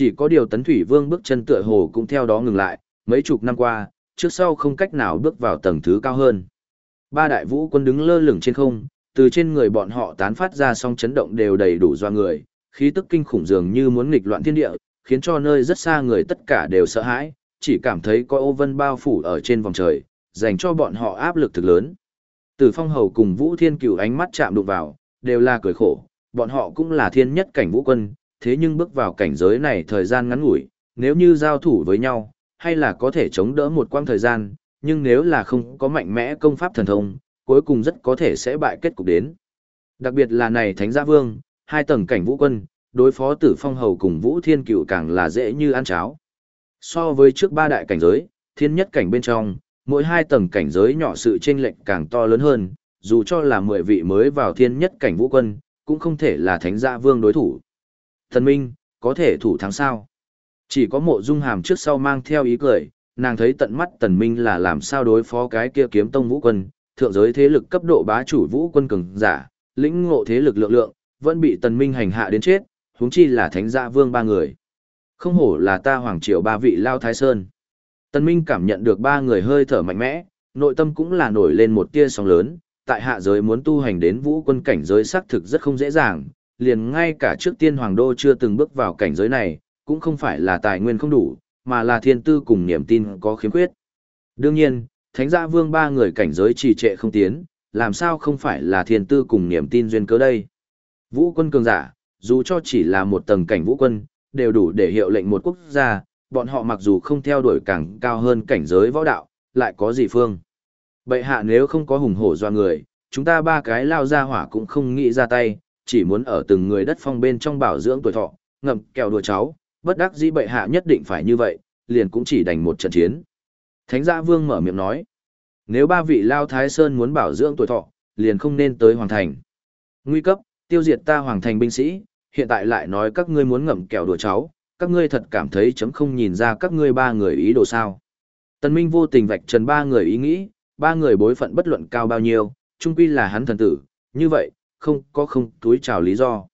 Chỉ có điều tấn thủy vương bước chân tựa hồ cũng theo đó ngừng lại, mấy chục năm qua, trước sau không cách nào bước vào tầng thứ cao hơn. Ba đại vũ quân đứng lơ lửng trên không, từ trên người bọn họ tán phát ra song chấn động đều đầy đủ do người, khí tức kinh khủng dường như muốn nghịch loạn thiên địa, khiến cho nơi rất xa người tất cả đều sợ hãi, chỉ cảm thấy có ô vân bao phủ ở trên vòng trời, dành cho bọn họ áp lực thực lớn. từ phong hầu cùng Vũ Thiên Cửu ánh mắt chạm đụng vào, đều là cười khổ, bọn họ cũng là thiên nhất cảnh vũ quân, thế nhưng bước vào cảnh giới này thời gian ngắn ngủi, nếu như giao thủ với nhau, hay là có thể chống đỡ một quãng thời gian, nhưng nếu là không có mạnh mẽ công pháp thần thông, cuối cùng rất có thể sẽ bại kết cục đến. Đặc biệt là này Thánh Gia Vương, hai tầng cảnh vũ quân, đối phó tử phong hầu cùng vũ thiên cựu càng là dễ như ăn cháo. So với trước ba đại cảnh giới, thiên nhất cảnh bên trong, mỗi hai tầng cảnh giới nhỏ sự chênh lệch càng to lớn hơn, dù cho là mười vị mới vào thiên nhất cảnh vũ quân, cũng không thể là thánh gia vương đối thủ. Thần Minh, có thể thủ thắng sao? Chỉ có mộ dung hàm trước sau mang theo ý cười, nàng thấy tận mắt tần minh là làm sao đối phó cái kia kiếm tông vũ quân, thượng giới thế lực cấp độ bá chủ vũ quân cường giả, lĩnh ngộ thế lực lượng lượng, vẫn bị tần minh hành hạ đến chết, huống chi là thánh gia vương ba người. Không hổ là ta hoàng triều ba vị lao thái sơn. Tần minh cảm nhận được ba người hơi thở mạnh mẽ, nội tâm cũng là nổi lên một tia sóng lớn, tại hạ giới muốn tu hành đến vũ quân cảnh giới xác thực rất không dễ dàng, liền ngay cả trước tiên hoàng đô chưa từng bước vào cảnh giới này, cũng không phải là tài nguyên không đủ, mà là thiên tư cùng niềm tin có khiếm khuyết. Đương nhiên, thánh gia vương ba người cảnh giới trì trệ không tiến, làm sao không phải là thiên tư cùng niềm tin duyên cớ đây. Vũ quân cường giả, dù cho chỉ là một tầng cảnh vũ quân, đều đủ để hiệu lệnh một quốc gia, bọn họ mặc dù không theo đuổi càng cao hơn cảnh giới võ đạo, lại có gì phương. Bệ hạ nếu không có hùng hổ doa người, chúng ta ba cái lao ra hỏa cũng không nghĩ ra tay, chỉ muốn ở từng người đất phong bên trong bảo dưỡng tuổi thọ, ngậm kẹo đùa cháu, bất đắc dĩ bệ hạ nhất định phải như vậy, liền cũng chỉ đành một trận chiến. Thánh gia vương mở miệng nói, nếu ba vị lao thái sơn muốn bảo dưỡng tuổi thọ, liền không nên tới hoàng thành. Nguy cấp, tiêu diệt ta hoàng thành binh sĩ, hiện tại lại nói các ngươi muốn ngậm kẹo đùa cháu, các ngươi thật cảm thấy chấm không nhìn ra các ngươi ba người ý đồ sao. Tần Minh vô tình vạch trần ba người ý nghĩ, ba người bối phận bất luận cao bao nhiêu, chung quy là hắn thần tử, như vậy, không có không túi trào lý do.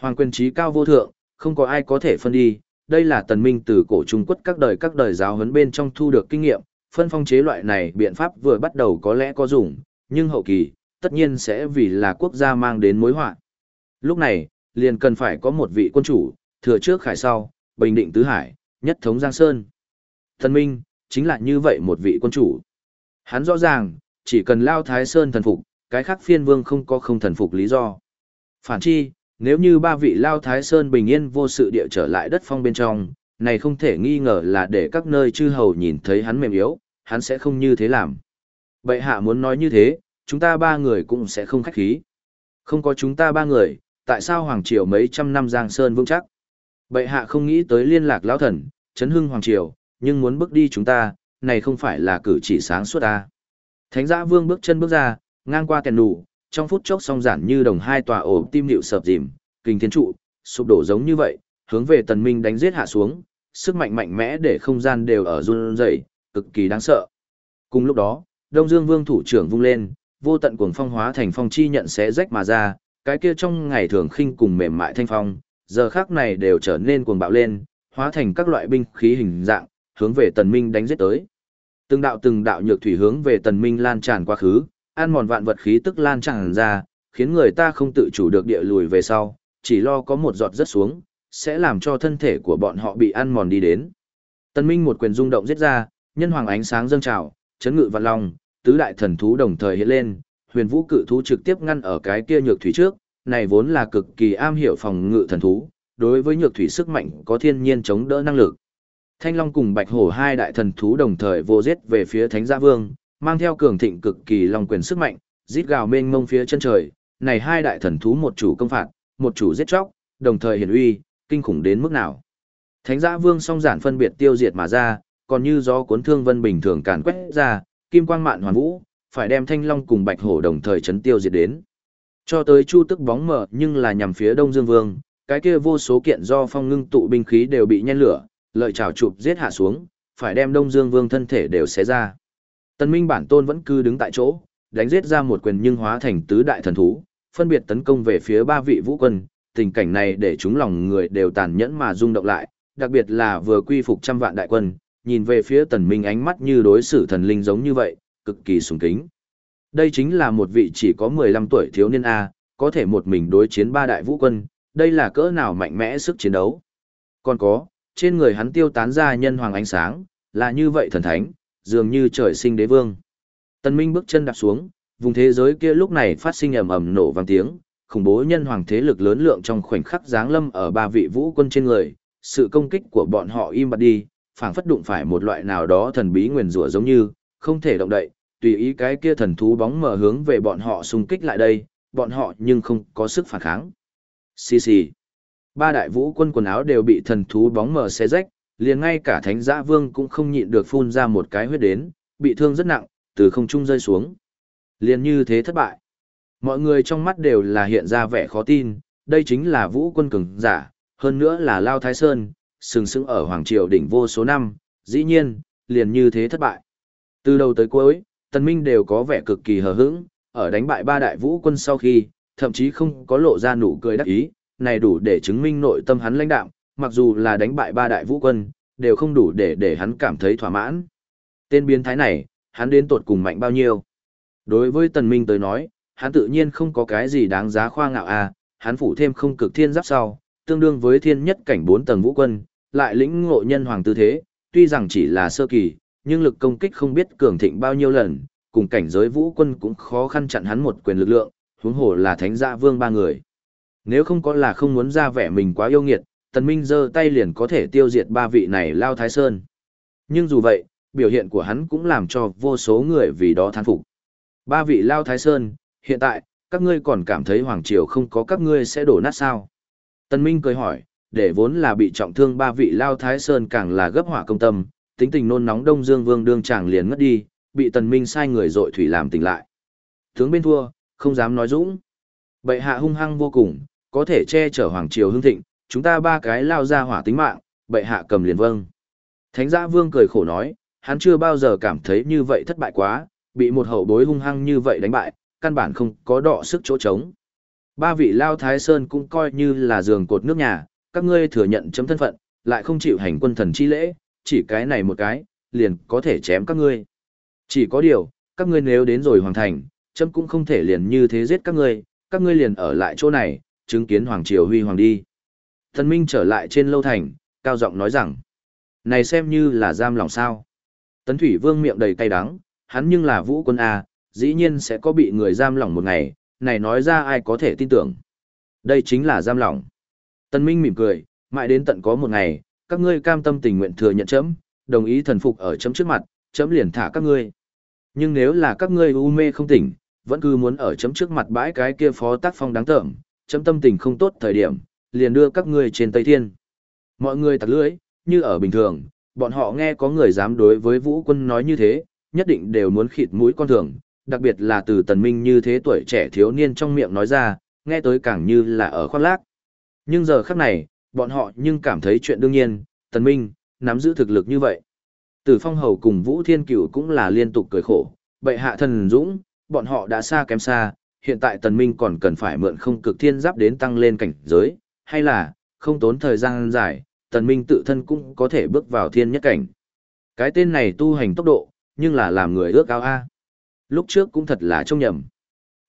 Hoàng quyền trí cao vô thượng, không có ai có thể phân đi, đây là tần minh từ cổ trung quất các đời các đời giáo huấn bên trong thu được kinh nghiệm, phân phong chế loại này biện pháp vừa bắt đầu có lẽ có dùng, nhưng hậu kỳ, tất nhiên sẽ vì là quốc gia mang đến mối họa. Lúc này, liền cần phải có một vị quân chủ, thừa trước khải sau, bình định tứ hải, nhất thống Giang Sơn. tần Minh, chính là như vậy một vị quân chủ. Hắn rõ ràng, chỉ cần Lao Thái Sơn thần phục, cái khác phiên vương không có không thần phục lý do. Phản chi, nếu như ba vị Lao Thái Sơn bình yên vô sự địa trở lại đất phong bên trong, này không thể nghi ngờ là để các nơi chư hầu nhìn thấy hắn mềm yếu, hắn sẽ không như thế làm. Bệ hạ muốn nói như thế, chúng ta ba người cũng sẽ không khách khí. Không có chúng ta ba người, tại sao Hoàng Triều mấy trăm năm Giang Sơn vững chắc? Bệ hạ không nghĩ tới liên lạc lão thần, chấn hưng Hoàng Triều, nhưng muốn bước đi chúng ta, này không phải là cử chỉ sáng suốt ta. Thánh giã vương bước chân bước ra, ngang qua kèn nụ, trong phút chốc song giản như đồng hai tòa ổ tim liệu sập dìm, kinh thiên trụ, sụp đổ giống như vậy, hướng về tần minh đánh giết hạ xuống, sức mạnh mạnh mẽ để không gian đều ở run rẩy, cực kỳ đáng sợ. Cùng lúc đó, Đông Dương Vương thủ trưởng vung lên, vô tận cuồng phong hóa thành phong chi nhận xé rách mà ra, cái kia trong ngày thường khinh cùng mềm mại thanh phong, giờ khác này đều trở nên cuồng bạo lên, hóa thành các loại binh khí hình dạng, hướng về tần minh đánh giết tới. Từng đạo từng đạo nhược thủy hướng về tần minh lan tràn quá khứ, ăn mòn vạn vật khí tức lan tràn ra, khiến người ta không tự chủ được địa lùi về sau, chỉ lo có một giọt rất xuống, sẽ làm cho thân thể của bọn họ bị ăn mòn đi đến. Tần minh một quyền rung động giết ra, nhân hoàng ánh sáng dâng trào, chấn ngự vạn long, tứ đại thần thú đồng thời hiện lên, huyền vũ cự thú trực tiếp ngăn ở cái kia nhược thủy trước, này vốn là cực kỳ am hiểu phòng ngự thần thú, đối với nhược thủy sức mạnh có thiên nhiên chống đỡ năng lực. Thanh Long cùng Bạch Hổ hai đại thần thú đồng thời vô giết về phía Thánh Gia Vương, mang theo cường thịnh cực kỳ long quyền sức mạnh, giết gào mênh mông phía chân trời, này hai đại thần thú một chủ công phạt, một chủ giết chóc, đồng thời hiển uy, kinh khủng đến mức nào. Thánh giã Vương song giản phân biệt tiêu diệt mà ra, còn như gió cuốn thương vân bình thường càn quét ra, kim quang mạn hoàn vũ, phải đem Thanh Long cùng Bạch Hổ đồng thời chấn tiêu diệt đến. Cho tới Chu Tức bóng mở nhưng là nhằm phía Đông Dương Vương, cái kia vô số kiện do phong ngưng tụ binh khí đều bị nhen lửa, lợi trào chụp giết hạ xuống, phải đem Đông Dương Vương thân thể đều xé ra. Tần Minh bản tôn vẫn cứ đứng tại chỗ, đánh giết ra một quyền nhưng hóa thành tứ đại thần thú, phân biệt tấn công về phía ba vị vũ quân, tình cảnh này để chúng lòng người đều tàn nhẫn mà rung động lại, đặc biệt là vừa quy phục trăm vạn đại quân, nhìn về phía tần minh ánh mắt như đối xử thần linh giống như vậy, cực kỳ sùng kính. Đây chính là một vị chỉ có 15 tuổi thiếu niên A, có thể một mình đối chiến ba đại vũ quân, đây là cỡ nào mạnh mẽ sức chiến đấu. Còn có, trên người hắn tiêu tán ra nhân hoàng ánh sáng, là như vậy thần thánh, dường như trời sinh đế vương. Tần Minh bước chân đạp xuống, vùng thế giới kia lúc này phát sinh ầm ầm nổ vang tiếng, khủng bố nhân hoàng thế lực lớn lượng trong khoảnh khắc giáng lâm ở ba vị vũ quân trên người, sự công kích của bọn họ im bặt đi, phảng phất đụng phải một loại nào đó thần bí nguyền rủa giống như, không thể động đậy, tùy ý cái kia thần thú bóng mở hướng về bọn họ xung kích lại đây, bọn họ nhưng không có sức phản kháng. Xì xì. Ba đại vũ quân quần áo đều bị thần thú bóng mở xé rách, liền ngay cả thánh giã vương cũng không nhịn được phun ra một cái huyết đến, bị thương rất nặng, từ không trung rơi xuống. Liền như thế thất bại. Mọi người trong mắt đều là hiện ra vẻ khó tin, đây chính là vũ quân cường giả, hơn nữa là Lao Thái Sơn, sừng sững ở Hoàng Triều đỉnh vô số năm, dĩ nhiên, liền như thế thất bại. Từ đầu tới cuối, Tần Minh đều có vẻ cực kỳ hờ hững, ở đánh bại ba đại vũ quân sau khi, thậm chí không có lộ ra nụ cười đắc ý, này đủ để chứng minh nội tâm hắn lãnh đạm, mặc dù là đánh bại ba đại vũ quân, đều không đủ để để hắn cảm thấy thỏa mãn. Tên biến thái này, hắn đến tột cùng mạnh bao nhiêu? Đối với Tần Minh tới nói, hắn tự nhiên không có cái gì đáng giá khoa ngạo à, hắn phủ thêm không cực thiên giáp sau, tương đương với thiên nhất cảnh 4 tầng vũ quân, lại lĩnh ngộ nhân hoàng tư thế, tuy rằng chỉ là sơ kỳ, nhưng lực công kích không biết cường thịnh bao nhiêu lần, cùng cảnh giới vũ quân cũng khó khăn chặn hắn một quyền lực lượng, huống hồ là thánh gia vương ba người. Nếu không có là không muốn ra vẻ mình quá yêu nghiệt, Tần Minh giơ tay liền có thể tiêu diệt ba vị này lao thái sơn. Nhưng dù vậy, biểu hiện của hắn cũng làm cho vô số người vì đó thán phục. Ba vị lao thái sơn, hiện tại, các ngươi còn cảm thấy Hoàng Triều không có các ngươi sẽ đổ nát sao? Tần Minh cười hỏi, để vốn là bị trọng thương ba vị lao thái sơn càng là gấp hỏa công tâm, tính tình nôn nóng Đông Dương Vương đương chàng liền ngất đi, bị Tần Minh sai người dội thủy làm tỉnh lại. Tướng bên thua, không dám nói dũng. Bệ hạ hung hăng vô cùng, có thể che chở Hoàng Triều hưng thịnh, chúng ta ba cái lao ra hỏa tính mạng, bệ hạ cầm liền vâng. Thánh giã vương cười khổ nói, hắn chưa bao giờ cảm thấy như vậy thất bại quá, bị một hậu bối hung hăng như vậy đánh bại, căn bản không có đọ sức chỗ trống. Ba vị lao thái sơn cũng coi như là giường cột nước nhà, các ngươi thừa nhận chấm thân phận, lại không chịu hành quân thần chi lễ, chỉ cái này một cái, liền có thể chém các ngươi. Chỉ có điều, các ngươi nếu đến rồi hoàng thành, chấm cũng không thể liền như thế giết các ngươi, các ngươi liền ở lại chỗ này, chứng kiến hoàng triều huy hoàng đi. Thần Minh trở lại trên lâu thành, cao giọng nói rằng, này xem như là giam lòng sao. Tấn Thủy Vương miệng đầy cay đắng, hắn nhưng là vũ quân A, dĩ nhiên sẽ có bị người giam lỏng một ngày, này nói ra ai có thể tin tưởng. Đây chính là giam lỏng. Tân Minh mỉm cười, mãi đến tận có một ngày, các ngươi cam tâm tình nguyện thừa nhận chấm, đồng ý thần phục ở chấm trước mặt, chấm liền thả các ngươi. Nhưng nếu là các ngươi u mê không tỉnh, vẫn cứ muốn ở chấm trước mặt bãi cái kia phó tác phong đáng tởm, chấm tâm tình không tốt thời điểm, liền đưa các ngươi trên Tây Thiên. Mọi người tặc lưỡi, như ở bình thường, bọn họ nghe có người dám đối với vũ quân nói như thế, nhất định đều muốn khịt mũi con thường, đặc biệt là từ tần minh như thế tuổi trẻ thiếu niên trong miệng nói ra, nghe tới càng như là ở khoác lác. Nhưng giờ khắc này, bọn họ nhưng cảm thấy chuyện đương nhiên, tần minh, nắm giữ thực lực như vậy. Tử phong hầu cùng Vũ Thiên Cửu cũng là liên tục cười khổ, bệ hạ thần dũng, bọn họ đã xa kém xa, hiện tại tần minh còn cần phải mượn không cực thiên giáp đến tăng lên cảnh giới, hay là, không tốn thời gian dài, tần minh tự thân cũng có thể bước vào thiên nhất cảnh. Cái tên này tu hành tốc độ, nhưng là làm người ước ao A. Lúc trước cũng thật là trông nhầm.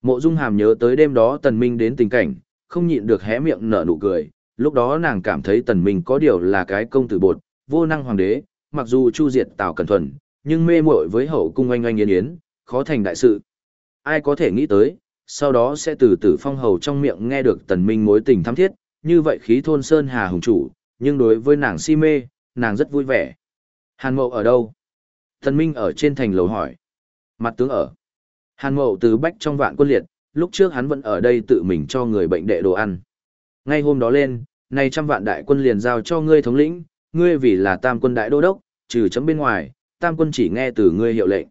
Mộ Dung Hàm nhớ tới đêm đó Tần Minh đến tình cảnh, không nhịn được hé miệng nở nụ cười, lúc đó nàng cảm thấy Tần Minh có điều là cái công tử bột, vô năng hoàng đế, mặc dù chu diệt Tào Cẩn Thuần, nhưng mê muội với hậu cung oanh oanh yến yến, khó thành đại sự. Ai có thể nghĩ tới, sau đó sẽ từ tử phong hầu trong miệng nghe được Tần Minh mối tình thắm thiết, như vậy khí thôn sơn hà hùng chủ, nhưng đối với nàng si mê, nàng rất vui vẻ. Hàn Mậu ở đâu? Tần Minh ở trên thành lầu hỏi. Mặt tướng ở. Hàn Mậu từ bách trong vạn quân liệt, lúc trước hắn vẫn ở đây tự mình cho người bệnh đệ đồ ăn. Ngay hôm đó lên, nay trăm vạn đại quân liền giao cho ngươi thống lĩnh, ngươi vì là tam quân đại đô đốc, trừ chấm bên ngoài, tam quân chỉ nghe từ ngươi hiệu lệnh.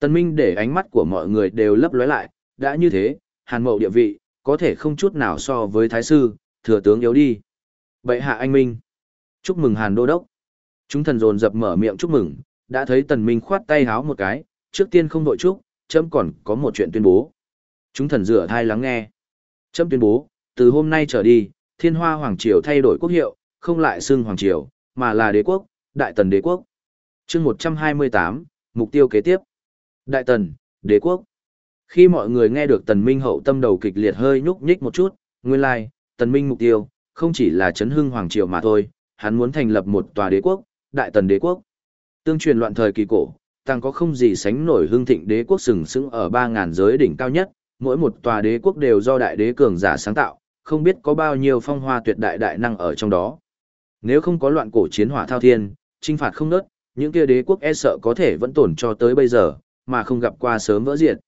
Tân Minh để ánh mắt của mọi người đều lấp lóe lại, đã như thế, Hàn Mậu địa vị, có thể không chút nào so với Thái Sư, thừa tướng yếu đi. Bệ hạ anh Minh. Chúc mừng Hàn Đô Đốc. Chúng thần dồn dập mở miệng chúc mừng, đã thấy Tần Minh khoát tay háo một cái, trước tiên không đội chúc, chấm còn có một chuyện tuyên bố. Chúng thần rửa thai lắng nghe. Chấm tuyên bố, từ hôm nay trở đi, thiên hoa hoàng triều thay đổi quốc hiệu, không lại xưng hoàng triều, mà là đế quốc, Đại Tần đế quốc. chương 128, mục tiêu kế tiếp. Đại Tần, đế quốc. Khi mọi người nghe được Tần Minh hậu tâm đầu kịch liệt hơi nhúc nhích một chút, nguyên lai, like, Tần Minh mục tiêu, không chỉ là chấn hưng hoàng triều mà thôi, hắn muốn thành lập một tòa đế quốc, Đại Tần đế quốc. Tương truyền loạn thời kỳ cổ, tăng có không gì sánh nổi hưng thịnh đế quốc sừng sững ở 3.000 giới đỉnh cao nhất, mỗi một tòa đế quốc đều do đại đế cường giả sáng tạo, không biết có bao nhiêu phong hoa tuyệt đại đại năng ở trong đó. Nếu không có loạn cổ chiến hỏa thao thiên, trinh phạt không nớt, những kia đế quốc e sợ có thể vẫn tồn cho tới bây giờ, mà không gặp qua sớm vỡ diệt.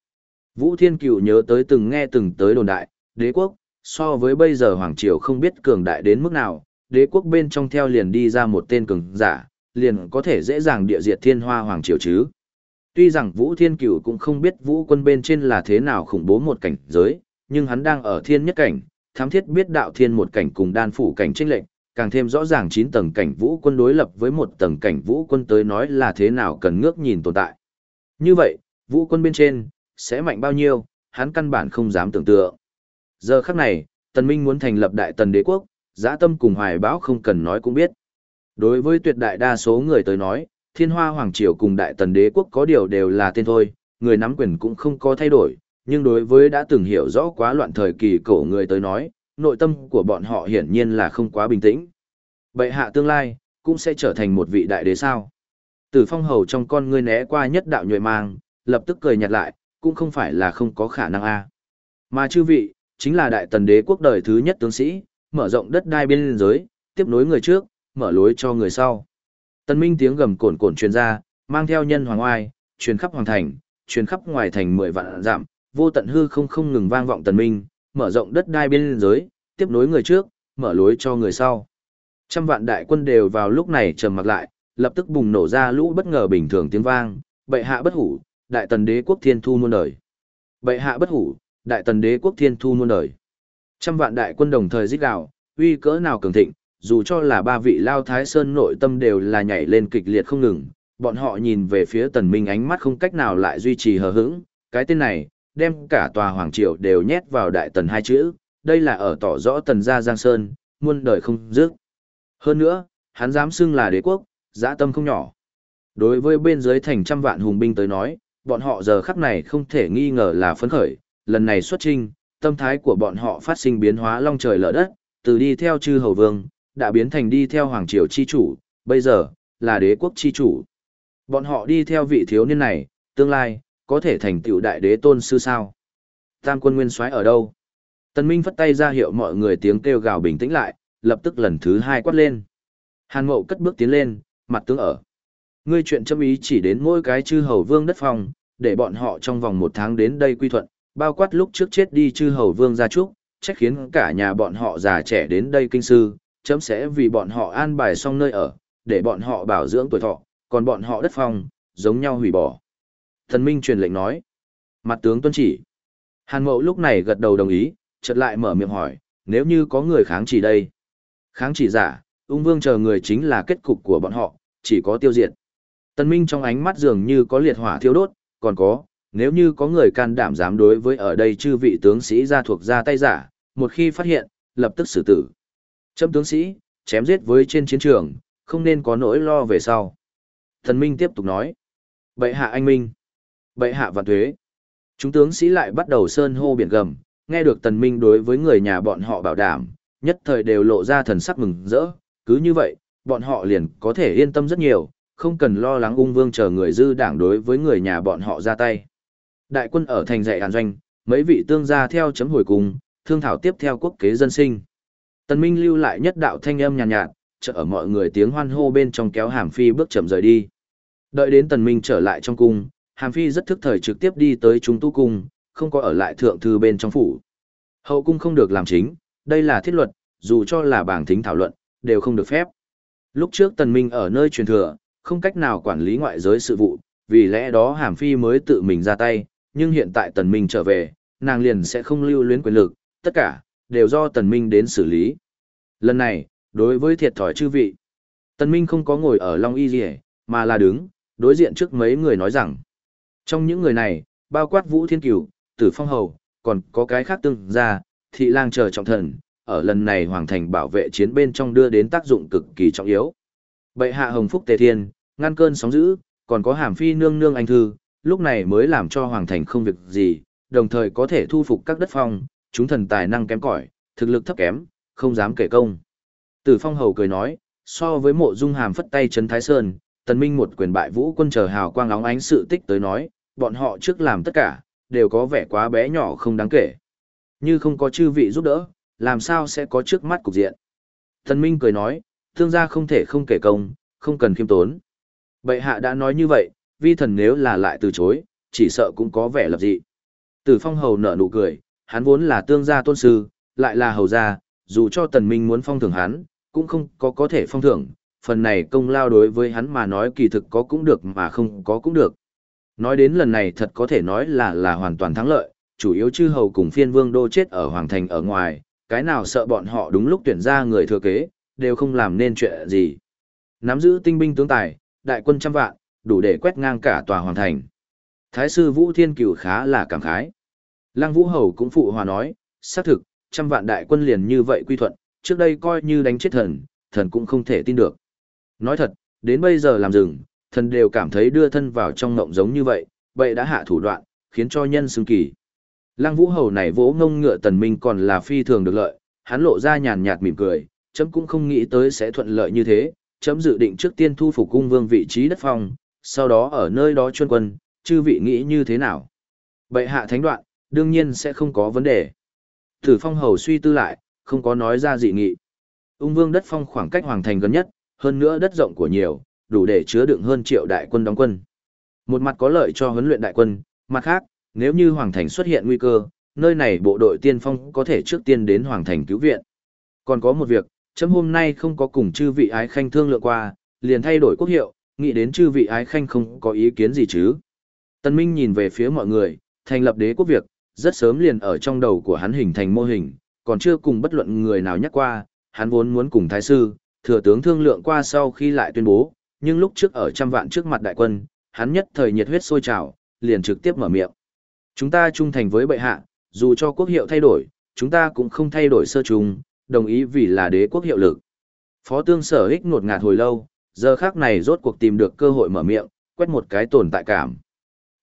Vũ Thiên Cửu nhớ tới từng nghe từng tới đồn đại, đế quốc, so với bây giờ Hoàng Triều không biết cường đại đến mức nào, đế quốc bên trong theo liền đi ra một tên cường giả, liền có thể dễ dàng địa diệt thiên hoa Hoàng Triều chứ. Tuy rằng Vũ Thiên Cửu cũng không biết vũ quân bên trên là thế nào khủng bố một cảnh giới, nhưng hắn đang ở thiên nhất cảnh, thám thiết biết đạo thiên một cảnh cùng đan phủ cảnh trinh lệnh, càng thêm rõ ràng 9 tầng cảnh vũ quân đối lập với một tầng cảnh vũ quân tới nói là thế nào cần ngước nhìn tồn tại. Như vậy, vũ quân bên trên, sẽ mạnh bao nhiêu, hắn căn bản không dám tưởng tượng. Giờ khắc này, Tần Minh muốn thành lập đại tần đế quốc, dã tâm cùng hoài bão không cần nói cũng biết. Đối với tuyệt đại đa số người tới nói, thiên hoa hoàng triều cùng đại tần đế quốc có điều đều là tên thôi, người nắm quyền cũng không có thay đổi, nhưng đối với đã từng hiểu rõ quá loạn thời kỳ cổ người tới nói, nội tâm của bọn họ hiển nhiên là không quá bình tĩnh. Bệ hạ tương lai, cũng sẽ trở thành một vị đại đế sao. Tử phong hầu trong con ngươi né qua nhất đạo nhuệ mang, lập tức cười nhạt lại, cũng không phải là không có khả năng a. Mà chư vị, chính là đại tần đế quốc đời thứ nhất tướng sĩ, mở rộng đất đai biên giới, tiếp nối người trước, mở lối cho người sau. Tần Minh tiếng gầm cồn cồn truyền ra, mang theo nhân hoàng oai, truyền khắp hoàng thành, truyền khắp ngoài thành mười vạn dặm, vô tận hư không không ngừng vang vọng Tần Minh, mở rộng đất đai biên giới, tiếp nối người trước, mở lối cho người sau. Trăm vạn đại quân đều vào lúc này trầm mặc lại, lập tức bùng nổ ra lũ bất ngờ bình thường tiếng vang, bệ hạ bất hủ, đại tần đế quốc thiên thu muôn đời. Bệ hạ bất hủ, đại tần đế quốc thiên thu muôn đời. Trăm vạn đại quân đồng thời giết đạo, uy cỡ nào cường thịnh, dù cho là ba vị lao thái sơn nội tâm đều là nhảy lên kịch liệt không ngừng, bọn họ nhìn về phía tần minh ánh mắt không cách nào lại duy trì hờ hững, cái tên này, đem cả tòa hoàng triều đều nhét vào đại tần hai chữ, đây là ở tỏ rõ tần gia giang sơn, muôn đời không dứt. Hơn nữa, hắn dám xưng là đế quốc, dã tâm không nhỏ. Đối với bên dưới thành trăm vạn hùng binh tới nói, bọn họ giờ khắc này không thể nghi ngờ là phấn khởi, lần này xuất trinh, tâm thái của bọn họ phát sinh biến hóa long trời lở đất, từ đi theo chư hầu vương, đã biến thành đi theo hoàng triều chi chủ, bây giờ, là đế quốc chi chủ. Bọn họ đi theo vị thiếu niên này, tương lai, có thể thành tựu đại đế tôn sư sao. Tam quân nguyên soái ở đâu? Tần Minh phất tay ra hiệu mọi người tiếng kêu gào bình tĩnh lại, lập tức lần thứ hai quát lên. Hàn Mậu cất bước tiến lên, mặt tướng ở. Ngươi chuyện châm ý chỉ đến mỗi cái chư hầu vương đất phòng, để bọn họ trong vòng một tháng đến đây quy thuận, bao quát lúc trước chết đi chư hầu vương gia trúc, trách khiến cả nhà bọn họ già trẻ đến đây kinh sư, chấm sẽ vì bọn họ an bài xong nơi ở, để bọn họ bảo dưỡng tuổi thọ, còn bọn họ đất phong, giống nhau hủy bỏ. Thần Minh truyền lệnh nói. Mặt tướng tuân chỉ. Hàn Mậu lúc này gật đầu đồng ý, chợt lại mở miệng hỏi, nếu như có người kháng chỉ đây. Kháng chỉ giả, ung vương chờ người chính là kết cục của bọn họ, chỉ có tiêu diệt. Tần Minh trong ánh mắt dường như có liệt hỏa thiêu đốt, còn có, nếu như có người can đảm dám đối với ở đây chư vị tướng sĩ ra thuộc ra tay giả, một khi phát hiện, lập tức xử tử. Châm tướng sĩ, chém giết với trên chiến trường, không nên có nỗi lo về sau. Thần Minh tiếp tục nói. Bệ hạ anh Minh. Bệ hạ vạn thuế. Chúng tướng sĩ lại bắt đầu sơn hô biển gầm, nghe được tần minh đối với người nhà bọn họ bảo đảm, nhất thời đều lộ ra thần sắc mừng rỡ, cứ như vậy, bọn họ liền có thể yên tâm rất nhiều, không cần lo lắng ung vương chờ người dư đảng đối với người nhà bọn họ ra tay. Đại quân ở thành dạy hàn doanh, mấy vị tương gia theo chấm hồi cùng, thương thảo tiếp theo quốc kế dân sinh. Tần Minh lưu lại nhất đạo thanh âm nhàn nhạt, nhạt, chợ ở mọi người tiếng hoan hô bên trong kéo Hàm Phi bước chậm rời đi. Đợi đến Tần Minh trở lại trong cung, Hàm Phi rất thức thời trực tiếp đi tới chúng tu cung, không có ở lại thượng thư bên trong phủ. Hậu cung không được làm chính, đây là thiết luật, dù cho là bảng thính thảo luận, đều không được phép. Lúc trước Tần Minh ở nơi truyền thừa, không cách nào quản lý ngoại giới sự vụ, vì lẽ đó Hàm Phi mới tự mình ra tay, nhưng hiện tại Tần Minh trở về, nàng liền sẽ không lưu luyến quyền lực, tất cả, đều do Tần Minh đến xử lý. Lần này, đối với thiệt thòi chư vị, Tần Minh không có ngồi ở Long Y Dì mà là đứng, đối diện trước mấy người nói rằng, trong những người này, bao quát Vũ Thiên Cửu, Tử Phong Hầu, còn có cái khác tương gia thị lang chờ trọng thần, ở lần này hoàng thành bảo vệ chiến bên trong đưa đến tác dụng cực kỳ trọng yếu. Bệ hạ hồng phúc tề thiên, ngăn cơn sóng dữ, còn có hàm phi nương nương anh thư, lúc này mới làm cho hoàng thành không việc gì, đồng thời có thể thu phục các đất phong, chúng thần tài năng kém cỏi, thực lực thấp kém, không dám kể công. Tử phong hầu cười nói, so với mộ dung hàm phất tay trấn thái sơn, tần minh một quyền bại vũ quân chờ hào quang óng ánh sự tích tới nói, bọn họ trước làm tất cả, đều có vẻ quá bé nhỏ không đáng kể. Như không có chư vị giúp đỡ, làm sao sẽ có trước mắt cục diện. Tần minh cười nói, thương gia không thể không kể công, không cần khiêm tốn. Bệ hạ đã nói như vậy, vi thần nếu là lại từ chối, chỉ sợ cũng có vẻ lập dị. Tử phong hầu nở nụ cười, hắn vốn là tương gia tôn sư, lại là hầu gia, dù cho tần minh muốn phong thưởng hắn, cũng không có có thể phong thưởng, phần này công lao đối với hắn mà nói kỳ thực có cũng được mà không có cũng được. Nói đến lần này thật có thể nói là là hoàn toàn thắng lợi, chủ yếu chư hầu cùng phiên vương đô chết ở hoàng thành ở ngoài, cái nào sợ bọn họ đúng lúc tuyển ra người thừa kế, đều không làm nên chuyện gì. Nắm giữ tinh binh tướng tài, đại quân trăm vạn, đủ để quét ngang cả tòa hoàng thành. Thái sư Vũ Thiên Cửu khá là cảm khái. Lăng Vũ Hầu cũng phụ hòa nói, xác thực, trăm vạn đại quân liền như vậy quy thuận, trước đây coi như đánh chết thần, thần cũng không thể tin được. Nói thật, đến bây giờ làm rừng, thần đều cảm thấy đưa thân vào trong ngộng giống như vậy, vậy đã hạ thủ đoạn, khiến cho nhân xưng kỳ. Lăng Vũ Hầu này vỗ ngông ngựa tần minh còn là phi thường được lợi, hắn lộ ra nhàn nhạt mỉm cười, chấm cũng không nghĩ tới sẽ thuận lợi như thế, chấm dự định trước tiên thu phục cung vương vị trí đất phong, sau đó ở nơi đó chuyên quân, chư vị nghĩ như thế nào. Bệ hạ thánh đoạn, đương nhiên sẽ không có vấn đề. Thử phong hầu suy tư lại, không có nói ra dị nghị. Ung vương đất phong khoảng cách hoàng thành gần nhất, hơn nữa đất rộng của nhiều, đủ để chứa đựng hơn triệu đại quân đóng quân. Một mặt có lợi cho huấn luyện đại quân, mặt khác, nếu như hoàng thành xuất hiện nguy cơ, nơi này bộ đội tiên phong có thể trước tiên đến hoàng thành cứu viện. Còn có một việc, chấm hôm nay không có cùng chư vị ái khanh thương lượng qua, liền thay đổi quốc hiệu, nghĩ đến chư vị ái khanh không có ý kiến gì chứ. Tân Minh nhìn về phía mọi người, thành lập đế quốc việc, rất sớm liền ở trong đầu của hắn hình thành mô hình, còn chưa cùng bất luận người nào nhắc qua, hắn vốn muốn cùng thái sư, thừa tướng thương lượng qua sau khi lại tuyên bố, nhưng lúc trước ở trăm vạn trước mặt đại quân, hắn nhất thời nhiệt huyết sôi trào, liền trực tiếp mở miệng. Chúng ta trung thành với bệ hạ, dù cho quốc hiệu thay đổi, chúng ta cũng không thay đổi sơ trùng, đồng ý vì là đế quốc hiệu lực. Phó tương sở ích ngột ngạt hồi lâu, giờ khác này rốt cuộc tìm được cơ hội mở miệng, quét một cái tồn tại cảm.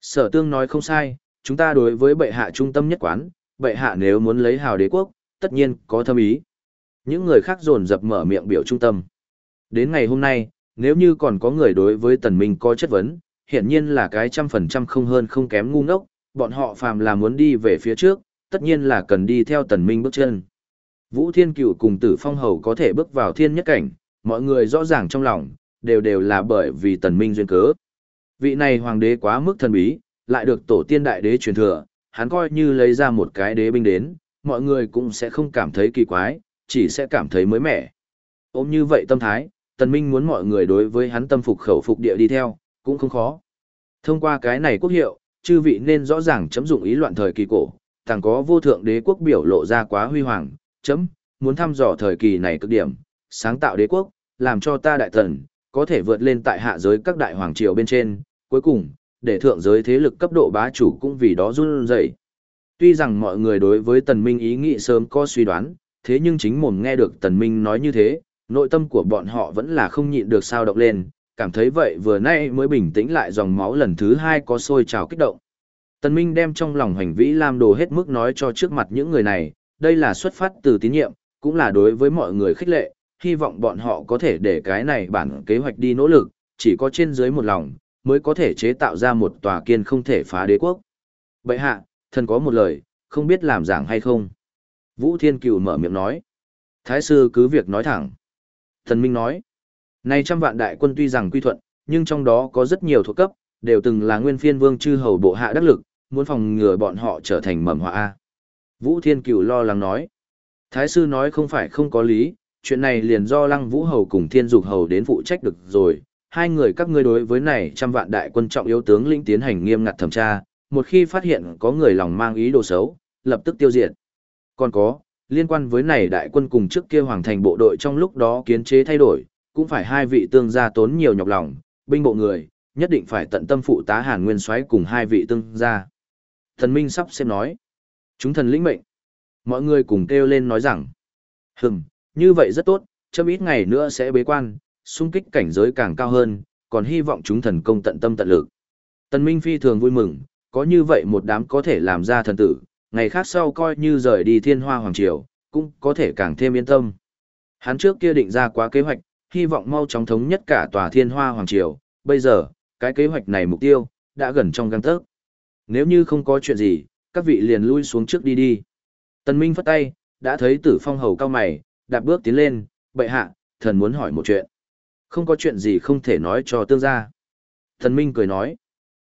Sở tương nói không sai, chúng ta đối với bệ hạ trung tâm nhất quán, bệ hạ nếu muốn lấy hào đế quốc, tất nhiên có thâm ý. Những người khác dồn dập mở miệng biểu trung tâm. Đến ngày hôm nay, nếu như còn có người đối với tần minh có chất vấn, hiện nhiên là cái trăm phần trăm không hơn không kém ngu ngốc, bọn họ phàm là muốn đi về phía trước, tất nhiên là cần đi theo tần minh bước chân. Vũ Thiên Cựu cùng Tử Phong Hầu có thể bước vào thiên nhất cảnh, mọi người rõ ràng trong lòng, đều đều là bởi vì tần minh duyên cớ. Vị này hoàng đế quá mức thần bí, lại được tổ tiên đại đế truyền thừa, hắn coi như lấy ra một cái đế binh đến, mọi người cũng sẽ không cảm thấy kỳ quái, chỉ sẽ cảm thấy mới mẻ. Ôm như vậy tâm thái, tần minh muốn mọi người đối với hắn tâm phục khẩu phục địa đi theo, cũng không khó. Thông qua cái này quốc hiệu, chư vị nên rõ ràng chấm dụng ý loạn thời kỳ cổ, thằng có vô thượng đế quốc biểu lộ ra quá huy hoàng, chấm, muốn thăm dò thời kỳ này cực điểm, sáng tạo đế quốc, làm cho ta đại tần, có thể vượt lên tại hạ giới các đại hoàng triều bên trên, cuối cùng, để thượng giới thế lực cấp độ bá chủ cũng vì đó run rẩy. Tuy rằng mọi người đối với tần minh ý nghĩ sớm có suy đoán, thế nhưng chính mồm nghe được tần minh nói như thế, nội tâm của bọn họ vẫn là không nhịn được sao động lên, cảm thấy vậy vừa nay mới bình tĩnh lại dòng máu lần thứ hai có sôi trào kích động. Tần Minh đem trong lòng hành vĩ làm đồ hết mức nói cho trước mặt những người này, đây là xuất phát từ tín nhiệm, cũng là đối với mọi người khích lệ, hy vọng bọn họ có thể để cái này bản kế hoạch đi nỗ lực, chỉ có trên dưới một lòng, mới có thể chế tạo ra một tòa kiên không thể phá đế quốc. Bệ hạ, thần có một lời, không biết làm giảng hay không. Vũ Thiên Cửu mở miệng nói. Thái sư cứ việc nói thẳng. Thần Minh nói. Này trăm vạn đại quân tuy rằng quy thuận, nhưng trong đó có rất nhiều thuộc cấp, đều từng là nguyên phiên vương chư hầu bộ hạ đắc lực, muốn phòng ngừa bọn họ trở thành mầm họa Vũ Thiên Cửu lo lắng nói. Thái sư nói không phải không có lý, chuyện này liền do Lăng Vũ Hầu cùng Thiên Dục Hầu đến phụ trách được rồi. Hai người các ngươi đối với này trăm vạn đại quân trọng yếu tướng lĩnh tiến hành nghiêm ngặt thẩm tra, một khi phát hiện có người lòng mang ý đồ xấu, lập tức tiêu diệt. Còn có, liên quan với này đại quân cùng trước kia hoàng thành bộ đội trong lúc đó kiến chế thay đổi, cũng phải hai vị tương gia tốn nhiều nhọc lòng, binh bộ người, nhất định phải tận tâm phụ tá Hàn Nguyên Soái cùng hai vị tương gia. Thần Minh sắp xem nói, chúng thần lĩnh mệnh. Mọi người cùng kêu lên nói rằng, hừm, như vậy rất tốt, chấm ít ngày nữa sẽ bế quan, xung kích cảnh giới càng cao hơn, còn hy vọng chúng thần công tận tâm tận lực. Tần Minh phi thường vui mừng, có như vậy một đám có thể làm ra thần tử, ngày khác sau coi như rời đi thiên hoa hoàng triều, cũng có thể càng thêm yên tâm. Hắn trước kia định ra quá kế hoạch, hy vọng mau chóng thống nhất cả tòa thiên hoa hoàng triều, bây giờ, cái kế hoạch này mục tiêu, đã gần trong găng tớc. Nếu như không có chuyện gì, các vị liền lui xuống trước đi đi. Tần Minh phất tay, đã thấy tử phong hầu cao mày, đạp bước tiến lên, bệ hạ, thần muốn hỏi một chuyện. Không có chuyện gì không thể nói cho tương gia. Thần Minh cười nói.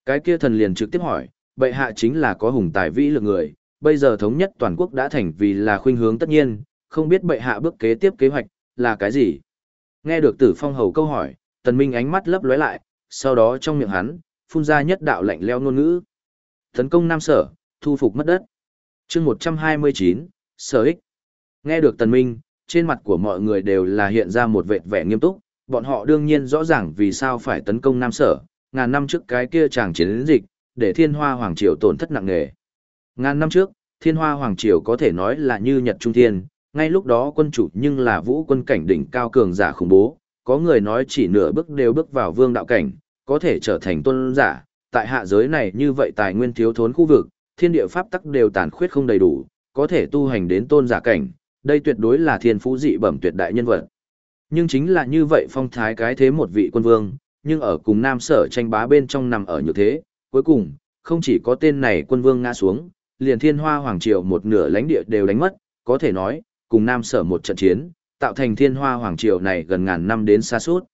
Cái kia thần liền trực tiếp hỏi, bệ hạ chính là có hùng tài vĩ lực người, bây giờ thống nhất toàn quốc đã thành vì là khuynh hướng tất nhiên, không biết bệ hạ bước kế tiếp kế hoạch, là cái gì? Nghe được tử phong hầu câu hỏi, tần minh ánh mắt lấp lóe lại, sau đó trong miệng hắn, phun ra nhất đạo lạnh leo ngôn ngữ. Tấn công Nam Sở, thu phục mất đất. chương 129, Sở ích. Nghe được tần minh, trên mặt của mọi người đều là hiện ra một vẻ vẻ nghiêm túc, bọn họ đương nhiên rõ ràng vì sao phải tấn công Nam Sở, ngàn năm trước cái kia chàng chiến dịch, để thiên hoa hoàng triều tổn thất nặng nề. Ngàn năm trước, thiên hoa hoàng triều có thể nói là như nhật trung thiên, ngay lúc đó quân chủ nhưng là vũ quân cảnh đỉnh cao cường giả khủng bố, có người nói chỉ nửa bước đều bước vào vương đạo cảnh, có thể trở thành tôn giả, tại hạ giới này như vậy tài nguyên thiếu thốn khu vực, thiên địa pháp tắc đều tàn khuyết không đầy đủ, có thể tu hành đến tôn giả cảnh, đây tuyệt đối là thiên phú dị bẩm tuyệt đại nhân vật. Nhưng chính là như vậy phong thái cái thế một vị quân vương, nhưng ở cùng nam sở tranh bá bên trong nằm ở như thế, cuối cùng, không chỉ có tên này quân vương ngã xuống, liền thiên hoa hoàng triều một nửa lãnh địa đều đánh mất, có thể nói, cùng nam sở một trận chiến, tạo thành thiên hoa hoàng triều này gần ngàn năm đến xa suốt.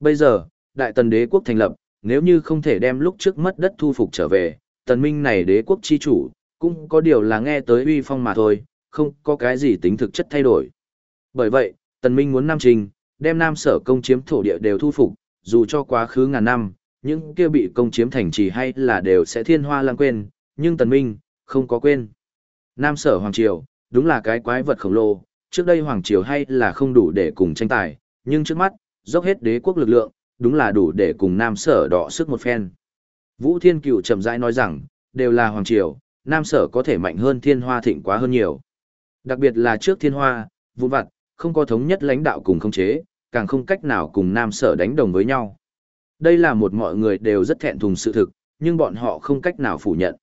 Bây giờ, đại tần đế quốc thành lập, nếu như không thể đem lúc trước mất đất thu phục trở về, tần minh này đế quốc chi chủ, cũng có điều là nghe tới uy phong mà thôi, không có cái gì tính thực chất thay đổi. Bởi vậy, tần minh muốn nam trình, đem nam sở công chiếm thổ địa đều thu phục, dù cho quá khứ ngàn năm, những kia bị công chiếm thành trì hay là đều sẽ thiên hoa lãng quên, nhưng tần minh, không có quên. Nam sở Hoàng Triều, đúng là cái quái vật khổng lồ, trước đây Hoàng Triều hay là không đủ để cùng tranh tài, nhưng trước mắt, dốc hết đế quốc lực lượng, đúng là đủ để cùng Nam sở đọ sức một phen. Vũ Thiên Cựu chậm rãi nói rằng, đều là Hoàng Triều, Nam sở có thể mạnh hơn thiên hoa thịnh quá hơn nhiều. Đặc biệt là trước thiên hoa, vụn vặt, không có thống nhất lãnh đạo cùng không chế, càng không cách nào cùng Nam sở đánh đồng với nhau. Đây là một mọi người đều rất thẹn thùng sự thực, nhưng bọn họ không cách nào phủ nhận.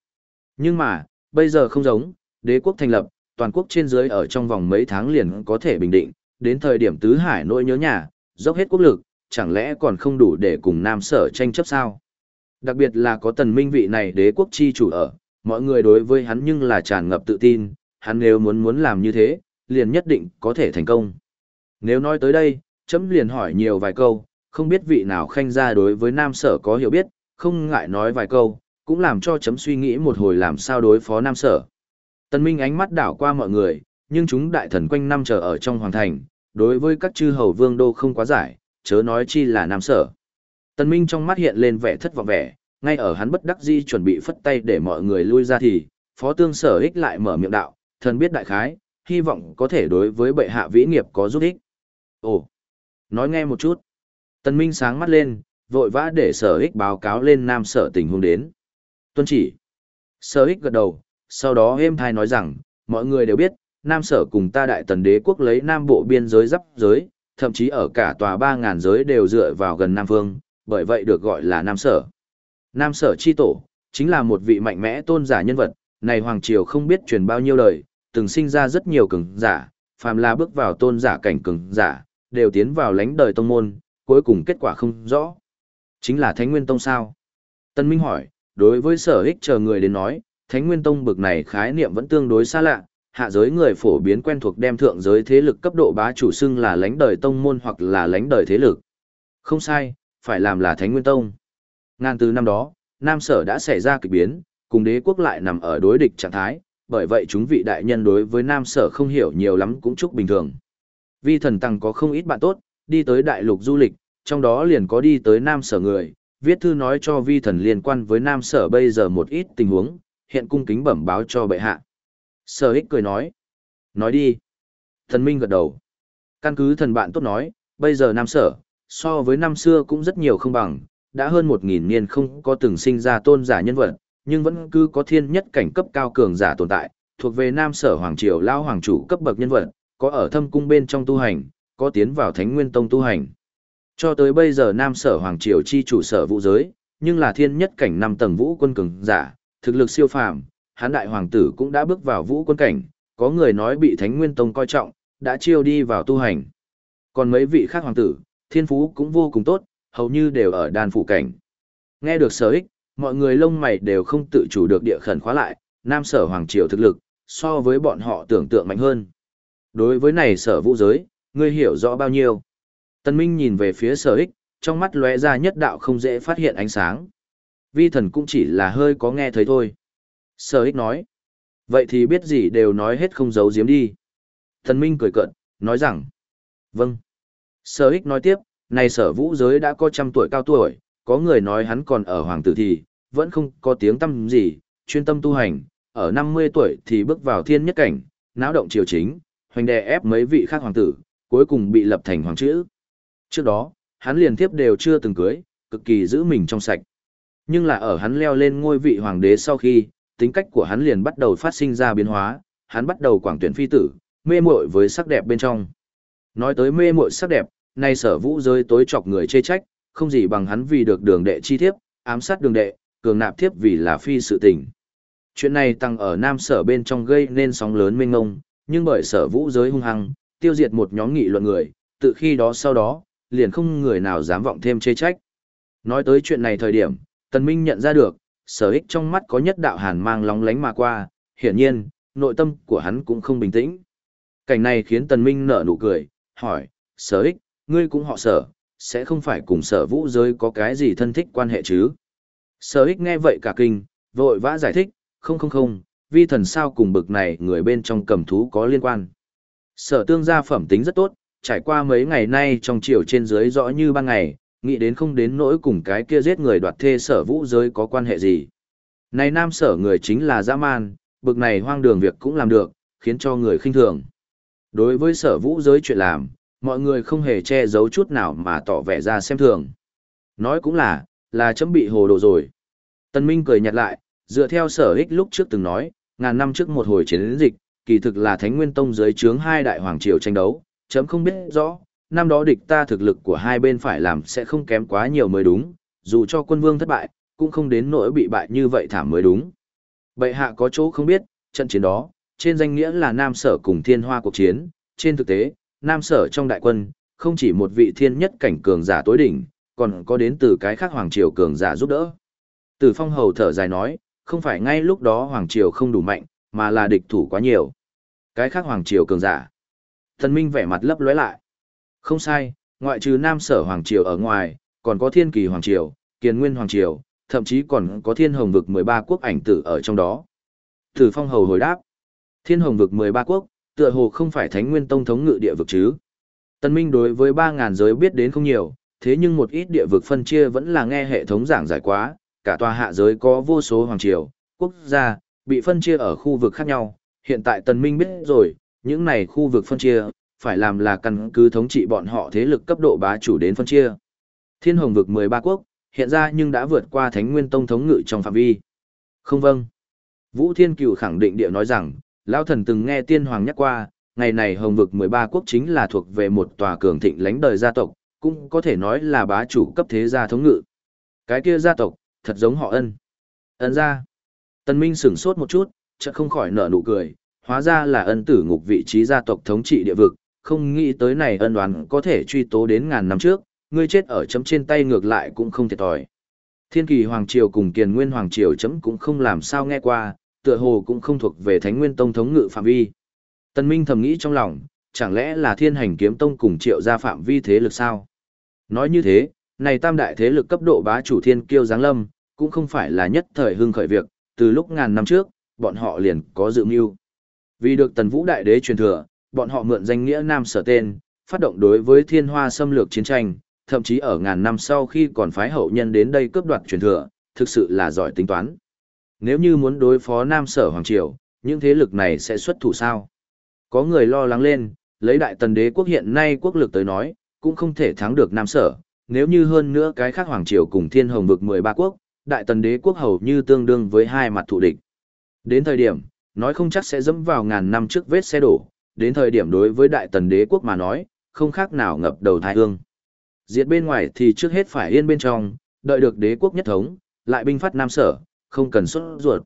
Nhưng mà, bây giờ không giống, đế quốc thành lập, toàn quốc trên dưới ở trong vòng mấy tháng liền có thể bình định, đến thời điểm tứ hải nỗi nhớ nhà, dốc hết quốc lực, chẳng lẽ còn không đủ để cùng nam sở tranh chấp sao? Đặc biệt là có tần minh vị này đế quốc chi chủ ở, mọi người đối với hắn nhưng là tràn ngập tự tin, hắn nếu muốn muốn làm như thế, liền nhất định có thể thành công. Nếu nói tới đây, chấm liền hỏi nhiều vài câu, không biết vị nào khanh ra đối với nam sở có hiểu biết, không ngại nói vài câu, cũng làm cho chấm suy nghĩ một hồi làm sao đối phó nam sở. Tần Minh ánh mắt đảo qua mọi người, nhưng chúng đại thần quanh năm chờ ở trong hoàng thành, đối với các chư hầu vương đô không quá giải, chớ nói chi là nam sở. Tần Minh trong mắt hiện lên vẻ thất vọng vẻ, ngay ở hắn bất đắc dĩ chuẩn bị phất tay để mọi người lui ra thì, phó tương sở ích lại mở miệng đạo, thần biết đại khái, hy vọng có thể đối với bệ hạ vĩ nghiệp có giúp ích. Ồ, nói nghe một chút. Tần Minh sáng mắt lên, vội vã để sở ích báo cáo lên nam sở tình huống đến. Tuân chỉ. Sở ích gật đầu, sau đó êm thai nói rằng, mọi người đều biết, nam sở cùng ta đại tần đế quốc lấy nam bộ biên giới giáp giới, thậm chí ở cả tòa 3.000 giới đều dựa vào gần nam phương, bởi vậy được gọi là nam sở. Nam sở chi tổ, chính là một vị mạnh mẽ tôn giả nhân vật, này Hoàng Triều không biết truyền bao nhiêu đời, từng sinh ra rất nhiều cường giả, phàm là bước vào tôn giả cảnh cường giả, đều tiến vào lãnh đời tông môn, cuối cùng kết quả không rõ. Chính là Thánh Nguyên Tông sao? Tân Minh hỏi, đối với sở ích chờ người đến nói, Thánh Nguyên Tông bực này khái niệm vẫn tương đối xa lạ, hạ giới người phổ biến quen thuộc đem thượng giới thế lực cấp độ bá chủ xưng là lãnh đời tông môn hoặc là lãnh đời thế lực. Không sai, phải làm là Thánh Nguyên Tông. Ngàn từ năm đó, Nam Sở đã xảy ra kịch biến, cùng đế quốc lại nằm ở đối địch trạng thái, bởi vậy chúng vị đại nhân đối với Nam Sở không hiểu nhiều lắm cũng chúc bình thường. Vi thần tăng có không ít bạn tốt, đi tới đại lục du lịch, trong đó liền có đi tới Nam Sở người, viết thư nói cho vi thần liên quan với Nam Sở bây giờ một ít tình huống, hiện cung kính bẩm báo cho bệ hạ. Sở ích cười nói. Nói đi. Thần Minh gật đầu. Căn cứ thần bạn tốt nói, bây giờ Nam Sở, so với năm xưa cũng rất nhiều không bằng, đã hơn một nghìn niên không có từng sinh ra tôn giả nhân vật, nhưng vẫn cứ có thiên nhất cảnh cấp cao cường giả tồn tại, thuộc về Nam Sở Hoàng Triều Lao Hoàng Chủ cấp bậc nhân vật, có ở thâm cung bên trong tu hành, có tiến vào Thánh Nguyên Tông tu hành. Cho tới bây giờ Nam Sở Hoàng Triều chi chủ sở vũ giới, nhưng là thiên nhất cảnh năm tầng vũ quân cường giả, thực lực siêu phàm, hán đại hoàng tử cũng đã bước vào vũ quân cảnh, có người nói bị Thánh Nguyên Tông coi trọng, đã chiêu đi vào tu hành. Còn mấy vị khác hoàng tử, thiên phú cũng vô cùng tốt, hầu như đều ở đàn phủ cảnh. Nghe được sở ích, mọi người lông mày đều không tự chủ được địa khẩn khóa lại, Nam Sở Hoàng Triều thực lực, so với bọn họ tưởng tượng mạnh hơn. Đối với này sở vũ giới, ngươi hiểu rõ bao nhiêu. Tân Minh nhìn về phía sở ích, trong mắt lóe ra nhất đạo không dễ phát hiện ánh sáng. Vi thần cũng chỉ là hơi có nghe thấy thôi. Sở ích nói. Vậy thì biết gì đều nói hết không giấu giếm đi. Tân Minh cười cợt, nói rằng. Vâng. Sở ích nói tiếp, này sở vũ giới đã có trăm tuổi cao tuổi, có người nói hắn còn ở hoàng tử thì, vẫn không có tiếng tâm gì, chuyên tâm tu hành, ở 50 tuổi thì bước vào thiên nhất cảnh, náo động triều chính, hoành đè ép mấy vị khác hoàng tử, cuối cùng bị lập thành hoàng chữ. Trước đó, hắn liền tiếp đều chưa từng cưới, cực kỳ giữ mình trong sạch. Nhưng là ở hắn leo lên ngôi vị hoàng đế sau khi, tính cách của hắn liền bắt đầu phát sinh ra biến hóa, hắn bắt đầu quảng tuyển phi tử, mê muội với sắc đẹp bên trong. Nói tới mê muội sắc đẹp, nay sở vũ rơi tối chọc người chê trách, không gì bằng hắn vì được đường đệ chi thiếp, ám sát đường đệ, cường nạp thiếp vì là phi sự tình. Chuyện này tăng ở nam sở bên trong gây nên sóng lớn mênh ngông, nhưng bởi sở vũ giới hung hăng, tiêu diệt một nhóm nghị luận người, tự khi đó sau đó, liền không người nào dám vọng thêm chê trách. Nói tới chuyện này thời điểm, Tần Minh nhận ra được, sở ích trong mắt có nhất đạo hàn mang lóng lánh mà qua, hiển nhiên, nội tâm của hắn cũng không bình tĩnh. Cảnh này khiến Tần Minh nở nụ cười, hỏi, sở ích, ngươi cũng họ sở, sẽ không phải cùng sở vũ giới có cái gì thân thích quan hệ chứ? Sở ích nghe vậy cả kinh, vội vã giải thích, không không không, vi thần sao cùng bực này người bên trong cầm thú có liên quan. Sở tương gia phẩm tính rất tốt, trải qua mấy ngày nay trong chiều trên dưới rõ như ban ngày, nghĩ đến không đến nỗi cùng cái kia giết người đoạt thê sở vũ giới có quan hệ gì. Này nam sở người chính là dã man, bực này hoang đường việc cũng làm được, khiến cho người khinh thường. Đối với sở vũ giới chuyện làm, mọi người không hề che giấu chút nào mà tỏ vẻ ra xem thường. Nói cũng là, là chấm bị hồ đồ rồi. Tân Minh cười nhạt lại, dựa theo sở ích lúc trước từng nói, ngàn năm trước một hồi chiến dịch, kỳ thực là Thánh Nguyên Tông dưới trướng hai đại hoàng triều tranh đấu, chấm không biết rõ, năm đó địch ta thực lực của hai bên phải làm sẽ không kém quá nhiều mới đúng, dù cho quân vương thất bại, cũng không đến nỗi bị bại như vậy thảm mới đúng. Bệ hạ có chỗ không biết, trận chiến đó, trên danh nghĩa là Nam Sở cùng Thiên Hoa cuộc chiến, trên thực tế, Nam Sở trong đại quân, không chỉ một vị thiên nhất cảnh cường giả tối đỉnh, còn có đến từ cái khác Hoàng Triều cường giả giúp đỡ. Từ phong hầu thở dài nói, không phải ngay lúc đó Hoàng Triều không đủ mạnh, mà là địch thủ quá nhiều. Cái khác Hoàng Triều cường giả. Thần Minh vẻ mặt lấp lóe lại. Không sai, ngoại trừ Nam Sở Hoàng Triều ở ngoài, còn có Thiên Kỳ Hoàng Triều, Kiền Nguyên Hoàng Triều, thậm chí còn có Thiên Hồng Vực 13 quốc ảnh tử ở trong đó. Tử Phong Hầu hồi đáp. Thiên Hồng Vực 13 quốc, tựa hồ không phải Thánh Nguyên Tông thống ngự địa vực chứ. Tân Minh đối với 3.000 giới biết đến không nhiều, thế nhưng một ít địa vực phân chia vẫn là nghe hệ thống giảng giải quá, cả tòa hạ giới có vô số hoàng triều, quốc gia, bị phân chia ở khu vực khác nhau. Hiện tại Tần Minh biết rồi, những này khu vực phân chia, phải làm là căn cứ thống trị bọn họ thế lực cấp độ bá chủ đến phân chia. Thiên Hồng vực 13 quốc, hiện ra nhưng đã vượt qua Thánh Nguyên Tông thống ngự trong phạm vi. Không vâng. Vũ Thiên Cửu khẳng định địa nói rằng, Lão thần từng nghe tiên hoàng nhắc qua, ngày này Hồng vực 13 quốc chính là thuộc về một tòa cường thịnh lãnh đời gia tộc, cũng có thể nói là bá chủ cấp thế gia thống ngự. Cái kia gia tộc, thật giống họ ân. Ân gia. Tân Minh sửng sốt một chút, chợt không khỏi nở nụ cười, hóa ra là ân tử ngục vị trí gia tộc thống trị địa vực, không nghĩ tới này ân đoán có thể truy tố đến ngàn năm trước, ngươi chết ở chấm trên tay ngược lại cũng không thiệt thòi. Thiên kỳ Hoàng Triều cùng kiền nguyên Hoàng Triều chấm cũng không làm sao nghe qua, tựa hồ cũng không thuộc về Thánh Nguyên Tông thống ngự phạm vi. Tân Minh thầm nghĩ trong lòng, chẳng lẽ là Thiên Hành Kiếm Tông cùng Triệu gia phạm vi thế lực sao? Nói như thế, này tam đại thế lực cấp độ bá chủ Thiên Kiêu Giáng Lâm, cũng không phải là nhất thời hưng khởi việc, từ lúc ngàn năm trước, bọn họ liền có dự mưu. Vì được Tần Vũ Đại Đế truyền thừa, bọn họ mượn danh nghĩa Nam Sở tên, phát động đối với Thiên Hoa xâm lược chiến tranh, thậm chí ở ngàn năm sau khi còn phái hậu nhân đến đây cướp đoạt truyền thừa, thực sự là giỏi tính toán. Nếu như muốn đối phó Nam Sở Hoàng Triều, những thế lực này sẽ xuất thủ sao? Có người lo lắng lên, lấy đại tần đế quốc hiện nay quốc lực tới nói, cũng không thể thắng được Nam Sở, nếu như hơn nữa cái khác Hoàng Triều cùng Thiên Hồng vực 13 quốc, đại tần đế quốc hầu như tương đương với hai mặt thù địch. Đến thời điểm, nói không chắc sẽ dẫm vào ngàn năm trước vết xe đổ, đến thời điểm đối với đại tần đế quốc mà nói, không khác nào ngập đầu thái hương. Diệt bên ngoài thì trước hết phải yên bên trong, đợi được đế quốc nhất thống, lại binh phát Nam Sở, không cần xuất ruột.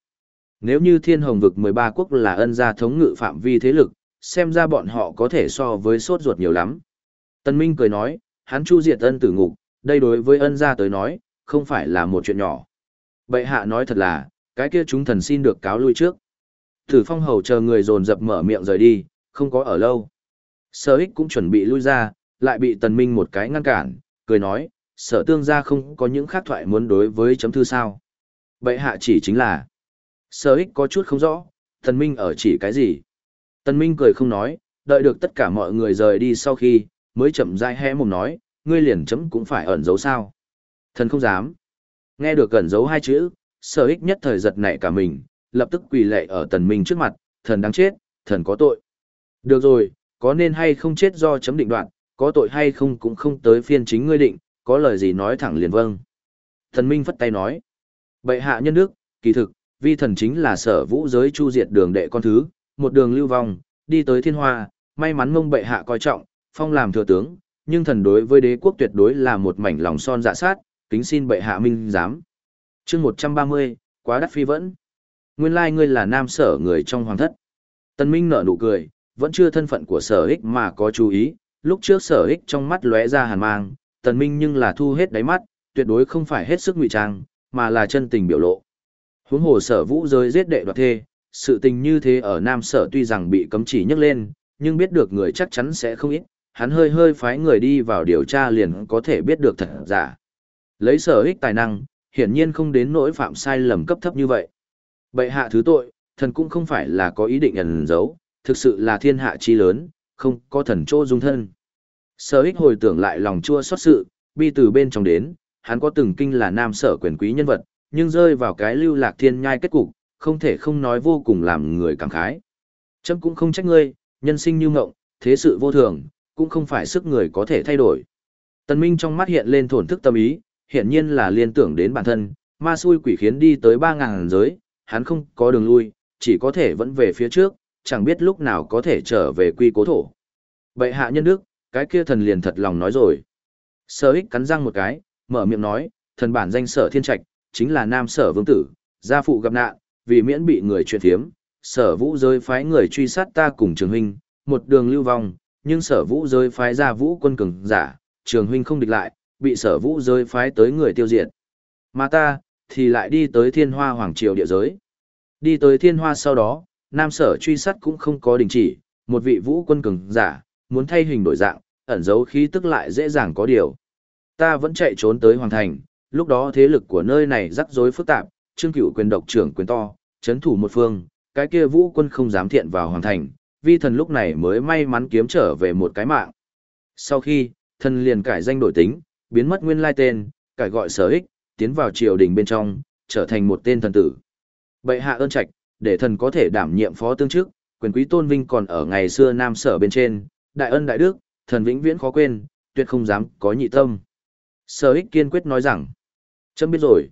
Nếu như thiên hồng vực 13 quốc là ân gia thống ngự phạm vi thế lực, xem ra bọn họ có thể so với sốt ruột nhiều lắm. Tân Minh cười nói, hắn chu diệt ân tử ngục, đây đối với ân gia tới nói, không phải là một chuyện nhỏ. Bệ hạ nói thật là, cái kia chúng thần xin được cáo lui trước. Tử phong hầu chờ người dồn dập mở miệng rời đi, không có ở lâu. Sở ích cũng chuẩn bị lui ra, lại bị tần minh một cái ngăn cản, cười nói, sở tương gia không có những khác thoại muốn đối với chấm thư sao. Bệ hạ chỉ chính là, sở ích có chút không rõ, tần minh ở chỉ cái gì. Tần minh cười không nói, đợi được tất cả mọi người rời đi sau khi, mới chậm rãi hé mồm nói, ngươi liền chấm cũng phải ẩn giấu sao. Thần không dám. Nghe được ẩn giấu hai chữ, sở ích nhất thời giật nảy cả mình, lập tức quỳ lệ ở tần minh trước mặt, thần đáng chết, thần có tội. Được rồi, có nên hay không chết do chấm định đoạn, có tội hay không cũng không tới phiên chính ngươi định, có lời gì nói thẳng liền vâng. Thần minh phất tay nói, bệ hạ nhân đức, kỳ thực, vi thần chính là sở vũ giới chu diệt đường đệ con thứ, một đường lưu vong, đi tới thiên hoa, may mắn mông bệ hạ coi trọng, phong làm thừa tướng, nhưng thần đối với đế quốc tuyệt đối là một mảnh lòng son dạ sát, kính xin bệ hạ minh giám. chương 130, quá đắt phi vẫn. Nguyên lai ngươi là nam sở người trong hoàng thất. Tân Minh nở nụ cười, vẫn chưa thân phận của sở ích mà có chú ý, lúc trước sở ích trong mắt lóe ra hàn mang, tần minh nhưng là thu hết đáy mắt, tuyệt đối không phải hết sức ngụy trang, mà là chân tình biểu lộ. Huống hồ sở vũ rơi giết đệ đoạt thê, sự tình như thế ở nam sở tuy rằng bị cấm chỉ nhắc lên, nhưng biết được người chắc chắn sẽ không ít, hắn hơi hơi phái người đi vào điều tra liền có thể biết được thật giả. Lấy sở ích tài năng, hiển nhiên không đến nỗi phạm sai lầm cấp thấp như vậy. Bệ hạ thứ tội, thần cũng không phải là có ý định ẩn giấu, thực sự là thiên hạ chi lớn, không có thần chỗ dung thân. Sở ích hồi tưởng lại lòng chua xót sự, bi từ bên trong đến, hắn có từng kinh là nam sở quyền quý nhân vật, nhưng rơi vào cái lưu lạc thiên nhai kết cục, không thể không nói vô cùng làm người cảm khái. Chấm cũng không trách ngươi, nhân sinh như ngộng, thế sự vô thường, cũng không phải sức người có thể thay đổi. Tần Minh trong mắt hiện lên thổn thức tâm ý, hiện nhiên là liên tưởng đến bản thân, ma xui quỷ khiến đi tới 3.000 giới, hắn không có đường lui, chỉ có thể vẫn về phía trước, chẳng biết lúc nào có thể trở về quy cố thổ. Bệ hạ nhân đức, cái kia thần liền thật lòng nói rồi. Sở ích cắn răng một cái, mở miệng nói, thần bản danh sở thiên trạch, chính là nam sở vương tử, gia phụ gặp nạn, vì miễn bị người truyền thiếm, sở vũ rơi phái người truy sát ta cùng trường huynh, một đường lưu vong, nhưng sở vũ rơi phái ra vũ quân cường giả, trường huynh không địch lại, bị sở vũ rơi phái tới người tiêu diệt. Mà ta, thì lại đi tới thiên hoa hoàng triều địa giới. Đi tới thiên hoa sau đó, nam sở truy sát cũng không có đình chỉ, một vị vũ quân cường giả, muốn thay hình đổi dạng, ẩn giấu khí tức lại dễ dàng có điều. Ta vẫn chạy trốn tới hoàng thành, lúc đó thế lực của nơi này rắc rối phức tạp, trương cửu quyền độc trưởng quyền to, chấn thủ một phương, cái kia vũ quân không dám thiện vào hoàng thành, vi thần lúc này mới may mắn kiếm trở về một cái mạng. Sau khi, thần liền cải danh đổi tính, biến mất nguyên lai tên, cải gọi sở ích, tiến vào triều đình bên trong, trở thành một tên thần tử. Bệ hạ ơn trạch, để thần có thể đảm nhiệm phó tương chức, quyền quý tôn vinh còn ở ngày xưa nam sở bên trên, đại ân đại đức, thần vĩnh viễn khó quên, tuyệt không dám có nhị tâm. Sở ích kiên quyết nói rằng, chấm biết rồi.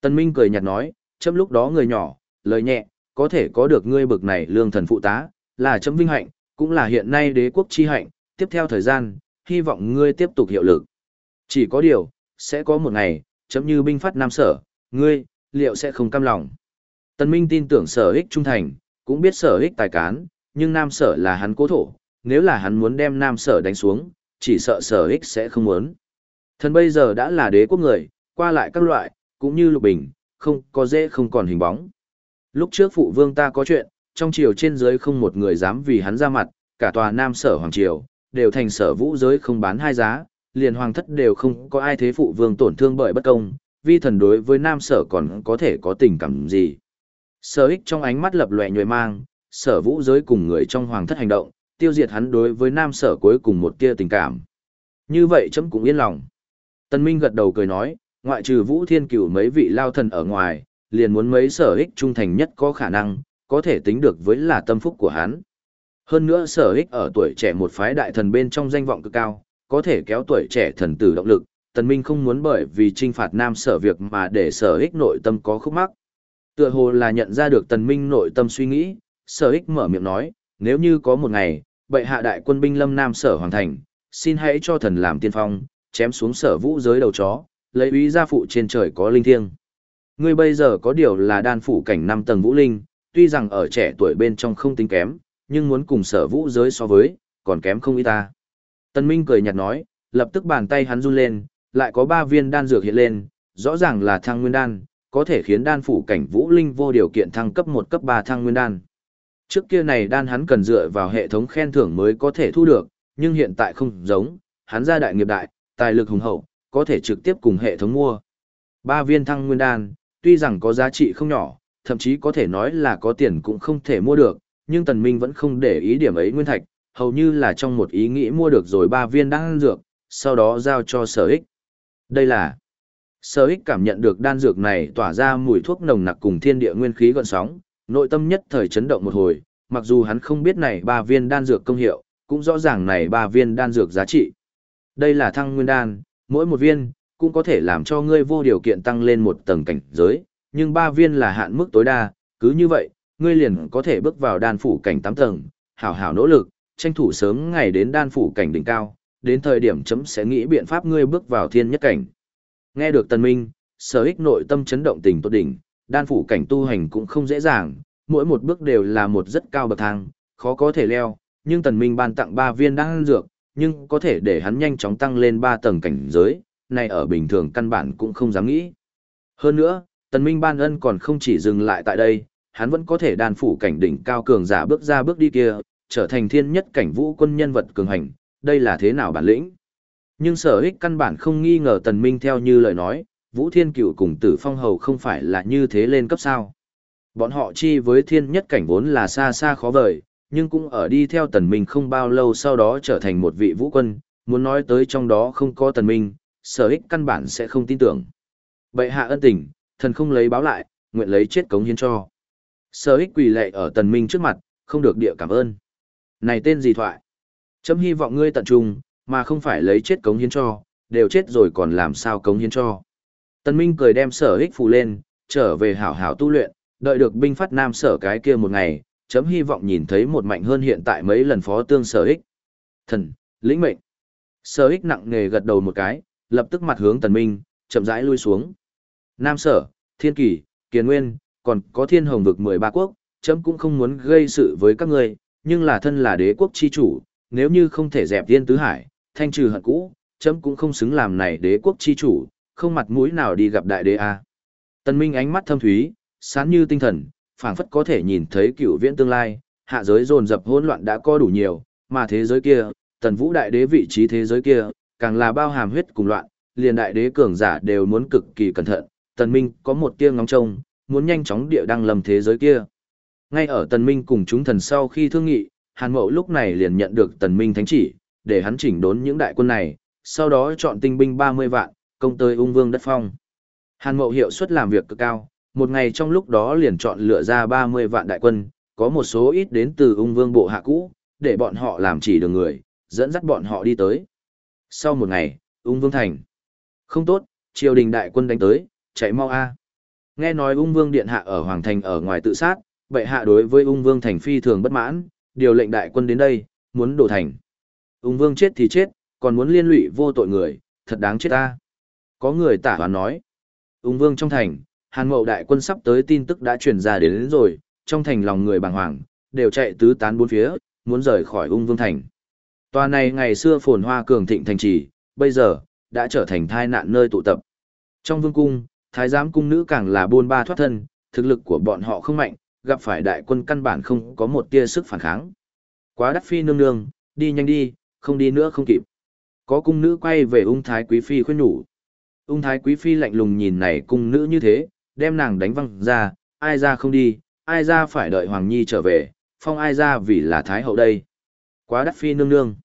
Tân Minh cười nhạt nói, chấm lúc đó người nhỏ, lời nhẹ, có thể có được ngươi bực này lương thần phụ tá, là chấm vinh hạnh, cũng là hiện nay đế quốc chi hạnh, tiếp theo thời gian, hy vọng ngươi tiếp tục hiệu lực. Chỉ có điều, sẽ có một ngày, chấm như binh phát nam sở, ngươi, liệu sẽ không cam lòng. Tân Minh tin tưởng sở ích trung thành, cũng biết sở ích tài cán, nhưng nam sở là hắn cố thổ, nếu là hắn muốn đem nam sở đánh xuống, chỉ sợ sở ích sẽ không muốn. Thần bây giờ đã là đế quốc người, qua lại các loại, cũng như lục bình, không có dễ không còn hình bóng. Lúc trước phụ vương ta có chuyện, trong triều trên dưới không một người dám vì hắn ra mặt, cả tòa nam sở hoàng triều, đều thành sở vũ giới không bán hai giá, liền hoàng thất đều không có ai thế phụ vương tổn thương bởi bất công, vi thần đối với nam sở còn có thể có tình cảm gì. Sở ích trong ánh mắt lập lòe nhuệ mang, sở vũ giới cùng người trong hoàng thất hành động, tiêu diệt hắn đối với nam sở cuối cùng một tia tình cảm. Như vậy chấm cũng yên lòng. Tân Minh gật đầu cười nói, ngoại trừ vũ thiên cửu mấy vị lao thần ở ngoài, liền muốn mấy sở ích trung thành nhất có khả năng, có thể tính được với là tâm phúc của hắn. Hơn nữa sở ích ở tuổi trẻ một phái đại thần bên trong danh vọng cực cao, có thể kéo tuổi trẻ thần tử động lực, tần minh không muốn bởi vì trinh phạt nam sở việc mà để sở ích nội tâm có khúc mắc. Tựa hồ là nhận ra được tần minh nội tâm suy nghĩ, sở ích mở miệng nói, nếu như có một ngày, bệ hạ đại quân binh lâm nam sở hoàn thành, xin hãy cho thần làm tiên phong, chém xuống sở vũ giới đầu chó, lấy ý gia phụ trên trời có linh thiêng. Ngươi bây giờ có điều là đan phủ cảnh năm tầng vũ linh, tuy rằng ở trẻ tuổi bên trong không tính kém, nhưng muốn cùng sở vũ giới so với, còn kém không ít ta. Tân Minh cười nhạt nói, lập tức bàn tay hắn run lên, lại có ba viên đan dược hiện lên, rõ ràng là thăng nguyên đan, có thể khiến đan phủ cảnh vũ linh vô điều kiện thăng cấp một cấp ba thăng nguyên đan. Trước kia này đan hắn cần dựa vào hệ thống khen thưởng mới có thể thu được, nhưng hiện tại không giống, hắn ra đại nghiệp đại, tài lực hùng hậu, có thể trực tiếp cùng hệ thống mua. Ba viên thăng nguyên đan, tuy rằng có giá trị không nhỏ, thậm chí có thể nói là có tiền cũng không thể mua được, nhưng Tần Minh vẫn không để ý điểm ấy nguyên thạch, hầu như là trong một ý nghĩ mua được rồi ba viên đan dược, sau đó giao cho sở ích. Đây là sở ích cảm nhận được đan dược này tỏa ra mùi thuốc nồng nặc cùng thiên địa nguyên khí gọn sóng, nội tâm nhất thời chấn động một hồi, mặc dù hắn không biết này ba viên đan dược công hiệu, cũng rõ ràng này ba viên đan dược giá trị. Đây là thăng nguyên đan, mỗi một viên cũng có thể làm cho ngươi vô điều kiện tăng lên một tầng cảnh giới, nhưng ba viên là hạn mức tối đa, cứ như vậy, ngươi liền có thể bước vào đan phủ cảnh 8 tầng, hảo hảo nỗ lực, tranh thủ sớm ngày đến đan phủ cảnh đỉnh cao, đến thời điểm chấm sẽ nghĩ biện pháp ngươi bước vào thiên nhất cảnh. Nghe được Tần Minh, sở ích nội tâm chấn động tình tốt đỉnh, đan phủ cảnh tu hành cũng không dễ dàng, mỗi một bước đều là một rất cao bậc thang, khó có thể leo, nhưng Tần Minh ban tặng 3 viên đan dược, nhưng có thể để hắn nhanh chóng tăng lên 3 tầng cảnh giới, này ở bình thường căn bản cũng không dám nghĩ. Hơn nữa, Tần Minh ban ân còn không chỉ dừng lại tại đây, hắn vẫn có thể đan phủ cảnh đỉnh cao cường giả bước ra bước đi kia, trở thành thiên nhất cảnh vũ quân nhân vật cường hành, đây là thế nào bản lĩnh. Nhưng sở ích căn bản không nghi ngờ Tần Minh theo như lời nói, Vũ Thiên Cựu cùng Tử Phong Hầu không phải là như thế lên cấp sao. Bọn họ chi với thiên nhất cảnh vốn là xa xa khó vời, nhưng cũng ở đi theo Tần Minh không bao lâu sau đó trở thành một vị vũ quân, muốn nói tới trong đó không có Tần Minh, sở ích căn bản sẽ không tin tưởng. Bệ hạ ân tình, thần không lấy báo lại, nguyện lấy chết cống hiến cho. Sở ích quỳ lệ ở tần minh trước mặt, không được địa cảm ơn. Này tên gì thoại? Chấm hy vọng ngươi tận trung, mà không phải lấy chết cống hiến cho, đều chết rồi còn làm sao cống hiến cho. Tần minh cười đem sở ích phù lên, trở về hảo hảo tu luyện, đợi được binh phát nam sở cái kia một ngày, chấm hy vọng nhìn thấy một mạnh hơn hiện tại mấy lần phó tương sở ích. Thần, lĩnh mệnh. Sở ích nặng nề gật đầu một cái, lập tức mặt hướng tần minh, chậm rãi lui xuống. Nam sở, thiên kỳ, kiền nguyên, còn có thiên hồng vực 13 quốc, chấm cũng không muốn gây sự với các ngươi, nhưng là thân là đế quốc chi chủ, nếu như không thể dẹp Thiên tứ hải, thanh trừ hận cũ, chấm cũng không xứng làm này đế quốc chi chủ, không mặt mũi nào đi gặp đại đế a. Tần Minh ánh mắt thâm thúy, sáng như tinh thần, phảng phất có thể nhìn thấy cựu viễn tương lai, hạ giới dồn dập hỗn loạn đã có đủ nhiều, mà thế giới kia, tần vũ đại đế vị trí thế giới kia, càng là bao hàm huyết cùng loạn, liền đại đế cường giả đều muốn cực kỳ cẩn thận, tần minh có một tia ngóng trông, muốn nhanh chóng địa đăng lầm thế giới kia. Ngay ở tần minh cùng chúng thần sau khi thương nghị, Hàn Mậu lúc này liền nhận được tần minh thánh chỉ, để hắn chỉnh đốn những đại quân này, sau đó chọn tinh binh 30 vạn, công tới ung vương đất phong. Hàn Mậu hiệu suất làm việc cực cao, một ngày trong lúc đó liền chọn lựa ra 30 vạn đại quân, có một số ít đến từ ung vương bộ hạ cũ, để bọn họ làm chỉ đường người, dẫn dắt bọn họ đi tới. Sau một ngày, ung vương thành. Không tốt, triều đình đại quân đánh tới, chạy mau a. Nghe nói ung vương điện hạ ở Hoàng Thành ở ngoài tự sát, bệ hạ đối với ung vương thành phi thường bất mãn, điều lệnh đại quân đến đây, muốn đổ thành. Ung vương chết thì chết, còn muốn liên lụy vô tội người, thật đáng chết ta. Có người tả hoán nói. Ung vương trong thành, hàn mậu đại quân sắp tới tin tức đã truyền ra đến, đến rồi, trong thành lòng người bàng hoàng, đều chạy tứ tán bốn phía, muốn rời khỏi ung vương thành. Tòa này ngày xưa phồn hoa cường thịnh thành trì, bây giờ, đã trở thành thai nạn nơi tụ tập. Trong vương cung, thái giám cung nữ càng là buôn ba thoát thân, thực lực của bọn họ không mạnh, gặp phải đại quân căn bản không có một tia sức phản kháng. Quá đắt phi nương nương, đi nhanh đi, không đi nữa không kịp. Có cung nữ quay về ung thái quý phi khuyên nhủ. Ung thái quý phi lạnh lùng nhìn này cung nữ như thế, đem nàng đánh văng ra, ai ra không đi, ai ra phải đợi Hoàng Nhi trở về, phong ai ra vì là thái hậu đây. Quá đắt phi nương nương.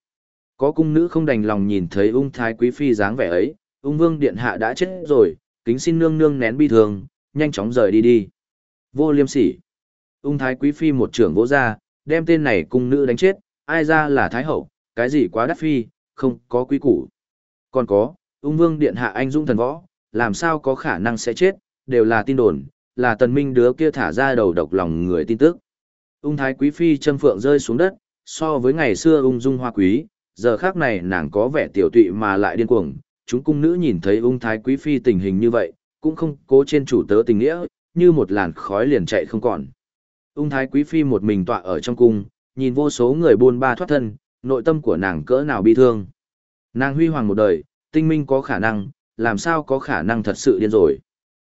Có cung nữ không đành lòng nhìn thấy ung thái quý phi dáng vẻ ấy, ung vương điện hạ đã chết rồi, kính xin nương nương nén bi thường, nhanh chóng rời đi đi. Vô liêm sỉ. Ung thái quý phi một trưởng vỗ ra, đem tên này cung nữ đánh chết, ai ra là thái hậu, cái gì quá đắt phi, không có quý củ. Còn có, ung vương điện hạ anh dũng thần võ, làm sao có khả năng sẽ chết, đều là tin đồn, là tần minh đứa kia thả ra đầu độc lòng người tin tức. Ung thái quý phi châm phượng rơi xuống đất, so với ngày xưa ung dung hoa quý, giờ khác này nàng có vẻ tiểu tụy mà lại điên cuồng, chúng cung nữ nhìn thấy ung thái quý phi tình hình như vậy, cũng không cố trên chủ tớ tình nghĩa, như một làn khói liền chạy không còn. Ung thái quý phi một mình tọa ở trong cung, nhìn vô số người buôn ba thoát thân, nội tâm của nàng cỡ nào bi thương. Nàng huy hoàng một đời, tinh minh có khả năng, làm sao có khả năng thật sự điên rồi.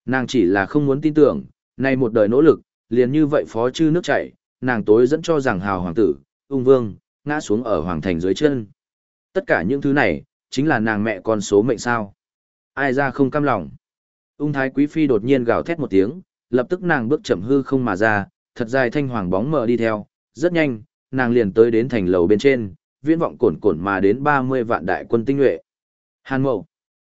Nàng chỉ là không muốn tin tưởng, nay một đời nỗ lực, liền như vậy phó chư nước chảy, nàng tối dẫn cho rằng hào hoàng tử, ung vương, ngã xuống ở hoàng thành dưới chân. Tất cả những thứ này, chính là nàng mẹ con số mệnh sao. Ai ra không cam lòng. Ung thái quý phi đột nhiên gào thét một tiếng, lập tức nàng bước chậm hư không mà ra, thật dài thanh hoàng bóng mờ đi theo, rất nhanh, nàng liền tới đến thành lầu bên trên, viễn vọng cổn cổn mà đến 30 vạn đại quân tinh nhuệ. Hàn Mậu.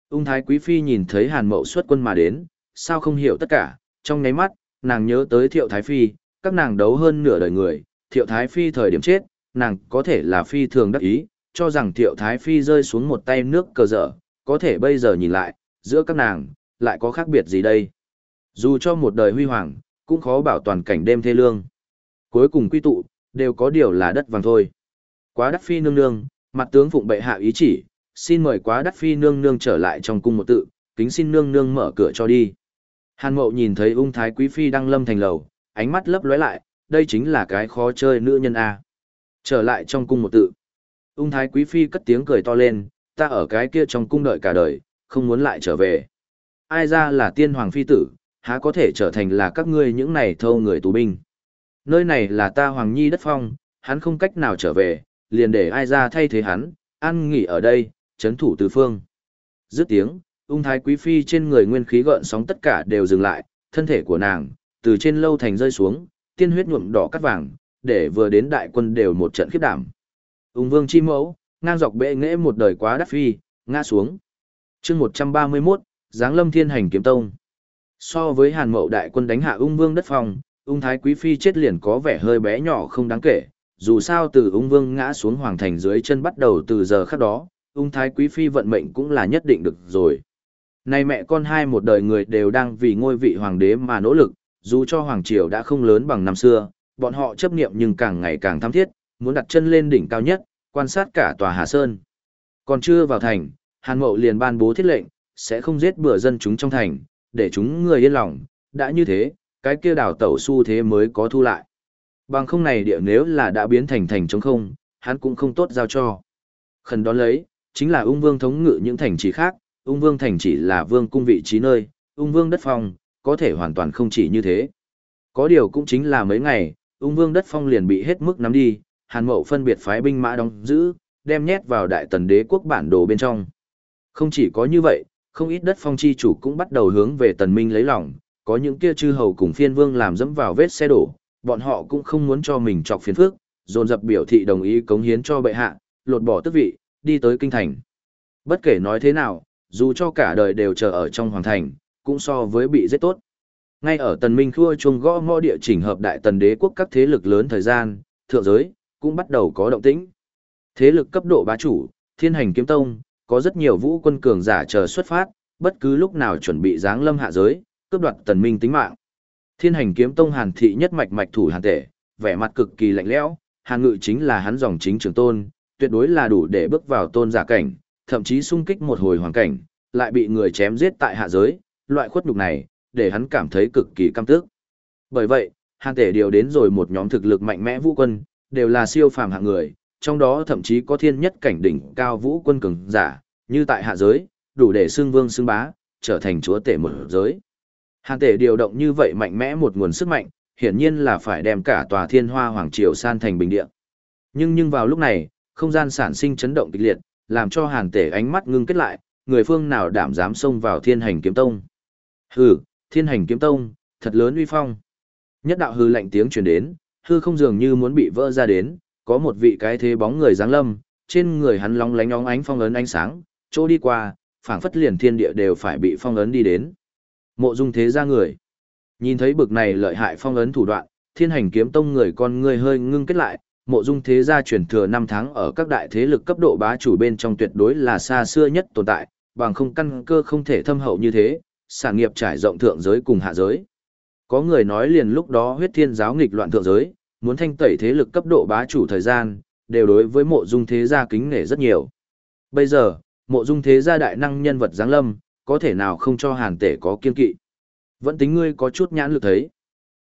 Ung Thái Quý Phi nhìn thấy Hàn Mậu xuất quân mà đến, sao không hiểu tất cả, trong nháy mắt, nàng nhớ tới Thiệu Thái Phi, các nàng đấu hơn nửa đời người, Thiệu Thái Phi thời điểm chết, nàng có thể là phi thường đắc ý, cho rằng Thiệu Thái Phi rơi xuống một tay nước cờ dở, có thể bây giờ nhìn lại, giữa các nàng, lại có khác biệt gì đây? Dù cho một đời huy hoàng, cũng khó bảo toàn cảnh đêm thê lương. Cuối cùng quy tụ, đều có điều là đất vàng thôi. Quá đắc phi nương nương, mặt tướng phụng bệ hạ ý chỉ, xin mời quá đắc phi nương nương trở lại trong cung một tự, kính xin nương nương mở cửa cho đi. Hàn mậu nhìn thấy ung thái quý phi đang lâm thành lầu, ánh mắt lấp lóe lại, đây chính là cái khó chơi nữ nhân A. Trở lại trong cung một tự. Ung thái quý phi cất tiếng cười to lên, ta ở cái kia trong cung đợi cả đời, không muốn lại trở về. Ai ra là tiên hoàng phi tử, há có thể trở thành là các ngươi những này thâu người tù binh. Nơi này là ta hoàng nhi đất phong, hắn không cách nào trở về, liền để ai ra thay thế hắn, ăn nghỉ ở đây, chấn thủ tứ phương. Dứt tiếng, ung thái quý phi trên người nguyên khí gợn sóng tất cả đều dừng lại, thân thể của nàng, từ trên lâu thành rơi xuống, tiên huyết nhuộm đỏ cắt vàng, để vừa đến đại quân đều một trận khiếp đảm. Ung vương chi mẫu, ngang dọc bệ nghệ một đời quá đắt phi, ngã xuống. chương 131, Giáng lâm thiên hành kiếm tông. So với hàn mậu đại quân đánh hạ ung vương đất phòng, ung thái quý phi chết liền có vẻ hơi bé nhỏ không đáng kể, dù sao từ ung vương ngã xuống hoàng thành dưới chân bắt đầu từ giờ khắc đó, ung thái quý phi vận mệnh cũng là nhất định được rồi. Này mẹ con hai một đời người đều đang vì ngôi vị hoàng đế mà nỗ lực, dù cho hoàng triều đã không lớn bằng năm xưa, bọn họ chấp niệm nhưng càng ngày càng tham thiết, muốn đặt chân lên đỉnh cao nhất, quan sát cả tòa Hà Sơn. Còn chưa vào thành, Hàn Mậu liền ban bố thiết lệnh, sẽ không giết bừa dân chúng trong thành, để chúng người yên lòng, đã như thế, cái kia đảo tẩu su thế mới có thu lại. Bằng không này địa nếu là đã biến thành thành trống không, hắn cũng không tốt giao cho. Khẩn đón lấy, chính là ung vương thống ngự những thành trì khác, ung vương thành chỉ là vương cung vị trí nơi, ung vương đất phong, có thể hoàn toàn không chỉ như thế. Có điều cũng chính là mấy ngày, ung vương đất phong liền bị hết mức nắm đi, hàn mậu phân biệt phái binh mã đóng giữ, đem nhét vào đại tần đế quốc bản đồ bên trong. Không chỉ có như vậy, không ít đất phong chi chủ cũng bắt đầu hướng về tần minh lấy lòng, có những kia chư hầu cùng phiên vương làm dẫm vào vết xe đổ, bọn họ cũng không muốn cho mình chọc phiền phức, dồn dập biểu thị đồng ý cống hiến cho bệ hạ, lột bỏ tước vị, đi tới kinh thành. Bất kể nói thế nào, dù cho cả đời đều chờ ở trong hoàng thành, cũng so với bị giết tốt. Ngay ở tần minh khua chuông gõ ngõ địa chỉnh hợp đại tần đế quốc các thế lực lớn thời gian, thượng giới, cũng bắt đầu có động tĩnh. Thế lực cấp độ bá chủ, thiên hành kiếm tông, có rất nhiều vũ quân cường giả chờ xuất phát, bất cứ lúc nào chuẩn bị giáng lâm hạ giới, cướp đoạt tần minh tính mạng. Thiên hành kiếm tông hàn thị nhất mạch mạch thủ hàn tể, vẻ mặt cực kỳ lạnh lẽo, hàn ngự chính là hắn dòng chính trưởng tôn, tuyệt đối là đủ để bước vào tôn giả cảnh, thậm chí xung kích một hồi hoàn cảnh, lại bị người chém giết tại hạ giới, loại khuất nhục này, để hắn cảm thấy cực kỳ căm tức. Bởi vậy, hàn tể điều đến rồi một nhóm thực lực mạnh mẽ vũ quân, đều là siêu phàm hạng người, trong đó thậm chí có thiên nhất cảnh đỉnh cao vũ quân cường giả, như tại hạ giới, đủ để xưng vương xưng bá, trở thành chúa tể một giới. Hàn tể điều động như vậy mạnh mẽ một nguồn sức mạnh, hiển nhiên là phải đem cả tòa thiên hoa hoàng triều san thành bình địa. Nhưng nhưng vào lúc này, không gian sản sinh chấn động kịch liệt, làm cho hàn tể ánh mắt ngưng kết lại, người phương nào đảm dám xông vào thiên hành kiếm tông. Hừ, thiên hành kiếm tông, thật lớn uy phong. Nhất đạo hư lạnh tiếng truyền đến, hư không dường như muốn bị vỡ ra đến, có một vị cái thế bóng người dáng lâm, trên người hắn long lánh óng ánh phong ấn ánh sáng, chỗ đi qua, phảng phất liền thiên địa đều phải bị phong ấn đi đến. Mộ dung thế ra người. Nhìn thấy bực này lợi hại phong ấn thủ đoạn, thiên hành kiếm tông người con người hơi ngưng kết lại, mộ dung thế gia truyền thừa năm tháng ở các đại thế lực cấp độ bá chủ bên trong tuyệt đối là xa xưa nhất tồn tại, bằng không căn cơ không thể thâm hậu như thế, sản nghiệp trải rộng thượng giới cùng hạ giới. Có người nói liền lúc đó huyết thiên giáo nghịch loạn thượng giới, muốn thanh tẩy thế lực cấp độ bá chủ thời gian, đều đối với mộ dung thế gia kính nể rất nhiều. Bây giờ, Mộ dung thế gia đại năng nhân vật giáng lâm, có thể nào không cho hàn tể có kiên kỵ. Vẫn tính ngươi có chút nhãn lực thấy.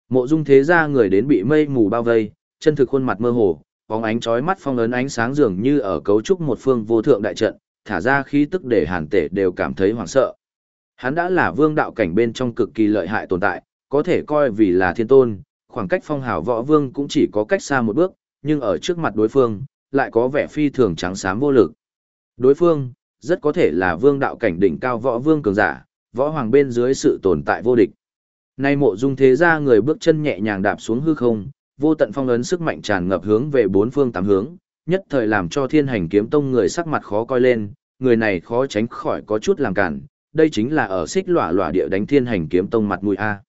Mộ dung thế gia người đến bị mây mù bao vây, chân thực khuôn mặt mơ hồ, bóng ánh chói mắt phong ấn ánh sáng dường như ở cấu trúc một phương vô thượng đại trận, thả ra khí tức để hàn tể đều cảm thấy hoảng sợ. Hắn đã là vương đạo cảnh bên trong cực kỳ lợi hại tồn tại, có thể coi vì là thiên tôn, khoảng cách phong hào võ vương cũng chỉ có cách xa một bước, nhưng ở trước mặt đối phương, lại có vẻ phi thường trắng xám vô lực. Đối phương, rất có thể là vương đạo cảnh đỉnh cao võ vương cường giả, võ hoàng bên dưới sự tồn tại vô địch. Nay mộ dung thế ra người bước chân nhẹ nhàng đạp xuống hư không, vô tận phong ấn sức mạnh tràn ngập hướng về bốn phương tám hướng, nhất thời làm cho thiên hành kiếm tông người sắc mặt khó coi lên, người này khó tránh khỏi có chút làm cản, đây chính là ở xích lỏa lỏa địa đánh thiên hành kiếm tông mặt mũi A.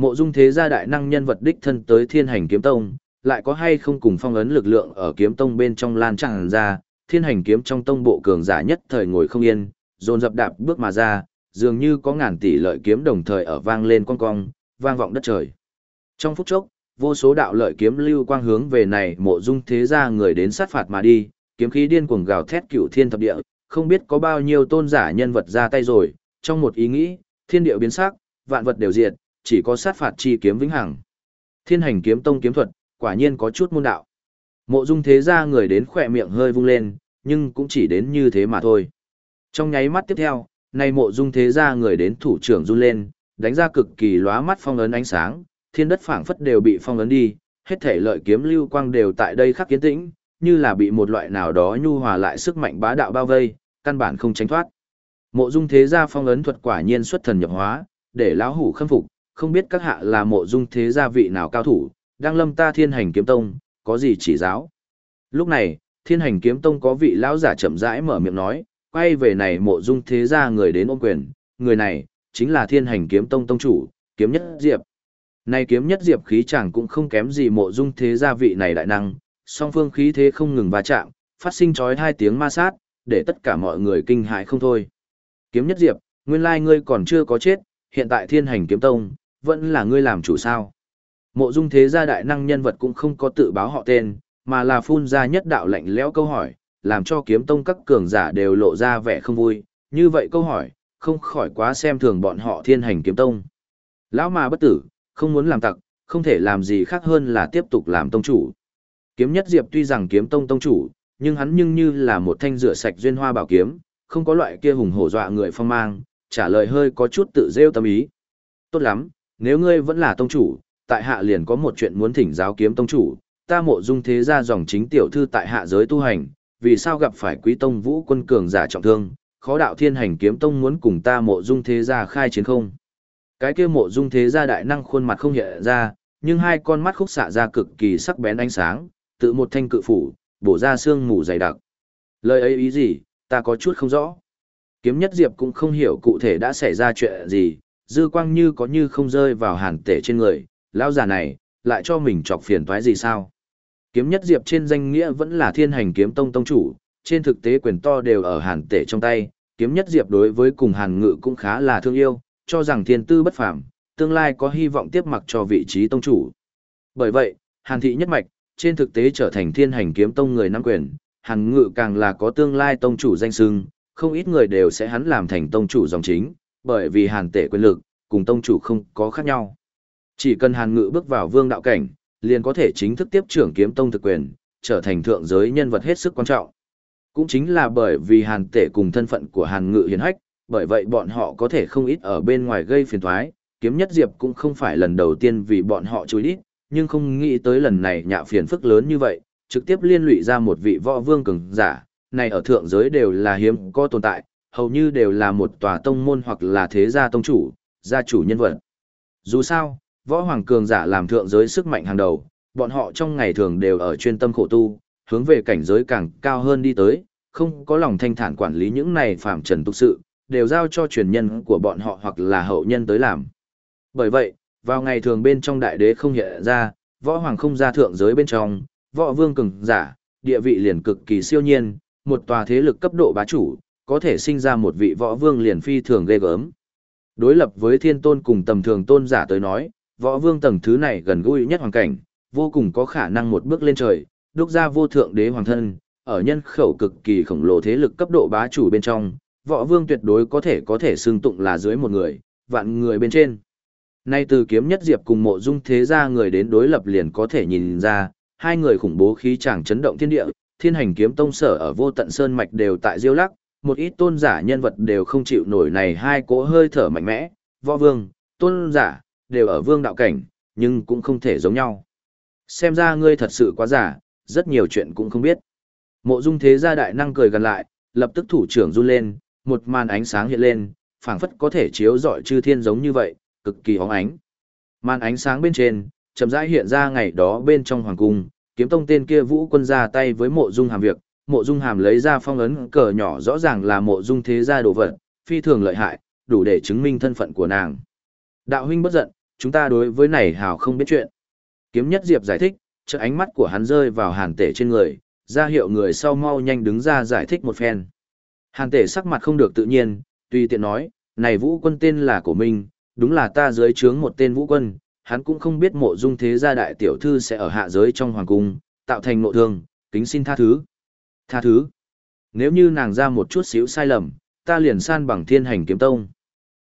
Mộ dung thế gia đại năng nhân vật đích thân tới thiên hành kiếm tông, lại có hay không cùng phong ấn lực lượng ở kiếm tông bên trong lan tràn ra, thiên hành kiếm trong tông bộ cường giả nhất thời ngồi không yên, dồn dập đạp bước mà ra, dường như có ngàn tỷ lợi kiếm đồng thời ở vang lên cong cong, vang vọng đất trời. Trong phút chốc, vô số đạo lợi kiếm lưu quang hướng về này mộ dung thế gia người đến sát phạt mà đi, kiếm khí điên cuồng gào thét cửu thiên thập địa, không biết có bao nhiêu tôn giả nhân vật ra tay rồi, trong một ý nghĩ, thiên địa biến sắc, vạn vật đều diệt, chỉ có sát phạt chi kiếm vĩnh hằng. Thiên hành kiếm tông kiếm thuật, quả nhiên có chút môn đạo. Mộ dung thế gia người đến khỏe miệng hơi vung lên, nhưng cũng chỉ đến như thế mà thôi. Trong nháy mắt tiếp theo, này mộ dung thế gia người đến thủ trưởng run lên, đánh ra cực kỳ lóa mắt phong ấn ánh sáng, thiên đất phảng phất đều bị phong ấn đi, hết thể lợi kiếm lưu quang đều tại đây khắc kiến tĩnh, như là bị một loại nào đó nhu hòa lại sức mạnh bá đạo bao vây, căn bản không tránh thoát. Mộ dung thế gia phong ấn thuật quả nhiên xuất thần nhập hóa, để lão hủ khâm phục, không biết các hạ là mộ dung thế gia vị nào cao thủ, đang lâm ta thiên hành kiếm tông, có gì chỉ giáo. Lúc này, thiên hành kiếm tông có vị lão giả chậm rãi mở miệng nói, quay về này mộ dung thế gia người đến ôm quyền, người này, chính là thiên hành kiếm tông tông chủ, kiếm nhất diệp. Này kiếm nhất diệp khí chẳng cũng không kém gì mộ dung thế gia vị này đại năng, song phương khí thế không ngừng va chạm, phát sinh chói hai tiếng ma sát, để tất cả mọi người kinh hãi không thôi. Kiếm nhất diệp, nguyên lai ngươi còn chưa có chết, hiện tại thiên hành kiếm tông, vẫn là ngươi làm chủ sao. Mộ dung thế gia đại năng nhân vật cũng không có tự báo họ tên, mà là phun ra nhất đạo lạnh lẽo câu hỏi, làm cho kiếm tông các cường giả đều lộ ra vẻ không vui. Như vậy câu hỏi, không khỏi quá xem thường bọn họ thiên hành kiếm tông. Lão mà bất tử, không muốn làm tặc, không thể làm gì khác hơn là tiếp tục làm tông chủ. Kiếm nhất diệp tuy rằng kiếm tông tông chủ, nhưng hắn nhưng như là một thanh rửa sạch duyên hoa bảo kiếm, không có loại kia hùng hổ dọa người phong mang, trả lời hơi có chút tự rêu tâm ý. Tốt lắm, nếu ngươi vẫn là tông chủ, tại hạ liền có một chuyện muốn thỉnh giáo kiếm tông chủ, ta mộ dung thế gia dòng chính tiểu thư tại hạ giới tu hành, vì sao gặp phải quý tông vũ quân cường giả trọng thương, khó đạo thiên hành kiếm tông muốn cùng ta mộ dung thế gia khai chiến không. Cái kia mộ dung thế gia đại năng khuôn mặt không hiện ra, nhưng hai con mắt khúc xạ ra cực kỳ sắc bén ánh sáng, tự một thanh cự phủ, bổ ra xương mù dày đặc. Lời ấy ý gì, ta có chút không rõ. Kiếm nhất diệp cũng không hiểu cụ thể đã xảy ra chuyện gì, dư quang như có như không rơi vào hàn tể trên người, lão già này, lại cho mình chọc phiền toái gì sao? Kiếm nhất diệp trên danh nghĩa vẫn là thiên hành kiếm tông tông chủ, trên thực tế quyền to đều ở hàn tể trong tay, kiếm nhất diệp đối với cùng hàn ngự cũng khá là thương yêu, cho rằng thiên tư bất phàm, tương lai có hy vọng tiếp mặc cho vị trí tông chủ. Bởi vậy, hàn thị nhất mạch, trên thực tế trở thành thiên hành kiếm tông người nắm quyền, hàn ngự càng là có tương lai tông chủ danh sưng, không ít người đều sẽ hắn làm thành tông chủ dòng chính, bởi vì hàn tể quyền lực, cùng tông chủ không có khác nhau. Chỉ cần hàn ngự bước vào vương đạo cảnh, liền có thể chính thức tiếp trưởng kiếm tông thực quyền, trở thành thượng giới nhân vật hết sức quan trọng. Cũng chính là bởi vì hàn tể cùng thân phận của hàn ngự hiền hách, bởi vậy bọn họ có thể không ít ở bên ngoài gây phiền thoái, kiếm nhất diệp cũng không phải lần đầu tiên vì bọn họ chối đít, nhưng không nghĩ tới lần này nhạ phiền phức lớn như vậy, trực tiếp liên lụy ra một vị võ vương cường giả, này ở thượng giới đều là hiếm có tồn tại, hầu như đều là một tòa tông môn hoặc là thế gia tông chủ, gia chủ nhân vật. Dù sao, võ hoàng cường giả làm thượng giới sức mạnh hàng đầu, bọn họ trong ngày thường đều ở chuyên tâm khổ tu, hướng về cảnh giới càng cao hơn đi tới, không có lòng thanh thản quản lý những này phạm trần tục sự, đều giao cho truyền nhân của bọn họ hoặc là hậu nhân tới làm. Bởi vậy, vào ngày thường bên trong đại đế không hiện ra, võ hoàng không ra thượng giới bên trong, võ vương cường giả, địa vị liền cực kỳ siêu nhiên, một tòa thế lực cấp độ bá chủ, có thể sinh ra một vị võ vương liền phi thường ghê gớm. Đối lập với thiên tôn cùng tầm thường tôn giả tới nói, võ vương tầng thứ này gần gũi nhất hoàn cảnh, vô cùng có khả năng một bước lên trời, đúc ra vô thượng đế hoàng thân, ở nhân khẩu cực kỳ khổng lồ thế lực cấp độ bá chủ bên trong, võ vương tuyệt đối có thể có thể xưng tụng là dưới một người, vạn người bên trên. Nay từ kiếm nhất diệp cùng mộ dung thế gia người đến đối lập liền có thể nhìn ra, hai người khủng bố khí chàng chấn động thiên địa, thiên hành kiếm tông sở ở vô tận sơn mạch đều tại diêu lắc, một ít tôn giả nhân vật đều không chịu nổi này hai cỗ hơi thở mạnh mẽ, võ vương, tôn giả, đều ở vương đạo cảnh, nhưng cũng không thể giống nhau. Xem ra ngươi thật sự quá giả, rất nhiều chuyện cũng không biết. Mộ dung thế gia đại năng cười gần lại, lập tức thủ trưởng run lên, một màn ánh sáng hiện lên, phảng phất có thể chiếu rọi chư thiên giống như vậy, cực kỳ hóng ánh. Màn ánh sáng bên trên, chậm rãi hiện ra ngày đó bên trong hoàng cung, kiếm tông tên kia vũ quân ra tay với mộ dung hàm việc, mộ dung hàm lấy ra phong ấn cờ nhỏ rõ ràng là mộ dung thế gia đồ vật, phi thường lợi hại, đủ để chứng minh thân phận của nàng. Đạo huynh bất giận, chúng ta đối với này hào không biết chuyện. Kiếm nhất diệp giải thích, chợ ánh mắt của hắn rơi vào hàn tể trên người, ra hiệu người sau mau nhanh đứng ra giải thích một phen. Hàn tể sắc mặt không được tự nhiên, tùy tiện nói, này vũ quân tên là của mình, đúng là ta dưới trướng một tên vũ quân, hắn cũng không biết mộ dung thế gia đại tiểu thư sẽ ở hạ giới trong hoàng cung, tạo thành nội thương, kính xin tha thứ. Tha thứ. Nếu như nàng ra một chút xíu sai lầm, ta liền san bằng thiên hành kiếm tông.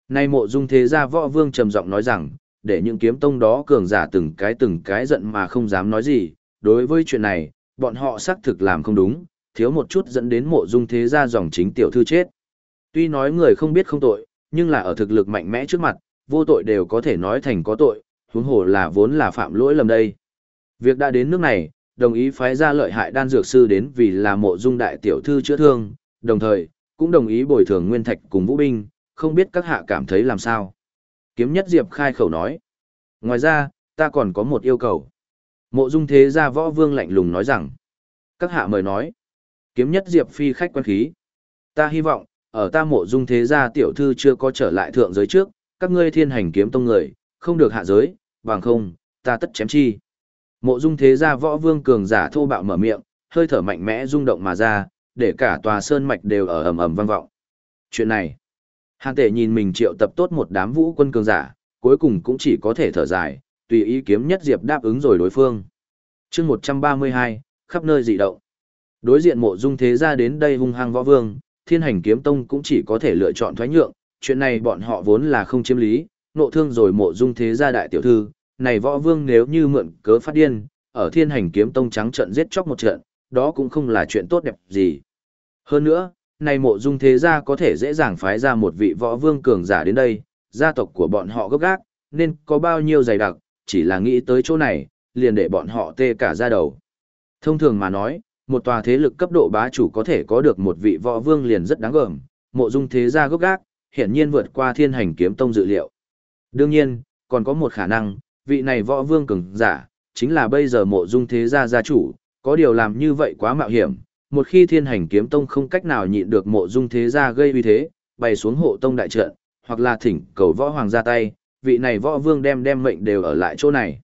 Nay mộ dung thế gia võ vương trầm giọng nói rằng, để những kiếm tông đó cường giả từng cái từng cái giận mà không dám nói gì, đối với chuyện này, bọn họ xác thực làm không đúng, thiếu một chút dẫn đến mộ dung thế gia dòng chính tiểu thư chết. Tuy nói người không biết không tội, nhưng là ở thực lực mạnh mẽ trước mặt, vô tội đều có thể nói thành có tội, huống hồ là vốn là phạm lỗi lầm đây. Việc đã đến nước này, đồng ý phái ra lợi hại đan dược sư đến vì là mộ dung đại tiểu thư chữa thương, đồng thời, cũng đồng ý bồi thường nguyên thạch cùng vũ binh, không biết các hạ cảm thấy làm sao. Kiếm nhất diệp khai khẩu nói. Ngoài ra, ta còn có một yêu cầu. Mộ dung thế gia võ vương lạnh lùng nói rằng. Các hạ mời nói. Kiếm nhất diệp phi khách quan khí. Ta hy vọng, ở ta mộ dung thế gia tiểu thư chưa có trở lại thượng giới trước, các ngươi thiên hành kiếm tông người, không được hạ giới, bằng không, ta tất chém chi. Mộ dung thế gia võ vương cường giả thô bạo mở miệng, hơi thở mạnh mẽ rung động mà ra, để cả tòa sơn mạch đều ở ầm ầm vang vọng. Chuyện này, Hàn Tể nhìn mình triệu tập tốt một đám vũ quân cường giả, cuối cùng cũng chỉ có thể thở dài, tùy ý kiếm nhất diệp đáp ứng rồi đối phương. chương 132, khắp nơi dị động. Đối diện mộ dung thế gia đến đây hung hăng võ vương, thiên hành kiếm tông cũng chỉ có thể lựa chọn thoái nhượng, chuyện này bọn họ vốn là không chiếm lý, nộ thương rồi mộ dung thế gia đại tiểu thư, này võ vương nếu như mượn cớ phát điên, ở thiên hành kiếm tông trắng trận giết chóc một trận, đó cũng không là chuyện tốt đẹp gì. Hơn nữa, này mộ dung thế gia có thể dễ dàng phái ra một vị võ vương cường giả đến đây, gia tộc của bọn họ gấp gác, nên có bao nhiêu dày đặc, chỉ là nghĩ tới chỗ này, liền để bọn họ tê cả ra đầu. Thông thường mà nói, một tòa thế lực cấp độ bá chủ có thể có được một vị võ vương liền rất đáng gờm, mộ dung thế gia gốc gác, hiển nhiên vượt qua thiên hành kiếm tông dự liệu. Đương nhiên, còn có một khả năng, vị này võ vương cường giả, chính là bây giờ mộ dung thế gia gia chủ, có điều làm như vậy quá mạo hiểm, một khi thiên hành kiếm tông không cách nào nhịn được mộ dung thế gia gây uy thế, bày xuống hộ tông đại trận, hoặc là thỉnh cầu võ hoàng ra tay, vị này võ vương đem đem mệnh đều ở lại chỗ này.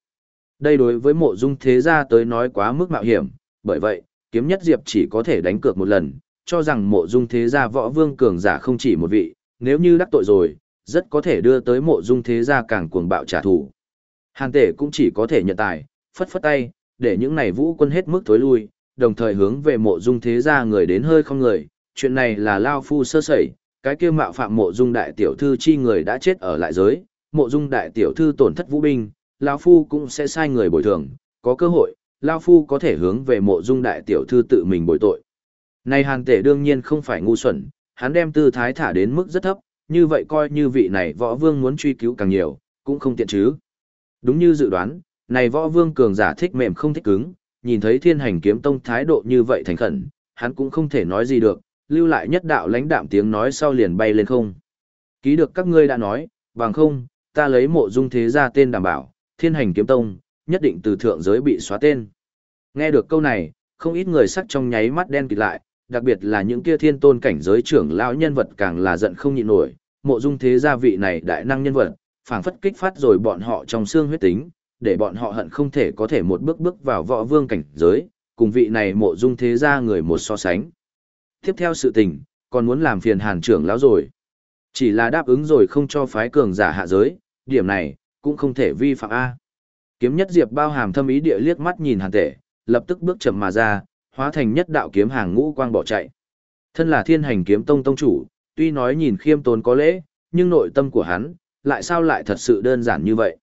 Đây đối với mộ dung thế gia tới nói quá mức mạo hiểm, bởi vậy, kiếm nhất diệp chỉ có thể đánh cược một lần, cho rằng mộ dung thế gia võ vương cường giả không chỉ một vị, nếu như đắc tội rồi, rất có thể đưa tới mộ dung thế gia càng cuồng bạo trả thù. Hàn tể cũng chỉ có thể nhận tài, phất phất tay, để những này vũ quân hết mức thối lui, đồng thời hướng về mộ dung thế gia người đến hơi không người, chuyện này là Lao Phu sơ sẩy, cái kia mạo phạm mộ dung đại tiểu thư chi người đã chết ở lại giới, mộ dung đại tiểu thư tổn thất vũ binh, Lao Phu cũng sẽ sai người bồi thường, có cơ hội, Lao Phu có thể hướng về mộ dung đại tiểu thư tự mình bồi tội. Này hàn tể đương nhiên không phải ngu xuẩn, hắn đem tư thái thả đến mức rất thấp, như vậy coi như vị này võ vương muốn truy cứu càng nhiều, cũng không tiện chứ. Đúng như dự đoán, này võ vương cường giả thích mềm không thích cứng, nhìn thấy thiên hành kiếm tông thái độ như vậy thành khẩn, hắn cũng không thể nói gì được, lưu lại nhất đạo lãnh đạm tiếng nói sau liền bay lên không. Ký được các ngươi đã nói, bằng không, ta lấy mộ dung thế ra tên đảm bảo, thiên hành kiếm tông, nhất định từ thượng giới bị xóa tên. Nghe được câu này, không ít người sắc trong nháy mắt đen kịt lại, đặc biệt là những kia thiên tôn cảnh giới trưởng lão nhân vật càng là giận không nhịn nổi, mộ dung thế gia vị này đại năng nhân vật, phảng phất kích phát rồi bọn họ trong xương huyết tính, để bọn họ hận không thể có thể một bước bước vào võ vương cảnh giới, cùng vị này mộ dung thế gia người một so sánh. Tiếp theo sự tình, còn muốn làm phiền hàn trưởng lão rồi. Chỉ là đáp ứng rồi không cho phái cường giả hạ giới, điểm này, cũng không thể vi phạm A. Kiếm nhất diệp bao hàm thâm ý địa liếc mắt nhìn hàn tể, lập tức bước chậm mà ra, hóa thành nhất đạo kiếm hàng ngũ quang bỏ chạy. Thân là thiên hành kiếm tông tông chủ, tuy nói nhìn khiêm tốn có lễ, nhưng nội tâm của hắn, lại sao lại thật sự đơn giản như vậy.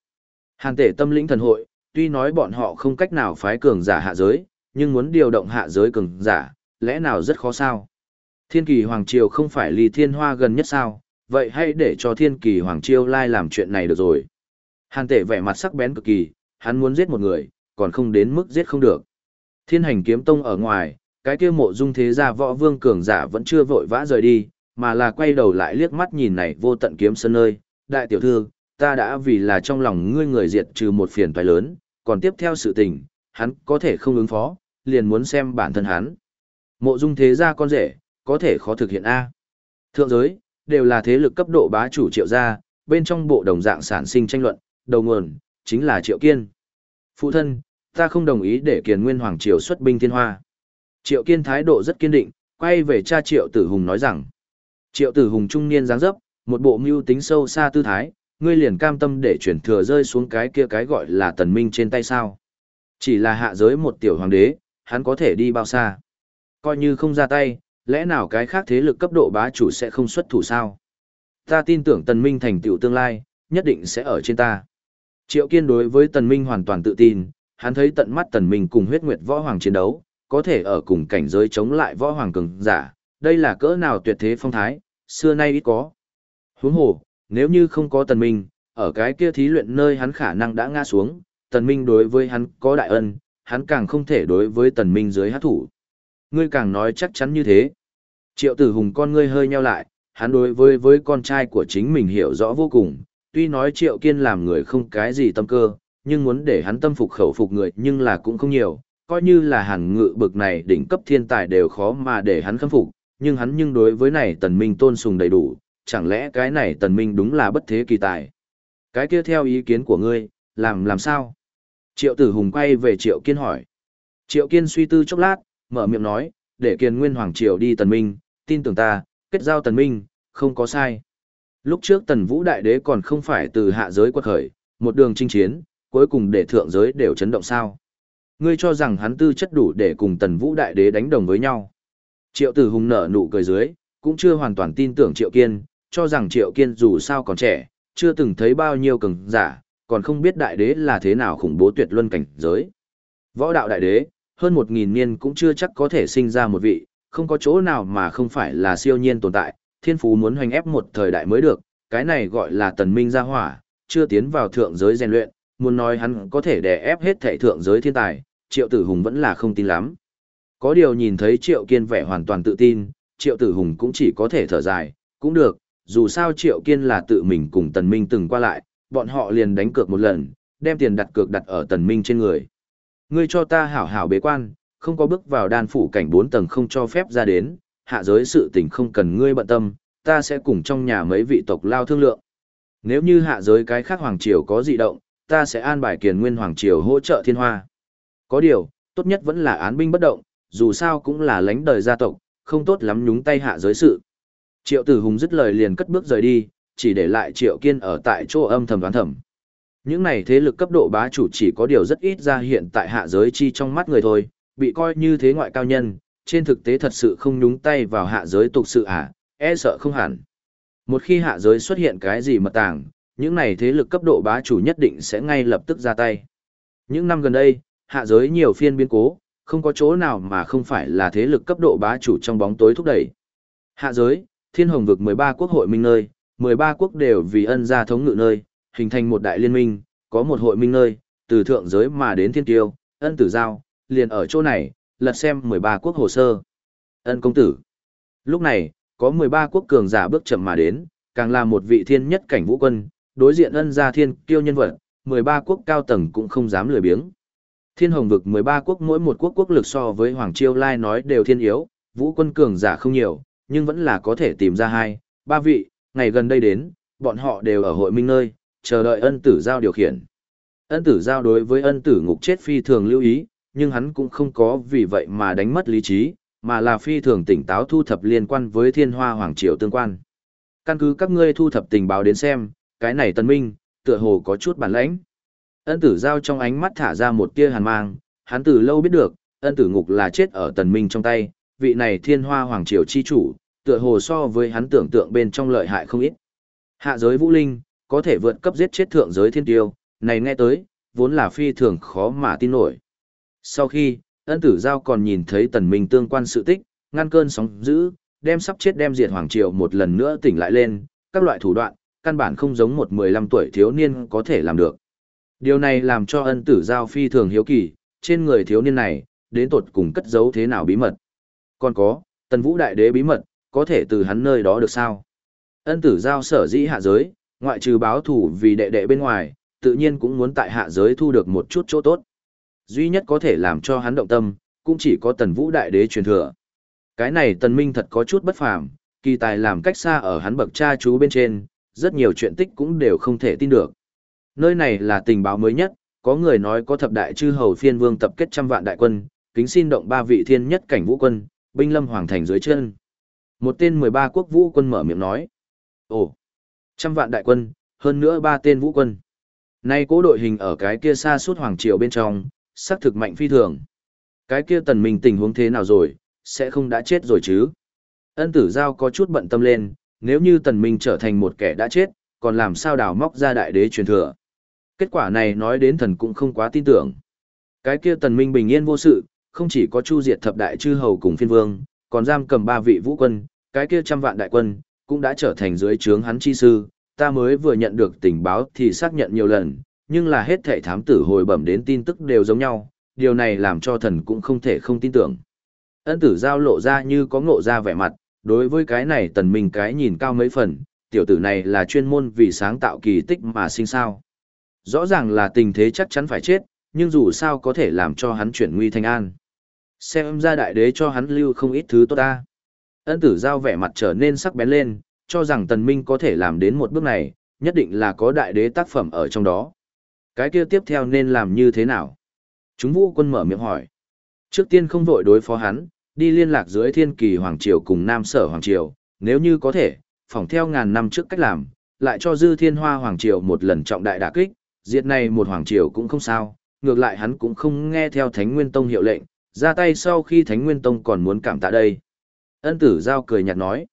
Hàn tể tâm lĩnh thần hội, tuy nói bọn họ không cách nào phái cường giả hạ giới, nhưng muốn điều động hạ giới cường giả, lẽ nào rất khó sao. Thiên kỳ Hoàng Triều không phải ly thiên hoa gần nhất sao, vậy hãy để cho thiên kỳ Hoàng Triều lai làm chuyện này được rồi. Hàn tể vẻ mặt sắc bén cực kỳ, hắn muốn giết một người, còn không đến mức giết không được. Thiên hành kiếm tông ở ngoài, cái kia mộ dung thế gia võ vương cường giả vẫn chưa vội vã rời đi, mà là quay đầu lại liếc mắt nhìn này vô tận kiếm sơn nơi. Đại tiểu thư, ta đã vì là trong lòng ngươi người diệt trừ một phiền toái lớn, còn tiếp theo sự tình, hắn có thể không ứng phó, liền muốn xem bản thân hắn. Mộ dung thế gia con rể, có thể khó thực hiện A. Thượng giới, đều là thế lực cấp độ bá chủ triệu gia, bên trong bộ đồng dạng sản sinh tranh luận, đầu nguồn, chính là triệu kiên. Phụ thân, ta không đồng ý để kiền nguyên hoàng triều xuất binh thiên hoa. Triệu kiên thái độ rất kiên định, quay về cha triệu tử hùng nói rằng. Triệu tử hùng trung niên dáng dấp, một bộ mưu tính sâu xa tư thái, ngươi liền cam tâm để chuyển thừa rơi xuống cái kia cái gọi là tần minh trên tay sao. Chỉ là hạ giới một tiểu hoàng đế, hắn có thể đi bao xa. Coi như không ra tay, lẽ nào cái khác thế lực cấp độ bá chủ sẽ không xuất thủ sao? Ta tin tưởng tần minh thành tựu tương lai, nhất định sẽ ở trên ta. Triệu kiên đối với tần minh hoàn toàn tự tin, hắn thấy tận mắt tần minh cùng huyết nguyệt võ hoàng chiến đấu, có thể ở cùng cảnh giới chống lại võ hoàng cường giả, đây là cỡ nào tuyệt thế phong thái, xưa nay ít có. Huống hồ, nếu như không có tần minh, ở cái kia thí luyện nơi hắn khả năng đã ngã xuống, tần minh đối với hắn có đại ân, hắn càng không thể đối với tần minh dưới hát thủ. Ngươi càng nói chắc chắn như thế. Triệu tử hùng con ngươi hơi nheo lại, hắn đối với với con trai của chính mình hiểu rõ vô cùng, tuy nói triệu kiên làm người không cái gì tâm cơ, nhưng muốn để hắn tâm phục khẩu phục người nhưng là cũng không nhiều, coi như là hàn ngự bực này đỉnh cấp thiên tài đều khó mà để hắn khâm phục, nhưng hắn nhưng đối với này tần minh tôn sùng đầy đủ, chẳng lẽ cái này tần minh đúng là bất thế kỳ tài. Cái kia theo ý kiến của ngươi, làm làm sao? Triệu tử hùng quay về triệu kiên hỏi. Triệu kiên suy tư chốc lát, mở miệng nói, để kiên nguyên hoàng triều đi tần minh, tin tưởng ta, kết giao tần minh, không có sai. Lúc trước tần vũ đại đế còn không phải từ hạ giới quật khởi, một đường chinh chiến, cuối cùng để thượng giới đều chấn động sao. Ngươi cho rằng hắn tư chất đủ để cùng tần vũ đại đế đánh đồng với nhau. Triệu tử hùng nở nụ cười dưới, cũng chưa hoàn toàn tin tưởng triệu kiên, cho rằng triệu kiên dù sao còn trẻ, chưa từng thấy bao nhiêu cường giả, còn không biết đại đế là thế nào khủng bố tuyệt luân cảnh giới. Võ đạo đại đế, hơn một nghìn niên cũng chưa chắc có thể sinh ra một vị, không có chỗ nào mà không phải là siêu nhiên tồn tại, thiên phú muốn hoành ép một thời đại mới được, cái này gọi là tần minh gia hỏa, chưa tiến vào thượng giới rèn luyện, muốn nói hắn có thể đè ép hết thảy thượng giới thiên tài, triệu tử hùng vẫn là không tin lắm. Có điều nhìn thấy triệu kiên vẻ hoàn toàn tự tin, triệu tử hùng cũng chỉ có thể thở dài, cũng được, dù sao triệu kiên là tự mình cùng tần minh từng qua lại, bọn họ liền đánh cược một lần, đem tiền đặt cược đặt ở tần minh trên người. Ngươi cho ta hảo hảo bế quan, không có bước vào đan phủ cảnh bốn tầng không cho phép ra đến, hạ giới sự tình không cần ngươi bận tâm, ta sẽ cùng trong nhà mấy vị tộc lao thương lượng. Nếu như hạ giới cái khác hoàng triều có dị động, ta sẽ an bài kiền nguyên hoàng triều hỗ trợ thiên hoa. Có điều, tốt nhất vẫn là án binh bất động, dù sao cũng là lãnh đời gia tộc, không tốt lắm nhúng tay hạ giới sự. Triệu tử hùng dứt lời liền cất bước rời đi, chỉ để lại triệu kiên ở tại chỗ âm thầm đoán thầm. Những này thế lực cấp độ bá chủ chỉ có điều rất ít ra hiện tại hạ giới chi trong mắt người thôi, bị coi như thế ngoại cao nhân, trên thực tế thật sự không nhúng tay vào hạ giới tục sự à, e sợ không hẳn. Một khi hạ giới xuất hiện cái gì mật tàng, những này thế lực cấp độ bá chủ nhất định sẽ ngay lập tức ra tay. Những năm gần đây, hạ giới nhiều phiên biến cố, không có chỗ nào mà không phải là thế lực cấp độ bá chủ trong bóng tối thúc đẩy. Hạ giới, thiên hồng vực 13 quốc hội minh nơi, 13 quốc đều vì ân gia thống ngự nơi, hình thành một đại liên minh, có một hội minh nơi, từ thượng giới mà đến thiên tiêu, ân tử giao, liền ở chỗ này, lật xem 13 quốc hồ sơ. Ân công tử. Lúc này, có 13 quốc cường giả bước chậm mà đến, càng là một vị thiên nhất cảnh vũ quân, đối diện ân gia thiên kiêu nhân vật, 13 quốc cao tầng cũng không dám lười biếng. Thiên hồng vực 13 quốc mỗi một quốc quốc lực so với Hoàng Chiêu Lai nói đều thiên yếu, vũ quân cường giả không nhiều, nhưng vẫn là có thể tìm ra hai, ba vị, ngày gần đây đến, bọn họ đều ở hội minh nơi, chờ đợi ân tử giao điều khiển. Ân tử giao đối với ân tử ngục chết phi thường lưu ý, nhưng hắn cũng không có vì vậy mà đánh mất lý trí, mà là phi thường tỉnh táo thu thập liên quan với thiên hoa hoàng triều tương quan. Căn cứ các ngươi thu thập tình báo đến xem, cái này tân minh, tựa hồ có chút bản lãnh. Ân tử giao trong ánh mắt thả ra một tia hàn mang, hắn từ lâu biết được, ân tử ngục là chết ở tần minh trong tay, vị này thiên hoa hoàng triều chi chủ, tựa hồ so với hắn tưởng tượng bên trong lợi hại không ít. Hạ giới vũ linh, có thể vượt cấp giết chết thượng giới thiên tiêu, này nghe tới, vốn là phi thường khó mà tin nổi. Sau khi, ân tử giao còn nhìn thấy tần minh tương quan sự tích, ngăn cơn sóng dữ, đem sắp chết đem diệt hoàng triều một lần nữa tỉnh lại lên, các loại thủ đoạn, căn bản không giống một 15 tuổi thiếu niên có thể làm được. Điều này làm cho ân tử giao phi thường hiếu kỳ, trên người thiếu niên này, đến tột cùng cất giấu thế nào bí mật. Còn có, tần vũ đại đế bí mật, có thể từ hắn nơi đó được sao? Ân tử giao sở dĩ hạ giới, ngoại trừ báo thủ vì đệ đệ bên ngoài, tự nhiên cũng muốn tại hạ giới thu được một chút chỗ tốt. Duy nhất có thể làm cho hắn động tâm, cũng chỉ có tần vũ đại đế truyền thừa. Cái này tần minh thật có chút bất phàm, kỳ tài làm cách xa ở hắn bậc cha chú bên trên, rất nhiều chuyện tích cũng đều không thể tin được. Nơi này là tình báo mới nhất, có người nói có thập đại chư hầu phiên vương tập kết trăm vạn đại quân, kính xin động ba vị thiên nhất cảnh vũ quân, binh lâm hoàng thành dưới chân. Một tên 13 quốc vũ quân mở miệng nói. Ồ, trăm vạn đại quân, hơn nữa ba tên vũ quân. Nay cố đội hình ở cái kia xa suốt hoàng triều bên trong, sắc thực mạnh phi thường. Cái kia tần minh tình huống thế nào rồi, sẽ không đã chết rồi chứ? Ân tử giao có chút bận tâm lên, nếu như tần minh trở thành một kẻ đã chết, còn làm sao đào móc ra đại đế truyền thừa? Kết quả này nói đến thần cũng không quá tin tưởng. Cái kia tần minh bình yên vô sự, không chỉ có chu diệt thập đại chư hầu cùng phiên vương, còn giam cầm ba vị vũ quân, cái kia trăm vạn đại quân, cũng đã trở thành dưới trướng hắn chi sư, ta mới vừa nhận được tình báo thì xác nhận nhiều lần, nhưng là hết thảy thám tử hồi bẩm đến tin tức đều giống nhau, điều này làm cho thần cũng không thể không tin tưởng. Ân tử giao lộ ra như có ngộ ra vẻ mặt, đối với cái này tần minh cái nhìn cao mấy phần, tiểu tử này là chuyên môn vì sáng tạo kỳ tích mà sinh sao. Rõ ràng là tình thế chắc chắn phải chết, nhưng dù sao có thể làm cho hắn chuyển nguy thành an. Xem ra đại đế cho hắn lưu không ít thứ tốt ta. Ân tử giao vẻ mặt trở nên sắc bén lên, cho rằng tần minh có thể làm đến một bước này, nhất định là có đại đế tác phẩm ở trong đó. Cái kia tiếp theo nên làm như thế nào? Chúng vũ quân mở miệng hỏi. Trước tiên không vội đối phó hắn, đi liên lạc dưới thiên kỳ Hoàng Triều cùng Nam Sở Hoàng Triều, nếu như có thể, phỏng theo ngàn năm trước cách làm, lại cho dư thiên hoa Hoàng Triều một lần trọng đại đả kích, diệt này một Hoàng Triều cũng không sao, ngược lại hắn cũng không nghe theo Thánh Nguyên Tông hiệu lệnh, ra tay sau khi Thánh Nguyên Tông còn muốn cảm tạ đây. Ân tử giao cười nhạt nói,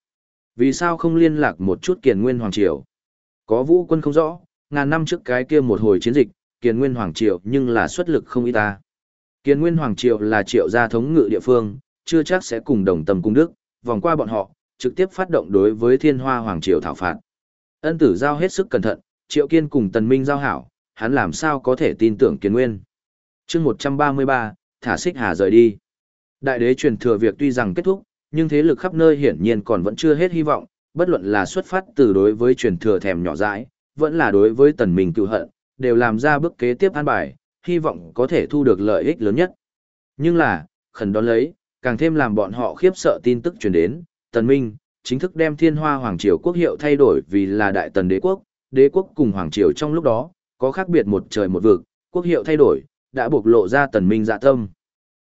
vì sao không liên lạc một chút kiền nguyên Hoàng Triều? Có vũ quân không rõ, ngàn năm trước cái kia một hồi chiến dịch, kiền nguyên Hoàng Triều nhưng là xuất lực không ít ta. Kiền nguyên Hoàng Triều là triệu gia thống ngự địa phương, chưa chắc sẽ cùng đồng tâm cung đức, vòng qua bọn họ, trực tiếp phát động đối với thiên hoa Hoàng Triều thảo phạt. Ân tử giao hết sức cẩn thận, triệu kiên cùng tần minh giao hảo, hắn làm sao có thể tin tưởng kiền nguyên. chương 133, thả xích hà rời đi. Đại đế truyền thừa việc tuy rằng kết thúc, nhưng thế lực khắp nơi hiển nhiên còn vẫn chưa hết hy vọng, bất luận là xuất phát từ đối với truyền thừa thèm nhỏ dãi, vẫn là đối với tần minh cựu hận, đều làm ra bước kế tiếp an bài, hy vọng có thể thu được lợi ích lớn nhất. Nhưng là, khẩn đón lấy, càng thêm làm bọn họ khiếp sợ tin tức truyền đến, tần minh, chính thức đem thiên hoa hoàng triều quốc hiệu thay đổi vì là đại tần đế quốc, đế quốc cùng hoàng triều trong lúc đó, có khác biệt một trời một vực, quốc hiệu thay đổi, đã bộc lộ ra tần minh dạ tâm.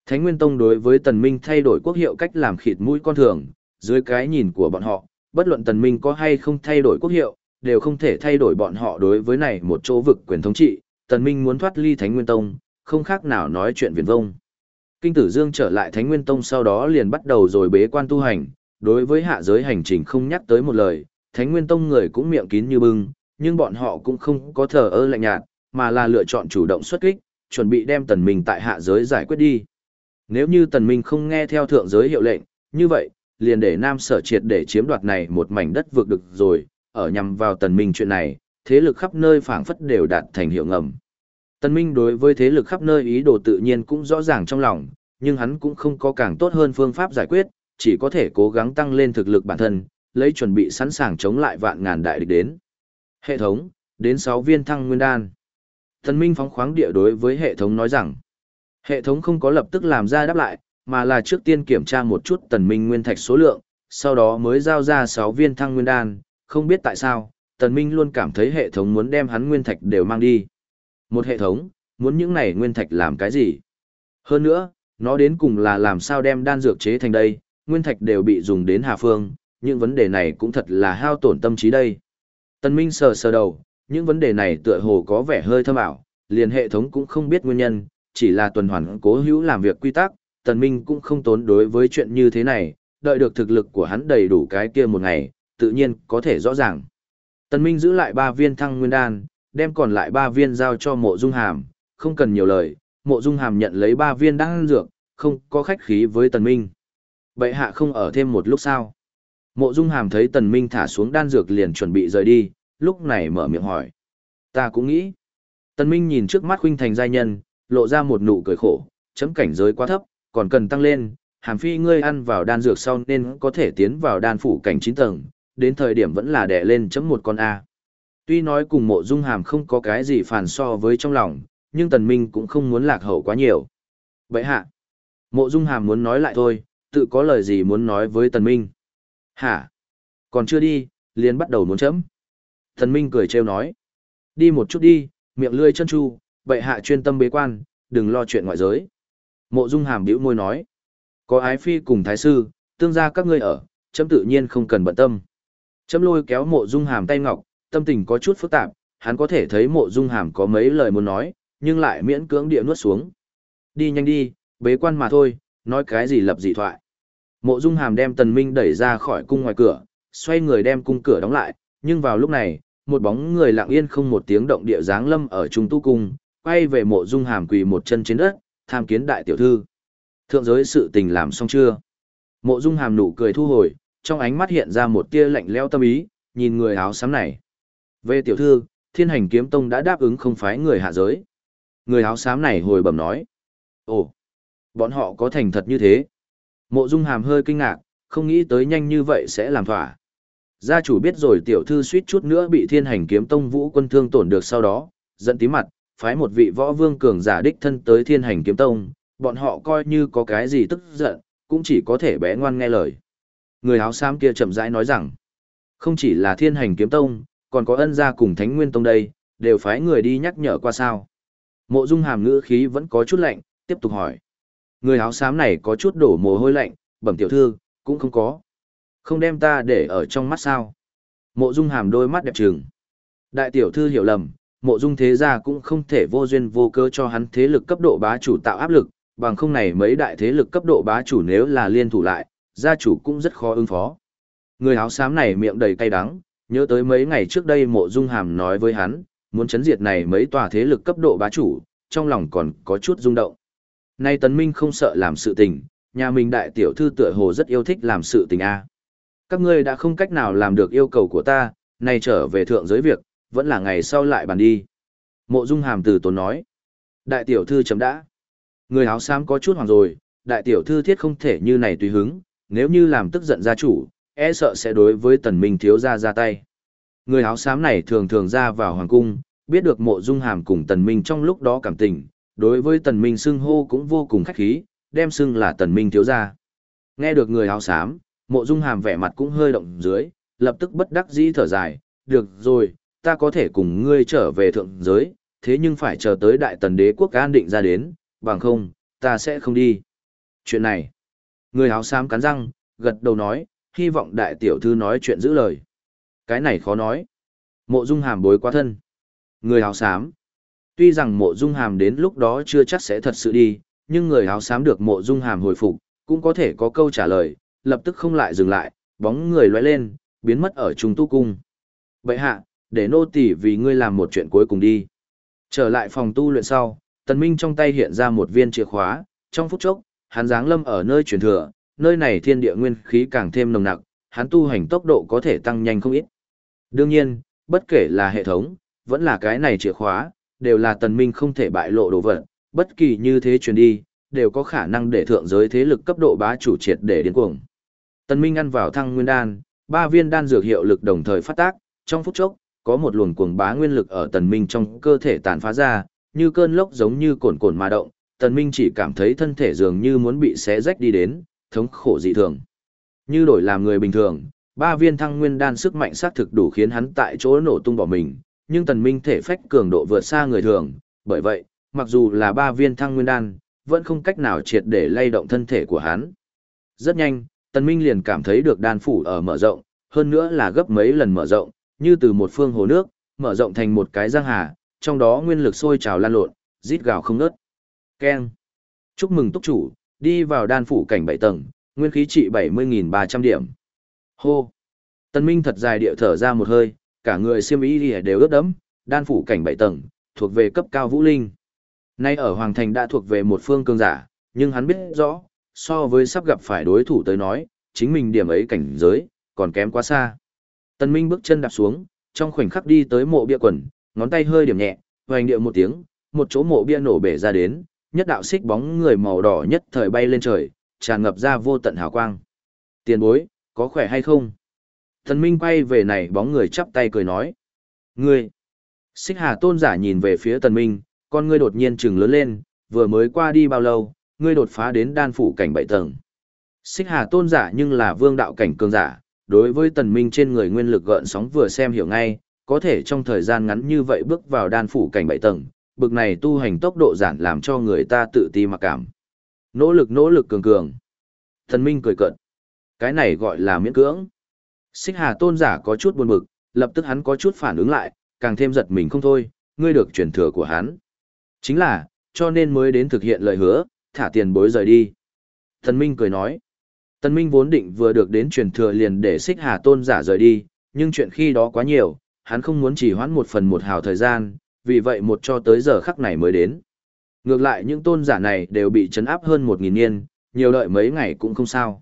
Thánh Nguyên Tông đối với tần minh thay đổi quốc hiệu cách làm khịt mũi con thường, dưới cái nhìn của bọn họ, bất luận tần minh có hay không thay đổi quốc hiệu, đều không thể thay đổi bọn họ đối với này một chỗ vực quyền thống trị, tần minh muốn thoát ly Thánh Nguyên Tông, không khác nào nói chuyện viển vông. Kinh tử Dương trở lại Thánh Nguyên Tông sau đó liền bắt đầu rồi bế quan tu hành, đối với hạ giới hành trình không nhắc tới một lời, Thánh Nguyên Tông người cũng miệng kín như bưng, nhưng bọn họ cũng không có thờ ơ lạnh nhạt, mà là lựa chọn chủ động xuất kích, chuẩn bị đem tần minh tại hạ giới giải quyết đi. Nếu như tần minh không nghe theo thượng giới hiệu lệnh, như vậy, liền để nam sở triệt để chiếm đoạt này một mảnh đất vượt được rồi, ở nhằm vào tần minh chuyện này, thế lực khắp nơi phảng phất đều đạt thành hiệu ngầm. Tần minh đối với thế lực khắp nơi ý đồ tự nhiên cũng rõ ràng trong lòng, nhưng hắn cũng không có càng tốt hơn phương pháp giải quyết, chỉ có thể cố gắng tăng lên thực lực bản thân, lấy chuẩn bị sẵn sàng chống lại vạn ngàn đại địch đến. Hệ thống, đến 6 viên thăng nguyên đan. Tần minh phóng khoáng địa đối với hệ thống nói rằng, Hệ thống không có lập tức làm ra đáp lại, mà là trước tiên kiểm tra một chút tần minh nguyên thạch số lượng, sau đó mới giao ra 6 viên thăng nguyên đan, không biết tại sao, tần minh luôn cảm thấy hệ thống muốn đem hắn nguyên thạch đều mang đi. Một hệ thống, muốn những này nguyên thạch làm cái gì? Hơn nữa, nó đến cùng là làm sao đem đan dược chế thành đây, nguyên thạch đều bị dùng đến hà phương, những vấn đề này cũng thật là hao tổn tâm trí đây. Tần minh sờ sờ đầu, những vấn đề này tựa hồ có vẻ hơi thâm ảo, liền hệ thống cũng không biết nguyên nhân, chỉ là tuần hoàn cố hữu làm việc quy tắc, Tần Minh cũng không tốn đối với chuyện như thế này, đợi được thực lực của hắn đầy đủ cái kia một ngày, tự nhiên có thể rõ ràng. Tần Minh giữ lại ba viên thăng nguyên đan, đem còn lại ba viên giao cho mộ dung hàm, không cần nhiều lời, mộ dung hàm nhận lấy ba viên đan dược, không có khách khí với Tần Minh. Bệ hạ không ở thêm một lúc sao? Mộ dung hàm thấy Tần Minh thả xuống đan dược liền chuẩn bị rời đi, lúc này mở miệng hỏi. Ta cũng nghĩ. Tần Minh nhìn trước mắt huynh thành giai nhân, lộ ra một nụ cười khổ, chấm cảnh giới quá thấp, còn cần tăng lên, hàm phi ngươi ăn vào đan dược sau nên có thể tiến vào đan phủ cảnh 9 tầng, đến thời điểm vẫn là đè lên chấm một con A. Tuy nói cùng mộ dung hàm không có cái gì phản so với trong lòng, nhưng tần minh cũng không muốn lạc hậu quá nhiều. Vậy hạ, mộ dung hàm muốn nói lại thôi, tự có lời gì muốn nói với tần minh. Hả? Còn chưa đi, liền bắt đầu muốn chấm. Thần minh cười trêu nói. Đi một chút đi, miệng lươi chân chu, bệ hạ chuyên tâm bế quan, đừng lo chuyện ngoại giới. Mộ Dung Hàm bĩu môi nói, có ái phi cùng thái sư, tương gia các ngươi ở, chấm tự nhiên không cần bận tâm. Chấm lôi kéo Mộ Dung Hàm tay ngọc, tâm tình có chút phức tạp, hắn có thể thấy Mộ Dung Hàm có mấy lời muốn nói, nhưng lại miễn cưỡng địa nuốt xuống. Đi nhanh đi, bế quan mà thôi, nói cái gì lập dị thoại. Mộ Dung Hàm đem Tần Minh đẩy ra khỏi cung ngoài cửa, xoay người đem cung cửa đóng lại, nhưng vào lúc này, một bóng người lặng yên không một tiếng động địa dáng lâm ở trung tu cung, quay về mộ dung hàm quỳ một chân trên đất, tham kiến đại tiểu thư. Thượng giới sự tình làm xong chưa? Mộ dung hàm nụ cười thu hồi, trong ánh mắt hiện ra một tia lạnh lẽo tâm ý, nhìn người áo xám này. Về tiểu thư, thiên hành kiếm tông đã đáp ứng không phái người hạ giới. Người áo xám này hồi bẩm nói. Ồ, bọn họ có thành thật như thế. Mộ dung hàm hơi kinh ngạc, không nghĩ tới nhanh như vậy sẽ làm thỏa. Gia chủ biết rồi tiểu thư suýt chút nữa bị thiên hành kiếm tông vũ quân thương tổn được sau đó, giận tí mặt, phái một vị võ vương cường giả đích thân tới thiên hành kiếm tông, bọn họ coi như có cái gì tức giận, cũng chỉ có thể bé ngoan nghe lời. Người áo xám kia chậm rãi nói rằng, không chỉ là thiên hành kiếm tông, còn có ân gia cùng thánh nguyên tông đây, đều phái người đi nhắc nhở qua sao. Mộ dung hàm ngữ khí vẫn có chút lạnh, tiếp tục hỏi. Người áo xám này có chút đổ mồ hôi lạnh, bẩm tiểu thư, cũng không có. Không đem ta để ở trong mắt sao. Mộ dung hàm đôi mắt đẹp trừng. Đại tiểu thư hiểu lầm, mộ dung thế gia cũng không thể vô duyên vô cơ cho hắn thế lực cấp độ bá chủ tạo áp lực, bằng không này mấy đại thế lực cấp độ bá chủ nếu là liên thủ lại, gia chủ cũng rất khó ứng phó. Người áo xám này miệng đầy cay đắng, nhớ tới mấy ngày trước đây mộ dung hàm nói với hắn, muốn chấn diệt này mấy tòa thế lực cấp độ bá chủ, trong lòng còn có chút rung động. Nay tấn minh không sợ làm sự tình, nhà mình đại tiểu thư tựa hồ rất yêu thích làm sự tình a. Các ngươi đã không cách nào làm được yêu cầu của ta, nay trở về thượng giới việc, vẫn là ngày sau lại bàn đi. Mộ Dung Hàm từ tốn nói. Đại tiểu thư chấm đã. Người áo xám có chút hoàng rồi, đại tiểu thư thiết không thể như này tùy hứng, nếu như làm tức giận gia chủ, e sợ sẽ đối với tần minh thiếu gia ra tay. Người áo xám này thường thường ra vào hoàng cung, biết được mộ dung hàm cùng tần minh trong lúc đó cảm tình, đối với tần minh xưng hô cũng vô cùng khách khí, đem xưng là tần minh thiếu gia. Nghe được người áo xám, mộ dung hàm vẻ mặt cũng hơi động dưới, lập tức bất đắc dĩ thở dài, được rồi, ta có thể cùng ngươi trở về thượng giới, thế nhưng phải chờ tới đại tần đế quốc an định ra đến, bằng không, ta sẽ không đi. Chuyện này, người áo xám cắn răng, gật đầu nói, hy vọng đại tiểu thư nói chuyện giữ lời. Cái này khó nói. Mộ dung hàm bối quá thân. Người áo xám. Tuy rằng mộ dung hàm đến lúc đó chưa chắc sẽ thật sự đi, nhưng người áo xám được mộ dung hàm hồi phục, cũng có thể có câu trả lời, lập tức không lại dừng lại, bóng người lóe lên, biến mất ở trung tu cung. Vậy hạ, để nô tỳ vì ngươi làm một chuyện cuối cùng đi. Trở lại phòng tu luyện sau, Tần Minh trong tay hiện ra một viên chìa khóa, trong phút chốc, hắn giáng lâm ở nơi truyền thừa, nơi này thiên địa nguyên khí càng thêm nồng nặc, hắn tu hành tốc độ có thể tăng nhanh không ít. Đương nhiên, bất kể là hệ thống, vẫn là cái này chìa khóa, đều là Tần Minh không thể bại lộ đồ vật, bất kỳ như thế truyền đi, đều có khả năng để thượng giới thế lực cấp độ bá chủ triệt để điên cuồng. Tần Minh ăn vào thăng nguyên đan, ba viên đan dược hiệu lực đồng thời phát tác, trong phút chốc, có một luồng cuồng bá nguyên lực ở tần minh trong cơ thể tàn phá ra, như cơn lốc giống như cồn cồn mà động, tần minh chỉ cảm thấy thân thể dường như muốn bị xé rách đi đến, thống khổ dị thường. Như đổi làm người bình thường, ba viên thăng nguyên đan sức mạnh xác thực đủ khiến hắn tại chỗ nổ tung bỏ mình, nhưng tần minh thể phách cường độ vượt xa người thường, bởi vậy, mặc dù là ba viên thăng nguyên đan, vẫn không cách nào triệt để lay động thân thể của hắn. Rất nhanh, tần minh liền cảm thấy được đan phủ ở mở rộng, hơn nữa là gấp mấy lần mở rộng, như từ một phương hồ nước, mở rộng thành một cái giang hà, trong đó nguyên lực sôi trào lan lộn, rít gào không ngớt. Keng. Chúc mừng túc chủ, đi vào đan phủ cảnh 7 tầng, nguyên khí trị 70.300 điểm. Hô! Tần Minh thật dài địa thở ra một hơi, cả người xiêm y đều ướt đẫm, đan phủ cảnh 7 tầng, thuộc về cấp cao vũ linh. Nay ở Hoàng Thành đã thuộc về một phương cường giả, nhưng hắn biết rõ, so với sắp gặp phải đối thủ tới nói, chính mình điểm ấy cảnh giới, còn kém quá xa. Tần Minh bước chân đạp xuống, trong khoảnh khắc đi tới mộ bia quần, ngón tay hơi điểm nhẹ, hoành điệu một tiếng, một chỗ mộ bia nổ bể ra đến, nhất đạo xích bóng người màu đỏ nhất thời bay lên trời, tràn ngập ra vô tận hào quang. Tiền bối, có khỏe hay không? Tần Minh quay về này bóng người chắp tay cười nói. Ngươi! Xích Hà tôn giả nhìn về phía Tần Minh, con ngươi đột nhiên trừng lớn lên, vừa mới qua đi bao lâu, ngươi đột phá đến đan phủ cảnh bảy tầng. Xích Hà tôn giả nhưng là vương đạo cảnh cường giả, đối với Tần Minh trên người nguyên lực gợn sóng vừa xem hiểu ngay, có thể trong thời gian ngắn như vậy bước vào đan phủ cảnh bảy tầng, bực này tu hành tốc độ giản làm cho người ta tự ti mặc cảm. Nỗ lực nỗ lực cường cường. Tần Minh cười cợt. Cái này gọi là miễn cưỡng. Xích Hà tôn giả có chút buồn bực, lập tức hắn có chút phản ứng lại, càng thêm giật mình không thôi, ngươi được truyền thừa của hắn. Chính là, cho nên mới đến thực hiện lời hứa, thả tiền bối rời đi. Thần Minh cười nói. Tần Minh vốn định vừa được đến truyền thừa liền để Xích Hà tôn giả rời đi, nhưng chuyện khi đó quá nhiều, hắn không muốn chỉ hoãn một phần một hào thời gian, vì vậy một cho tới giờ khắc này mới đến. Ngược lại những tôn giả này đều bị chấn áp hơn một nghìn niên, nhiều đợi mấy ngày cũng không sao.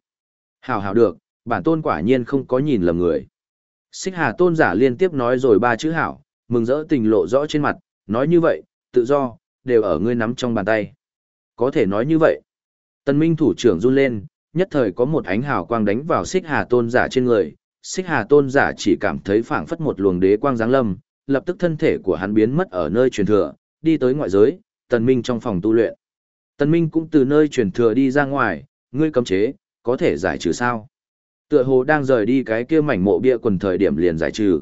Hào hào được, bản tôn quả nhiên không có nhìn lầm người. Xích hà tôn giả liên tiếp nói rồi ba chữ hảo, mừng rỡ tình lộ rõ trên mặt, nói như vậy, tự do, đều ở ngươi nắm trong bàn tay. Có thể nói như vậy. Tân minh thủ trưởng run lên, nhất thời có một ánh hào quang đánh vào xích hà tôn giả trên người. Xích hà tôn giả chỉ cảm thấy phảng phất một luồng đế quang giáng lâm, lập tức thân thể của hắn biến mất ở nơi truyền thừa, đi tới ngoại giới, tần minh trong phòng tu luyện. Tần minh cũng từ nơi truyền thừa đi ra ngoài, ngươi cấm chế, có thể giải trừ sao? Tựa hồ đang rời đi cái kia mảnh mộ bia quần thời điểm liền giải trừ.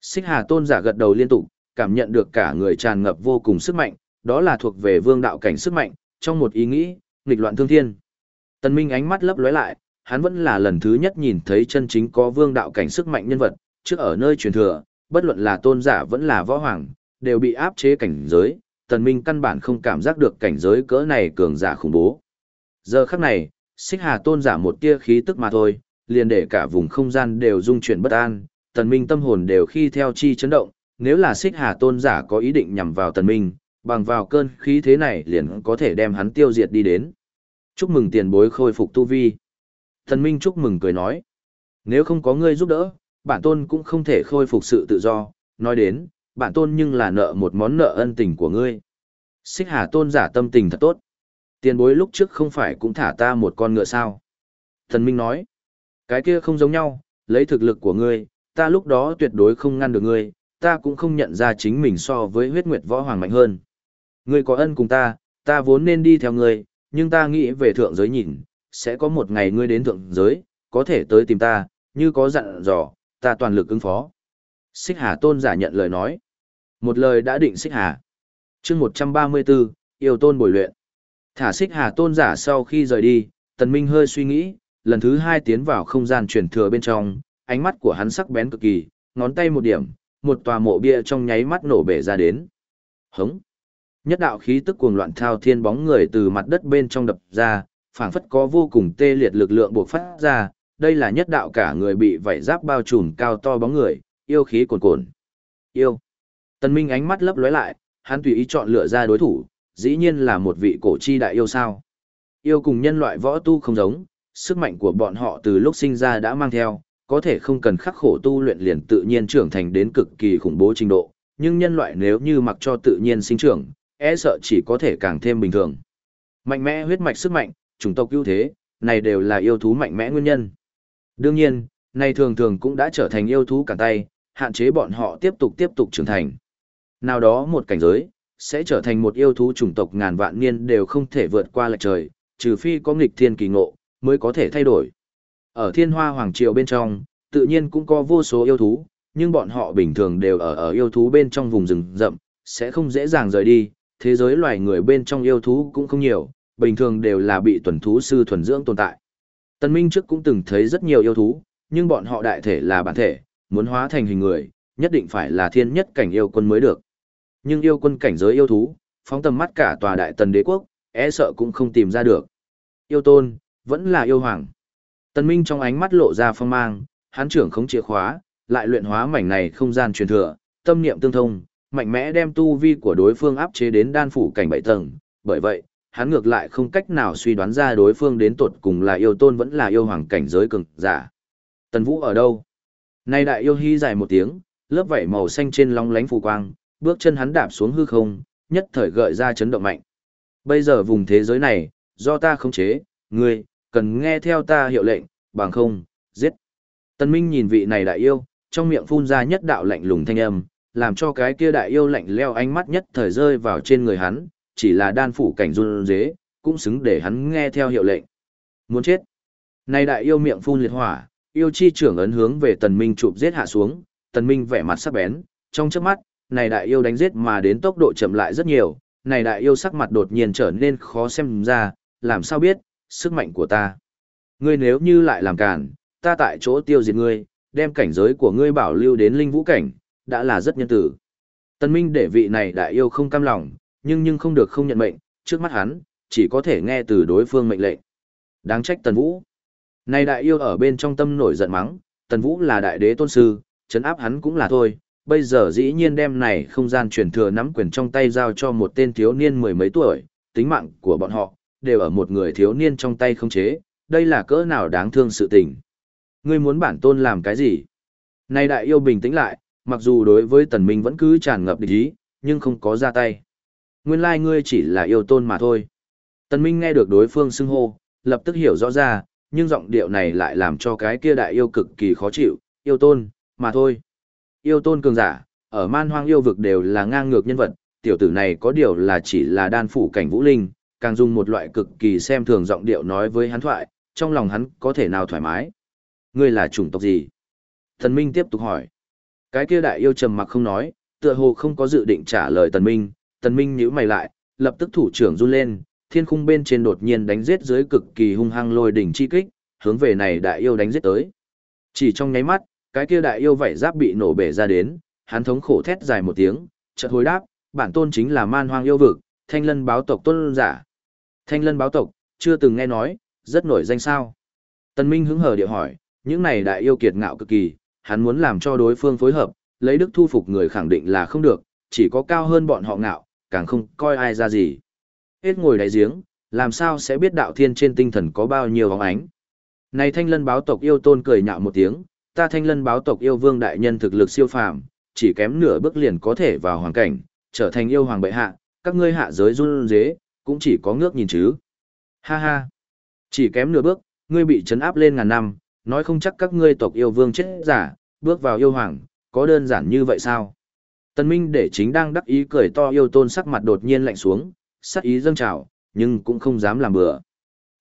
Xích Hà Tôn giả gật đầu liên tục, cảm nhận được cả người tràn ngập vô cùng sức mạnh, đó là thuộc về vương đạo cảnh sức mạnh, trong một ý nghĩ, nghịch loạn thương thiên. Tần Minh ánh mắt lấp lóe lại, hắn vẫn là lần thứ nhất nhìn thấy chân chính có vương đạo cảnh sức mạnh nhân vật, trước ở nơi truyền thừa, bất luận là tôn giả vẫn là võ hoàng, đều bị áp chế cảnh giới, tần minh căn bản không cảm giác được cảnh giới cỡ này cường giả khủng bố. Giờ khắc này, xích hà tôn giả một tia khí tức mà thôi, liền để cả vùng không gian đều rung chuyển bất an, tần minh tâm hồn đều khi theo chi chấn động, nếu là xích hà tôn giả có ý định nhằm vào tần minh, bằng vào cơn khí thế này liền có thể đem hắn tiêu diệt đi đến. Chúc mừng tiền bối khôi phục tu vi. thần minh chúc mừng cười nói. Nếu không có ngươi giúp đỡ, bản tôn cũng không thể khôi phục sự tự do, nói đến, bản tôn nhưng là nợ một món nợ ân tình của ngươi. Xích hà tôn giả tâm tình thật tốt. Tiền bối lúc trước không phải cũng thả ta một con ngựa sao. Thần Minh nói, cái kia không giống nhau, lấy thực lực của ngươi, ta lúc đó tuyệt đối không ngăn được ngươi, ta cũng không nhận ra chính mình so với huyết nguyệt võ hoàng mạnh hơn. Ngươi có ân cùng ta, ta vốn nên đi theo ngươi, nhưng ta nghĩ về thượng giới nhìn, sẽ có một ngày ngươi đến thượng giới, có thể tới tìm ta, như có dặn dò, ta toàn lực ứng phó. Xích Hà Tôn giả nhận lời nói. Một lời đã định Xích Hà. chương 134, yêu tôn bồi luyện. Thả Xích Hà Tôn giả sau khi rời đi, Tần Minh hơi suy nghĩ, lần thứ hai tiến vào không gian truyền thừa bên trong, ánh mắt của hắn sắc bén cực kỳ, ngón tay một điểm, một tòa mộ bia trong nháy mắt nổ bể ra đến. Hống! Nhất đạo khí tức cuồng loạn thao thiên bóng người từ mặt đất bên trong đập ra, phảng phất có vô cùng tê liệt lực lượng buộc phát ra, đây là nhất đạo cả người bị vảy giáp bao trùm cao to bóng người, yêu khí cuồn cuộn. Yêu. Tần Minh ánh mắt lấp lóe lại, hắn tùy ý chọn lựa ra đối thủ, dĩ nhiên là một vị cổ chi đại yêu sao. Yêu cùng nhân loại võ tu không giống, sức mạnh của bọn họ từ lúc sinh ra đã mang theo, có thể không cần khắc khổ tu luyện liền tự nhiên trưởng thành đến cực kỳ khủng bố trình độ, nhưng nhân loại nếu như mặc cho tự nhiên sinh trưởng, e sợ chỉ có thể càng thêm bình thường. Mạnh mẽ huyết mạch sức mạnh, chủng tộc ưu thế, này đều là yêu thú mạnh mẽ nguyên nhân. Đương nhiên, này thường thường cũng đã trở thành yêu thú cả tay, hạn chế bọn họ tiếp tục tiếp tục trưởng thành. Nào đó một cảnh giới, sẽ trở thành một yêu thú chủng tộc ngàn vạn niên đều không thể vượt qua lệch trời, trừ phi có nghịch thiên kỳ ngộ, mới có thể thay đổi. Ở thiên hoa hoàng triều bên trong, tự nhiên cũng có vô số yêu thú, nhưng bọn họ bình thường đều ở ở yêu thú bên trong vùng rừng rậm, sẽ không dễ dàng rời đi, thế giới loài người bên trong yêu thú cũng không nhiều, bình thường đều là bị tuần thú sư thuần dưỡng tồn tại. Tân Minh trước cũng từng thấy rất nhiều yêu thú, nhưng bọn họ đại thể là bản thể, muốn hóa thành hình người, nhất định phải là thiên nhất cảnh yêu quân mới được. Nhưng yêu quân cảnh giới yêu thú, phóng tầm mắt cả tòa đại tần đế quốc, e sợ cũng không tìm ra được. Yêu tôn, vẫn là yêu hoàng. Tần Minh trong ánh mắt lộ ra phong mang, hắn trưởng không chìa khóa, lại luyện hóa mảnh này không gian truyền thừa, tâm niệm tương thông, mạnh mẽ đem tu vi của đối phương áp chế đến đan phủ cảnh bảy tầng, bởi vậy, hắn ngược lại không cách nào suy đoán ra đối phương đến tột cùng là yêu tôn vẫn là yêu hoàng cảnh giới cường giả. Tần Vũ ở đâu? Nay đại yêu hy dài một tiếng, lớp vảy màu xanh trên long lánh phù quang, bước chân hắn đạp xuống hư không, nhất thời gợi ra chấn động mạnh. Bây giờ vùng thế giới này, do ta khống chế, ngươi, cần nghe theo ta hiệu lệnh, bằng không, giết. Tần Minh nhìn vị này đại yêu, trong miệng phun ra nhất đạo lạnh lùng thanh âm, làm cho cái kia đại yêu lạnh leo ánh mắt nhất thời rơi vào trên người hắn, chỉ là đan phủ cảnh run dế, cũng xứng để hắn nghe theo hiệu lệnh. Muốn chết. Này đại yêu miệng phun liệt hỏa, yêu chi trưởng ấn hướng về tần minh chụp giết hạ xuống, tần minh vẻ mặt sắc bén, trong chớp mắt, này đại yêu đánh giết mà đến tốc độ chậm lại rất nhiều, này đại yêu sắc mặt đột nhiên trở nên khó xem ra, làm sao biết, sức mạnh của ta. Ngươi nếu như lại làm cản, ta tại chỗ tiêu diệt ngươi, đem cảnh giới của ngươi bảo lưu đến linh vũ cảnh, đã là rất nhân tử. Tần Minh để vị này đại yêu không cam lòng, nhưng nhưng không được không nhận mệnh, trước mắt hắn, chỉ có thể nghe từ đối phương mệnh lệnh. Đáng trách Tần Vũ. Này đại yêu ở bên trong tâm nổi giận mắng, Tần Vũ là đại đế tôn sư, chấn áp hắn cũng là thôi, bây giờ dĩ nhiên đem này không gian truyền thừa nắm quyền trong tay giao cho một tên thiếu niên mười mấy tuổi, tính mạng của bọn họ, đều ở một người thiếu niên trong tay không chế, đây là cỡ nào đáng thương sự tình. Ngươi muốn bản tôn làm cái gì? Này đại yêu bình tĩnh lại, mặc dù đối với tần minh vẫn cứ tràn ngập địch ý, nhưng không có ra tay. Nguyên lai ngươi chỉ là yêu tôn mà thôi. Tần minh nghe được đối phương xưng hô, lập tức hiểu rõ ra, nhưng giọng điệu này lại làm cho cái kia đại yêu cực kỳ khó chịu, yêu tôn, mà thôi. Yêu tôn cường giả, ở man hoang yêu vực đều là ngang ngược nhân vật, tiểu tử này có điều là chỉ là đan phủ cảnh vũ linh, càng dùng một loại cực kỳ xem thường giọng điệu nói với hắn thoại, trong lòng hắn có thể nào thoải mái. Ngươi là chủng tộc gì? Thần Minh tiếp tục hỏi. Cái kia đại yêu trầm mặc không nói, tựa hồ không có dự định trả lời Tần Minh, Tần Minh nhíu mày lại, lập tức thủ trưởng run lên, thiên khung bên trên đột nhiên đánh giết dưới cực kỳ hung hăng lôi đỉnh chi kích, hướng về này đại yêu đánh giết tới. Chỉ trong nháy mắt, cái kia đại yêu vảy giáp bị nổ bể ra đến, hắn thống khổ thét dài một tiếng, chợt hồi đáp, bản tôn chính là man hoang yêu vực, thanh lân báo tộc tôn giả. Thanh lân báo tộc, chưa từng nghe nói, rất nổi danh sao. Tần Minh hứng hờ địa hỏi, những này đại yêu kiệt ngạo cực kỳ, hắn muốn làm cho đối phương phối hợp, lấy đức thu phục người khẳng định là không được, chỉ có cao hơn bọn họ ngạo, càng không coi ai ra gì. Hết ngồi đáy giếng, làm sao sẽ biết đạo thiên trên tinh thần có bao nhiêu hóng ánh. Này thanh lân báo tộc yêu tôn cười nhạo một tiếng, ta thanh lân báo tộc yêu vương đại nhân thực lực siêu phàm, chỉ kém nửa bước liền có thể vào hoàng cảnh, trở thành yêu hoàng bệ hạ, các ngươi hạ giới run dế, cũng chỉ có ngước nhìn chứ. Ha ha, chỉ kém nửa bước, ngươi bị trấn áp lên ngàn năm, nói không chắc các ngươi tộc yêu vương chết giả, bước vào yêu hoàng, có đơn giản như vậy sao? Tần Minh để chính đang đắc ý cười to yêu tôn sắc mặt đột nhiên lạnh xuống, sắc ý dâng trào, nhưng cũng không dám làm bừa.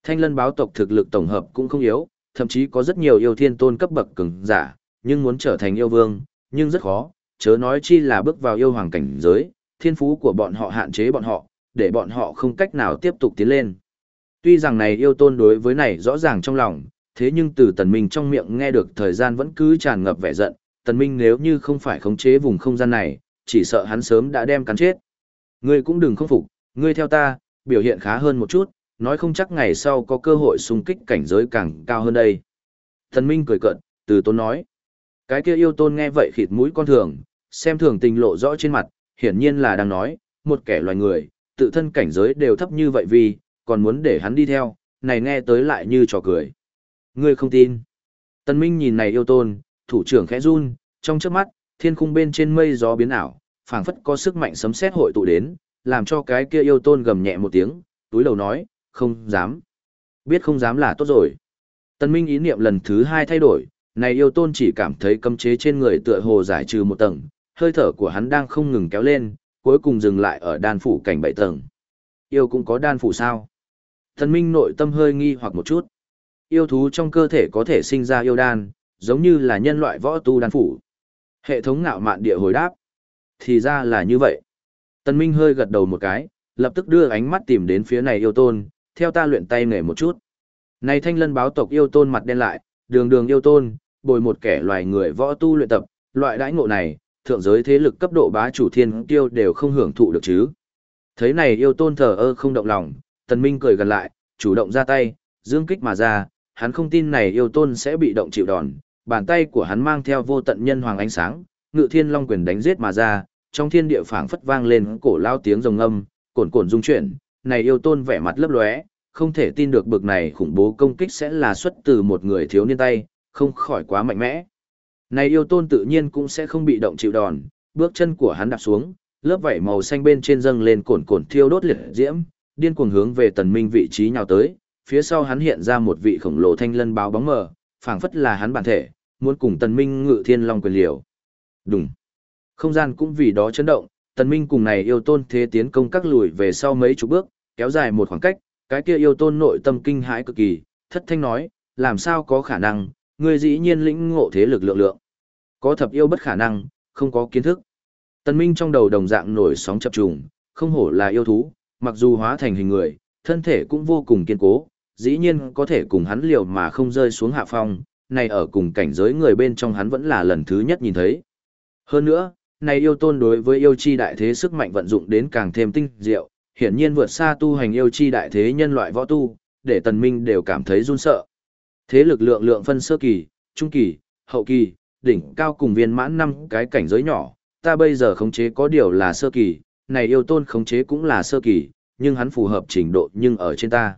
Thanh lân báo tộc thực lực tổng hợp cũng không yếu, thậm chí có rất nhiều yêu thiên tôn cấp bậc cường giả, nhưng muốn trở thành yêu vương, nhưng rất khó, chớ nói chi là bước vào yêu hoàng cảnh giới, thiên phú của bọn họ hạn chế bọn họ, để bọn họ không cách nào tiếp tục tiến lên. Tuy rằng này yêu tôn đối với này rõ ràng trong lòng, thế nhưng từ tần minh trong miệng nghe được thời gian vẫn cứ tràn ngập vẻ giận, tần minh nếu như không phải khống chế vùng không gian này, chỉ sợ hắn sớm đã đem cắn chết. Ngươi cũng đừng không phục, ngươi theo ta, biểu hiện khá hơn một chút, nói không chắc ngày sau có cơ hội xung kích cảnh giới càng cao hơn đây. Tần minh cười cợt, từ tôn nói. Cái kia yêu tôn nghe vậy khịt mũi con thường, xem thường tình lộ rõ trên mặt, hiển nhiên là đang nói, một kẻ loài người, tự thân cảnh giới đều thấp như vậy vì, còn muốn để hắn đi theo, này nghe tới lại như trò cười. Ngươi không tin. Tân Minh nhìn này yêu tôn, thủ trưởng khẽ run, trong chớp mắt, thiên khung bên trên mây gió biến ảo, phảng phất có sức mạnh sấm sét hội tụ đến, làm cho cái kia yêu tôn gầm nhẹ một tiếng, túi đầu nói, không dám. Biết không dám là tốt rồi. Tân Minh ý niệm lần thứ hai thay đổi, này yêu tôn chỉ cảm thấy cấm chế trên người tựa hồ giải trừ một tầng, hơi thở của hắn đang không ngừng kéo lên, cuối cùng dừng lại ở đan phủ cảnh bảy tầng. Yêu cũng có đan phủ sao? Tân Minh nội tâm hơi nghi hoặc một chút. Yêu thú trong cơ thể có thể sinh ra yêu đan, giống như là nhân loại võ tu đan phủ. Hệ thống ngạo mạn địa hồi đáp. Thì ra là như vậy. Tần Minh hơi gật đầu một cái, lập tức đưa ánh mắt tìm đến phía này yêu tôn, theo ta luyện tay nghề một chút. Này thanh lân báo tộc yêu tôn mặt đen lại, đường đường yêu tôn, bồi một kẻ loài người võ tu luyện tập, loại đãi ngộ này, thượng giới thế lực cấp độ bá chủ thiên tiêu đều không hưởng thụ được chứ. Thấy này yêu tôn thờ ơ không động lòng, tần minh cười gần lại, chủ động ra tay, dương kích mà ra, hắn không tin này yêu tôn sẽ bị động chịu đòn, bàn tay của hắn mang theo vô tận nhân hoàng ánh sáng, ngự thiên long quyền đánh giết mà ra, trong thiên địa phảng phất vang lên cổ lao tiếng rồng âm, cồn cồn rung chuyển, này yêu tôn vẻ mặt lấp lóe, không thể tin được bực này khủng bố công kích sẽ là xuất từ một người thiếu niên tay, không khỏi quá mạnh mẽ. Này yêu tôn tự nhiên cũng sẽ không bị động chịu đòn, bước chân của hắn đạp xuống, lớp vảy màu xanh bên trên dâng lên cồn cồn thiêu đốt liệt diễm, điên cuồng hướng về tần minh vị trí nhào tới, phía sau hắn hiện ra một vị khổng lồ thanh lân báo bóng mờ, phảng phất là hắn bản thể, muốn cùng tần minh ngự thiên long quyền liều. Đùng. Không gian cũng vì đó chấn động, tần minh cùng này yêu tôn thế tiến công các lùi về sau mấy chục bước, kéo dài một khoảng cách, cái kia yêu tôn nội tâm kinh hãi cực kỳ, thất thanh nói, làm sao có khả năng, ngươi dĩ nhiên lĩnh ngộ thế lực lượng lượng. Có thập yêu bất khả năng, không có kiến thức. Tần Minh trong đầu đồng dạng nổi sóng chập trùng, không hổ là yêu thú, mặc dù hóa thành hình người, thân thể cũng vô cùng kiên cố, dĩ nhiên có thể cùng hắn liều mà không rơi xuống hạ phong, này ở cùng cảnh giới người bên trong hắn vẫn là lần thứ nhất nhìn thấy. Hơn nữa, này yêu tôn đối với yêu chi đại thế sức mạnh vận dụng đến càng thêm tinh diệu, hiển nhiên vượt xa tu hành yêu chi đại thế nhân loại võ tu, để tần minh đều cảm thấy run sợ. Thế lực lượng lượng phân sơ kỳ, trung kỳ, hậu kỳ, đỉnh cao cùng viên mãn năm cái cảnh giới nhỏ, ta bây giờ khống chế có điều là sơ kỳ, này yêu tôn khống chế cũng là sơ kỳ, nhưng hắn phù hợp trình độ nhưng ở trên ta.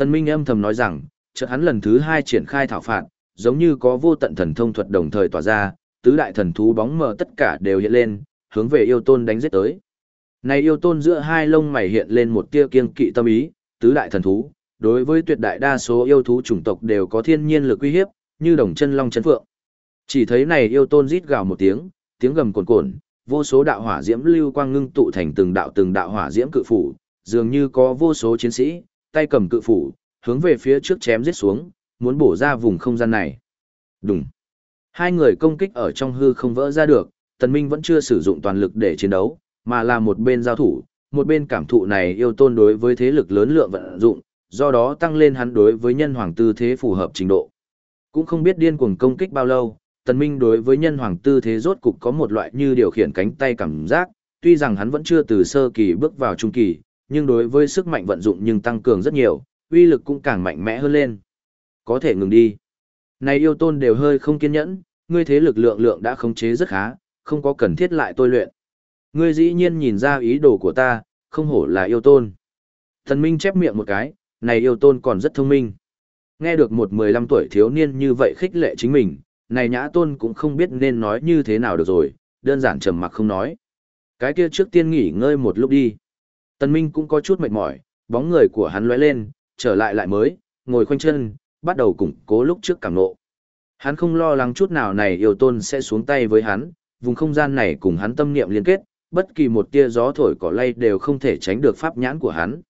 Tần Minh âm thầm nói rằng, chợt hắn lần thứ hai triển khai thảo phạt, giống như có vô tận thần thông thuật đồng thời tỏa ra, tứ đại thần thú bóng mờ tất cả đều hiện lên, hướng về yêu tôn đánh giết tới. Này yêu tôn giữa hai lông mày hiện lên một tia kiên kỵ tâm ý, tứ đại thần thú, đối với tuyệt đại đa số yêu thú chủng tộc đều có thiên nhiên lực uy hiếp, như đồng chân long chân phượng. Chỉ thấy này yêu tôn rít gào một tiếng, tiếng gầm cồn cồn, vô số đạo hỏa diễm lưu quang ngưng tụ thành từng đạo từng đạo hỏa diễm cự phủ, dường như có vô số chiến sĩ, tay cầm cự phủ, hướng về phía trước chém giết xuống, muốn bổ ra vùng không gian này. Đúng. Hai người công kích ở trong hư không vỡ ra được, Tần Minh vẫn chưa sử dụng toàn lực để chiến đấu, mà là một bên giao thủ, một bên cảm thụ này yêu tôn đối với thế lực lớn lượng vận dụng, do đó tăng lên hắn đối với nhân hoàng tư thế phù hợp trình độ. Cũng không biết điên cuồng công kích bao lâu, Tần Minh đối với nhân hoàng tư thế rốt cục có một loại như điều khiển cánh tay cảm giác, tuy rằng hắn vẫn chưa từ sơ kỳ bước vào trung kỳ, nhưng đối với sức mạnh vận dụng nhưng tăng cường rất nhiều, uy lực cũng càng mạnh mẽ hơn lên. Có thể ngừng đi. Này yêu tôn đều hơi không kiên nhẫn, ngươi thế lực lượng lượng đã khống chế rất khá, không có cần thiết lại tôi luyện. Ngươi dĩ nhiên nhìn ra ý đồ của ta, không hổ là yêu tôn. Thần Minh chép miệng một cái, này yêu tôn còn rất thông minh. Nghe được một 15 tuổi thiếu niên như vậy khích lệ chính mình, này nhã tôn cũng không biết nên nói như thế nào được rồi, đơn giản trầm mặc không nói. Cái kia trước tiên nghỉ ngơi một lúc đi. Tần Minh cũng có chút mệt mỏi, bóng người của hắn lóe lên, trở lại lại mới, ngồi khoanh chân, bắt đầu củng cố lúc trước cảm nộ. Hắn không lo lắng chút nào này yêu tôn sẽ xuống tay với hắn, vùng không gian này cùng hắn tâm niệm liên kết, bất kỳ một tia gió thổi cỏ lay đều không thể tránh được pháp nhãn của hắn.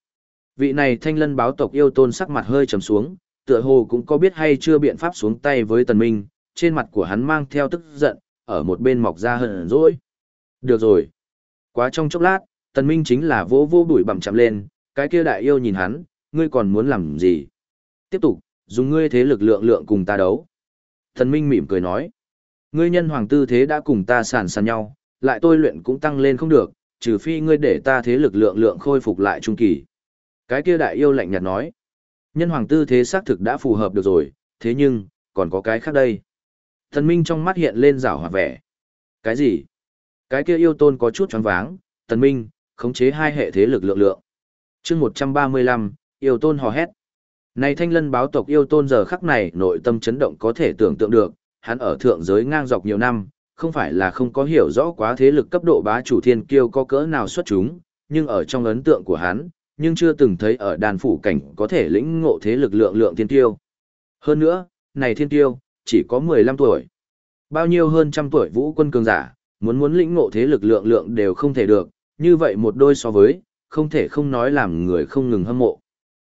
Vị này thanh lân báo tộc yêu tôn sắc mặt hơi trầm xuống, tựa hồ cũng có biết hay chưa biện pháp xuống tay với tần minh, trên mặt của hắn mang theo tức giận, ở một bên mọc ra hờn dỗi. Được rồi. Quá trong chốc lát, tần minh chính là vỗ vỗ đuổi bặm chạm lên, cái kia đại yêu nhìn hắn, ngươi còn muốn làm gì? Tiếp tục, dùng ngươi thế lực lượng lượng cùng ta đấu. Tần minh mỉm cười nói, ngươi nhân hoàng tư thế đã cùng ta sàn sàn nhau, lại tôi luyện cũng tăng lên không được, trừ phi ngươi để ta thế lực lượng lượng khôi phục lại trung kỳ. Cái kia đại yêu lạnh nhạt nói, nhân hoàng tư thế xác thực đã phù hợp được rồi, thế nhưng, còn có cái khác đây. Thần Minh trong mắt hiện lên rảo hòa vẻ. Cái gì? Cái kia yêu tôn có chút choáng váng, Thần Minh, khống chế hai hệ thế lực lượng lượng. chương 135, yêu tôn hò hét. Này thanh lân báo tộc yêu tôn giờ khắc này nội tâm chấn động có thể tưởng tượng được, hắn ở thượng giới ngang dọc nhiều năm, không phải là không có hiểu rõ quá thế lực cấp độ bá chủ thiên kiêu có cỡ nào xuất chúng, nhưng ở trong ấn tượng của hắn, nhưng chưa từng thấy ở đàn phủ cảnh có thể lĩnh ngộ thế lực lượng lượng thiên kiêu. Hơn nữa, này thiên kiêu, chỉ có 15 tuổi. Bao nhiêu hơn trăm tuổi vũ quân cường giả, muốn muốn lĩnh ngộ thế lực lượng lượng đều không thể được, như vậy một đôi so với, không thể không nói làm người không ngừng hâm mộ.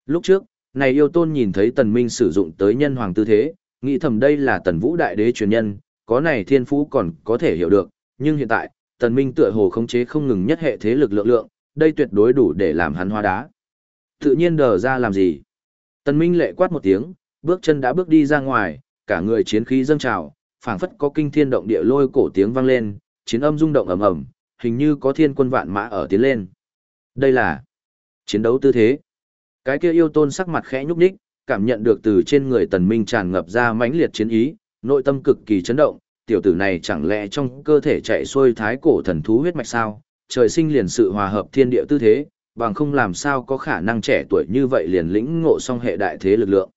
Lúc trước, này yêu tôn nhìn thấy tần minh sử dụng tới nhân hoàng tư thế, nghĩ thầm đây là tần vũ đại đế truyền nhân, có này thiên phú còn có thể hiểu được, nhưng hiện tại, tần minh tựa hồ khống chế không ngừng nhất hệ thế lực lượng lượng, đây tuyệt đối đủ để làm hắn hoa đá. Tự nhiên đờ ra làm gì? Tần minh lệ quát một tiếng, bước chân đã bước đi ra ngoài, cả người chiến khí dâng trào, phảng phất có kinh thiên động địa lôi cổ tiếng vang lên, chiến âm rung động ầm ầm, hình như có thiên quân vạn mã ở tiến lên. Đây là chiến đấu tư thế. Cái kia yêu tôn sắc mặt khẽ nhúc nhích, cảm nhận được từ trên người tần minh tràn ngập ra mãnh liệt chiến ý, nội tâm cực kỳ chấn động, tiểu tử này chẳng lẽ trong cơ thể chạy xuôi thái cổ thần thú huyết mạch sao, trời sinh liền sự hòa hợp thiên địa tư thế, bằng không làm sao có khả năng trẻ tuổi như vậy liền lĩnh ngộ song hệ đại thế lực lượng.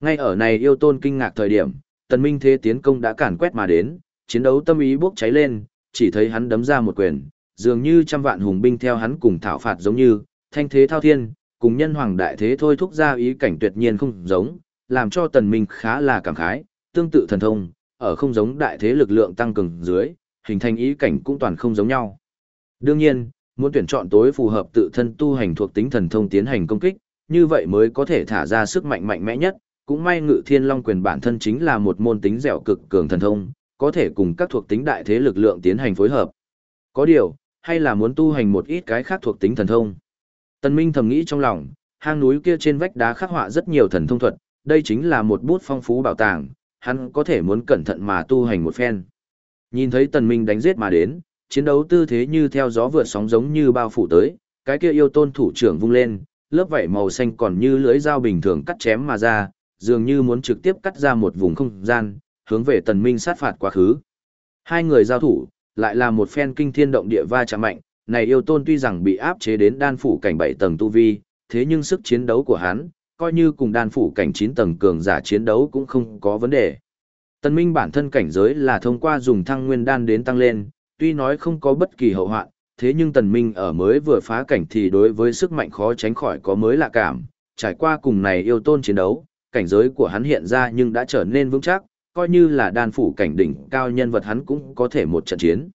Ngay ở này yêu tôn kinh ngạc thời điểm, tần minh thế tiến công đã cản quét mà đến, chiến đấu tâm ý bốc cháy lên, chỉ thấy hắn đấm ra một quyền, dường như trăm vạn hùng binh theo hắn cùng thảo phạt giống như, thanh thế thao thiên, cùng nhân hoàng đại thế thôi thúc ra ý cảnh tuyệt nhiên không giống, làm cho tần minh khá là cảm khái, tương tự thần thông, ở không giống đại thế lực lượng tăng cường dưới, hình thành ý cảnh cũng toàn không giống nhau. Đương nhiên, muốn tuyển chọn tối phù hợp tự thân tu hành thuộc tính thần thông tiến hành công kích, như vậy mới có thể thả ra sức mạnh mạnh mẽ nhất, cũng may ngự thiên long quyền bản thân chính là một môn tính dẻo cực cường thần thông, có thể cùng các thuộc tính đại thế lực lượng tiến hành phối hợp. Có điều, hay là muốn tu hành một ít cái khác thuộc tính thần thông. Tần Minh thầm nghĩ trong lòng, hang núi kia trên vách đá khắc họa rất nhiều thần thông thuật, đây chính là một bút phong phú bảo tàng, hắn có thể muốn cẩn thận mà tu hành một phen. Nhìn thấy Tần Minh đánh giết mà đến, chiến đấu tư thế như theo gió vượt sóng giống như bao phủ tới, cái kia yêu tôn thủ trưởng vung lên, lớp vảy màu xanh còn như lưỡi dao bình thường cắt chém mà ra, dường như muốn trực tiếp cắt ra một vùng không gian, hướng về Tần Minh sát phạt quá khứ. Hai người giao thủ, lại là một phen kinh thiên động địa va chạm mạnh, này yêu tôn tuy rằng bị áp chế đến đan phủ cảnh 7 tầng tu vi, thế nhưng sức chiến đấu của hắn, coi như cùng đan phủ cảnh 9 tầng cường giả chiến đấu cũng không có vấn đề. Tần Minh bản thân cảnh giới là thông qua dùng thăng nguyên đan đến tăng lên, tuy nói không có bất kỳ hậu hoạn, thế nhưng Tần Minh ở mới vừa phá cảnh thì đối với sức mạnh khó tránh khỏi có mới lạ cảm, trải qua cùng này yêu tôn chiến đấu, cảnh giới của hắn hiện ra nhưng đã trở nên vững chắc, coi như là đan phủ cảnh đỉnh cao nhân vật hắn cũng có thể một trận chiến.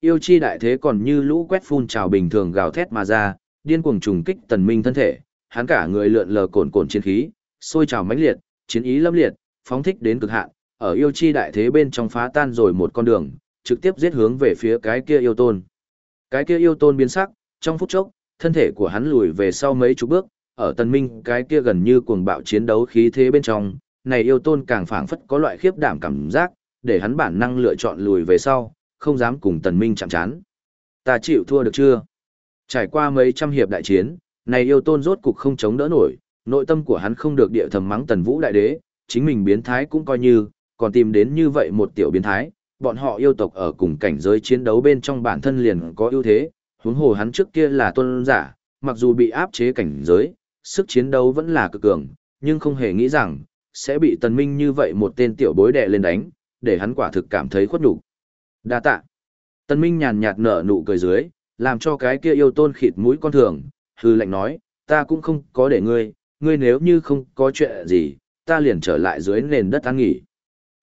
Yêu chi đại thế còn như lũ quét phun trào bình thường gào thét mà ra, điên cuồng trùng kích tần minh thân thể, hắn cả người lượn lờ cồn cồn chiến khí, sôi trào mãnh liệt, chiến ý lâm liệt, phóng thích đến cực hạn, ở yêu chi đại thế bên trong phá tan rồi một con đường, trực tiếp giết hướng về phía cái kia yêu tôn. Cái kia yêu tôn biến sắc, trong phút chốc, thân thể của hắn lùi về sau mấy chục bước, ở tần minh cái kia gần như cuồng bạo chiến đấu khí thế bên trong, này yêu tôn càng phảng phất có loại khiếp đảm cảm giác, để hắn bản năng lựa chọn lùi về sau, không dám cùng tần minh chạm chán. Ta chịu thua được chưa? Trải qua mấy trăm hiệp đại chiến, này yêu tôn rốt cục không chống đỡ nổi, nội tâm của hắn không được địa thầm mắng tần vũ đại đế, chính mình biến thái cũng coi như, còn tìm đến như vậy một tiểu biến thái, bọn họ yêu tộc ở cùng cảnh giới chiến đấu bên trong bản thân liền có ưu thế, huống hồ hắn trước kia là tôn giả, mặc dù bị áp chế cảnh giới, sức chiến đấu vẫn là cực cường, nhưng không hề nghĩ rằng, sẽ bị tần minh như vậy một tên tiểu bối đè lên đánh, để hắn quả thực cảm thấy khuất nhục. Đa tạ. Tần minh nhàn nhạt nở nụ cười dưới, làm cho cái kia yêu tôn khịt mũi con thường, hư lệnh nói, ta cũng không có để ngươi, ngươi nếu như không có chuyện gì, ta liền trở lại dưới nền đất ăn nghỉ.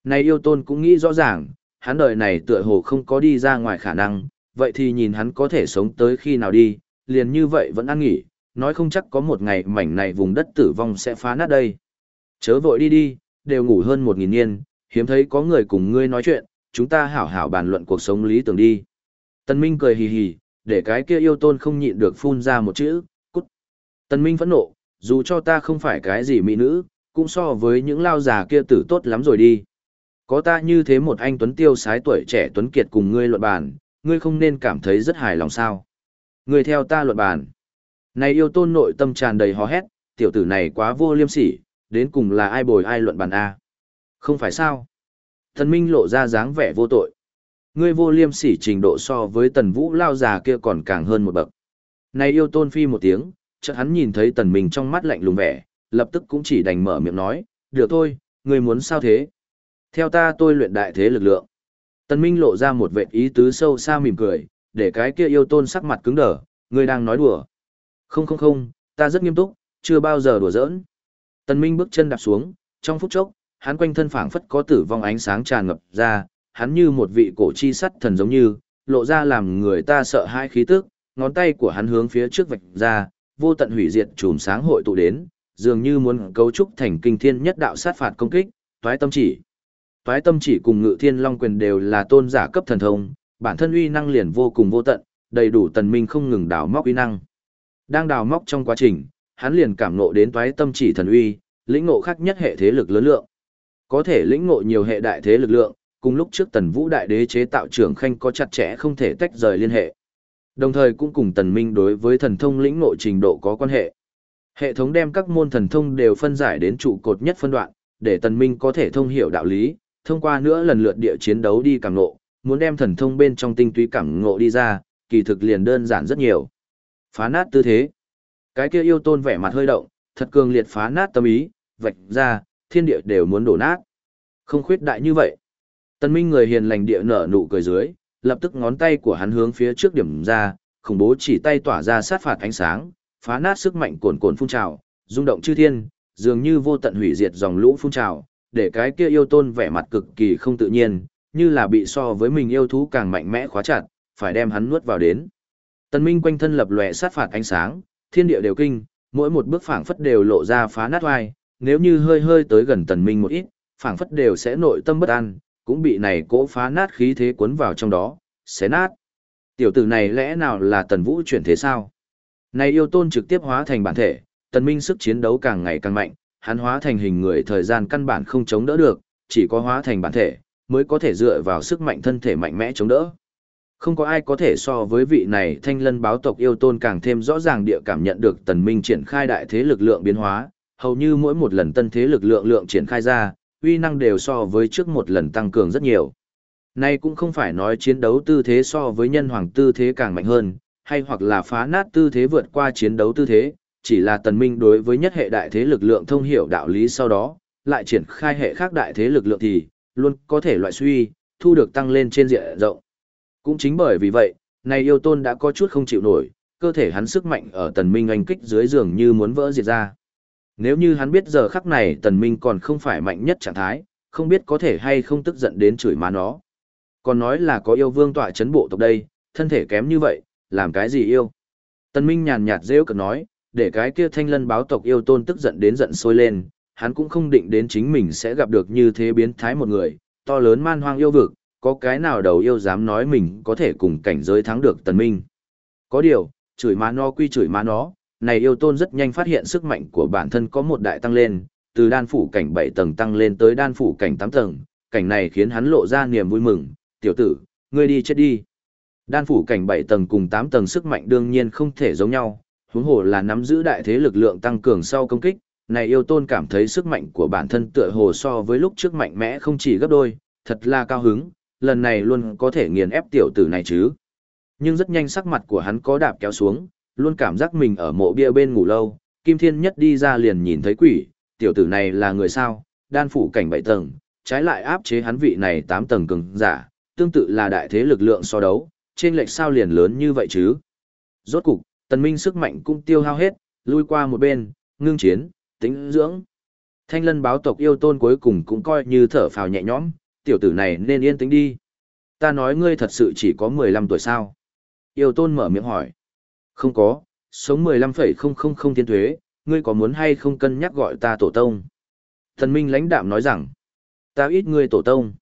Này yêu tôn cũng nghĩ rõ ràng, hắn đời này tựa hồ không có đi ra ngoài khả năng, vậy thì nhìn hắn có thể sống tới khi nào đi, liền như vậy vẫn ăn nghỉ, nói không chắc có một ngày mảnh này vùng đất tử vong sẽ phá nát đây. Chớ vội đi đi, đều ngủ hơn một nghìn niên, hiếm thấy có người cùng ngươi nói chuyện, chúng ta hảo hảo bàn luận cuộc sống lý tưởng đi. Tân Minh cười hì hì, để cái kia yêu tôn không nhịn được phun ra một chữ, cút. Tân Minh phẫn nộ, dù cho ta không phải cái gì mỹ nữ, cũng so với những lao già kia tử tốt lắm rồi đi. Có ta như thế một anh tuấn tiêu sái tuổi trẻ tuấn kiệt cùng ngươi luận bàn, ngươi không nên cảm thấy rất hài lòng sao. Ngươi theo ta luận bàn. Này yêu tôn nội tâm tràn đầy hò hét, tiểu tử này quá vô liêm sỉ, đến cùng là ai bồi ai luận bàn A. Không phải sao? Thần Minh lộ ra dáng vẻ vô tội. Ngươi vô liêm sỉ trình độ so với tần vũ lao già kia còn càng hơn một bậc. Này yêu tôn phi một tiếng, chợt hắn nhìn thấy tần minh trong mắt lạnh lùng vẻ, lập tức cũng chỉ đành mở miệng nói, được thôi, ngươi muốn sao thế? Theo ta tôi luyện đại thế lực lượng. Tần minh lộ ra một vệ ý tứ sâu xa mỉm cười, để cái kia yêu tôn sắc mặt cứng đờ, ngươi đang nói đùa. Không không không, ta rất nghiêm túc, chưa bao giờ đùa giỡn. Tần Minh bước chân đạp xuống, trong phút chốc, hắn quanh thân phảng phất có tử vong ánh sáng tràn ngập ra, hắn như một vị cổ chi sắt thần giống như, lộ ra làm người ta sợ hãi khí tức, ngón tay của hắn hướng phía trước vạch ra, vô tận hủy diệt chùm sáng hội tụ đến, dường như muốn cấu trúc thành kinh thiên nhất đạo sát phạt công kích, toái tâm chỉ. Toái tâm chỉ cùng ngự thiên long quyền đều là tôn giả cấp thần thông, bản thân uy năng liền vô cùng vô tận, đầy đủ tần minh không ngừng đào móc uy năng. Đang đào móc trong quá trình, hắn liền cảm ngộ đến toái tâm chỉ thần uy, lĩnh ngộ khác nhất hệ thế lực lớn lượng. Có thể lĩnh ngộ nhiều hệ đại thế lực lượng, cùng lúc trước Tần Vũ đại đế chế tạo trưởng khanh có chặt chẽ không thể tách rời liên hệ. Đồng thời cũng cùng Tần Minh đối với thần thông lĩnh ngộ trình độ có quan hệ. Hệ thống đem các môn thần thông đều phân giải đến trụ cột nhất phân đoạn, để tần minh có thể thông hiểu đạo lý, thông qua nữa lần lượt địa chiến đấu đi cảm ngộ, muốn đem thần thông bên trong tinh túy cảm ngộ đi ra, kỳ thực liền đơn giản rất nhiều. Phá nát tư thế. Cái kia yêu tôn vẻ mặt hơi động, thật cường liệt phá nát tâm ý, vạch ra, thiên địa đều muốn đổ nát. Không khuyết đại như vậy. tân Minh người hiền lành địa nở nụ cười dưới, lập tức ngón tay của hắn hướng phía trước điểm ra, khủng bố chỉ tay tỏa ra sát phạt ánh sáng, phá nát sức mạnh cuồn cuộn phun trào, rung động chư thiên, dường như vô tận hủy diệt dòng lũ phun trào, để cái kia yêu tôn vẻ mặt cực kỳ không tự nhiên, như là bị so với mình yêu thú càng mạnh mẽ khóa chặt, phải đem hắn nuốt vào đến. tân Minh quanh thân lập lòe sát phạt ánh sáng, thiên địa đều kinh, mỗi một bước phảng phất đều lộ ra phá nát oai, nếu như hơi hơi tới gần Tần Minh một ít, phảng phất đều sẽ nội tâm bất an, cũng bị này cỗ phá nát khí thế cuốn vào trong đó, xé nát. Tiểu tử này lẽ nào là Tần Vũ chuyển thế sao? Này yêu tôn trực tiếp hóa thành bản thể, Tần Minh sức chiến đấu càng ngày càng mạnh, hắn hóa thành hình người thời gian căn bản không chống đỡ được, chỉ có hóa thành bản thể, mới có thể dựa vào sức mạnh thân thể mạnh mẽ chống đỡ. Không có ai có thể so với vị này thanh lân báo tộc yêu tôn càng thêm rõ ràng địa cảm nhận được tần minh triển khai đại thế lực lượng biến hóa, hầu như mỗi một lần tân thế lực lượng lượng triển khai ra, uy năng đều so với trước một lần tăng cường rất nhiều. Nay cũng không phải nói chiến đấu tư thế so với nhân hoàng tư thế càng mạnh hơn, hay hoặc là phá nát tư thế vượt qua chiến đấu tư thế, chỉ là tần minh đối với nhất hệ đại thế lực lượng thông hiểu đạo lý sau đó, lại triển khai hệ khác đại thế lực lượng thì, luôn có thể loại suy, thu được tăng lên trên diện rộng. Cũng chính bởi vì vậy, này yêu tôn đã có chút không chịu nổi, cơ thể hắn sức mạnh ở tần minh anh kích dưới giường như muốn vỡ diệt ra. Nếu như hắn biết giờ khắc này tần minh còn không phải mạnh nhất trạng thái, không biết có thể hay không tức giận đến chửi má nó. Còn nói là có yêu vương tọa chấn bộ tộc đây, thân thể kém như vậy, làm cái gì yêu. Tần minh nhàn nhạt rêu cực nói, để cái kia thanh lân báo tộc yêu tôn tức giận đến giận sôi lên, hắn cũng không định đến chính mình sẽ gặp được như thế biến thái một người, to lớn man hoang yêu vực, có cái nào đầu yêu dám nói mình có thể cùng cảnh giới thắng được tần minh. Có điều, chửi má nó quy chửi má nó, này yêu tôn rất nhanh phát hiện sức mạnh của bản thân có một đại tăng lên, từ đan phủ cảnh 7 tầng tăng lên tới đan phủ cảnh 8 tầng, cảnh này khiến hắn lộ ra niềm vui mừng, tiểu tử, ngươi đi chết đi. Đan phủ cảnh 7 tầng cùng 8 tầng sức mạnh đương nhiên không thể giống nhau, huống hồ là nắm giữ đại thế lực lượng tăng cường sau công kích, này yêu tôn cảm thấy sức mạnh của bản thân tựa hồ so với lúc trước mạnh mẽ không chỉ gấp đôi, thật là cao hứng, lần này luôn có thể nghiền ép tiểu tử này chứ. Nhưng rất nhanh sắc mặt của hắn có đạp kéo xuống, luôn cảm giác mình ở mộ bia bên ngủ lâu, Kim Thiên Nhất đi ra liền nhìn thấy quỷ, tiểu tử này là người sao, đan phủ cảnh bảy tầng, trái lại áp chế hắn vị này tám tầng cường giả, tương tự là đại thế lực lượng so đấu, trên lệch sao liền lớn như vậy chứ. Rốt cục, tần minh sức mạnh cũng tiêu hao hết, lui qua một bên, ngưng chiến, tính dưỡng. Thanh lân báo tộc yêu tôn cuối cùng cũng coi như thở phào nhẹ nhõm, tiểu tử này nên yên tĩnh đi. Ta nói ngươi thật sự chỉ có 15 tuổi sao? Yêu tôn mở miệng hỏi. Không có, sống 15,000 thiên thuế, ngươi có muốn hay không cân nhắc gọi ta tổ tông? Thần minh lãnh đạm nói rằng, ta ít ngươi tổ tông.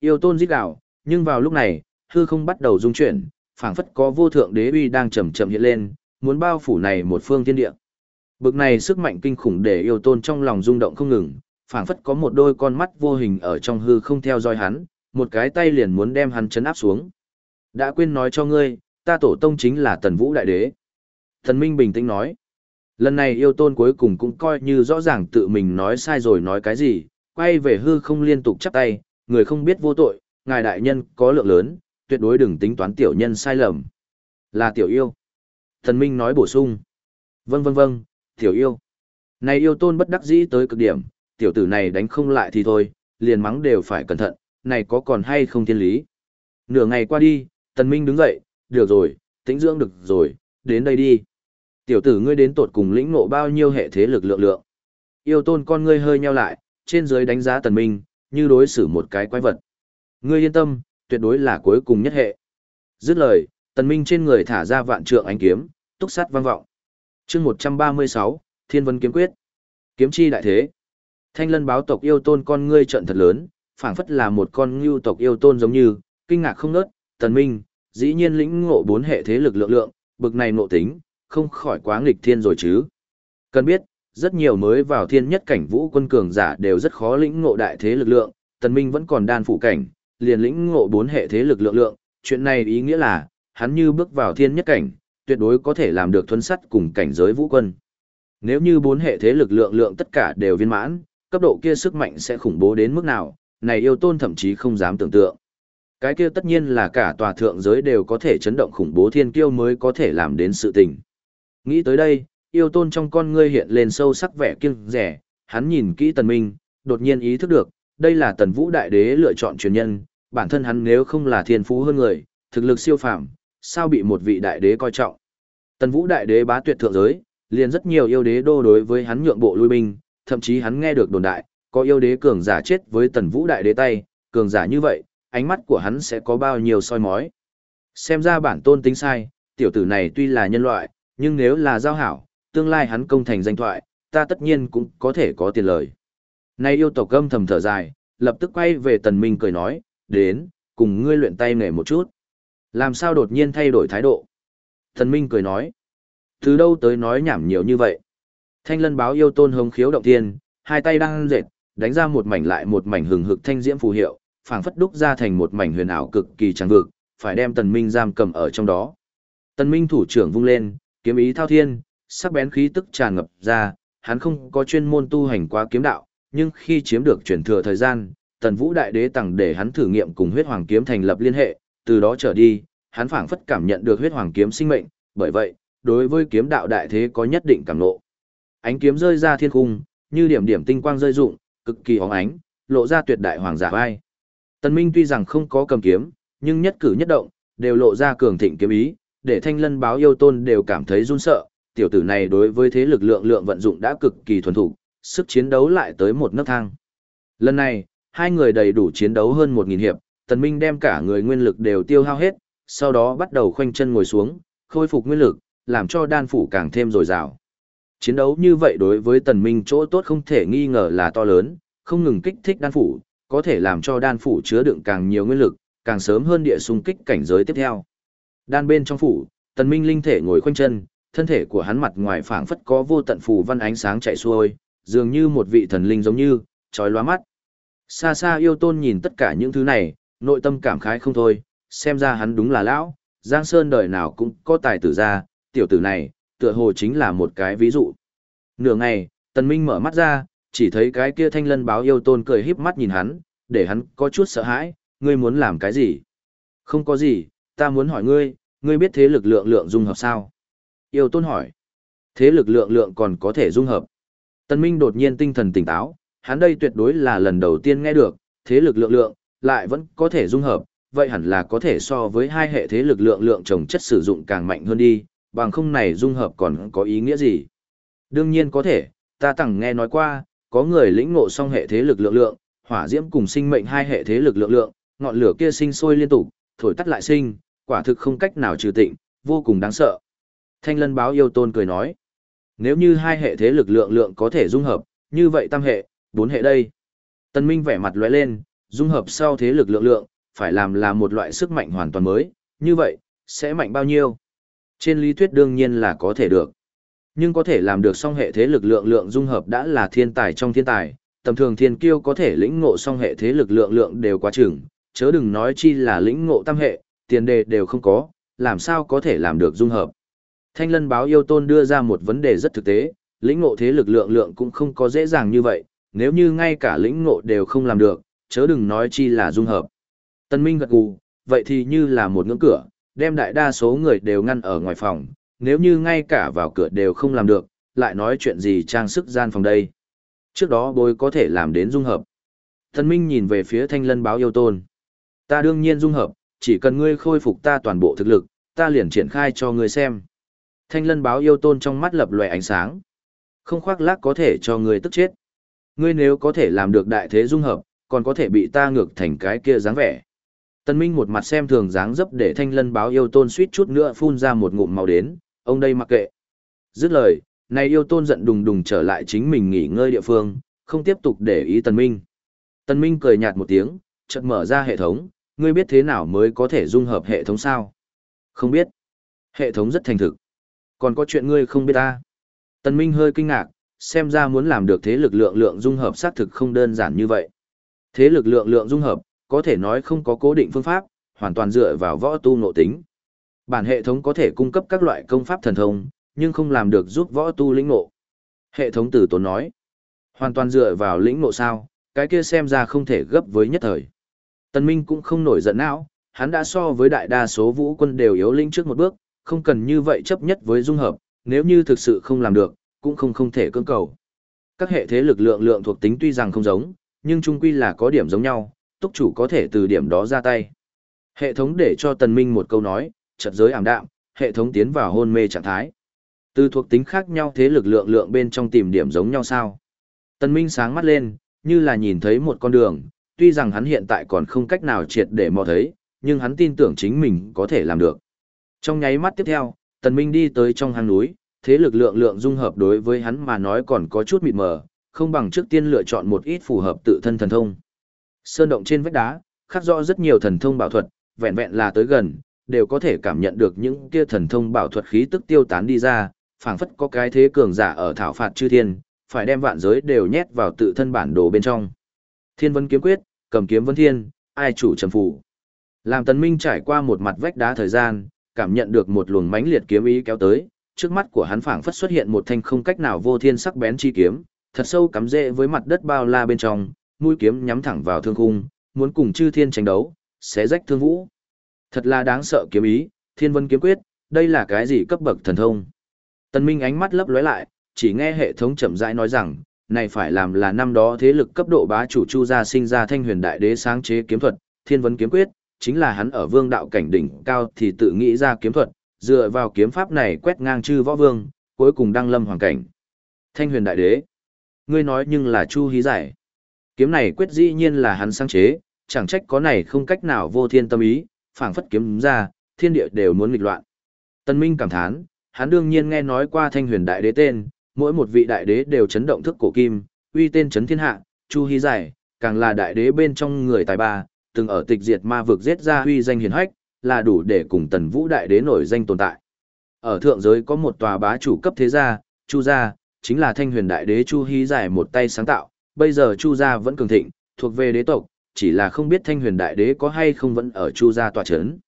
Yêu tôn giết gạo, nhưng vào lúc này, hư không bắt đầu rung chuyển, phảng phất có vô thượng đế uy đang chậm chậm hiện lên, muốn bao phủ này một phương thiên địa. Bực này sức mạnh kinh khủng để yêu tôn trong lòng rung động không ngừng, phảng phất có một đôi con mắt vô hình ở trong hư không theo dõi hắn, một cái tay liền muốn đem hắn chấn áp xuống. Đã quên nói cho ngươi, ta tổ tông chính là tần vũ đại đế. Thần Minh bình tĩnh nói. Lần này yêu tôn cuối cùng cũng coi như rõ ràng tự mình nói sai rồi nói cái gì, quay về hư không liên tục chắp tay, người không biết vô tội, ngài đại nhân có lượng lớn, tuyệt đối đừng tính toán tiểu nhân sai lầm. Là tiểu yêu. Thần Minh nói bổ sung. Vâng vâng vâng, tiểu yêu. Này yêu tôn bất đắc dĩ tới cực điểm, tiểu tử này đánh không lại thì thôi, liền mắng đều phải cẩn thận, này có còn hay không thiên lý. Nửa ngày qua đi, Tần Minh đứng dậy, được rồi, tĩnh dưỡng được rồi, đến đây đi. Tiểu tử ngươi đến tột cùng lĩnh ngộ bao nhiêu hệ thế lực lượng lượng. Yêu tôn con ngươi hơi nheo lại, trên dưới đánh giá Tần Minh, như đối xử một cái quái vật. Ngươi yên tâm, tuyệt đối là cuối cùng nhất hệ. Dứt lời, Tần Minh trên người thả ra vạn trượng ánh kiếm, túc sát vang vọng. Chương 136, Thiên Vân kiếm quyết. Kiếm chi đại thế. Thanh lân báo tộc yêu tôn con ngươi trận thật lớn, phảng phất là một con ngưu tộc yêu tôn giống như, kinh ngạc không nớt, tần minh, dĩ nhiên lĩnh ngộ bốn hệ thế lực lượng lượng, bực này ngộ tính, không khỏi quá nghịch thiên rồi chứ. Cần biết, rất nhiều mới vào thiên nhất cảnh vũ quân cường giả đều rất khó lĩnh ngộ đại thế lực lượng, tần minh vẫn còn đan phụ cảnh, liền lĩnh ngộ bốn hệ thế lực lượng lượng, chuyện này ý nghĩa là, hắn như bước vào thiên nhất cảnh, tuyệt đối có thể làm được thuấn sắt cùng cảnh giới vũ quân. Nếu như bốn hệ thế lực lượng lượng tất cả đều viên mãn, cấp độ kia sức mạnh sẽ khủng bố đến mức nào, này yêu tôn thậm chí không dám tưởng tượng. Cái kia tất nhiên là cả tòa thượng giới đều có thể chấn động khủng bố thiên kiêu mới có thể làm đến sự tình. Nghĩ tới đây, yêu tôn trong con ngươi hiện lên sâu sắc vẻ kiêng rẻ, hắn nhìn kỹ tần minh, đột nhiên ý thức được, đây là tần vũ đại đế lựa chọn truyền nhân, bản thân hắn nếu không là thiên phú hơn người, thực lực siêu phàm, sao bị một vị đại đế coi trọng. Tần vũ đại đế bá tuyệt thượng giới, liền rất nhiều yêu đế đô đối với hắn nhượng bộ lui binh, thậm chí hắn nghe được đồn đại, có yêu đế cường giả chết với tần vũ đại đế tay, cường giả như vậy, ánh mắt của hắn sẽ có bao nhiêu soi mói. Xem ra bản tôn tính sai, tiểu tử này tuy là nhân loại, nhưng nếu là giao hảo, tương lai hắn công thành danh thoại, ta tất nhiên cũng có thể có tiền lời. Nay yêu tộc gâm thầm thở dài, lập tức quay về tần minh cười nói, đến, cùng ngươi luyện tay nghề một chút. Làm sao đột nhiên thay đổi thái độ? Tần minh cười nói, từ đâu tới nói nhảm nhiều như vậy? Thanh lân báo yêu tôn hống khiếu động thiên, hai tay đang dệt, đánh ra một mảnh lại một mảnh hừng hực thanh diễm phù hiệu, phảng phất đúc ra thành một mảnh huyền ảo cực kỳ trắng vực, phải đem tần minh giam cầm ở trong đó. Tần minh thủ trưởng vung lên, kiếm ý thao thiên, sắc bén khí tức tràn ngập ra, hắn không có chuyên môn tu hành qua kiếm đạo, nhưng khi chiếm được truyền thừa thời gian, tần vũ đại đế tặng để hắn thử nghiệm cùng huyết hoàng kiếm thành lập liên hệ, từ đó trở đi, hắn phảng phất cảm nhận được huyết hoàng kiếm sinh mệnh, bởi vậy, đối với kiếm đạo đại thế có nhất định cảm ngộ. Ánh kiếm rơi ra thiên cung, như điểm điểm tinh quang rơi rụng, cực kỳ óng ánh, lộ ra tuyệt đại hoàng giả vai. Tần Minh tuy rằng không có cầm kiếm, nhưng nhất cử nhất động, đều lộ ra cường thịnh kiếm ý, để thanh lân báo yêu tôn đều cảm thấy run sợ, tiểu tử này đối với thế lực lượng lượng vận dụng đã cực kỳ thuần thục, sức chiến đấu lại tới một nấc thang. Lần này, hai người đầy đủ chiến đấu hơn 1.000 hiệp, tần minh đem cả người nguyên lực đều tiêu hao hết, sau đó bắt đầu khoanh chân ngồi xuống, khôi phục nguyên lực, làm cho đan phủ càng thêm dồi dào. Chiến đấu như vậy đối với tần minh chỗ tốt không thể nghi ngờ là to lớn, không ngừng kích thích đan phủ, có thể làm cho đan phủ chứa đựng càng nhiều nguyên lực, càng sớm hơn địa xung kích cảnh giới tiếp theo. Đan bên trong phủ, tần minh linh thể ngồi khoanh chân, thân thể của hắn mặt ngoài phảng phất có vô tận phù văn ánh sáng chạy xuôi, dường như một vị thần linh giống như, trói lóa mắt. Xa xa yêu tôn nhìn tất cả những thứ này, nội tâm cảm khái không thôi, xem ra hắn đúng là lão, Giang Sơn đời nào cũng có tài tử ra, tiểu tử này, tựa hồ chính là một cái ví dụ. Nửa ngày, tần minh mở mắt ra, chỉ thấy cái kia thanh lân báo yêu tôn cười híp mắt nhìn hắn, để hắn có chút sợ hãi, ngươi muốn làm cái gì? Không có gì, ta muốn hỏi ngươi, ngươi biết thế lực lượng lượng dung hợp sao? Yêu tôn hỏi. Thế lực lượng lượng còn có thể dung hợp. Tần Minh đột nhiên tinh thần tỉnh táo, hắn đây tuyệt đối là lần đầu tiên nghe được, thế lực lượng lượng, lại vẫn có thể dung hợp, vậy hẳn là có thể so với hai hệ thế lực lượng lượng trồng chất sử dụng càng mạnh hơn đi, bằng không này dung hợp còn có ý nghĩa gì? Đương nhiên có thể, ta từng nghe nói qua, có người lĩnh ngộ song hệ thế lực lượng lượng, hỏa diễm cùng sinh mệnh hai hệ thế lực lượng lượng, ngọn lửa kia sinh sôi liên tục, thổi tắt lại sinh, quả thực không cách nào trừ tịnh, vô cùng đáng sợ. Thanh lân báo yêu tôn cười nói, nếu như hai hệ thế lực lượng lượng có thể dung hợp, như vậy tam hệ, bốn hệ đây. Tân Minh vẻ mặt lóe lên, dung hợp sau thế lực lượng lượng, phải làm là một loại sức mạnh hoàn toàn mới, như vậy, sẽ mạnh bao nhiêu? Trên lý thuyết đương nhiên là có thể được. Nhưng có thể làm được song hệ thế lực lượng lượng dung hợp đã là thiên tài trong thiên tài, tầm thường thiên kiêu có thể lĩnh ngộ song hệ thế lực lượng lượng đều quá chừng, chớ đừng nói chi là lĩnh ngộ tam hệ, tiền đề đều không có, làm sao có thể làm được dung hợp. Thanh lân báo yêu tôn đưa ra một vấn đề rất thực tế, lĩnh ngộ thế lực lượng lượng cũng không có dễ dàng như vậy, nếu như ngay cả lĩnh ngộ đều không làm được, chớ đừng nói chi là dung hợp. Tân Minh gật gù, vậy thì như là một ngưỡng cửa, đem đại đa số người đều ngăn ở ngoài phòng, nếu như ngay cả vào cửa đều không làm được, lại nói chuyện gì trang sức gian phòng đây. Trước đó bối có thể làm đến dung hợp. Thần Minh nhìn về phía thanh lân báo yêu tôn. Ta đương nhiên dung hợp, chỉ cần ngươi khôi phục ta toàn bộ thực lực, ta liền triển khai cho ngươi xem. Thanh lân báo yêu tôn trong mắt lập lòe ánh sáng. Không khoác lác có thể cho ngươi tức chết. Ngươi nếu có thể làm được đại thế dung hợp, còn có thể bị ta ngược thành cái kia dáng vẻ. Tân Minh một mặt xem thường dáng dấp để thanh lân báo yêu tôn suýt chút nữa phun ra một ngụm màu đến, ông đây mặc kệ. Dứt lời, này yêu tôn giận đùng đùng trở lại chính mình nghỉ ngơi địa phương, không tiếp tục để ý Tân Minh. Tân Minh cười nhạt một tiếng, chợt mở ra hệ thống, ngươi biết thế nào mới có thể dung hợp hệ thống sao? Không biết. Hệ thống rất thành thực. Còn có chuyện ngươi không biết ta. Tân Minh hơi kinh ngạc, xem ra muốn làm được thế lực lượng lượng dung hợp xác thực không đơn giản như vậy. Thế lực lượng lượng dung hợp, có thể nói không có cố định phương pháp, hoàn toàn dựa vào võ tu nội tính. Bản hệ thống có thể cung cấp các loại công pháp thần thông, nhưng không làm được giúp võ tu lĩnh ngộ. Hệ thống tử tốn nói. Hoàn toàn dựa vào lĩnh ngộ sao, cái kia xem ra không thể gấp với nhất thời. Tần Minh cũng không nổi giận não, hắn đã so với đại đa số vũ quân đều yếu lĩnh trước một bước, không cần như vậy chấp nhất với dung hợp, nếu như thực sự không làm được, cũng không không thể cưỡng cầu. Các hệ thế lực lượng lượng thuộc tính tuy rằng không giống, nhưng chung quy là có điểm giống nhau, túc chủ có thể từ điểm đó ra tay. Hệ thống để cho Tần Minh một câu nói, chợt giới ảm đạm, hệ thống tiến vào hôn mê trạng thái. Từ thuộc tính khác nhau thế lực lượng lượng bên trong tìm điểm giống nhau sao? Tần Minh sáng mắt lên, như là nhìn thấy một con đường, tuy rằng hắn hiện tại còn không cách nào triệt để mò thấy, nhưng hắn tin tưởng chính mình có thể làm được. Trong nháy mắt tiếp theo, Tần Minh đi tới trong hang núi, thế lực lượng lượng dung hợp đối với hắn mà nói còn có chút mịt mờ, không bằng trước tiên lựa chọn một ít phù hợp tự thân thần thông. Sơn động trên vách đá, khắc rõ rất nhiều thần thông bảo thuật, vẹn vẹn là tới gần, đều có thể cảm nhận được những kia thần thông bảo thuật khí tức tiêu tán đi ra, phảng phất có cái thế cường giả ở thảo phạt chư thiên, phải đem vạn giới đều nhét vào tự thân bản đồ bên trong. Thiên Vân kiếm quyết, cầm kiếm vân thiên, ai chủ trầm phủ. Làm Tần Minh trải qua một mặt vách đá thời gian, cảm nhận được một luồng mãnh liệt kiếm ý kéo tới, trước mắt của hắn phảng phất xuất hiện một thanh không cách nào vô thiên sắc bén chi kiếm, thật sâu cắm rễ với mặt đất bao la bên trong, mũi kiếm nhắm thẳng vào thương khung, muốn cùng chư thiên tranh đấu, xé rách thương vũ. Thật là đáng sợ kiếm ý, Thiên Vân kiếm quyết, đây là cái gì cấp bậc thần thông? Tần Minh ánh mắt lấp lóe lại, chỉ nghe hệ thống chậm rãi nói rằng, này phải làm là năm đó thế lực cấp độ bá chủ Chu gia sinh ra Thanh Huyền Đại Đế sáng chế kiếm thuật, Thiên Vân kiếm quyết, chính là hắn ở vương đạo cảnh đỉnh cao thì tự nghĩ ra kiếm thuật, dựa vào kiếm pháp này quét ngang chư võ vương, cuối cùng đăng lâm hoàng cảnh. Thanh huyền đại đế. Ngươi nói nhưng là Chu Hí giải. Kiếm này quyết dĩ nhiên là hắn sáng chế, chẳng trách có này không cách nào vô thiên tâm ý, phảng phất kiếm ra, thiên địa đều muốn nghịch loạn. Tân Minh cảm thán, hắn đương nhiên nghe nói qua thanh huyền đại đế tên, mỗi một vị đại đế đều chấn động thức cổ kim, uy tên chấn thiên hạ, Chu Hy giải, càng là đại đế bên trong người tài ba, từng ở tịch diệt ma vực giết ra uy danh hiển hách, là đủ để cùng tần vũ đại đế nổi danh tồn tại. Ở thượng giới có một tòa bá chủ cấp thế gia, Chu gia, chính là thanh huyền đại đế Chu Hy giải một tay sáng tạo, bây giờ Chu gia vẫn cường thịnh, thuộc về đế tộc, chỉ là không biết thanh huyền đại đế có hay không vẫn ở Chu gia tọa chấn.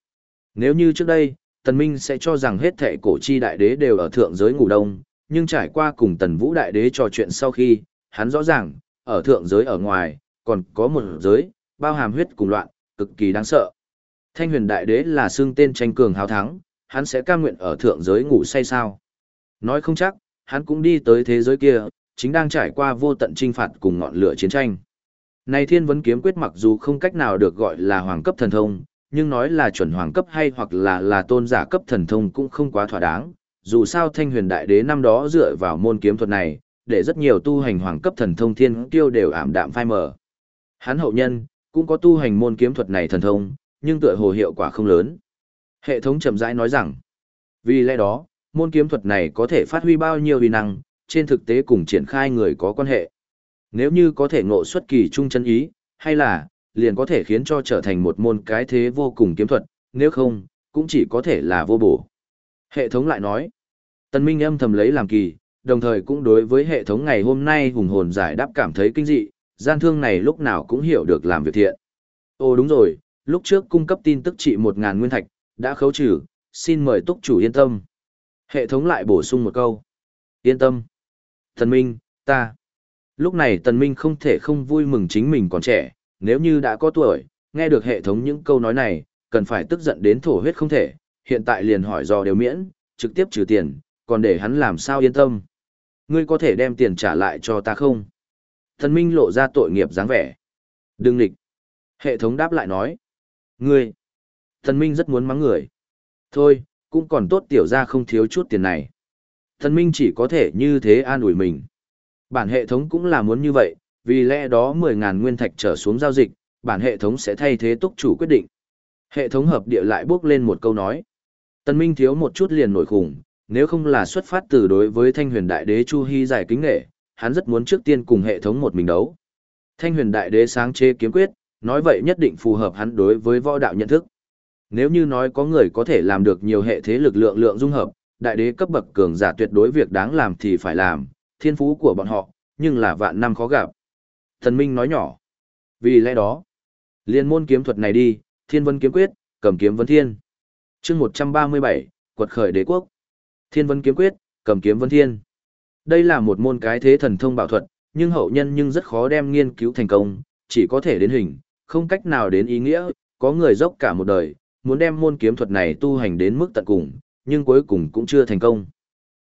Nếu như trước đây, Tần Minh sẽ cho rằng hết thệ cổ chi đại đế đều ở thượng giới ngủ đông, nhưng trải qua cùng Tần Vũ đại đế trò chuyện sau khi, hắn rõ ràng, ở thượng giới ở ngoài, còn có một giới, bao hàm huyết cùng loạn, cực kỳ đáng sợ. Thanh huyền đại đế là xương tên tranh cường hào thắng, hắn sẽ cam nguyện ở thượng giới ngủ say sao. Nói không chắc, hắn cũng đi tới thế giới kia, chính đang trải qua vô tận trinh phạt cùng ngọn lửa chiến tranh. Này thiên vấn kiếm quyết mặc dù không cách nào được gọi là hoàng cấp thần thông, nhưng nói là chuẩn hoàng cấp hay hoặc là là tôn giả cấp thần thông cũng không quá thỏa đáng. Dù sao thanh huyền đại đế năm đó dựa vào môn kiếm thuật này, để rất nhiều tu hành hoàng cấp thần thông thiên tiêu đều ảm đạm phai mờ. Hắn hậu nhân, cũng có tu hành môn kiếm thuật này thần thông, nhưng tựa hồ hiệu quả không lớn. Hệ thống chậm rãi nói rằng, vì lẽ đó, môn kiếm thuật này có thể phát huy bao nhiêu uy năng, trên thực tế cùng triển khai người có quan hệ. Nếu như có thể ngộ xuất kỳ trung chân ý, hay là, liền có thể khiến cho trở thành một môn cái thế vô cùng kiếm thuật, nếu không, cũng chỉ có thể là vô bổ. Hệ thống lại nói, Tần Minh âm thầm lấy làm kỳ, đồng thời cũng đối với hệ thống ngày hôm nay hùng hồn giải đáp cảm thấy kinh dị, gian thương này lúc nào cũng hiểu được làm việc thiện. Ồ đúng rồi, lúc trước cung cấp tin tức trị 1.000 nguyên thạch, đã khấu trừ, xin mời túc chủ yên tâm. Hệ thống lại bổ sung một câu. Yên tâm. Tần Minh, ta. Lúc này Tần Minh không thể không vui mừng chính mình còn trẻ, nếu như đã có tuổi, nghe được hệ thống những câu nói này, cần phải tức giận đến thổ huyết không thể, hiện tại liền hỏi do đều miễn, trực tiếp trừ tiền, còn để hắn làm sao yên tâm. Ngươi có thể đem tiền trả lại cho ta không? Tần Minh lộ ra tội nghiệp dáng vẻ. Đừng nịch. Hệ thống đáp lại nói. Ngươi. Tần Minh rất muốn mắng người. Thôi, cũng còn tốt tiểu gia không thiếu chút tiền này. Thần Minh chỉ có thể như thế an ủi mình. Bản hệ thống cũng là muốn như vậy, vì lẽ đó 10.000 nguyên thạch trở xuống giao dịch, bản hệ thống sẽ thay thế túc chủ quyết định. Hệ thống hợp địa lại bước lên một câu nói. Tần Minh thiếu một chút liền nổi khủng, nếu không là xuất phát từ đối với thanh huyền đại đế Chu Hy giải kính nghệ, hắn rất muốn trước tiên cùng hệ thống một mình đấu. Thanh huyền đại đế sáng chế kiếm quyết, nói vậy nhất định phù hợp hắn đối với võ đạo nhận thức. Nếu như nói có người có thể làm được nhiều hệ thế lực lượng lượng dung hợp, đại đế cấp bậc cường giả tuyệt đối việc đáng làm thì phải làm, thiên phú của bọn họ, nhưng là vạn năm khó gặp. Thần Minh nói nhỏ. Vì lẽ đó, liên môn kiếm thuật này đi, thiên vân kiếm quyết, cầm kiếm vân thiên. chương 137, quật khởi đế quốc. Thiên vân kiếm quyết, cầm kiếm vân thiên. Đây là một môn cái thế thần thông bảo thuật, nhưng hậu nhân nhưng rất khó đem nghiên cứu thành công, chỉ có thể đến hình, không cách nào đến ý nghĩa, có người dốc cả một đời, muốn đem môn kiếm thuật này tu hành đến mức tận cùng, nhưng cuối cùng cũng chưa thành công.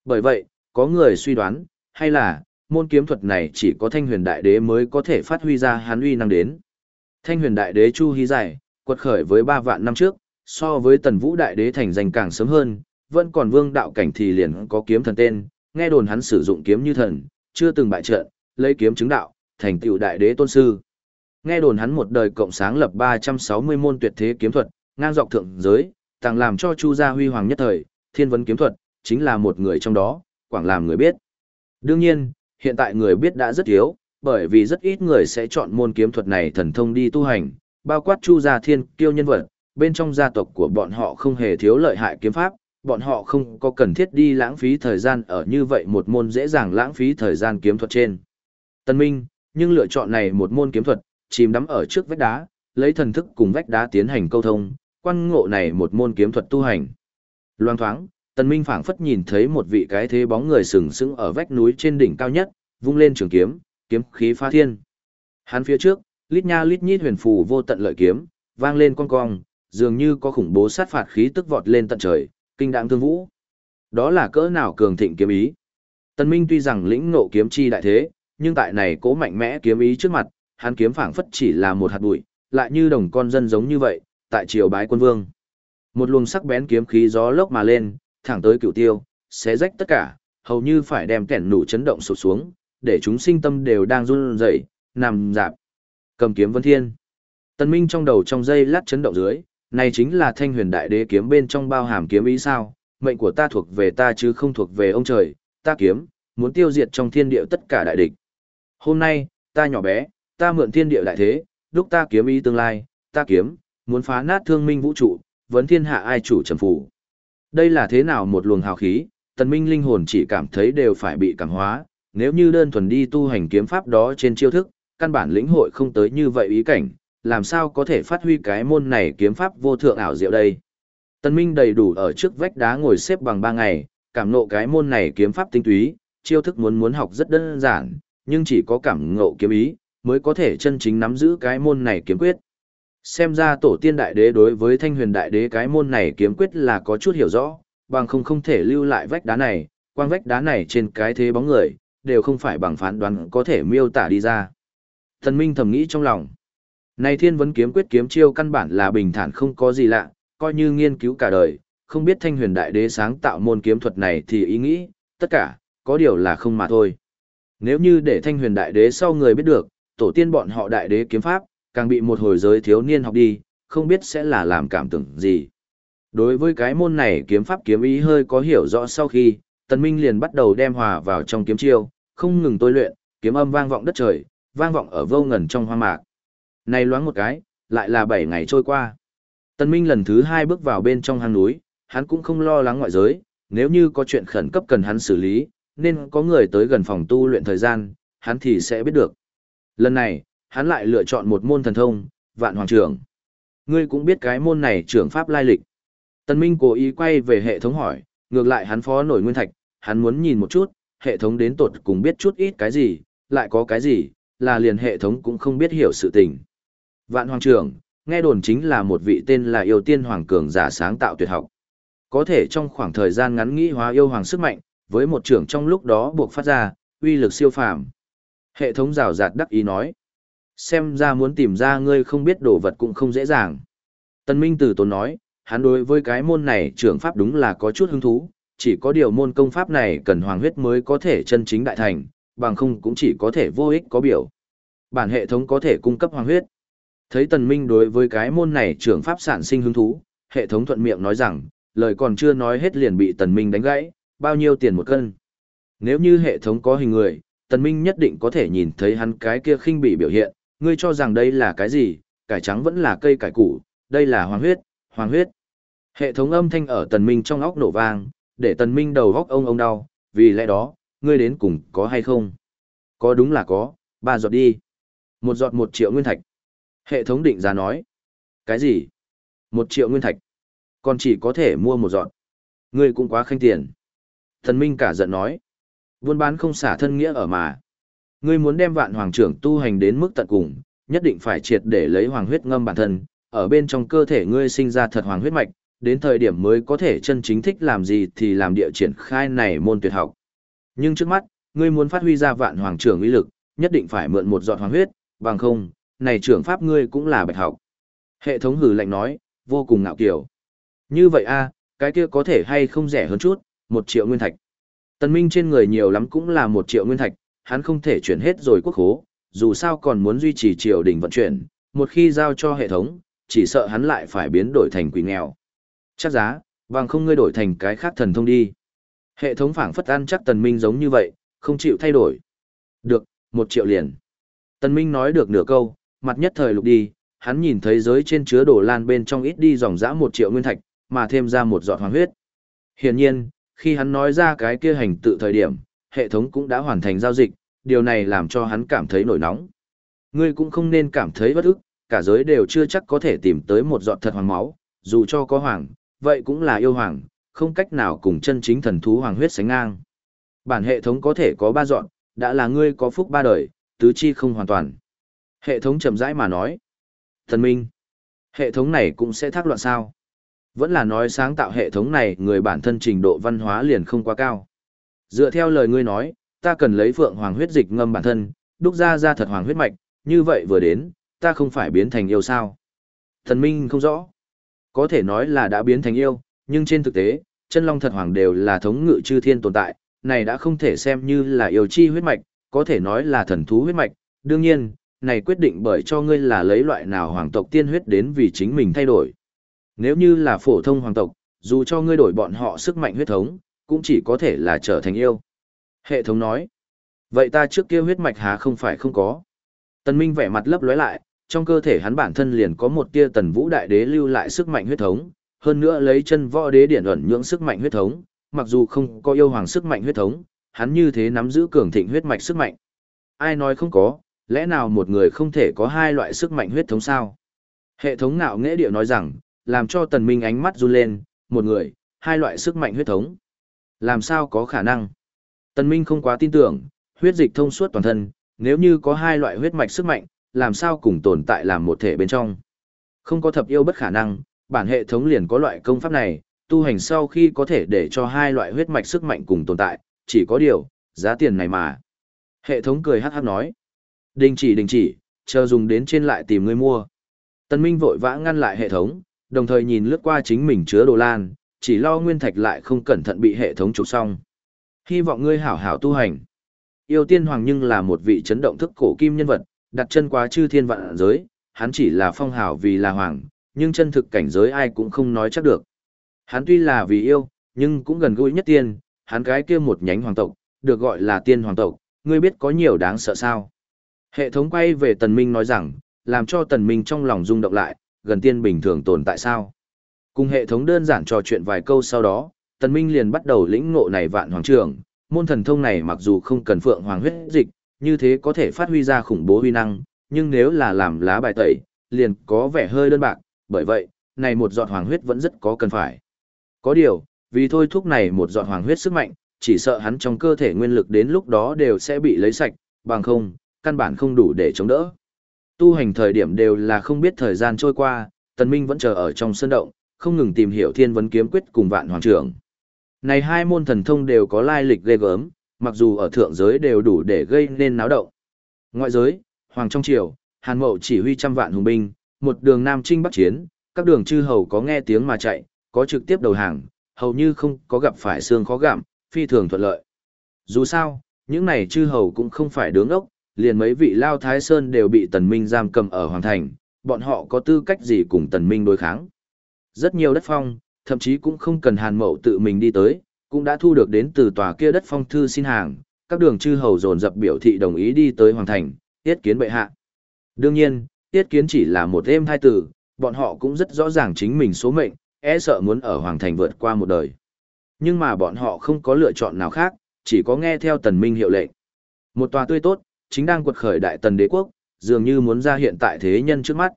Bởi vậy, có người suy đoán, hay là, môn kiếm thuật này chỉ có thanh huyền đại đế mới có thể phát huy ra hắn uy năng đến. Thanh huyền đại đế Chu Hí Giải, quật khởi với 3 vạn năm trước, so với tần vũ đại đế thành danh càng sớm hơn, vẫn còn vương đạo cảnh thì liền có kiếm thần tên, nghe đồn hắn sử dụng kiếm như thần, chưa từng bại trận, lấy kiếm chứng đạo, thành tựu đại đế tôn sư. Nghe đồn hắn một đời cộng sáng lập 360 môn tuyệt thế kiếm thuật, ngang dọc thượng giới, tàng làm cho Chu gia huy hoàng nhất thời, thiên vấn kiếm thuật, chính là một người trong đó, quảng làm người biết. Đương nhiên, hiện tại người biết đã rất thiếu, bởi vì rất ít người sẽ chọn môn kiếm thuật này thần thông đi tu hành, bao quát Chu gia thiên kiêu nhân vật, bên trong gia tộc của bọn họ không hề thiếu lợi hại kiếm pháp, bọn họ không có cần thiết đi lãng phí thời gian ở như vậy một môn dễ dàng lãng phí thời gian kiếm thuật trên. Tân Minh, nhưng lựa chọn này một môn kiếm thuật, chìm đắm ở trước vách đá, lấy thần thức cùng vách đá tiến hành câu thông, quan ngộ này một môn kiếm thuật tu hành. Loan thoáng, Tần Minh phảng phất nhìn thấy một vị cái thế bóng người sừng sững ở vách núi trên đỉnh cao nhất, vung lên trường kiếm, kiếm khí phá thiên. Hắn phía trước, lít nha lít nhít huyền phù vô tận lợi kiếm, vang lên cong cong, dường như có khủng bố sát phạt khí tức vọt lên tận trời, kinh đạm thương vũ. Đó là cỡ nào cường thịnh kiếm ý. Tần Minh tuy rằng lĩnh ngộ kiếm chi đại thế, nhưng tại này cố mạnh mẽ kiếm ý trước mặt, hắn kiếm phảng phất chỉ là một hạt bụi, lại như đồng con dân giống như vậy, tại triều bái quân vương. Một luồng sắc bén kiếm khí gió lốc mà lên, thẳng tới cựu tiêu, xé rách tất cả, hầu như phải đem kẻn nủ chấn động sụt xuống, để chúng sinh tâm đều đang run rẩy, nằm dạp. Cầm kiếm vân thiên. Tân Minh trong đầu trong dây lát chấn động dưới, này chính là thanh huyền đại đế kiếm bên trong bao hàm kiếm ý sao, mệnh của ta thuộc về ta chứ không thuộc về ông trời, ta kiếm, muốn tiêu diệt trong thiên địa tất cả đại địch. Hôm nay, ta nhỏ bé, ta mượn thiên địa đại thế, lúc ta kiếm ý tương lai, ta kiếm, muốn phá nát thương minh vũ trụ, vấn thiên hạ ai chủ trầm phủ. Đây là thế nào một luồng hào khí, tần minh linh hồn chỉ cảm thấy đều phải bị cảm hóa, nếu như đơn thuần đi tu hành kiếm pháp đó trên chiêu thức, căn bản lĩnh hội không tới như vậy ý cảnh, làm sao có thể phát huy cái môn này kiếm pháp vô thượng ảo diệu đây. Tần minh đầy đủ ở trước vách đá ngồi xếp bằng ba ngày, cảm ngộ cái môn này kiếm pháp tinh túy, chiêu thức muốn muốn học rất đơn giản, nhưng chỉ có cảm ngộ kiếm ý, mới có thể chân chính nắm giữ cái môn này kiếm quyết. Xem ra tổ tiên đại đế đối với thanh huyền đại đế cái môn này kiếm quyết là có chút hiểu rõ, bằng không không thể lưu lại vách đá này, quang vách đá này trên cái thế bóng người, đều không phải bằng phán đoán có thể miêu tả đi ra. Thần Minh thầm nghĩ trong lòng. Này thiên vấn kiếm quyết kiếm chiêu căn bản là bình thản không có gì lạ, coi như nghiên cứu cả đời, không biết thanh huyền đại đế sáng tạo môn kiếm thuật này thì ý nghĩ, tất cả, có điều là không mà thôi. Nếu như để thanh huyền đại đế sau người biết được, tổ tiên bọn họ đại đế kiếm pháp, càng bị một hồi giới thiếu niên học đi, không biết sẽ là làm cảm tưởng gì. Đối với cái môn này kiếm pháp kiếm ý hơi có hiểu rõ sau khi, Tần Minh liền bắt đầu đem hòa vào trong kiếm chiêu, không ngừng tôi luyện, kiếm âm vang vọng đất trời, vang vọng ở vô ngần trong hoa mạc. Này loáng một cái, lại là 7 ngày trôi qua. Tần Minh lần thứ hai bước vào bên trong hang núi, hắn cũng không lo lắng ngoại giới, nếu như có chuyện khẩn cấp cần hắn xử lý, nên có người tới gần phòng tu luyện thời gian, hắn thì sẽ biết được. Lần này, hắn lại lựa chọn một môn thần thông, vạn hoàng trưởng. Ngươi cũng biết cái môn này trưởng pháp lai lịch. Tân Minh cố ý quay về hệ thống hỏi, ngược lại hắn phó nổi nguyên thạch, hắn muốn nhìn một chút, hệ thống đến tột cùng biết chút ít cái gì, lại có cái gì, là liền hệ thống cũng không biết hiểu sự tình. Vạn hoàng trưởng, nghe đồn chính là một vị tên là yêu tiên hoàng cường giả sáng tạo tuyệt học. Có thể trong khoảng thời gian ngắn nghĩ hóa yêu hoàng sức mạnh, với một trưởng trong lúc đó buộc phát ra, uy lực siêu phàm. Hệ thống rào rạt đắc ý nói. Xem ra muốn tìm ra ngươi không biết đồ vật cũng không dễ dàng. Tân Minh Tử Tốn nói, hắn đối với cái môn này trưởng pháp đúng là có chút hứng thú, chỉ có điều môn công pháp này cần hoàng huyết mới có thể chân chính đại thành, bằng không cũng chỉ có thể vô ích có biểu. Bản hệ thống có thể cung cấp hoàng huyết. Thấy Tần Minh đối với cái môn này trưởng pháp sản sinh hứng thú, hệ thống thuận miệng nói rằng, lời còn chưa nói hết liền bị Tần Minh đánh gãy, bao nhiêu tiền một cân. Nếu như hệ thống có hình người, Tần Minh nhất định có thể nhìn thấy hắn cái kia khinh bị biểu hiện, ngươi cho rằng đây là cái gì, cải trắng vẫn là cây cải củ, đây là hoàng huyết, hoàng huyết. Hệ thống âm thanh ở Tần Minh trong óc nổ vang, để Tần Minh đầu óc ông ông đau, vì lẽ đó, ngươi đến cùng có hay không? Có đúng là có, ba giọt đi. Một giọt một triệu nguyên thạch. Hệ thống định giá nói. Cái gì? Một triệu nguyên thạch. Còn chỉ có thể mua một giọt. Ngươi cũng quá khanh tiền. Tần Minh cả giận nói. Buôn bán không xả thân nghĩa ở mà. Ngươi muốn đem vạn hoàng trưởng tu hành đến mức tận cùng, nhất định phải triệt để lấy hoàng huyết ngâm bản thân, ở bên trong cơ thể ngươi sinh ra thật hoàng huyết mạch, đến thời điểm mới có thể chân chính thích làm gì thì làm địa triển khai này môn tuyệt học. Nhưng trước mắt, ngươi muốn phát huy ra vạn hoàng trưởng uy lực, nhất định phải mượn một giọt hoàng huyết, bằng không, này trưởng pháp ngươi cũng là bạch học. Hệ thống hử lạnh nói, vô cùng ngạo kiều. Như vậy a, cái kia có thể hay không rẻ hơn chút, một triệu nguyên thạch. Tần Minh trên người nhiều lắm cũng là một triệu nguyên thạch, hắn không thể chuyển hết rồi quốc hố, dù sao còn muốn duy trì triều đình vận chuyển, một khi giao cho hệ thống, chỉ sợ hắn lại phải biến đổi thành quỷ nghèo. Chắc giá, bằng không ngươi đổi thành cái khác thần thông đi. Hệ thống phảng phất ăn chắc Tần Minh giống như vậy, không chịu thay đổi. Được, một triệu liền. Tần Minh nói được nửa câu, mặt nhất thời lục đi, hắn nhìn thấy giới trên chứa đồ lan bên trong ít đi dòng dã một triệu nguyên thạch, mà thêm ra một giọt hoàng huyết. Hiển nhiên, khi hắn nói ra cái kia hành tự thời điểm, hệ thống cũng đã hoàn thành giao dịch, điều này làm cho hắn cảm thấy nổi nóng. Ngươi cũng không nên cảm thấy bất ức, cả giới đều chưa chắc có thể tìm tới một giọt thật hoàng máu, dù cho có hoàng, vậy cũng là yêu hoàng, không cách nào cùng chân chính thần thú hoàng huyết sánh ngang. Bản hệ thống có thể có ba dọn, đã là ngươi có phúc ba đời, tứ chi không hoàn toàn. Hệ thống chậm rãi mà nói. Thần minh, hệ thống này cũng sẽ thác loạn sao? Vẫn là nói sáng tạo hệ thống này người bản thân trình độ văn hóa liền không quá cao. Dựa theo lời ngươi nói, ta cần lấy phượng hoàng huyết dịch ngâm bản thân, đúc ra ra thật hoàng huyết mạch, như vậy vừa đến, ta không phải biến thành yêu sao. Thần minh không rõ. Có thể nói là đã biến thành yêu, nhưng trên thực tế, chân long thật hoàng đều là thống ngự chư thiên tồn tại, này đã không thể xem như là yêu chi huyết mạch, có thể nói là thần thú huyết mạch. Đương nhiên, này quyết định bởi cho ngươi là lấy loại nào hoàng tộc tiên huyết đến vì chính mình thay đổi. Nếu như là phổ thông hoàng tộc, dù cho ngươi đổi bọn họ sức mạnh huyết thống, cũng chỉ có thể là trở thành yêu. Hệ thống nói, vậy ta trước kia huyết mạch há không phải không có. Tần Minh vẻ mặt lấp lóe lại, trong cơ thể hắn bản thân liền có một tia tần vũ đại đế lưu lại sức mạnh huyết thống, hơn nữa lấy chân võ đế điển ẩn nhưỡng sức mạnh huyết thống, mặc dù không có yêu hoàng sức mạnh huyết thống, hắn như thế nắm giữ cường thịnh huyết mạch sức mạnh. Ai nói không có, lẽ nào một người không thể có hai loại sức mạnh huyết thống sao? Hệ thống nạo nghệ điệu nói rằng, làm cho tần minh ánh mắt run lên, một người, hai loại sức mạnh huyết thống. Làm sao có khả năng? Tần minh không quá tin tưởng, huyết dịch thông suốt toàn thân, nếu như có hai loại huyết mạch sức mạnh, làm sao cùng tồn tại làm một thể bên trong? Không có thập yêu bất khả năng, bản hệ thống liền có loại công pháp này, tu hành sau khi có thể để cho hai loại huyết mạch sức mạnh cùng tồn tại, chỉ có điều, giá tiền này mà. Hệ thống cười hát hát nói. Đình chỉ đình chỉ, chờ dùng đến trên lại tìm người mua. Tân Minh vội vã ngăn lại hệ thống, đồng thời nhìn lướt qua chính mình chứa đồ lan, chỉ lo nguyên thạch lại không cẩn thận bị hệ thống trục xong. Hy vọng ngươi hảo hảo tu hành. Yêu tiên hoàng nhưng là một vị chấn động thức cổ kim nhân vật, đặt chân quá chư thiên vạn giới, hắn chỉ là phong hào vì là hoàng, nhưng chân thực cảnh giới ai cũng không nói chắc được. Hắn tuy là vì yêu, nhưng cũng gần gũi nhất tiên, hắn cái kia một nhánh hoàng tộc, được gọi là tiên hoàng tộc, ngươi biết có nhiều đáng sợ sao. Hệ thống quay về tần minh nói rằng, làm cho tần minh trong lòng rung động lại, gần tiên bình thường tồn tại sao. Cùng hệ thống đơn giản trò chuyện vài câu sau đó, tần minh liền bắt đầu lĩnh ngộ này vạn hoàng trưởng, môn thần thông này mặc dù không cần phượng hoàng huyết dịch, như thế có thể phát huy ra khủng bố huy năng, nhưng nếu là làm lá bài tẩy, liền có vẻ hơi đơn bạc, bởi vậy, này một giọt hoàng huyết vẫn rất có cần phải. Có điều, vì thôi thuốc này một giọt hoàng huyết sức mạnh, chỉ sợ hắn trong cơ thể nguyên lực đến lúc đó đều sẽ bị lấy sạch, bằng không, căn bản không đủ để chống đỡ. Tu hành thời điểm đều là không biết thời gian trôi qua, Tần Minh vẫn chờ ở trong sân động, không ngừng tìm hiểu thiên vấn kiếm quyết cùng vạn hoàng trưởng. Này hai môn thần thông đều có lai lịch ghê gớm, mặc dù ở thượng giới đều đủ để gây nên náo động. Ngoại giới, Hoàng trong triều, Hàn Mậu chỉ huy trăm vạn hùng binh, một đường Nam Trinh Bắc Chiến, các đường chư hầu có nghe tiếng mà chạy, có trực tiếp đầu hàng, hầu như không có gặp phải xương khó gặm, phi thường thuận lợi. Dù sao, những này chư hầu cũng không phải đứng ốc, liền mấy vị Lao Thái Sơn đều bị Tần Minh giam cầm ở Hoàng Thành, bọn họ có tư cách gì cùng Tần Minh đối kháng. Rất nhiều đất phong, thậm chí cũng không cần Hàn Mậu tự mình đi tới, cũng đã thu được đến từ tòa kia đất phong thư xin hàng, các đường chư hầu dồn dập biểu thị đồng ý đi tới Hoàng Thành, tiết kiến bệ hạ. Đương nhiên, tiết kiến chỉ là một êm hai từ, bọn họ cũng rất rõ ràng chính mình số mệnh, e sợ muốn ở Hoàng Thành vượt qua một đời. Nhưng mà bọn họ không có lựa chọn nào khác, chỉ có nghe theo tần minh hiệu lệnh. Một tòa tươi tốt, chính đang quật khởi đại tần đế quốc, dường như muốn ra hiện tại thế nhân trước mắt.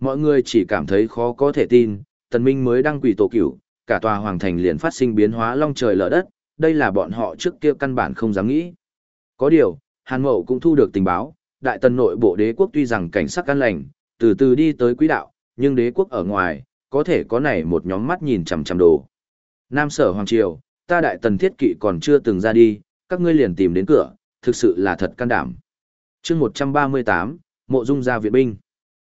Mọi người chỉ cảm thấy khó có thể tin, tần minh mới đăng quỷ tổ cửu, cả tòa hoàng thành liền phát sinh biến hóa long trời lở đất, đây là bọn họ trước kia căn bản không dám nghĩ. Có điều, Hàn Mậu cũng thu được tình báo, đại tần nội bộ đế quốc tuy rằng cảnh sắc căn lành, từ từ đi tới quỹ đạo, nhưng đế quốc ở ngoài, có thể có này một nhóm mắt nhìn chằm chằm đồ. Nam sở Hoàng Triều, ta đại tần thiết kỵ còn chưa từng ra đi, các ngươi liền tìm đến cửa, thực sự là thật can đảm. chương 138, Mộ Dung ra viện binh.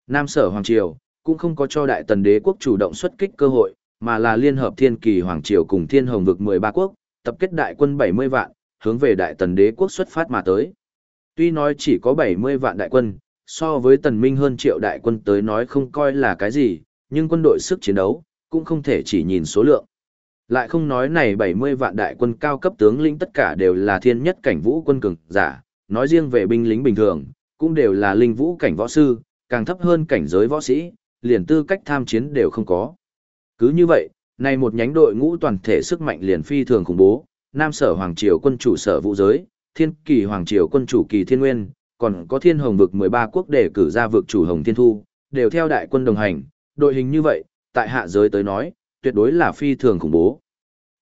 Nam sở Hoàng Triều, cũng không có cho đại tần đế quốc chủ động xuất kích cơ hội, mà là liên hợp thiên kỳ Hoàng Triều cùng thiên hồng vực 13 quốc, tập kết đại quân 70 vạn, hướng về đại tần đế quốc xuất phát mà tới. Tuy nói chỉ có 70 vạn đại quân, so với tần minh hơn triệu đại quân tới nói không coi là cái gì, nhưng quân đội sức chiến đấu, cũng không thể chỉ nhìn số lượng. Lại không nói này 70 vạn đại quân cao cấp tướng lĩnh tất cả đều là thiên nhất cảnh vũ quân cường giả, nói riêng về binh lính bình thường, cũng đều là linh vũ cảnh võ sư, càng thấp hơn cảnh giới võ sĩ, liền tư cách tham chiến đều không có. Cứ như vậy, này một nhánh đội ngũ toàn thể sức mạnh liền phi thường khủng bố, Nam Sở Hoàng Triều quân chủ sở vũ giới, Thiên Kỳ Hoàng Triều quân chủ Kỳ Thiên Nguyên, còn có Thiên Hồng vực 13 quốc để cử ra vực chủ Hồng Thiên Thu, đều theo đại quân đồng hành, đội hình như vậy, tại hạ giới tới nói, tuyệt đối là phi thường khủng bố.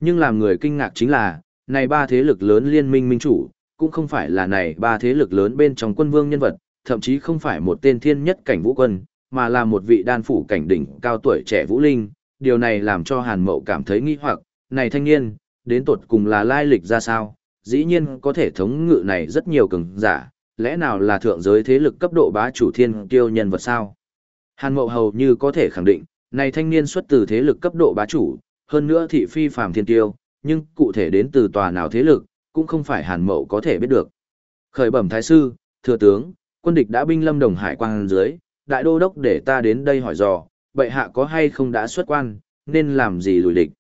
Nhưng làm người kinh ngạc chính là, này ba thế lực lớn liên minh minh chủ, cũng không phải là này ba thế lực lớn bên trong quân vương nhân vật, thậm chí không phải một tên thiên nhất cảnh vũ quân, mà là một vị đan phủ cảnh đỉnh cao tuổi trẻ vũ linh. Điều này làm cho Hàn Mậu cảm thấy nghi hoặc, này thanh niên, đến tột cùng là lai lịch ra sao, dĩ nhiên có thể thống ngự này rất nhiều cường giả, lẽ nào là thượng giới thế lực cấp độ bá chủ thiên tiêu nhân vật sao? Hàn Mậu hầu như có thể khẳng định, này thanh niên xuất từ thế lực cấp độ bá chủ, hơn nữa thị phi phàm thiên tiêu, nhưng cụ thể đến từ tòa nào thế lực, cũng không phải Hàn Mậu có thể biết được. Khởi bẩm thái sư, thừa tướng, quân địch đã binh lâm đồng hải quang dưới, đại đô đốc để ta đến đây hỏi dò, bệ hạ có hay không đã xuất quan, nên làm gì lùi địch.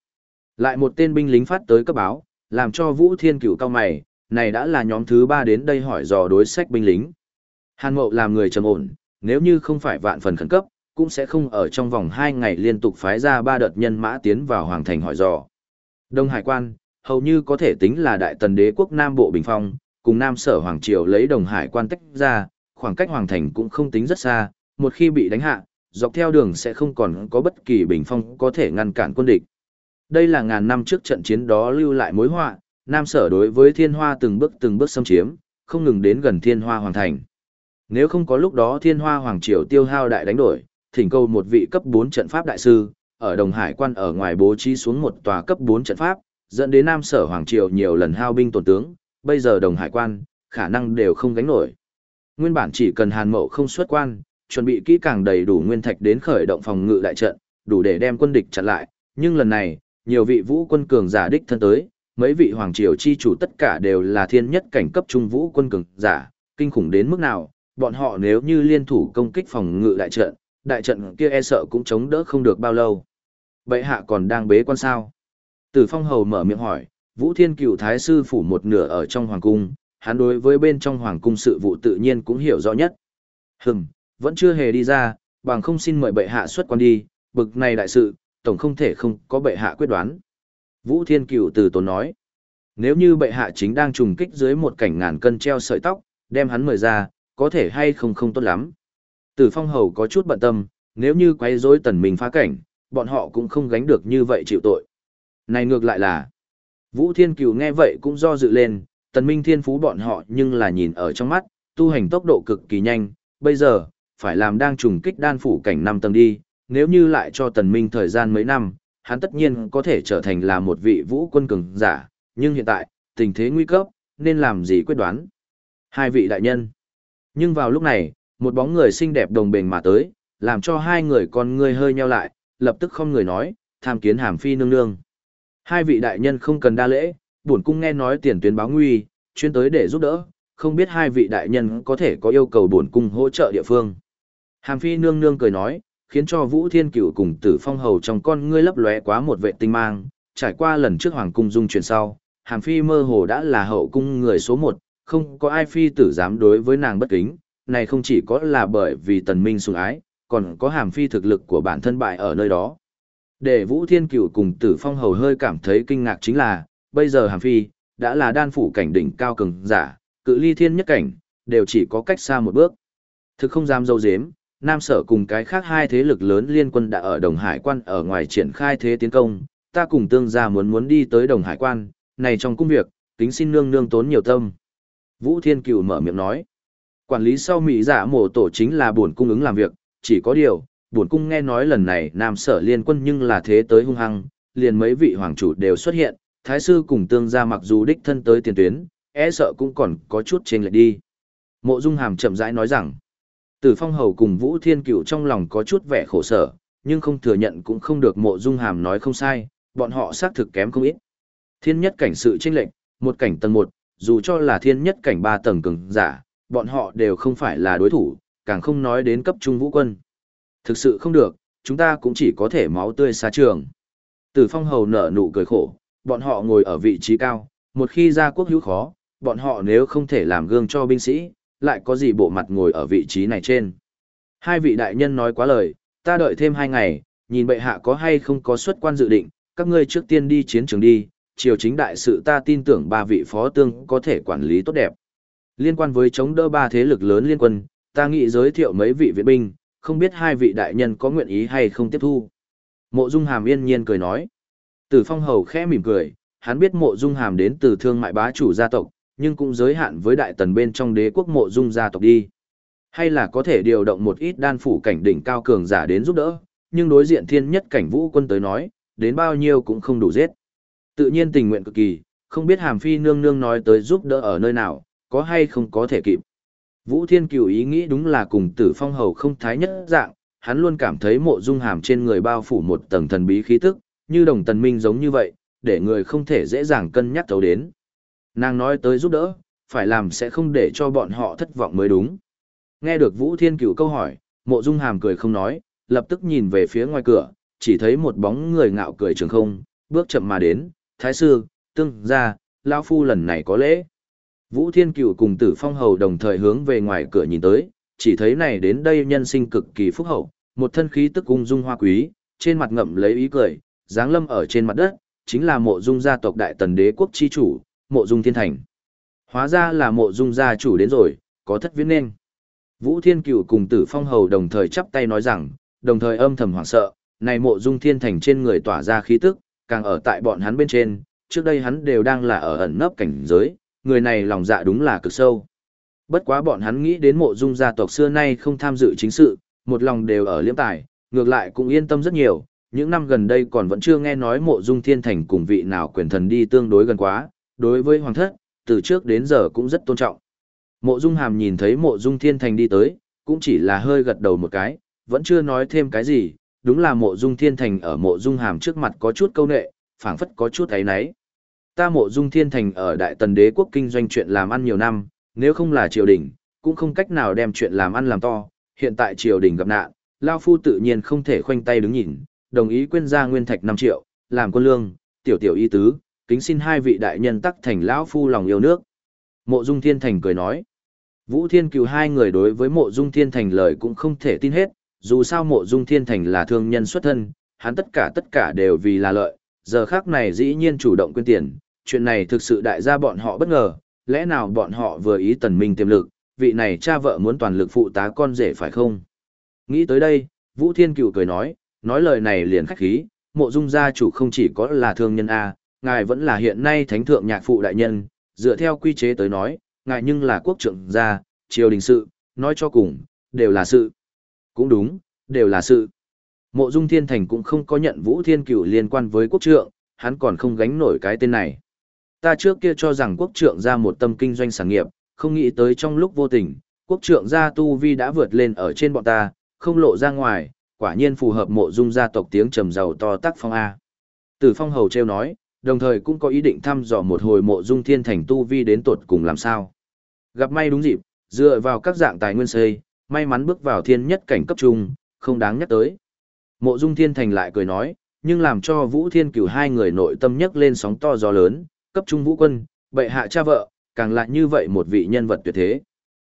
Lại một tên binh lính phát tới cấp báo, làm cho Vũ Thiên Cửu cao mày, này đã là nhóm thứ ba đến đây hỏi dò đối sách binh lính. Hàn Mậu làm người trầm ổn, nếu như không phải vạn phần khẩn cấp, cũng sẽ không ở trong vòng hai ngày liên tục phái ra ba đợt nhân mã tiến vào hoàng thành hỏi dò. Đông Hải quan, hầu như có thể tính là đại tần đế quốc Nam Bộ Bình Phong, cùng Nam Sở Hoàng Triều lấy Đồng Hải quan tách ra, khoảng cách hoàng thành cũng không tính rất xa, một khi bị đánh hạ, dọc theo đường sẽ không còn có bất kỳ bình phong có thể ngăn cản quân địch. Đây là ngàn năm trước trận chiến đó lưu lại mối họa, Nam Sở đối với Thiên Hoa từng bước từng bước xâm chiếm, không ngừng đến gần Thiên Hoa Hoàng Thành. Nếu không có lúc đó Thiên Hoa Hoàng Triều tiêu hao đại đánh đổi, thỉnh cầu một vị cấp 4 trận pháp đại sư, ở Đồng Hải quan ở ngoài bố trí xuống một tòa cấp 4 trận pháp, dẫn đến Nam Sở Hoàng Triều nhiều lần hao binh tổn tướng, bây giờ Đồng Hải quan, khả năng đều không gánh nổi. Nguyên bản chỉ cần Hàn Mậu không xuất quan, chuẩn bị kỹ càng đầy đủ nguyên thạch đến khởi động phòng ngự đại trận, đủ để đem quân địch chặn lại, nhưng lần này, nhiều vị vũ quân cường giả đích thân tới, mấy vị hoàng triều chi chủ tất cả đều là thiên nhất cảnh cấp trung vũ quân cường giả, kinh khủng đến mức nào, bọn họ nếu như liên thủ công kích phòng ngự đại trận, đại trận kia e sợ cũng chống đỡ không được bao lâu. Bệ hạ còn đang bế quan sao? Tử Phong Hầu mở miệng hỏi, Vũ Thiên Cửu Thái Sư phủ một nửa ở trong Hoàng Cung, hắn đối với bên trong Hoàng Cung sự vụ tự nhiên cũng hiểu rõ nhất. Hừm, vẫn chưa hề đi ra, bằng không xin mời bệ hạ xuất quan đi, bực này đại sự, tổng không thể không có bệ hạ quyết đoán. Vũ Thiên Cửu từ tốn nói, nếu như bệ hạ chính đang trùng kích dưới một cảnh ngàn cân treo sợi tóc, đem hắn mời ra, có thể hay không không tốt lắm. Tử Phong Hầu có chút bận tâm, nếu như quấy rối tần mình phá cảnh, bọn họ cũng không gánh được như vậy chịu tội. Này ngược lại là, Vũ Thiên Cửu nghe vậy cũng do dự lên, tần minh thiên phú bọn họ nhưng là nhìn ở trong mắt, tu hành tốc độ cực kỳ nhanh, bây giờ, phải làm đang trùng kích đan phủ cảnh năm tầng đi, nếu như lại cho tần minh thời gian mấy năm, hắn tất nhiên có thể trở thành là một vị vũ quân cường giả, nhưng hiện tại, tình thế nguy cấp, nên làm gì quyết đoán. Hai vị đại nhân. Nhưng vào lúc này, một bóng người xinh đẹp đồng bền mà tới, làm cho hai người con ngươi hơi nheo lại, lập tức không người nói, tham kiến hàm phi nương nương. Hai vị đại nhân không cần đa lễ, bổn cung nghe nói tiền tuyến báo nguy, chuyên tới để giúp đỡ, không biết hai vị đại nhân có thể có yêu cầu bổn cung hỗ trợ địa phương. Hàm phi nương nương cười nói, khiến cho Vũ Thiên Cửu cùng Tử Phong Hầu trong con ngươi lấp lóe quá một vệ tinh mang, trải qua lần trước hoàng cung dung chuyển sau, Hàm phi mơ hồ đã là hậu cung người số một, không có ai phi tử dám đối với nàng bất kính, này không chỉ có là bởi vì tần minh sủng ái, còn có Hàm phi thực lực của bản thân bại ở nơi đó. Để Vũ Thiên Cửu cùng Tử Phong Hầu hơi cảm thấy kinh ngạc chính là, bây giờ Hàm phi đã là đan phủ cảnh đỉnh cao cường giả, cự ly thiên nhất cảnh, đều chỉ có cách xa một bước. Thực không dám dâu dếm, Nam Sở cùng cái khác hai thế lực lớn liên quân đã ở Đồng Hải quan ở ngoài triển khai thế tiến công, ta cùng tương gia muốn muốn đi tới Đồng Hải quan, này trong cung việc, kính xin nương nương tốn nhiều tâm. Vũ Thiên Cửu mở miệng nói, quản lý sau Mỹ giả mổ tổ chính là buồn cung ứng làm việc, chỉ có điều, buồn cung nghe nói lần này Nam Sở liên quân nhưng là thế tới hung hăng, liền mấy vị hoàng chủ đều xuất hiện, thái sư cùng tương gia mặc dù đích thân tới tiền tuyến, e sợ cũng còn có chút trên lệch đi. Mộ Dung Hàm chậm rãi nói rằng, Tử Phong Hầu cùng Vũ Thiên Cửu trong lòng có chút vẻ khổ sở, nhưng không thừa nhận cũng không được Mộ Dung Hàm nói không sai, bọn họ xác thực kém không ít. Thiên nhất cảnh sự chênh lệch, một cảnh tầng một, dù cho là thiên nhất cảnh ba tầng cường giả, bọn họ đều không phải là đối thủ, càng không nói đến cấp trung vũ quân. Thực sự không được, chúng ta cũng chỉ có thể máu tươi xa trường. Tử Phong Hầu nở nụ cười khổ, bọn họ ngồi ở vị trí cao, một khi ra quốc hữu khó, bọn họ nếu không thể làm gương cho binh sĩ, lại có gì bộ mặt ngồi ở vị trí này trên. Hai vị đại nhân nói quá lời, ta đợi thêm hai ngày, nhìn bệ hạ có hay không có xuất quan dự định, các ngươi trước tiên đi chiến trường đi, triều chính đại sự ta tin tưởng ba vị phó tương có thể quản lý tốt đẹp. Liên quan với chống đỡ ba thế lực lớn liên quân, ta nghĩ giới thiệu mấy vị viện binh, không biết hai vị đại nhân có nguyện ý hay không tiếp thu. Mộ Dung Hàm yên nhiên cười nói. Tử Phong Hầu khẽ mỉm cười, hắn biết Mộ Dung Hàm đến từ thương mại bá chủ gia tộc, nhưng cũng giới hạn với đại tần bên trong đế quốc Mộ Dung gia tộc đi. Hay là có thể điều động một ít đan phủ cảnh đỉnh cao cường giả đến giúp đỡ, nhưng đối diện thiên nhất cảnh vũ quân tới nói, đến bao nhiêu cũng không đủ giết. Tự nhiên tình nguyện cực kỳ, không biết Hàm Phi nương nương nói tới giúp đỡ ở nơi nào, có hay không có thể kịp. Vũ Thiên Cửu ý nghĩ đúng là cùng Tử Phong Hầu không thái nhất dạng, hắn luôn cảm thấy mộ dung hàm trên người bao phủ một tầng thần bí khí tức, như đồng tần minh giống như vậy, để người không thể dễ dàng cân nhắc thấu đến. Nàng nói tới giúp đỡ, phải làm sẽ không để cho bọn họ thất vọng mới đúng. Nghe được Vũ Thiên Cửu câu hỏi, mộ dung hàm cười không nói, lập tức nhìn về phía ngoài cửa, chỉ thấy một bóng người ngạo cười trường không, bước chậm mà đến, thái sư, tương, gia, Lão phu lần này có lễ. Vũ Thiên Cửu cùng Tử Phong Hầu đồng thời hướng về ngoài cửa nhìn tới, chỉ thấy này đến đây nhân sinh cực kỳ phúc hậu, một thân khí tức ung dung hoa quý, trên mặt ngậm lấy ý cười, dáng lâm ở trên mặt đất, chính là mộ dung gia tộc đại tần đế quốc chi chủ, mộ dung thiên thành. Hóa ra là mộ dung gia chủ đến rồi, có thất viễn nên. Vũ Thiên Cửu cùng Tử Phong Hầu đồng thời chắp tay nói rằng, đồng thời âm thầm hoảng sợ, này mộ dung thiên thành trên người tỏa ra khí tức, càng ở tại bọn hắn bên trên, trước đây hắn đều đang là ở ẩn nấp cảnh giới, người này lòng dạ đúng là cực sâu. Bất quá bọn hắn nghĩ đến mộ dung gia tộc xưa nay không tham dự chính sự, một lòng đều ở liễm tài, ngược lại cũng yên tâm rất nhiều, những năm gần đây còn vẫn chưa nghe nói mộ dung thiên thành cùng vị nào quyền thần đi tương đối gần quá, đối với hoàng thất, từ trước đến giờ cũng rất tôn trọng. Mộ dung hàm nhìn thấy mộ dung thiên thành đi tới, cũng chỉ là hơi gật đầu một cái, vẫn chưa nói thêm cái gì, đúng là mộ dung thiên thành ở mộ dung hàm trước mặt có chút câu nệ, phảng phất có chút ấy náy. Ta mộ dung thiên thành ở đại tần đế quốc kinh doanh chuyện làm ăn nhiều năm, nếu không là triều đình, cũng không cách nào đem chuyện làm ăn làm to, hiện tại triều đình gặp nạn, Lao Phu tự nhiên không thể khoanh tay đứng nhìn, đồng ý quyên ra nguyên thạch 5 triệu, làm quân lương, tiểu tiểu y tứ, kính xin hai vị đại nhân tắc thành Lão Phu lòng yêu nước. Mộ Dung Thiên Thành cười nói, Vũ Thiên cửu hai người đối với Mộ Dung Thiên Thành lời cũng không thể tin hết, dù sao Mộ Dung Thiên Thành là thương nhân xuất thân, hắn tất cả tất cả đều vì là lợi, giờ khác này dĩ nhiên chủ động quyên tiền, chuyện này thực sự đại gia bọn họ bất ngờ, lẽ nào bọn họ vừa ý tần minh tiềm lực, vị này cha vợ muốn toàn lực phụ tá con rể phải không? Nghĩ tới đây, Vũ Thiên Cửu cười nói, nói lời này liền khách khí, mộ dung gia chủ không chỉ có là thương nhân A, ngài vẫn là hiện nay thánh thượng nhạc phụ đại nhân, dựa theo quy chế tới nói, ngài nhưng là quốc trưởng gia, triều đình sự, nói cho cùng, đều là sự. Cũng đúng, đều là sự. Mộ dung thiên thành cũng không có nhận Vũ Thiên Cửu liên quan với quốc trượng, hắn còn không gánh nổi cái tên này. Ta trước kia cho rằng quốc trượng ra một tâm kinh doanh sản nghiệp, không nghĩ tới trong lúc vô tình, quốc trượng gia tu vi đã vượt lên ở trên bọn ta, không lộ ra ngoài, quả nhiên phù hợp mộ dung gia tộc tiếng trầm giàu to tác phong A. Tử phong hầu treo nói, đồng thời cũng có ý định thăm dò một hồi mộ dung thiên thành tu vi đến tột cùng làm sao. Gặp may đúng dịp, dựa vào các dạng tài nguyên xây, may mắn bước vào thiên nhất cảnh cấp trung, không đáng nhắc tới. Mộ dung thiên thành lại cười nói, nhưng làm cho vũ thiên cửu hai người nội tâm nhấc lên sóng to gió lớn, cấp trung vũ quân, bệ hạ cha vợ, càng lại như vậy một vị nhân vật tuyệt thế.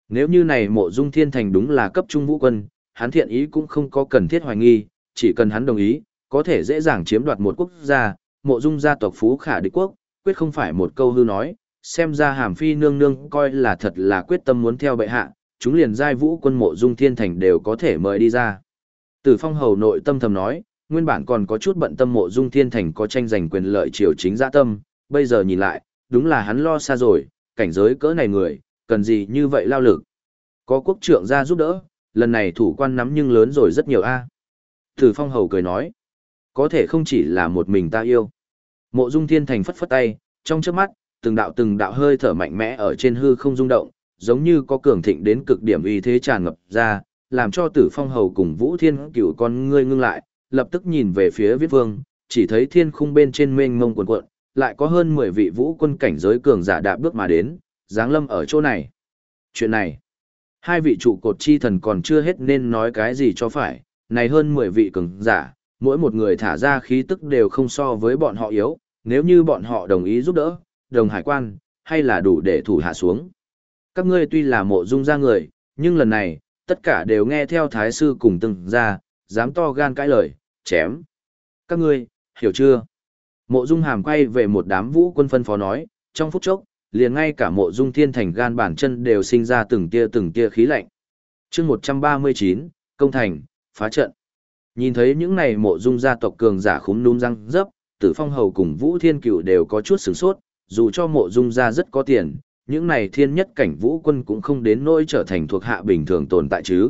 Nếu như này mộ dung thiên thành đúng là cấp trung vũ quân, hắn thiện ý cũng không có cần thiết hoài nghi, chỉ cần hắn đồng ý, có thể dễ dàng chiếm đoạt một quốc gia, mộ dung gia tộc phú khả địch quốc, quyết không phải một câu hư nói, xem ra hàm phi nương nương coi là thật là quyết tâm muốn theo bệ hạ, chúng liền giai vũ quân mộ dung thiên thành đều có thể mời đi ra. Tử phong hầu nội tâm thầm nói, nguyên bản còn có chút bận tâm mộ dung thiên thành có tranh giành quyền lợi triều chính gia tâm, bây giờ nhìn lại, đúng là hắn lo xa rồi, cảnh giới cỡ này người, cần gì như vậy lao lực. Có quốc trưởng ra giúp đỡ, lần này thủ quan nắm nhưng lớn rồi rất nhiều a. Tử Phong Hầu cười nói, có thể không chỉ là một mình ta yêu. Mộ Dung Thiên Thành phất phất tay, trong chớp mắt, từng đạo từng đạo hơi thở mạnh mẽ ở trên hư không rung động, giống như có cường thịnh đến cực điểm uy thế tràn ngập ra, làm cho Tử Phong Hầu cùng Vũ Thiên Cửu con ngươi ngưng lại, lập tức nhìn về phía Viết Vương, chỉ thấy thiên khung bên trên mênh mông cuồn cuộn, lại có hơn 10 vị vũ quân cảnh giới cường giả đạp bước mà đến, giáng lâm ở chỗ này. Chuyện này, hai vị trụ cột chi thần còn chưa hết nên nói cái gì cho phải, này hơn 10 vị cường giả, mỗi một người thả ra khí tức đều không so với bọn họ yếu, nếu như bọn họ đồng ý giúp đỡ, đồng hải quan, hay là đủ để thủ hạ xuống. Các ngươi tuy là mộ dung ra người, nhưng lần này, tất cả đều nghe theo thái sư cùng từng ra, dám to gan cãi lời, chém. Các ngươi, hiểu chưa? Mộ dung hàm quay về một đám vũ quân phân phó nói, trong phút chốc, liền ngay cả mộ dung thiên thành gan bản chân đều sinh ra từng tia từng tia khí lạnh. chương 139, công thành, phá trận. Nhìn thấy những này mộ dung gia tộc cường giả khúm núm răng dấp, tử phong hầu cùng vũ thiên cựu đều có chút sửng sốt, dù cho mộ dung gia rất có tiền, những này thiên nhất cảnh vũ quân cũng không đến nỗi trở thành thuộc hạ bình thường tồn tại chứ.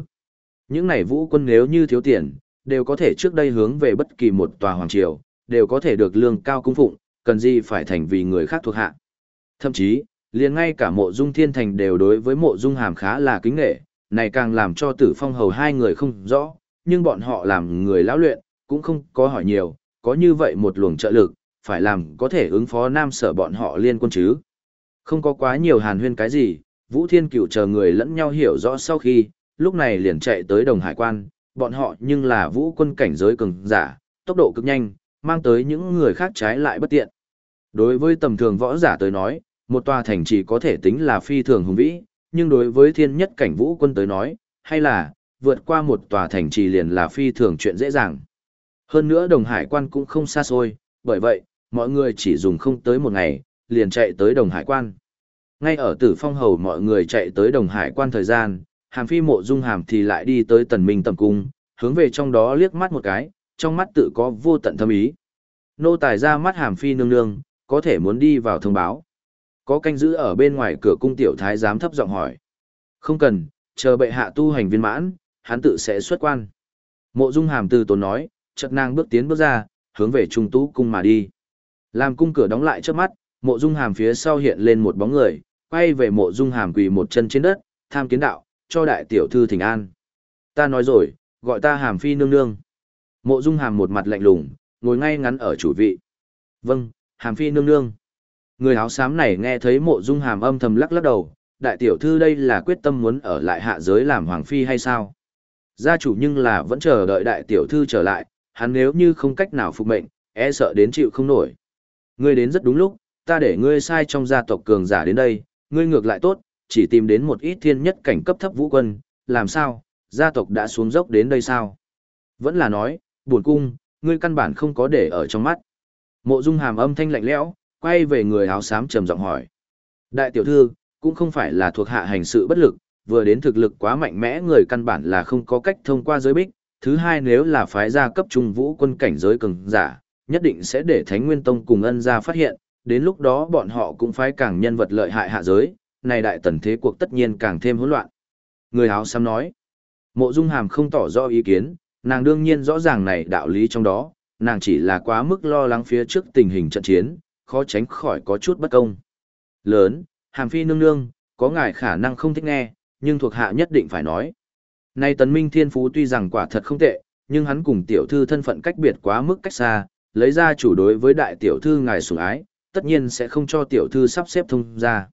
Những này vũ quân nếu như thiếu tiền, đều có thể trước đây hướng về bất kỳ một tòa hoàng triều, đều có thể được lương cao cung phụng, cần gì phải thành vì người khác thuộc hạ. Thậm chí, liền ngay cả mộ dung thiên thành đều đối với mộ dung hàm khá là kính nghệ, này càng làm cho tử phong hầu hai người không rõ, nhưng bọn họ làm người lão luyện, cũng không có hỏi nhiều, có như vậy một luồng trợ lực, phải làm có thể ứng phó nam sở bọn họ liên quân chứ. Không có quá nhiều hàn huyên cái gì, Vũ Thiên Cửu chờ người lẫn nhau hiểu rõ sau khi, lúc này liền chạy tới đồng hải quan, bọn họ nhưng là vũ quân cảnh giới cường giả, tốc độ cực nhanh, mang tới những người khác trái lại bất tiện. Đối với tầm thường võ giả tới nói, một tòa thành chỉ có thể tính là phi thường hùng vĩ, nhưng đối với thiên nhất cảnh vũ quân tới nói, hay là, vượt qua một tòa thành trì liền là phi thường chuyện dễ dàng. Hơn nữa đồng hải quan cũng không xa xôi, bởi vậy, mọi người chỉ dùng không tới một ngày, liền chạy tới đồng hải quan. Ngay ở tử phong hầu mọi người chạy tới đồng hải quan thời gian, hàm phi mộ dung hàm thì lại đi tới tần minh tầm cung, hướng về trong đó liếc mắt một cái, trong mắt tự có vô tận thâm ý. Nô tài ra mắt hàm phi nương nương, có thể muốn đi vào thông báo. Có canh giữ ở bên ngoài cửa cung tiểu thái giám thấp giọng hỏi. Không cần, chờ bệ hạ tu hành viên mãn, hắn tự sẽ xuất quan. Mộ dung hàm từ tốn nói, chợt nàng bước tiến bước ra, hướng về trung tú cung mà đi. Làm cung cửa đóng lại trước mắt, mộ dung hàm phía sau hiện lên một bóng người, quay về mộ dung hàm quỳ một chân trên đất, tham kiến đạo, cho đại tiểu thư thỉnh an. Ta nói rồi, gọi ta hàm phi nương nương. Mộ dung hàm một mặt lạnh lùng, ngồi ngay ngắn ở chủ vị. Vâng, hàm phi nương nương. Người áo xám này nghe thấy mộ dung hàm âm thầm lắc lắc đầu, đại tiểu thư đây là quyết tâm muốn ở lại hạ giới làm hoàng phi hay sao? Gia chủ nhưng là vẫn chờ đợi đại tiểu thư trở lại, hắn nếu như không cách nào phục mệnh, e sợ đến chịu không nổi. Ngươi đến rất đúng lúc, ta để ngươi sai trong gia tộc cường giả đến đây, ngươi ngược lại tốt, chỉ tìm đến một ít thiên nhất cảnh cấp thấp vũ quân, làm sao, gia tộc đã xuống dốc đến đây sao? Vẫn là nói, buồn cung, ngươi căn bản không có để ở trong mắt. Mộ Dung Hàm âm thanh lạnh lẽo, quay về người áo xám trầm giọng hỏi. Đại tiểu thư, cũng không phải là thuộc hạ hành sự bất lực, vừa đến thực lực quá mạnh mẽ người căn bản là không có cách thông qua giới bích. Thứ hai nếu là phái gia cấp trung vũ quân cảnh giới cường giả, nhất định sẽ để Thánh Nguyên Tông cùng ân gia phát hiện, đến lúc đó bọn họ cũng phái càng nhân vật lợi hại hạ giới, này đại tần thế cuộc tất nhiên càng thêm hỗn loạn. Người áo xám nói, mộ dung hàm không tỏ rõ ý kiến, nàng đương nhiên rõ ràng này đạo lý trong đó, nàng chỉ là quá mức lo lắng phía trước tình hình trận chiến, khó tránh khỏi có chút bất công. Lớn, hàm phi nương nương, có ngài khả năng không thích nghe, nhưng thuộc hạ nhất định phải nói. Nay tấn minh thiên phú tuy rằng quả thật không tệ, nhưng hắn cùng tiểu thư thân phận cách biệt quá mức cách xa, lấy ra chủ đối với đại tiểu thư ngài sủng ái, tất nhiên sẽ không cho tiểu thư sắp xếp thông ra.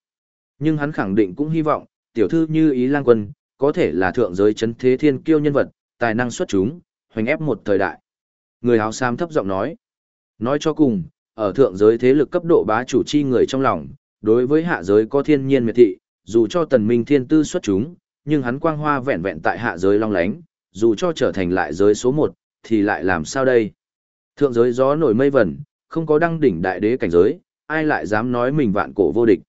Nhưng hắn khẳng định cũng hy vọng, tiểu thư như ý lang quân, có thể là thượng giới chấn thế thiên kiêu nhân vật, tài năng xuất chúng, hoành ép một thời đại. Người áo xám thấp giọng nói. Nói cho cùng, ở thượng giới thế lực cấp độ bá chủ chi người trong lòng, đối với hạ giới có thiên nhiên miệt thị, dù cho tần minh thiên tư xuất chúng, nhưng hắn quang hoa vẹn vẹn tại hạ giới long lánh, dù cho trở thành lại giới số một, thì lại làm sao đây? Thượng giới gió nổi mây vẩn, không có đăng đỉnh đại đế cảnh giới, ai lại dám nói mình vạn cổ vô địch.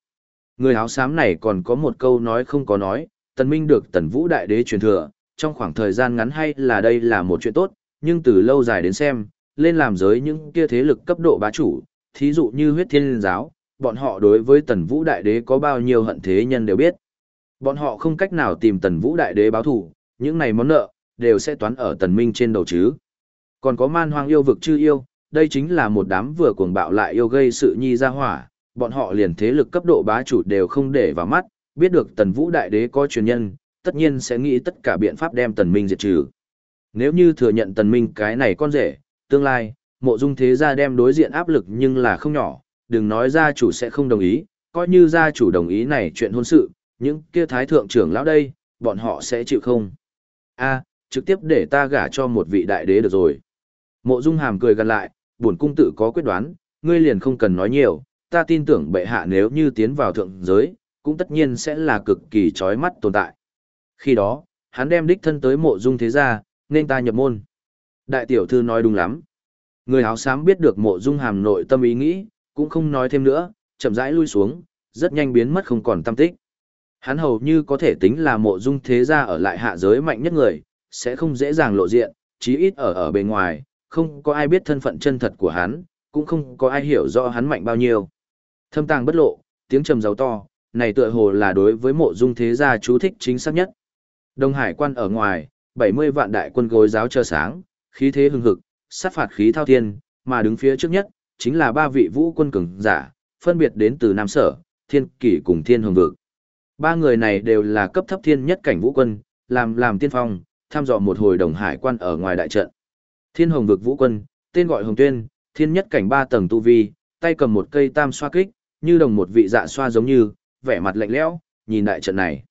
Người áo xám này còn có một câu nói không có nói, tần minh được tần vũ đại đế truyền thừa, trong khoảng thời gian ngắn hay là đây là một chuyện tốt, nhưng từ lâu dài đến xem, lên làm giới những kia thế lực cấp độ bá chủ, thí dụ như huyết thiên giáo, bọn họ đối với tần vũ đại đế có bao nhiêu hận thế nhân đều biết. Bọn họ không cách nào tìm tần vũ đại đế báo thù, những này món nợ, đều sẽ toán ở tần minh trên đầu chứ. Còn có man hoang yêu vực chư yêu, đây chính là một đám vừa cuồng bạo lại yêu gây sự nhi ra hỏa, bọn họ liền thế lực cấp độ bá chủ đều không để vào mắt, biết được tần vũ đại đế có truyền nhân, tất nhiên sẽ nghĩ tất cả biện pháp đem tần minh diệt trừ. Nếu như thừa nhận tần minh cái này con rể, tương lai, mộ dung thế gia đem đối diện áp lực nhưng là không nhỏ, đừng nói gia chủ sẽ không đồng ý, coi như gia chủ đồng ý này chuyện hôn sự, những kia thái thượng trưởng lão đây, bọn họ sẽ chịu không? A, trực tiếp để ta gả cho một vị đại đế được rồi. Mộ Dung Hàm cười gần lại, buồn cung tự có quyết đoán, ngươi liền không cần nói nhiều, ta tin tưởng bệ hạ nếu như tiến vào thượng giới, cũng tất nhiên sẽ là cực kỳ chói mắt tồn tại. Khi đó, hắn đem đích thân tới mộ dung thế gia, nên ta nhập môn. Đại tiểu thư nói đúng lắm. Người áo xám biết được mộ dung hàm nội tâm ý nghĩ, cũng không nói thêm nữa, chậm rãi lui xuống, rất nhanh biến mất không còn tâm tích. Hắn hầu như có thể tính là mộ dung thế gia ở lại hạ giới mạnh nhất người, sẽ không dễ dàng lộ diện, chí ít ở ở bề ngoài, không có ai biết thân phận chân thật của hắn, cũng không có ai hiểu rõ hắn mạnh bao nhiêu. Thâm tàng bất lộ, tiếng trầm giàu to, này tựa hồ là đối với mộ dung thế gia chú thích chính xác nhất. Đông Hải quan ở ngoài, 70 vạn đại quân gối giáo chờ sáng, khí thế hưng hực, sát phạt khí thao thiên, mà đứng phía trước nhất, chính là ba vị vũ quân cường giả, phân biệt đến từ Nam Sở, Thiên Kỷ cùng Thiên Hồng Vực. Ba người này đều là cấp thấp thiên nhất cảnh vũ quân, làm làm tiên phong, tham dò một hồi đồng hải quan ở ngoài đại trận. Thiên Hồng Vực vũ quân, tên gọi Hồng Tuyên, thiên nhất cảnh ba tầng tu vi, tay cầm một cây tam xoa kích, như đồng một vị dạ xoa giống như, vẻ mặt lạnh lẽo, nhìn đại trận này.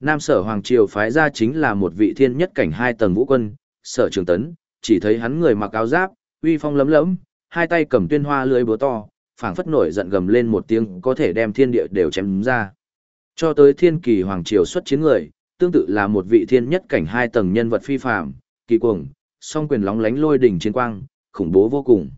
Nam sở Hoàng Triều phái ra chính là một vị thiên nhất cảnh hai tầng vũ quân, sở trường tấn, chỉ thấy hắn người mặc áo giáp, uy phong lấm lấm, hai tay cầm tuyên hoa lưới búa to, phảng phất nổi giận gầm lên một tiếng có thể đem thiên địa đều chém ra. Cho tới thiên kỳ Hoàng Triều xuất chiến người, tương tự là một vị thiên nhất cảnh hai tầng nhân vật phi phàm, kỳ cuồng, song quyền lóng lánh lôi đỉnh chiến quang, khủng bố vô cùng.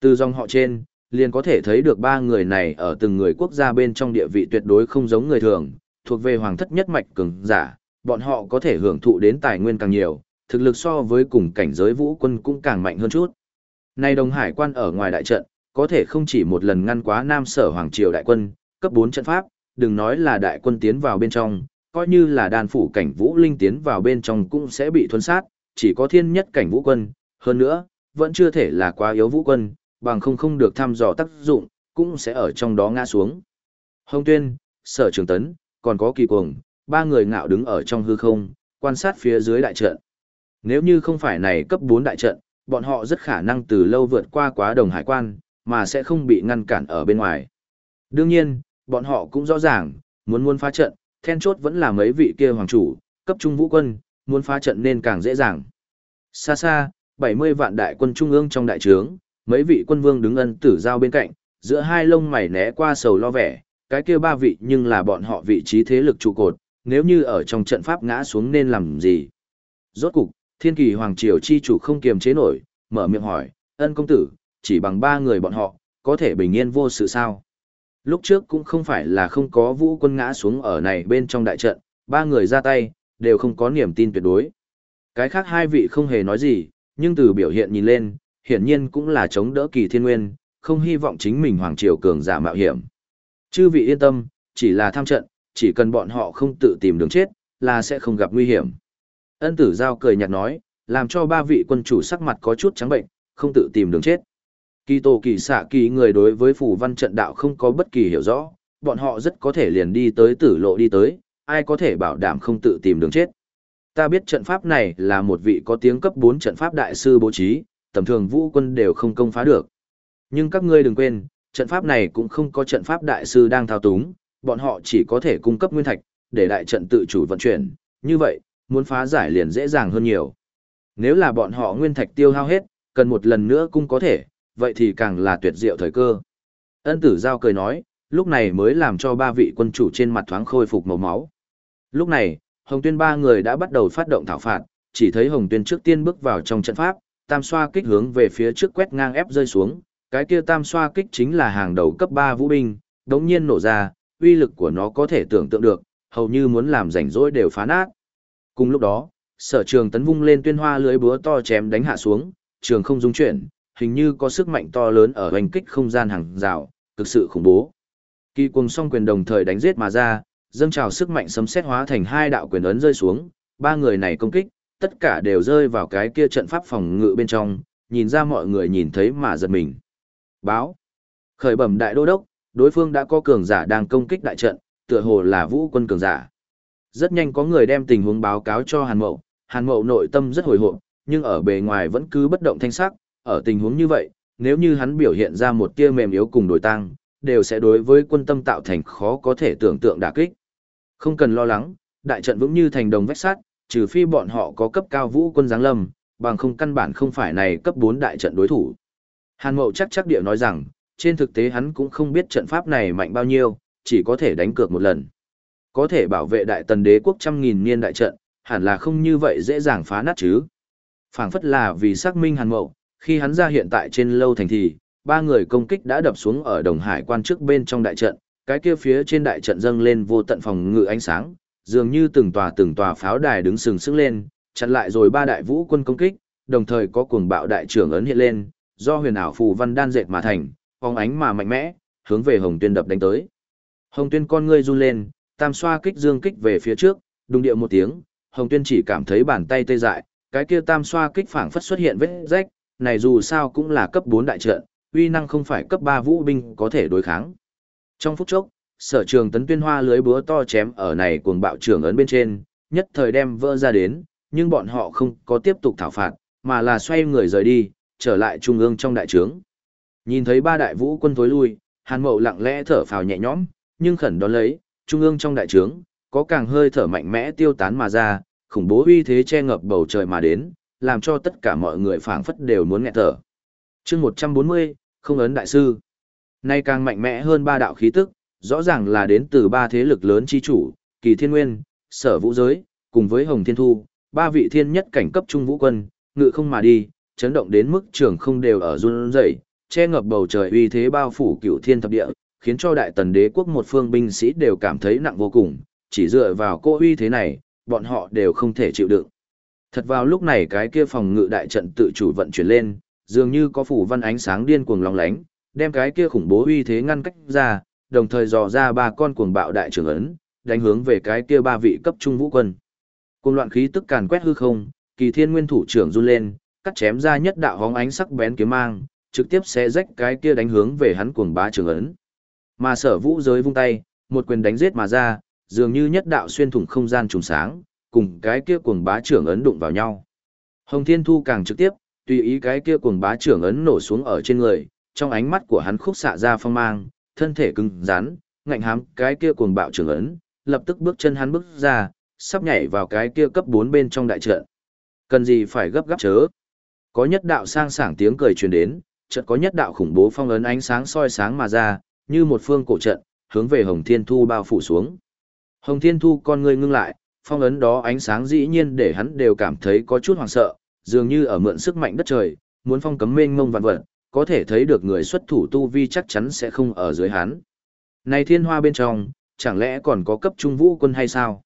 Từ dòng họ trên, liền có thể thấy được ba người này ở từng người quốc gia bên trong địa vị tuyệt đối không giống người thường, thuộc về hoàng thất nhất mạch cường giả, bọn họ có thể hưởng thụ đến tài nguyên càng nhiều, thực lực so với cùng cảnh giới vũ quân cũng càng mạnh hơn chút. Nay Đông Hải quan ở ngoài đại trận, có thể không chỉ một lần ngăn quá Nam Sở Hoàng Triều đại quân, cấp 4 trận pháp, đừng nói là đại quân tiến vào bên trong, coi như là đàn phủ cảnh vũ linh tiến vào bên trong cũng sẽ bị thuấn sát, chỉ có thiên nhất cảnh vũ quân, hơn nữa, vẫn chưa thể là quá yếu vũ quân, bằng không không được thăm dò tác dụng, cũng sẽ ở trong đó ngã xuống. Hồng Tuyên, Sở Trường Tấn, còn có Kỳ Cuồng, ba người ngạo đứng ở trong hư không, quan sát phía dưới đại trận. Nếu như không phải này cấp 4 đại trận, bọn họ rất khả năng từ lâu vượt qua quá đồng hải quan, mà sẽ không bị ngăn cản ở bên ngoài. Đương nhiên, bọn họ cũng rõ ràng, muốn muốn phá trận, then chốt vẫn là mấy vị kia hoàng chủ, cấp trung vũ quân, muốn phá trận nên càng dễ dàng. Xa xa, 70 vạn đại quân trung ương trong đại trướng, mấy vị quân vương đứng ân tử giao bên cạnh, giữa hai lông mày né qua sầu lo vẻ, cái kia ba vị nhưng là bọn họ vị trí thế lực trụ cột, nếu như ở trong trận pháp ngã xuống nên làm gì. Rốt cục, thiên kỳ hoàng triều chi chủ không kiềm chế nổi, mở miệng hỏi, ân công tử, chỉ bằng ba người bọn họ, có thể bình yên vô sự sao. Lúc trước cũng không phải là không có vũ quân ngã xuống ở này bên trong đại trận, ba người ra tay, đều không có niềm tin tuyệt đối. Cái khác hai vị không hề nói gì, nhưng từ biểu hiện nhìn lên, hiển nhiên cũng là chống đỡ kỳ thiên nguyên, không hy vọng chính mình hoàng triều cường giả mạo hiểm. Chư vị yên tâm, chỉ là tham trận, chỉ cần bọn họ không tự tìm đường chết, là sẽ không gặp nguy hiểm. Ân tử giao cười nhạt nói, làm cho ba vị quân chủ sắc mặt có chút trắng bệnh, không tự tìm đường chết. Kỳ tổ kỳ xạ kỳ người đối với phủ văn trận đạo không có bất kỳ hiểu rõ, bọn họ rất có thể liền đi tới tử lộ đi tới, ai có thể bảo đảm không tự tìm đường chết. Ta biết trận pháp này là một vị có tiếng cấp 4 trận pháp đại sư bố trí, tầm thường vũ quân đều không công phá được. Nhưng các ngươi đừng quên, trận pháp này cũng không có trận pháp đại sư đang thao túng, bọn họ chỉ có thể cung cấp nguyên thạch, để đại trận tự chủ vận chuyển, như vậy, muốn phá giải liền dễ dàng hơn nhiều. Nếu là bọn họ nguyên thạch tiêu hao hết, cần một lần nữa cũng có thể, vậy thì càng là tuyệt diệu thời cơ. Ân tử giao cười nói, lúc này mới làm cho ba vị quân chủ trên mặt thoáng khôi phục màu máu. Lúc này, Hồng Tuyên ba người đã bắt đầu phát động thảo phạt, chỉ thấy Hồng Tuyên trước tiên bước vào trong trận pháp, tam xoa kích hướng về phía trước quét ngang ép rơi xuống, cái kia tam xoa kích chính là hàng đầu cấp 3 vũ binh, đống nhiên nổ ra, uy lực của nó có thể tưởng tượng được, hầu như muốn làm rảnh rỗi đều phá nát. Cùng lúc đó, sở trường tấn vung lên tuyên hoa lưới búa to chém đánh hạ xuống, trường không dung chuyển, hình như có sức mạnh to lớn ở hoành kích không gian hàng rào, thực sự khủng bố. Kỳ cùng song quyền đồng thời đánh giết mà ra, dâng trào sức mạnh sấm xét hóa thành hai đạo quyền ấn rơi xuống, ba người này công kích, tất cả đều rơi vào cái kia trận pháp phòng ngự bên trong, nhìn ra mọi người nhìn thấy mà giật mình. Báo. Khởi bẩm đại đô đốc, đối phương đã có cường giả đang công kích đại trận, tựa hồ là vũ quân cường giả. Rất nhanh có người đem tình huống báo cáo cho Hàn Mậu, Hàn Mậu nội tâm rất hồi hộp, nhưng ở bề ngoài vẫn cứ bất động thanh sắc, ở tình huống như vậy, nếu như hắn biểu hiện ra một tia mềm yếu cùng đối tăng, đều sẽ đối với quân tâm tạo thành khó có thể tưởng tượng đả kích. Không cần lo lắng, đại trận vững như thành đồng vách sắt, trừ phi bọn họ có cấp cao vũ quân giáng lâm, bằng không căn bản không phải này cấp 4 đại trận đối thủ. Hàn Mậu chắc chắc địa nói rằng, trên thực tế hắn cũng không biết trận pháp này mạnh bao nhiêu, chỉ có thể đánh cược một lần. Có thể bảo vệ đại tần đế quốc trăm nghìn niên đại trận, hẳn là không như vậy dễ dàng phá nát chứ. phảng phất là vì xác minh Hàn Mậu, khi hắn ra hiện tại trên lâu thành thì, ba người công kích đã đập xuống ở đồng hải quan trước bên trong đại trận, cái kia phía trên đại trận dâng lên vô tận phòng ngự ánh sáng, dường như từng tòa từng tòa pháo đài đứng sừng sững lên, chặn lại rồi ba đại vũ quân công kích, đồng thời có cuồng bạo đại trưởng ấn hiện lên, do huyền ảo phù văn đan dệt mà thành, phóng ánh mà mạnh mẽ, hướng về Hồng Tuyên đập đánh tới. Hồng Tuyên con ngươi run lên, tam xoa kích dương kích về phía trước, đùng điệu một tiếng, Hồng Tuyên chỉ cảm thấy bàn tay tê dại, cái kia tam xoa kích phảng phất xuất hiện vết rách, này dù sao cũng là cấp 4 đại trận, uy năng không phải cấp 3 vũ binh có thể đối kháng. Trong phút chốc, sở trường tấn tuyên hoa lưới búa to chém ở này cuồng bạo trưởng ấn bên trên, nhất thời đem vỡ ra đến, nhưng bọn họ không có tiếp tục thảo phạt, mà là xoay người rời đi, trở lại trung ương trong đại trướng. Nhìn thấy ba đại vũ quân tối lui, Hàn Mậu lặng lẽ thở phào nhẹ nhõm, nhưng khẩn đón lấy, trung ương trong đại trướng, có càng hơi thở mạnh mẽ tiêu tán mà ra, khủng bố uy thế che ngập bầu trời mà đến, làm cho tất cả mọi người phảng phất đều muốn nghẹt thở. Chương 140, không ấn đại sư. Nay càng mạnh mẽ hơn ba đạo khí tức, rõ ràng là đến từ ba thế lực lớn chi chủ, Kỳ Thiên Nguyên, Sở Vũ Giới, cùng với Hồng Thiên Thu, ba vị thiên nhất cảnh cấp trung vũ quân, ngự không mà đi, chấn động đến mức trường không đều ở run rẩy, che ngập bầu trời uy thế bao phủ cửu thiên thập địa, khiến cho đại tần đế quốc một phương binh sĩ đều cảm thấy nặng vô cùng, chỉ dựa vào cô uy thế này, bọn họ đều không thể chịu đựng. Thật vào lúc này cái kia phòng ngự đại trận tự chủ vận chuyển lên, dường như có phủ văn ánh sáng điên cuồng long lánh, đem cái kia khủng bố uy thế ngăn cách ra, đồng thời dò ra ba con cuồng bạo đại trưởng ấn, đánh hướng về cái kia ba vị cấp trung vũ quân. Cùng loạn khí tức càn quét hư không, Kỳ Thiên Nguyên thủ trưởng run lên, cắt chém ra nhất đạo hóng ánh sắc bén kiếm mang, trực tiếp xé rách cái kia đánh hướng về hắn cuồng bá trưởng ấn. Mà Sở Vũ giới vung tay, một quyền đánh giết mà ra, dường như nhất đạo xuyên thủng không gian trùng sáng, cùng cái kia cuồng bá trưởng ấn đụng vào nhau. Hồng Thiên Thu càng trực tiếp, tùy ý cái kia cuồng bá trưởng ấn nổ xuống ở trên người, trong ánh mắt của hắn khúc xạ ra phong mang, thân thể cứng rắn, ngạnh hám cái kia cuồng bạo trưởng ấn, lập tức bước chân hắn bước ra, sắp nhảy vào cái kia cấp 4 bên trong đại trận. Cần gì phải gấp gáp chớ? Có nhất đạo sang sảng tiếng cười truyền đến, chợt có nhất đạo khủng bố phong ấn ánh sáng soi sáng mà ra, như một phương cổ trận, hướng về Hồng Thiên Thu bao phủ xuống. Hồng Thiên Thu con người ngưng lại, phong ấn đó ánh sáng dĩ nhiên để hắn đều cảm thấy có chút hoảng sợ, dường như ở mượn sức mạnh đất trời, muốn phong cấm mênh mông vạn vật, có thể thấy được người xuất thủ tu vi chắc chắn sẽ không ở dưới hắn. Này thiên hoa bên trong, chẳng lẽ còn có cấp trung vũ quân hay sao?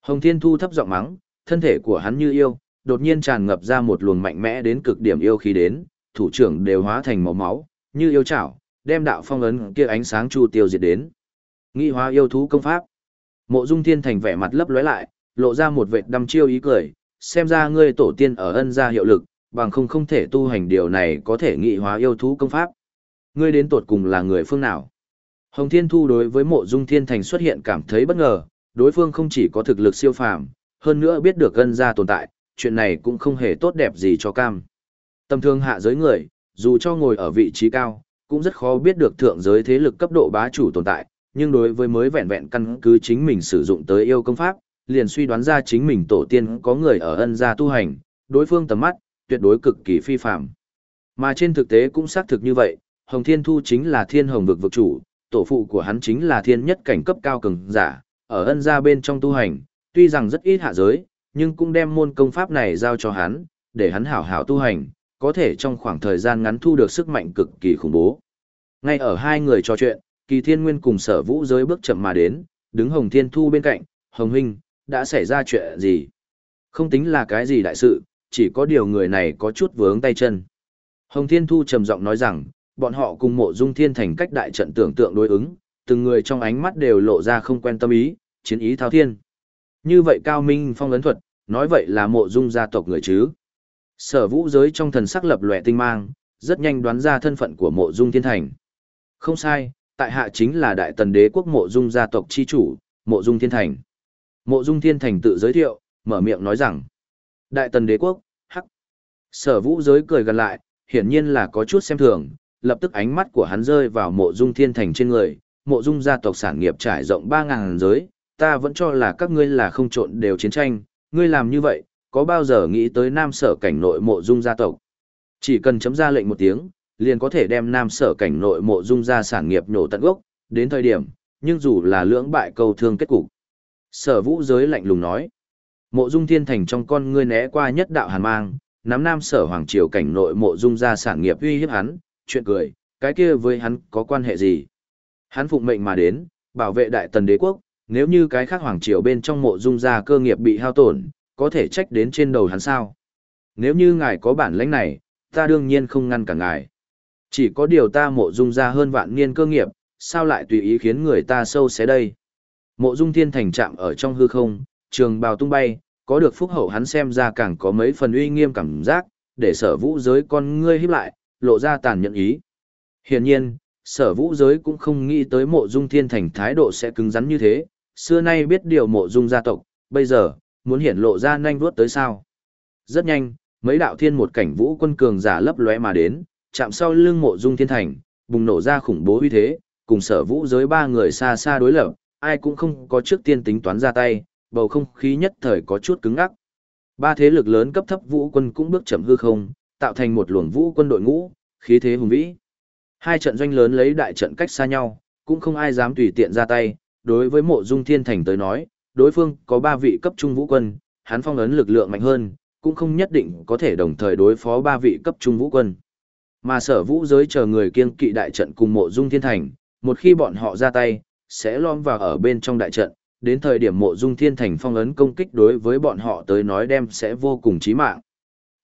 Hồng Thiên Thu thấp giọng mắng, thân thể của hắn như yêu, đột nhiên tràn ngập ra một luồng mạnh mẽ đến cực điểm yêu khí đến, thủ trưởng đều hóa thành máu máu, như yêu chảo, đem đạo phong ấn kia ánh sáng chu tiêu diệt đến. Nghị hóa yêu thú công pháp. Mộ Dung Thiên Thành vẻ mặt lấp lóe lại, lộ ra một vệt đăm chiêu ý cười, xem ra ngươi tổ tiên ở ân gia hiệu lực, bằng không không thể tu hành điều này có thể nghị hóa yêu thú công pháp. Ngươi đến tột cùng là người phương nào? Hồng Thiên Thu đối với Mộ Dung Thiên Thành xuất hiện cảm thấy bất ngờ, đối phương không chỉ có thực lực siêu phàm, hơn nữa biết được ân gia tồn tại, chuyện này cũng không hề tốt đẹp gì cho cam. Tầm thương hạ giới người, dù cho ngồi ở vị trí cao, cũng rất khó biết được thượng giới thế lực cấp độ bá chủ tồn tại, nhưng đối với mới vẹn vẹn căn cứ chính mình sử dụng tới yêu công pháp, liền suy đoán ra chính mình tổ tiên có người ở ân gia tu hành, đối phương tầm mắt, tuyệt đối cực kỳ phi phạm. Mà trên thực tế cũng xác thực như vậy, Hồng Thiên Thu chính là thiên hồng vực vực chủ, tổ phụ của hắn chính là thiên nhất cảnh cấp cao cường giả, ở ân gia bên trong tu hành, tuy rằng rất ít hạ giới, nhưng cũng đem môn công pháp này giao cho hắn, để hắn hảo hảo tu hành, có thể trong khoảng thời gian ngắn thu được sức mạnh cực kỳ khủng bố. Ngay ở hai người trò chuyện, Kỳ Thiên Nguyên cùng Sở Vũ giới bước chậm mà đến, đứng Hồng Thiên Thu bên cạnh, Hồng Huynh, đã xảy ra chuyện gì? Không tính là cái gì đại sự, chỉ có điều người này có chút vướng tay chân. Hồng Thiên Thu trầm giọng nói rằng, bọn họ cùng mộ dung thiên thành cách đại trận tưởng tượng đối ứng, từng người trong ánh mắt đều lộ ra không quen tâm ý, chiến ý thao thiên. Như vậy cao minh phong ấn thuật, nói vậy là mộ dung gia tộc người chứ. Sở vũ giới trong thần sắc lập lòe tinh mang, rất nhanh đoán ra thân phận của mộ dung thiên thành. Không sai, tại hạ chính là đại tần đế quốc mộ dung gia tộc chi chủ, mộ dung thiên thành. Mộ dung thiên thành tự giới thiệu, mở miệng nói rằng, đại tần đế quốc, hắc. Sở vũ giới cười gần lại, hiển nhiên là có chút xem thường, lập tức ánh mắt của hắn rơi vào mộ dung thiên thành trên người, mộ dung gia tộc sản nghiệp trải rộng 3.000 giới, ta vẫn cho là các ngươi là không trộn đều chiến tranh, ngươi làm như vậy, có bao giờ nghĩ tới nam sở cảnh nội mộ dung gia tộc? Chỉ cần chấm ra lệnh một tiếng, liền có thể đem nam sở cảnh nội mộ dung gia sản nghiệp nhổ tận gốc, đến thời điểm, nhưng dù là lưỡng bại cầu thương kết cục. Sở vũ giới lạnh lùng nói, mộ dung thiên thành trong con ngươi né qua nhất đạo hàn mang, nắm nam sở hoàng triều cảnh nội mộ dung gia sản nghiệp uy hiếp hắn, chuyện cười, cái kia với hắn có quan hệ gì? Hắn phụng mệnh mà đến, bảo vệ đại tần đế quốc, nếu như cái khác hoàng triều bên trong mộ dung gia cơ nghiệp bị hao tổn, có thể trách đến trên đầu hắn sao? Nếu như ngài có bản lãnh này, ta đương nhiên không ngăn cả ngài. Chỉ có điều ta mộ dung gia hơn vạn niên cơ nghiệp, sao lại tùy ý khiến người ta sâu xé đây? Mộ dung thiên thành chạm ở trong hư không, trường bào tung bay, có được phúc hậu hắn xem ra càng có mấy phần uy nghiêm cảm giác, để sở vũ giới con ngươi híp lại, lộ ra tàn nhẫn ý. Hiển nhiên, sở vũ giới cũng không nghĩ tới mộ dung thiên thành thái độ sẽ cứng rắn như thế, xưa nay biết điều mộ dung gia tộc, bây giờ, muốn hiển lộ ra nhanh vuốt tới sao. Rất nhanh, mấy đạo thiên một cảnh vũ quân cường giả lấp lóe mà đến, chạm sau lưng mộ dung thiên thành, bùng nổ ra khủng bố uy thế, cùng sở vũ giới ba người xa xa đối lập, ai cũng không có trước tiên tính toán ra tay, bầu không khí nhất thời có chút cứng ngắc. Ba thế lực lớn cấp thấp vũ quân cũng bước chậm hư không, tạo thành một luồng vũ quân đội ngũ, khí thế hùng vĩ. Hai trận doanh lớn lấy đại trận cách xa nhau, cũng không ai dám tùy tiện ra tay, đối với mộ dung thiên thành tới nói, đối phương có ba vị cấp trung vũ quân, hắn phong ấn lực lượng mạnh hơn, cũng không nhất định có thể đồng thời đối phó ba vị cấp trung vũ quân. Mà sở vũ giới chờ người kiên kỵ đại trận cùng mộ dung thiên thành, một khi bọn họ ra tay, sẽ lom vào ở bên trong đại trận, đến thời điểm mộ dung thiên thành phong ấn công kích đối với bọn họ tới nói đem sẽ vô cùng chí mạng.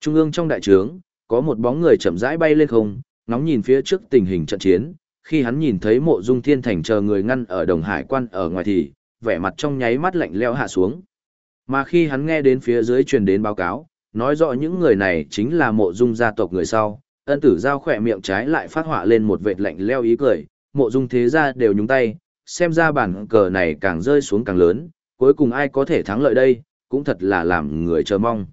Trung ương trong đại trướng, có một bóng người chậm rãi bay lên không, ngóng nhìn phía trước tình hình trận chiến, khi hắn nhìn thấy mộ dung thiên thành chờ người ngăn ở đồng hải quan ở ngoài thì, vẻ mặt trong nháy mắt lạnh leo hạ xuống. Mà khi hắn nghe đến phía dưới truyền đến báo cáo, nói rõ những người này chính là mộ dung gia tộc người sau, ân tử giao khỏe miệng trái lại phát họa lên một vệt lạnh leo ý cười, mộ dung thế gia đều nhúng tay, xem ra bản cờ này càng rơi xuống càng lớn, cuối cùng ai có thể thắng lợi đây, cũng thật là làm người chờ mong.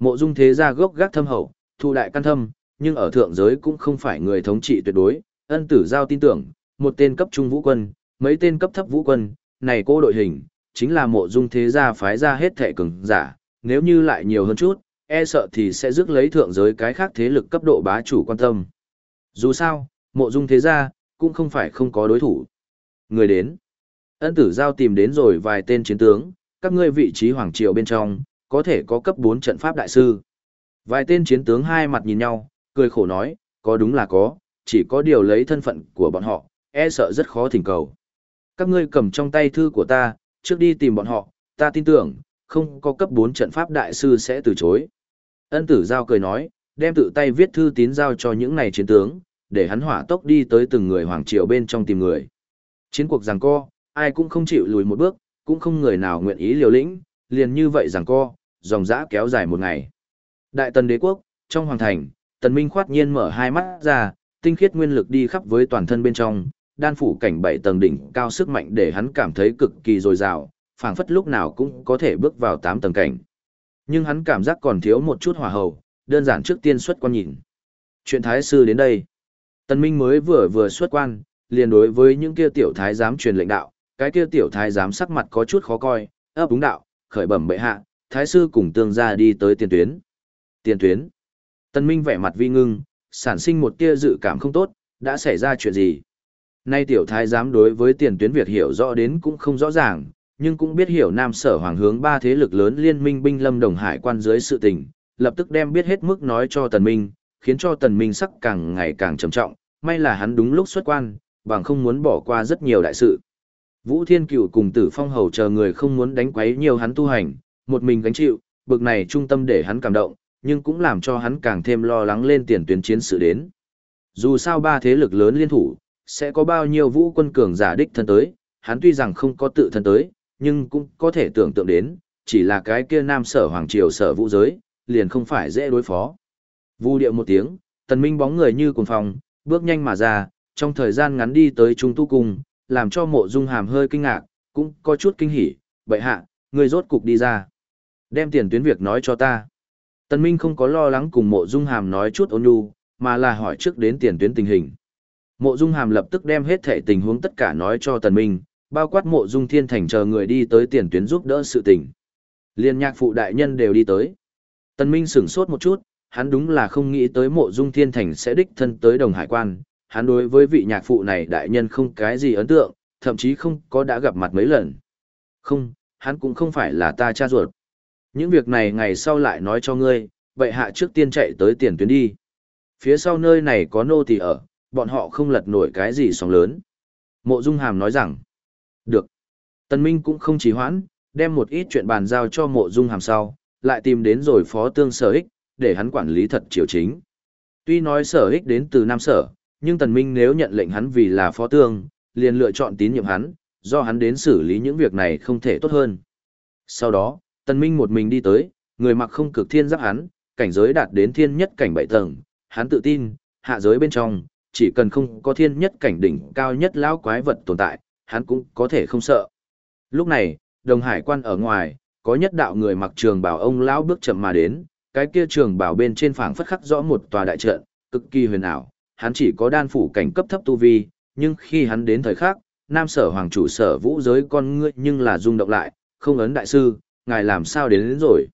Mộ dung thế gia gốc gác thâm hậu, thu đại căn thâm, nhưng ở thượng giới cũng không phải người thống trị tuyệt đối, ân tử giao tin tưởng, một tên cấp trung vũ quân, mấy tên cấp thấp vũ quân, này cô đội hình, chính là mộ dung thế gia phái ra hết thể cường giả, nếu như lại nhiều hơn chút, e sợ thì sẽ rước lấy thượng giới cái khác thế lực cấp độ bá chủ quan tâm. Dù sao, mộ dung thế gia, cũng không phải không có đối thủ. Người đến. Ân tử giao tìm đến rồi vài tên chiến tướng, các ngươi vị trí hoàng triều bên trong, có thể có cấp 4 trận pháp đại sư. Vài tên chiến tướng hai mặt nhìn nhau, cười khổ nói, có đúng là có, chỉ có điều lấy thân phận của bọn họ, e sợ rất khó thỉnh cầu. Các ngươi cầm trong tay thư của ta, trước đi tìm bọn họ, ta tin tưởng, không có cấp 4 trận pháp đại sư sẽ từ chối. Ân tử giao cười nói, đem tự tay viết thư tín giao cho những này chiến tướng, để hắn hỏa tốc đi tới từng người hoàng triều bên trong tìm người. Chiến cuộc giằng co, ai cũng không chịu lùi một bước, cũng không người nào nguyện ý liều lĩnh, liền như vậy giằng co, dòng dã kéo dài một ngày. Đại tần đế quốc, trong hoàng thành, tần minh khoát nhiên mở hai mắt ra, tinh khiết nguyên lực đi khắp với toàn thân bên trong, đan phủ cảnh bảy tầng đỉnh cao sức mạnh để hắn cảm thấy cực kỳ dồi dào, phảng phất lúc nào cũng có thể bước vào tám tầng cảnh. Nhưng hắn cảm giác còn thiếu một chút hỏa hầu, đơn giản trước tiên xuất quan nhìn. Chuyện thái sư đến đây. Tần Minh mới vừa vừa xuất quan, liền đối với những kia tiểu thái giám truyền lệnh đạo, cái kia tiểu thái giám sắc mặt có chút khó coi, ấp đúng đạo, khởi bẩm bệ hạ, thái sư cùng tương gia đi tới tiền tuyến. Tiền tuyến. Tần Minh vẻ mặt vi ngưng, sản sinh một tia dự cảm không tốt, đã xảy ra chuyện gì. Nay tiểu thái giám đối với tiền tuyến việc hiểu rõ đến cũng không rõ ràng, nhưng cũng biết hiểu nam sở hoàng hướng ba thế lực lớn liên minh binh lâm đồng hải quan dưới sự tình, lập tức đem biết hết mức nói cho tần minh, khiến cho tần minh sắc càng ngày càng trầm trọng, may là hắn đúng lúc xuất quan, bằng không muốn bỏ qua rất nhiều đại sự. Vũ Thiên Cửu cùng Tử Phong Hầu chờ người không muốn đánh quấy nhiều hắn tu hành, một mình gánh chịu, bực này trung tâm để hắn cảm động, nhưng cũng làm cho hắn càng thêm lo lắng lên tiền tuyến chiến sự đến. Dù sao ba thế lực lớn liên thủ, sẽ có bao nhiêu vũ quân cường giả đích thân tới, hắn tuy rằng không có tự thân tới, nhưng cũng có thể tưởng tượng đến, chỉ là cái kia nam sở hoàng triều sở vũ giới, liền không phải dễ đối phó. Vu điệu một tiếng, tần minh bóng người như cuồng phong, bước nhanh mà ra, trong thời gian ngắn đi tới trung tu cung, làm cho mộ dung hàm hơi kinh ngạc, cũng có chút kinh hỉ, bệ hạ, người rốt cục đi ra. Đem tiền tuyến việc nói cho ta. Tần Minh không có lo lắng cùng mộ dung hàm nói chút ôn nhu, mà là hỏi trước đến tiền tuyến tình hình. Mộ dung hàm lập tức đem hết thể tình huống tất cả nói cho Tần Minh, bao quát mộ dung thiên thành chờ người đi tới tiền tuyến giúp đỡ sự tình. Liên nhạc phụ đại nhân đều đi tới. Tần Minh sửng sốt một chút, hắn đúng là không nghĩ tới mộ dung thiên thành sẽ đích thân tới đồng hải quan. Hắn đối với vị nhạc phụ này đại nhân không cái gì ấn tượng, thậm chí không có đã gặp mặt mấy lần. Không, hắn cũng không phải là ta cha ruột. Những việc này ngày sau lại nói cho ngươi, vậy hạ trước tiên chạy tới tiền tuyến đi. Phía sau nơi này có nô tỳ ở, bọn họ không lật nổi cái gì sóng lớn. Mộ Dung Hàm nói rằng, được. Tần Minh cũng không trì hoãn, đem một ít chuyện bàn giao cho mộ Dung Hàm sau, lại tìm đến rồi phó tương sở ích, để hắn quản lý thật triều chính. Tuy nói sở ích đến từ Nam Sở, nhưng Tần Minh nếu nhận lệnh hắn vì là phó tương, liền lựa chọn tín nhiệm hắn, do hắn đến xử lý những việc này không thể tốt hơn. Sau đó, Tần Minh một mình đi tới, người mặc không cực thiên giáp hắn, cảnh giới đạt đến thiên nhất cảnh bảy tầng, hắn tự tin, hạ giới bên trong, chỉ cần không có thiên nhất cảnh đỉnh cao nhất lão quái vật tồn tại, hắn cũng có thể không sợ. Lúc này, đồng hải quan ở ngoài, có nhất đạo người mặc trường bào ông lão bước chậm mà đến, cái kia trường bào bên trên phảng phất khắc rõ một tòa đại trận, cực kỳ huyền ảo, hắn chỉ có đan phủ cảnh cấp thấp tu vi, nhưng khi hắn đến thời khắc, nam sở hoàng chủ sở vũ giới con ngươi nhưng là rung động lại, không ấn đại sư, ngài làm sao đến, đến rồi.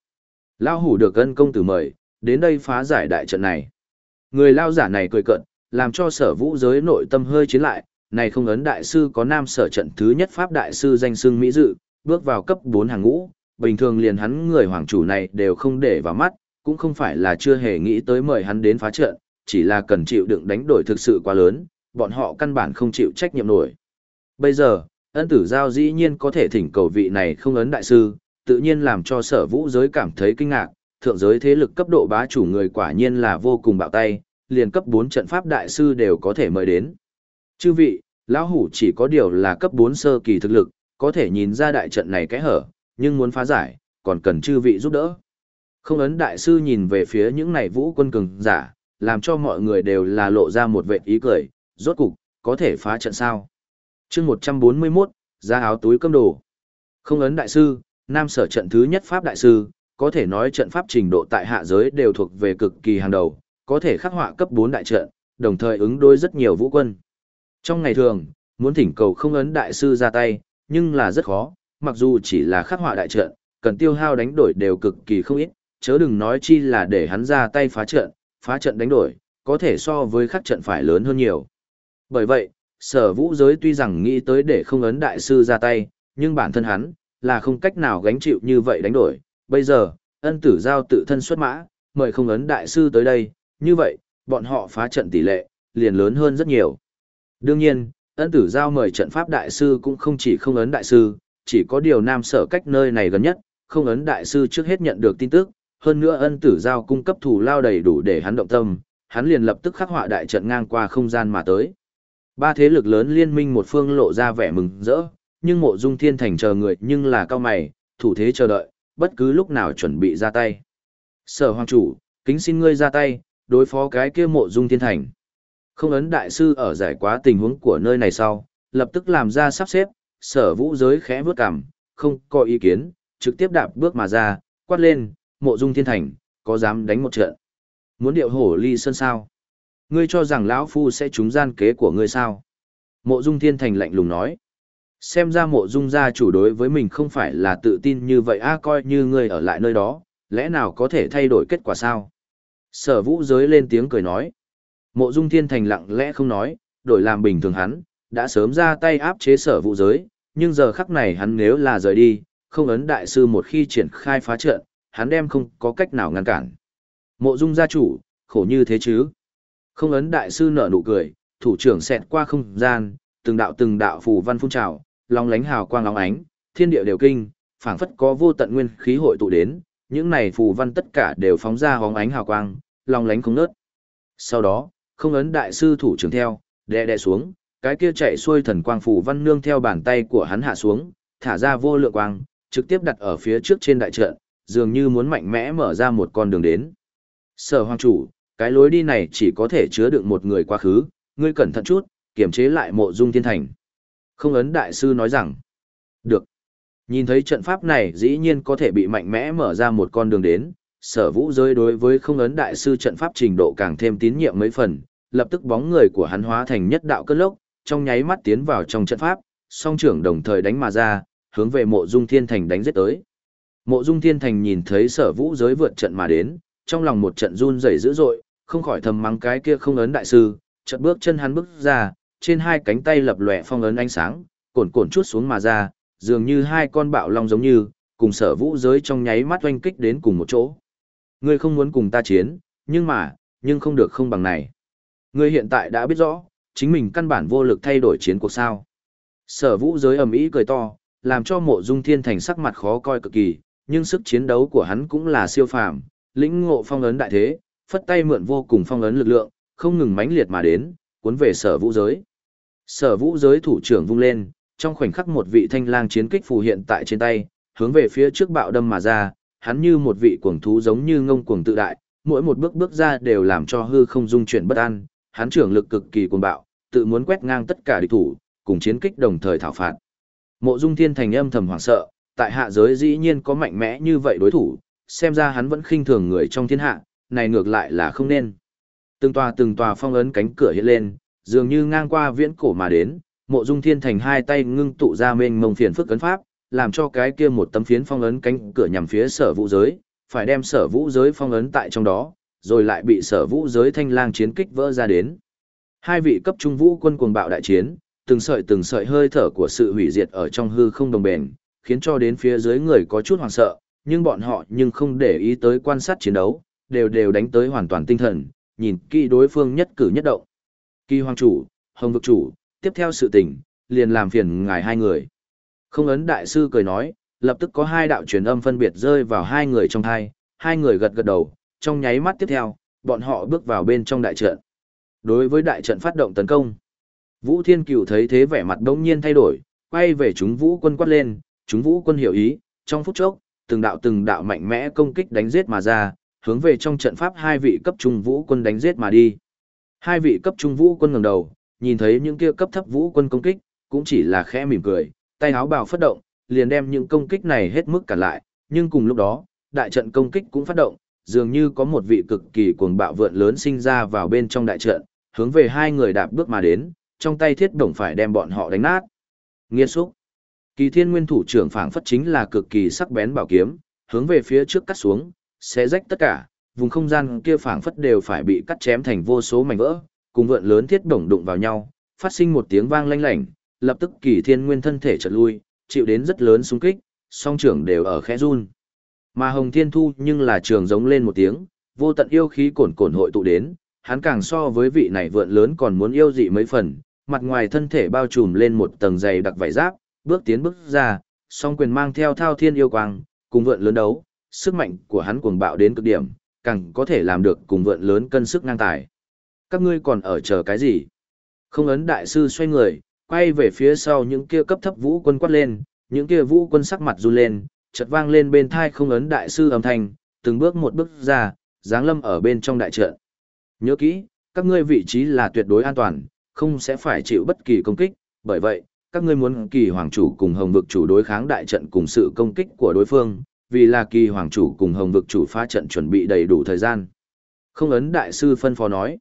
Lao hủ được ân công tử mời, đến đây phá giải đại trận này. Người lao giả này cười cận, làm cho sở vũ giới nội tâm hơi chiến lại, này không ấn đại sư có nam sở trận thứ nhất pháp đại sư danh xưng Mỹ dự, bước vào cấp 4 hàng ngũ, bình thường liền hắn người hoàng chủ này đều không để vào mắt, cũng không phải là chưa hề nghĩ tới mời hắn đến phá trận, chỉ là cần chịu đựng đánh đổi thực sự quá lớn, bọn họ căn bản không chịu trách nhiệm nổi. Bây giờ, ân tử giao dĩ nhiên có thể thỉnh cầu vị này không ấn đại sư, tự nhiên làm cho sở vũ giới cảm thấy kinh ngạc, thượng giới thế lực cấp độ bá chủ người quả nhiên là vô cùng bạo tay, liền cấp 4 trận pháp đại sư đều có thể mời đến. Chư vị, lão hủ chỉ có điều là cấp 4 sơ kỳ thực lực, có thể nhìn ra đại trận này cái hở, nhưng muốn phá giải, còn cần chư vị giúp đỡ. Không ấn đại sư nhìn về phía những này vũ quân cường giả, làm cho mọi người đều là lộ ra một vệ ý cười, rốt cục, có thể phá trận sao. chương 141, ra áo túi cơm đồ. Không ấn đại sư, nam sở trận thứ nhất pháp đại sư, có thể nói trận pháp trình độ tại hạ giới đều thuộc về cực kỳ hàng đầu, có thể khắc họa cấp 4 đại trận, đồng thời ứng đối rất nhiều vũ quân. Trong ngày thường, muốn thỉnh cầu không ấn đại sư ra tay, nhưng là rất khó, mặc dù chỉ là khắc họa đại trận, cần tiêu hao đánh đổi đều cực kỳ không ít, chớ đừng nói chi là để hắn ra tay phá trận, phá trận đánh đổi, có thể so với khắc trận phải lớn hơn nhiều. Bởi vậy, sở vũ giới tuy rằng nghĩ tới để không ấn đại sư ra tay, nhưng bản thân hắn, là không cách nào gánh chịu như vậy đánh đổi. Bây giờ, ân tử giao tự thân xuất mã, mời không ấn đại sư tới đây, như vậy, bọn họ phá trận tỷ lệ, liền lớn hơn rất nhiều. Đương nhiên, ân tử giao mời trận pháp đại sư cũng không chỉ không ấn đại sư, chỉ có điều nam sở cách nơi này gần nhất, không ấn đại sư trước hết nhận được tin tức, hơn nữa ân tử giao cung cấp thủ lao đầy đủ để hắn động tâm, hắn liền lập tức khắc họa đại trận ngang qua không gian mà tới. Ba thế lực lớn liên minh một phương lộ ra vẻ mừng rỡ, nhưng mộ dung thiên thành chờ người nhưng là cao mày, thủ thế chờ đợi, bất cứ lúc nào chuẩn bị ra tay. Sở hoàng chủ, kính xin ngươi ra tay, đối phó cái kia mộ dung thiên thành. Không ấn đại sư ở giải quá tình huống của nơi này sau, lập tức làm ra sắp xếp, sở vũ giới khẽ vướt cằm, không có ý kiến, trực tiếp đạp bước mà ra, quát lên, mộ dung thiên thành, có dám đánh một trận. Muốn điệu hổ ly sơn sao? Ngươi cho rằng lão phu sẽ trúng gian kế của ngươi sao? Mộ dung thiên thành lạnh lùng nói. Xem ra mộ dung gia chủ đối với mình không phải là tự tin như vậy a coi như ngươi ở lại nơi đó, lẽ nào có thể thay đổi kết quả sao? Sở vũ giới lên tiếng cười nói. Mộ dung thiên thành lặng lẽ không nói, đổi làm bình thường hắn, đã sớm ra tay áp chế sở vũ giới, nhưng giờ khắc này hắn nếu là rời đi, không ấn đại sư một khi triển khai phá trận, hắn đem không có cách nào ngăn cản. Mộ dung gia chủ, khổ như thế chứ. Không ấn đại sư nở nụ cười, thủ trưởng xẹt qua không gian, từng đạo từng đạo phù văn phun trào, long lánh hào quang long ánh, thiên địa đều kinh, phảng phất có vô tận nguyên khí hội tụ đến, những này phù văn tất cả đều phóng ra hóng ánh hào quang, long lánh không nớt. Sau đó, không ấn đại sư thủ trưởng theo, đè đè xuống, cái kia chạy xuôi thần quang phủ văn nương theo bàn tay của hắn hạ xuống, thả ra vô lượng quang, trực tiếp đặt ở phía trước trên đại trận, dường như muốn mạnh mẽ mở ra một con đường đến. Sở hoàng chủ, cái lối đi này chỉ có thể chứa được một người quá khứ, ngươi cẩn thận chút, kiểm chế lại mộ dung thiên thành. Không ấn đại sư nói rằng, được. Nhìn thấy trận pháp này dĩ nhiên có thể bị mạnh mẽ mở ra một con đường đến, sở vũ giới đối với không ấn đại sư trận pháp trình độ càng thêm tín nhiệm mấy phần, lập tức bóng người của hắn hóa thành nhất đạo cơn lốc, trong nháy mắt tiến vào trong trận pháp, song trưởng đồng thời đánh mà ra, hướng về mộ dung thiên thành đánh giết tới. Mộ dung thiên thành nhìn thấy sở vũ giới vượt trận mà đến, trong lòng một trận run rẩy dữ dội, không khỏi thầm mắng cái kia không ấn đại sư, chợt bước chân hắn bước ra, trên hai cánh tay lập lòe phong ấn ánh sáng, cồn cồn chút xuống mà ra, dường như hai con bạo long giống như, cùng sở vũ giới trong nháy mắt oanh kích đến cùng một chỗ. Ngươi không muốn cùng ta chiến, nhưng mà, nhưng không được không bằng này. Ngươi hiện tại đã biết rõ, chính mình căn bản vô lực thay đổi chiến cuộc sao. Sở vũ giới ầm ý cười to, làm cho mộ dung thiên thành sắc mặt khó coi cực kỳ, nhưng sức chiến đấu của hắn cũng là siêu phàm, lĩnh ngộ phong ấn đại thế, phất tay mượn vô cùng phong ấn lực lượng, không ngừng mãnh liệt mà đến, cuốn về sở vũ giới. Sở vũ giới thủ trưởng vung lên, trong khoảnh khắc một vị thanh lang chiến kích phù hiện tại trên tay, hướng về phía trước bạo đâm mà ra, hắn như một vị cuồng thú giống như ngông cuồng tự đại, mỗi một bước bước ra đều làm cho hư không dung chuyển bất an, hắn trưởng lực cực kỳ cuồng bạo, tự muốn quét ngang tất cả địch thủ, cùng chiến kích đồng thời thảo phạt. Mộ Dung Thiên thành âm thầm hoảng sợ, tại hạ giới dĩ nhiên có mạnh mẽ như vậy đối thủ, xem ra hắn vẫn khinh thường người trong thiên hạ, này ngược lại là không nên. Từng tòa từng tòa phong ấn cánh cửa hiện lên, dường như ngang qua viễn cổ mà đến, Mộ Dung Thiên thành hai tay ngưng tụ ra mênh mông phiền phức ấn pháp, làm cho cái kia một tấm phiến phong ấn cánh cửa nhằm phía Sở Vũ giới, phải đem Sở Vũ giới phong ấn tại trong đó, rồi lại bị Sở Vũ giới thanh lang chiến kích vỡ ra đến. Hai vị cấp trung vũ quân cuồng bạo đại chiến, từng sợi từng sợi hơi thở của sự hủy diệt ở trong hư không đồng bền, khiến cho đến phía dưới người có chút hoảng sợ, nhưng bọn họ nhưng không để ý tới quan sát chiến đấu, đều đều đánh tới hoàn toàn tinh thần, nhìn kỹ đối phương nhất cử nhất động. Kỳ hoàng chủ, hồng vực chủ, tiếp theo sự tình, liền làm phiền ngài hai người. Không ấn đại sư cười nói, lập tức có hai đạo truyền âm phân biệt rơi vào hai người trong thai, hai người gật gật đầu, trong nháy mắt tiếp theo, bọn họ bước vào bên trong đại trận. Đối với đại trận phát động tấn công, Vũ Thiên Cửu thấy thế vẻ mặt đông nhiên thay đổi, quay về chúng vũ quân quát lên, chúng vũ quân hiểu ý, trong phút chốc, từng đạo từng đạo mạnh mẽ công kích đánh giết mà ra, hướng về trong trận pháp hai vị cấp trung vũ quân đánh giết mà đi. Hai vị cấp trung vũ quân ngẩng đầu, nhìn thấy những kia cấp thấp vũ quân công kích, cũng chỉ là khẽ mỉm cười, tay áo bào phát động, liền đem những công kích này hết mức cả lại, nhưng cùng lúc đó, đại trận công kích cũng phát động, dường như có một vị cực kỳ cuồng bạo vượn lớn sinh ra vào bên trong đại trận, hướng về hai người đạp bước mà đến, trong tay thiết đồng phải đem bọn họ đánh nát. Nghiên xúc. Kỳ thiên nguyên thủ trưởng phảng phất chính là cực kỳ sắc bén bảo kiếm, hướng về phía trước cắt xuống, xé rách tất cả, vùng không gian kia phảng phất đều phải bị cắt chém thành vô số mảnh vỡ, cùng vượn lớn thiết đồng đụng vào nhau, phát sinh một tiếng vang lanh lảnh, lập tức kỳ thiên nguyên thân thể trật lui, chịu đến rất lớn xung kích, song trưởng đều ở khẽ run. Mà Hồng Thiên Thu nhưng là trường giống lên một tiếng, vô tận yêu khí cồn cồn hội tụ đến, hắn càng so với vị này vượn lớn còn muốn yêu dị mấy phần, mặt ngoài thân thể bao trùm lên một tầng dày đặc vải giáp, bước tiến bước ra, song quyền mang theo thao thiên yêu quang, cùng vượn lớn đấu, sức mạnh của hắn cuồng bạo đến cực điểm, càng có thể làm được cùng vượn lớn cân sức ngang tài. Các ngươi còn ở chờ cái gì? Không ấn đại sư xoay người, quay về phía sau những kia cấp thấp vũ quân quát lên, những kia vũ quân sắc mặt run lên, chợt vang lên bên thai không ấn đại sư âm thanh, từng bước một bước ra, dáng lâm ở bên trong đại trận. Nhớ kỹ, các ngươi vị trí là tuyệt đối an toàn, không sẽ phải chịu bất kỳ công kích, bởi vậy, các ngươi muốn kỳ hoàng chủ cùng hồng vực chủ đối kháng đại trận cùng sự công kích của đối phương, vì là kỳ hoàng chủ cùng hồng vực chủ phá trận chuẩn bị đầy đủ thời gian. Không ấn đại sư phân phó nói.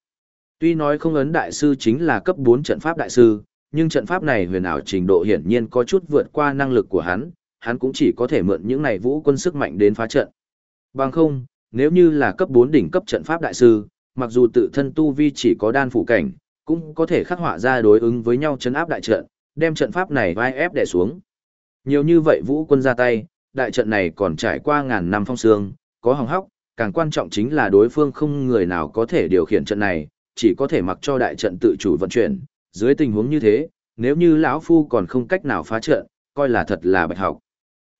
Tuy nói không ấn đại sư chính là cấp 4 trận pháp đại sư, nhưng trận pháp này huyền ảo trình độ hiển nhiên có chút vượt qua năng lực của hắn, hắn cũng chỉ có thể mượn những này vũ quân sức mạnh đến phá trận. Bằng không, nếu như là cấp 4 đỉnh cấp trận pháp đại sư, mặc dù tự thân tu vi chỉ có đan phủ cảnh, cũng có thể khắc họa ra đối ứng với nhau chấn áp đại trận, đem trận pháp này vai ép đè xuống. Nhiều như vậy vũ quân ra tay, đại trận này còn trải qua ngàn năm phong sương, có hỏng hóc, càng quan trọng chính là đối phương không người nào có thể điều khiển trận này, chỉ có thể mặc cho đại trận tự chủ vận chuyển. Dưới tình huống như thế, nếu như lão phu còn không cách nào phá trận, coi là thật là bạch học.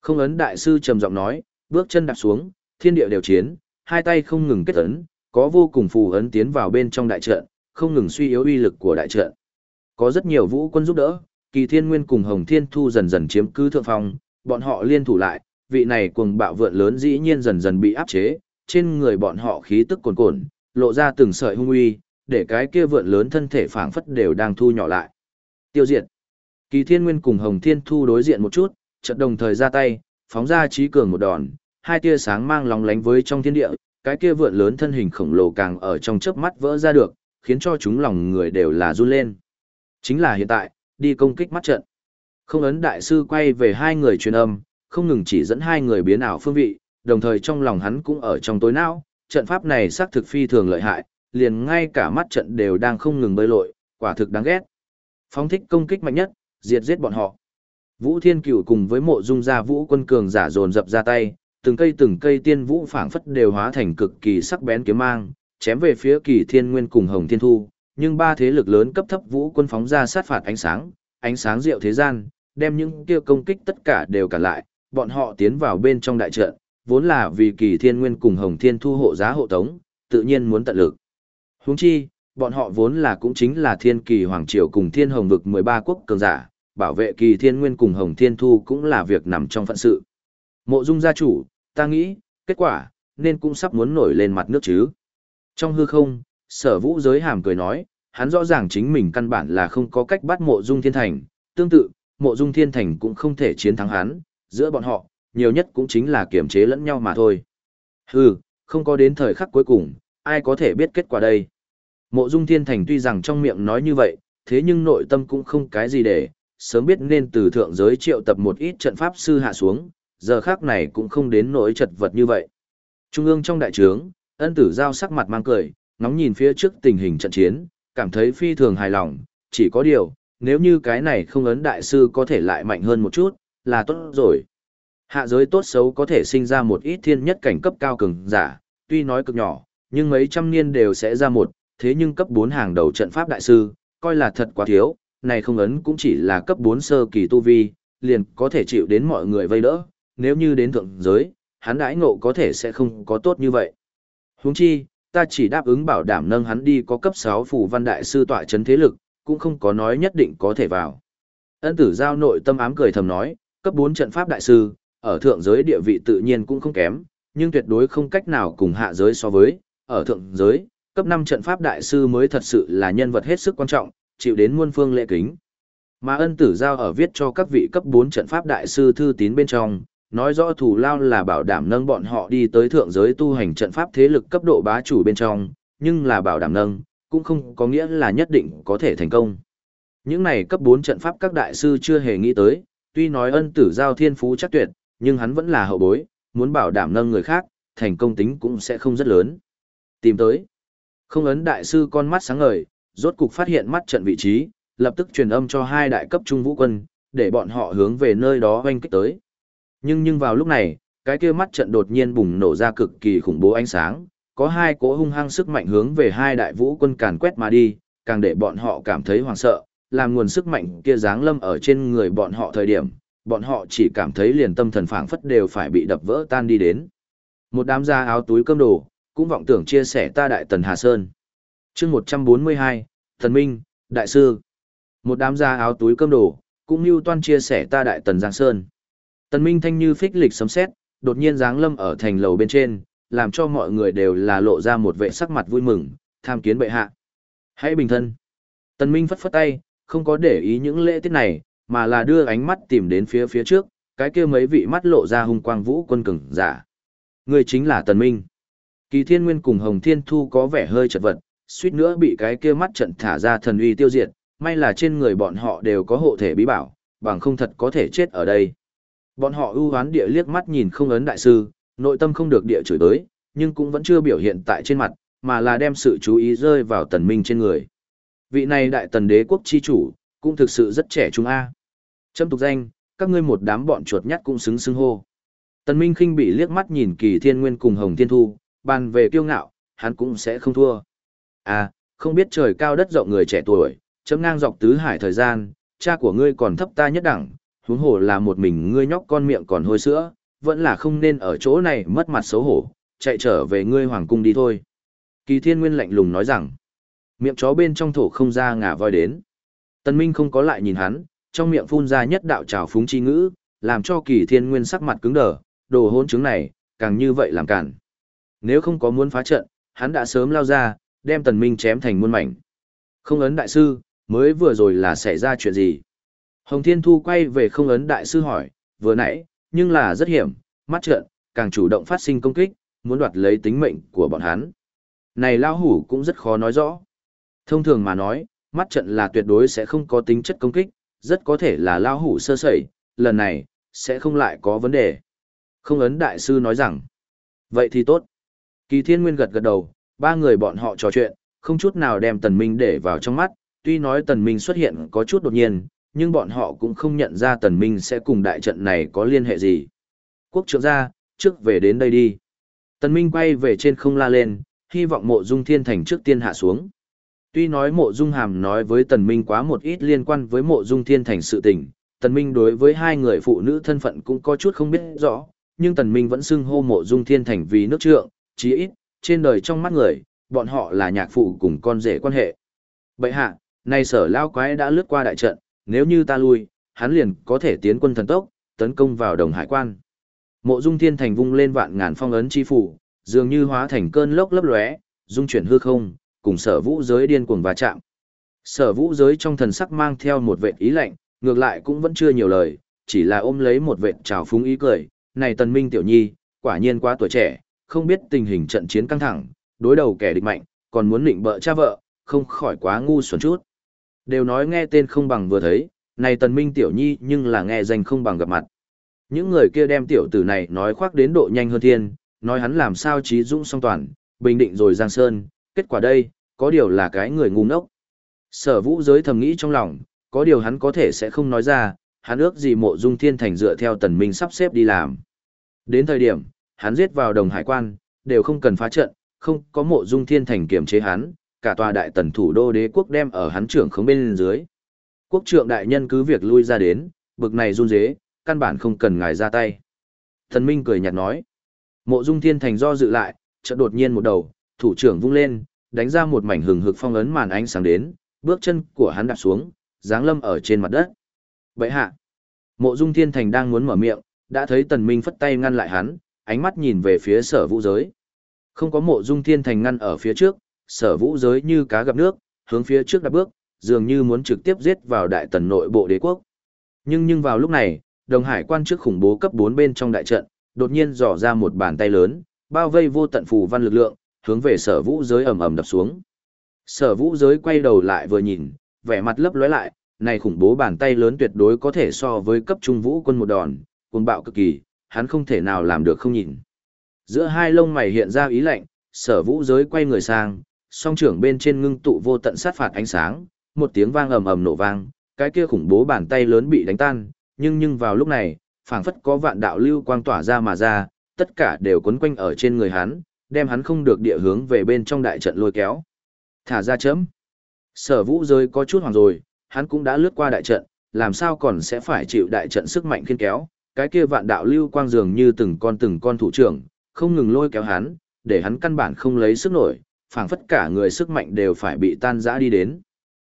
Không ấn đại sư trầm giọng nói, bước chân đạp xuống, thiên địa đều chiến, hai tay không ngừng kết ấn, có vô cùng phù ấn tiến vào bên trong đại trận, không ngừng suy yếu uy lực của đại trận. Có rất nhiều vũ quân giúp đỡ, Kỳ Thiên Nguyên cùng Hồng Thiên Thu dần dần chiếm cứ thượng phong, bọn họ liên thủ lại, vị này cuồng bạo vượn lớn dĩ nhiên dần dần bị áp chế, trên người bọn họ khí tức cuồn cuộn, lộ ra từng sợi hung uy, để cái kia vượn lớn thân thể phảng phất đều đang thu nhỏ lại. Tiêu diệt. Kỳ Thiên Nguyên cùng Hồng Thiên Thu đối diện một chút, chợt đồng thời ra tay, phóng ra trí cường một đòn, hai tia sáng mang lóng lánh với trong thiên địa, cái kia vượn lớn thân hình khổng lồ càng ở trong chớp mắt vỡ ra được, khiến cho chúng lòng người đều là run lên. Chính là hiện tại, đi công kích mắt trận. Không ấn đại sư quay về hai người truyền âm, không ngừng chỉ dẫn hai người biến ảo phương vị, đồng thời trong lòng hắn cũng ở trong tối não, trận pháp này xác thực phi thường lợi hại, liền ngay cả mắt trận đều đang không ngừng bơi lội, quả thực đáng ghét. Phóng thích công kích mạnh nhất, diệt giết bọn họ. Vũ Thiên Cửu cùng với mộ dung gia vũ quân cường giả dồn dập ra tay, từng cây từng cây tiên vũ phảng phất đều hóa thành cực kỳ sắc bén kiếm mang, chém về phía Kỳ Thiên Nguyên cùng Hồng Thiên Thu, nhưng ba thế lực lớn cấp thấp vũ quân phóng ra sát phạt ánh sáng, ánh sáng diệu thế gian, đem những kia công kích tất cả đều cản lại, bọn họ tiến vào bên trong đại trận, vốn là vì Kỳ Thiên Nguyên cùng Hồng Thiên Thu hộ giá hộ tống, tự nhiên muốn tận lực. Huống chi, bọn họ vốn là cũng chính là Thiên Kỳ Hoàng Triều cùng Thiên Hồng vực 13 quốc cường giả, bảo vệ Kỳ Thiên Nguyên cùng Hồng Thiên Thu cũng là việc nằm trong phận sự. Mộ Dung gia chủ, ta nghĩ, kết quả, nên cũng sắp muốn nổi lên mặt nước chứ. Trong hư không, sở vũ giới hàm cười nói, hắn rõ ràng chính mình căn bản là không có cách bắt mộ dung thiên thành, tương tự, mộ dung thiên thành cũng không thể chiến thắng hắn, giữa bọn họ, nhiều nhất cũng chính là kiểm chế lẫn nhau mà thôi. Hừ, không có đến thời khắc cuối cùng, ai có thể biết kết quả đây. Mộ dung thiên thành tuy rằng trong miệng nói như vậy, thế nhưng nội tâm cũng không cái gì để, sớm biết nên từ thượng giới triệu tập một ít trận pháp sư hạ xuống, giờ khác này cũng không đến nỗi chật vật như vậy. Trung ương trong đại trướng, ân tử giao sắc mặt mang cười, ngóng nhìn phía trước tình hình trận chiến, cảm thấy phi thường hài lòng, chỉ có điều, nếu như cái này không ấn đại sư có thể lại mạnh hơn một chút, là tốt rồi. Hạ giới tốt xấu có thể sinh ra một ít thiên nhất cảnh cấp cao cường giả, tuy nói cực nhỏ, nhưng mấy trăm niên đều sẽ ra một, thế nhưng cấp 4 hàng đầu trận pháp đại sư, coi là thật quá thiếu, này không ấn cũng chỉ là cấp 4 sơ kỳ tu vi, liền có thể chịu đến mọi người vây đỡ, nếu như đến thượng giới, hắn đãi ngộ có thể sẽ không có tốt như vậy. Huống chi, ta chỉ đáp ứng bảo đảm nâng hắn đi có cấp 6 phủ văn đại sư tọa chấn thế lực, cũng không có nói nhất định có thể vào. Ân tử giao nội tâm ám cười thầm nói, cấp 4 trận pháp đại sư, ở thượng giới địa vị tự nhiên cũng không kém, nhưng tuyệt đối không cách nào cùng hạ giới so với, ở thượng giới, cấp 5 trận pháp đại sư mới thật sự là nhân vật hết sức quan trọng, chịu đến muôn phương lễ kính. Mà ân tử giao ở viết cho các vị cấp 4 trận pháp đại sư thư tín bên trong, nói rõ thủ lao là bảo đảm nâng bọn họ đi tới thượng giới tu hành trận pháp thế lực cấp độ bá chủ bên trong, nhưng là bảo đảm nâng, cũng không có nghĩa là nhất định có thể thành công. Những này cấp 4 trận pháp các đại sư chưa hề nghĩ tới, tuy nói ân tử giao thiên phú chắc tuyệt, nhưng hắn vẫn là hậu bối, muốn bảo đảm nâng người khác, thành công tính cũng sẽ không rất lớn. Tìm tới. Không ấn đại sư con mắt sáng ngời, rốt cục phát hiện mắt trận vị trí, lập tức truyền âm cho hai đại cấp trung vũ quân, để bọn họ hướng về nơi đó hoanh kích tới. Nhưng nhưng vào lúc này, cái kia mắt trận đột nhiên bùng nổ ra cực kỳ khủng bố ánh sáng, có hai cỗ hung hăng sức mạnh hướng về hai đại vũ quân càn quét mà đi, càng để bọn họ cảm thấy hoảng sợ, làm nguồn sức mạnh kia giáng lâm ở trên người bọn họ thời điểm, bọn họ chỉ cảm thấy liền tâm thần phảng phất đều phải bị đập vỡ tan đi đến. Một đám da áo túi cơm đồ, cũng vọng tưởng chia sẻ ta đại tần Hà Sơn. chương 142, Thần Minh, Đại Sư. Một đám da áo túi cơm đồ, cũng như toan chia sẻ ta đại tần Giang Sơn. Tần Minh thanh như phích lịch sấm sét, đột nhiên giáng lâm ở thành lầu bên trên, làm cho mọi người đều là lộ ra một vẻ sắc mặt vui mừng, tham kiến bệ hạ. Hãy bình thân. Tần Minh phất phất tay, không có để ý những lễ tiết này, mà là đưa ánh mắt tìm đến phía phía trước, cái kia mấy vị mắt lộ ra hung quang vũ quân cường giả. Người chính là Tần Minh. Kỳ Thiên Nguyên cùng Hồng Thiên Thu có vẻ hơi chật vật, suýt nữa bị cái kia mắt trận thả ra thần uy tiêu diệt, may là trên người bọn họ đều có hộ thể bí bảo, bằng không thật có thể chết ở đây. Bọn họ ưu hoán địa liếc mắt nhìn không ấn đại sư, nội tâm không được địa chửi tới, nhưng cũng vẫn chưa biểu hiện tại trên mặt, mà là đem sự chú ý rơi vào tần minh trên người. Vị này đại tần đế quốc chi chủ, cũng thực sự rất trẻ trung A. Châm tục danh, các ngươi một đám bọn chuột nhắt cũng xứng xưng hô. Tần Minh khinh bị liếc mắt nhìn kỳ thiên nguyên cùng hồng thiên thu, bàn về kiêu ngạo, hắn cũng sẽ không thua. À, không biết trời cao đất rộng người trẻ tuổi, chấm ngang dọc tứ hải thời gian, cha của ngươi còn thấp ta nhất đẳng, huống hồ là một mình ngươi nhóc con miệng còn hôi sữa, vẫn là không nên ở chỗ này mất mặt xấu hổ, chạy trở về ngươi hoàng cung đi thôi. Kỳ thiên nguyên lạnh lùng nói rằng, miệng chó bên trong thổ không ra ngả voi đến. Tần Minh không có lại nhìn hắn, trong miệng phun ra nhất đạo trào phúng chi ngữ, làm cho kỳ thiên nguyên sắc mặt cứng đờ, đồ hỗn chứng này, càng như vậy làm cản. Nếu không có muốn phá trận, hắn đã sớm lao ra, đem tần minh chém thành muôn mảnh. Không ấn đại sư, mới vừa rồi là xảy ra chuyện gì? Hồng Thiên Thu quay về không ấn đại sư hỏi, vừa nãy, nhưng là rất hiểm, mắt trận, càng chủ động phát sinh công kích, muốn đoạt lấy tính mệnh của bọn hắn. Này lao hủ cũng rất khó nói rõ. Thông thường mà nói, mắt trận là tuyệt đối sẽ không có tính chất công kích, rất có thể là lao hủ sơ sẩy, lần này, sẽ không lại có vấn đề. Không ấn đại sư nói rằng, vậy thì tốt. Kỳ thiên nguyên gật gật đầu, ba người bọn họ trò chuyện, không chút nào đem tần minh để vào trong mắt, tuy nói tần minh xuất hiện có chút đột nhiên, nhưng bọn họ cũng không nhận ra tần minh sẽ cùng đại trận này có liên hệ gì. Quốc trưởng gia, trước về đến đây đi. Tần minh quay về trên không la lên, hy vọng mộ dung thiên thành trước tiên hạ xuống. Tuy nói mộ dung hàm nói với tần minh quá một ít liên quan với mộ dung thiên thành sự tình, tần minh đối với hai người phụ nữ thân phận cũng có chút không biết rõ, nhưng tần minh vẫn xưng hô mộ dung thiên thành vì nước trượng, chí ít, trên đời trong mắt người, bọn họ là nhạc phụ cùng con rể quan hệ. Bậy hạ, nay sở lao quái đã lướt qua đại trận, nếu như ta lui, hắn liền có thể tiến quân thần tốc, tấn công vào đồng hải quan. Mộ dung thiên thành vung lên vạn ngàn phong ấn chi phủ, dường như hóa thành cơn lốc lấp lóe, dung chuyển hư không, cùng sở vũ giới điên cuồng va chạm. Sở vũ giới trong thần sắc mang theo một vệ ý lạnh, ngược lại cũng vẫn chưa nhiều lời, chỉ là ôm lấy một vệ trào phúng ý cười, này tần minh tiểu nhi, quả nhiên quá tuổi trẻ, không biết tình hình trận chiến căng thẳng, đối đầu kẻ địch mạnh, còn muốn định bợ cha vợ, không khỏi quá ngu xuẩn chút. Đều nói nghe tên không bằng vừa thấy, này tần minh tiểu nhi nhưng là nghe danh không bằng gặp mặt. Những người kia đem tiểu tử này nói khoác đến độ nhanh hơn thiên, nói hắn làm sao trí dũng song toàn, bình định rồi giang sơn, kết quả đây, có điều là cái người ngu ngốc. Sở vũ giới thầm nghĩ trong lòng, có điều hắn có thể sẽ không nói ra, hắn ước gì mộ dung thiên thành dựa theo tần minh sắp xếp đi làm. Đến thời điểm, hắn giết vào đồng hải quan, đều không cần phá trận, không có mộ dung thiên thành kiểm chế hắn, cả tòa đại tần thủ đô đế quốc đem ở hắn trưởng không bên dưới. Quốc trượng đại nhân cứ việc lui ra đến, bực này run dế, căn bản không cần ngài ra tay. Thần Minh cười nhạt nói. Mộ dung thiên thành do dự lại, chợt đột nhiên một đầu, thủ trưởng vung lên, đánh ra một mảnh hừng hực phong ấn màn ánh sáng đến, bước chân của hắn đạp xuống, giáng lâm ở trên mặt đất. Bệ hạ. Mộ dung thiên thành đang muốn mở miệng, đã thấy tần minh phất tay ngăn lại hắn, ánh mắt nhìn về phía sở vũ giới. Không có mộ dung thiên thành ngăn ở phía trước, sở vũ giới như cá gặp nước, hướng phía trước đạp bước, dường như muốn trực tiếp giết vào đại tần nội bộ đế quốc. Nhưng nhưng vào lúc này, đồng hải quan trước khủng bố cấp 4 bên trong đại trận, đột nhiên dò ra một bàn tay lớn, bao vây vô tận phù văn lực lượng, hướng về sở vũ giới ầm ầm đập xuống. Sở vũ giới quay đầu lại vừa nhìn, vẻ mặt lấp lóe lại, này khủng bố bàn tay lớn tuyệt đối có thể so với cấp trung vũ quân một đòn, cuồng bạo cực kỳ, hắn không thể nào làm được không nhìn. Giữa hai lông mày hiện ra ý lạnh, sở vũ giới quay người sang, song trưởng bên trên ngưng tụ vô tận sát phạt ánh sáng, một tiếng vang ầm ầm nổ vang, cái kia khủng bố bàn tay lớn bị đánh tan, nhưng nhưng vào lúc này, phảng phất có vạn đạo lưu quang tỏa ra mà ra, tất cả đều quấn quanh ở trên người hắn, đem hắn không được địa hướng về bên trong đại trận lôi kéo. Thả ra chấm. Sở vũ giới có chút hoàng rồi, hắn cũng đã lướt qua đại trận, làm sao còn sẽ phải chịu đại trận sức mạnh khiên kéo, cái kia vạn đạo lưu quang dường như từng con từng con thủ trưởng, không ngừng lôi kéo hắn, để hắn căn bản không lấy sức nổi, phảng phất cả người sức mạnh đều phải bị tan rã đi đến.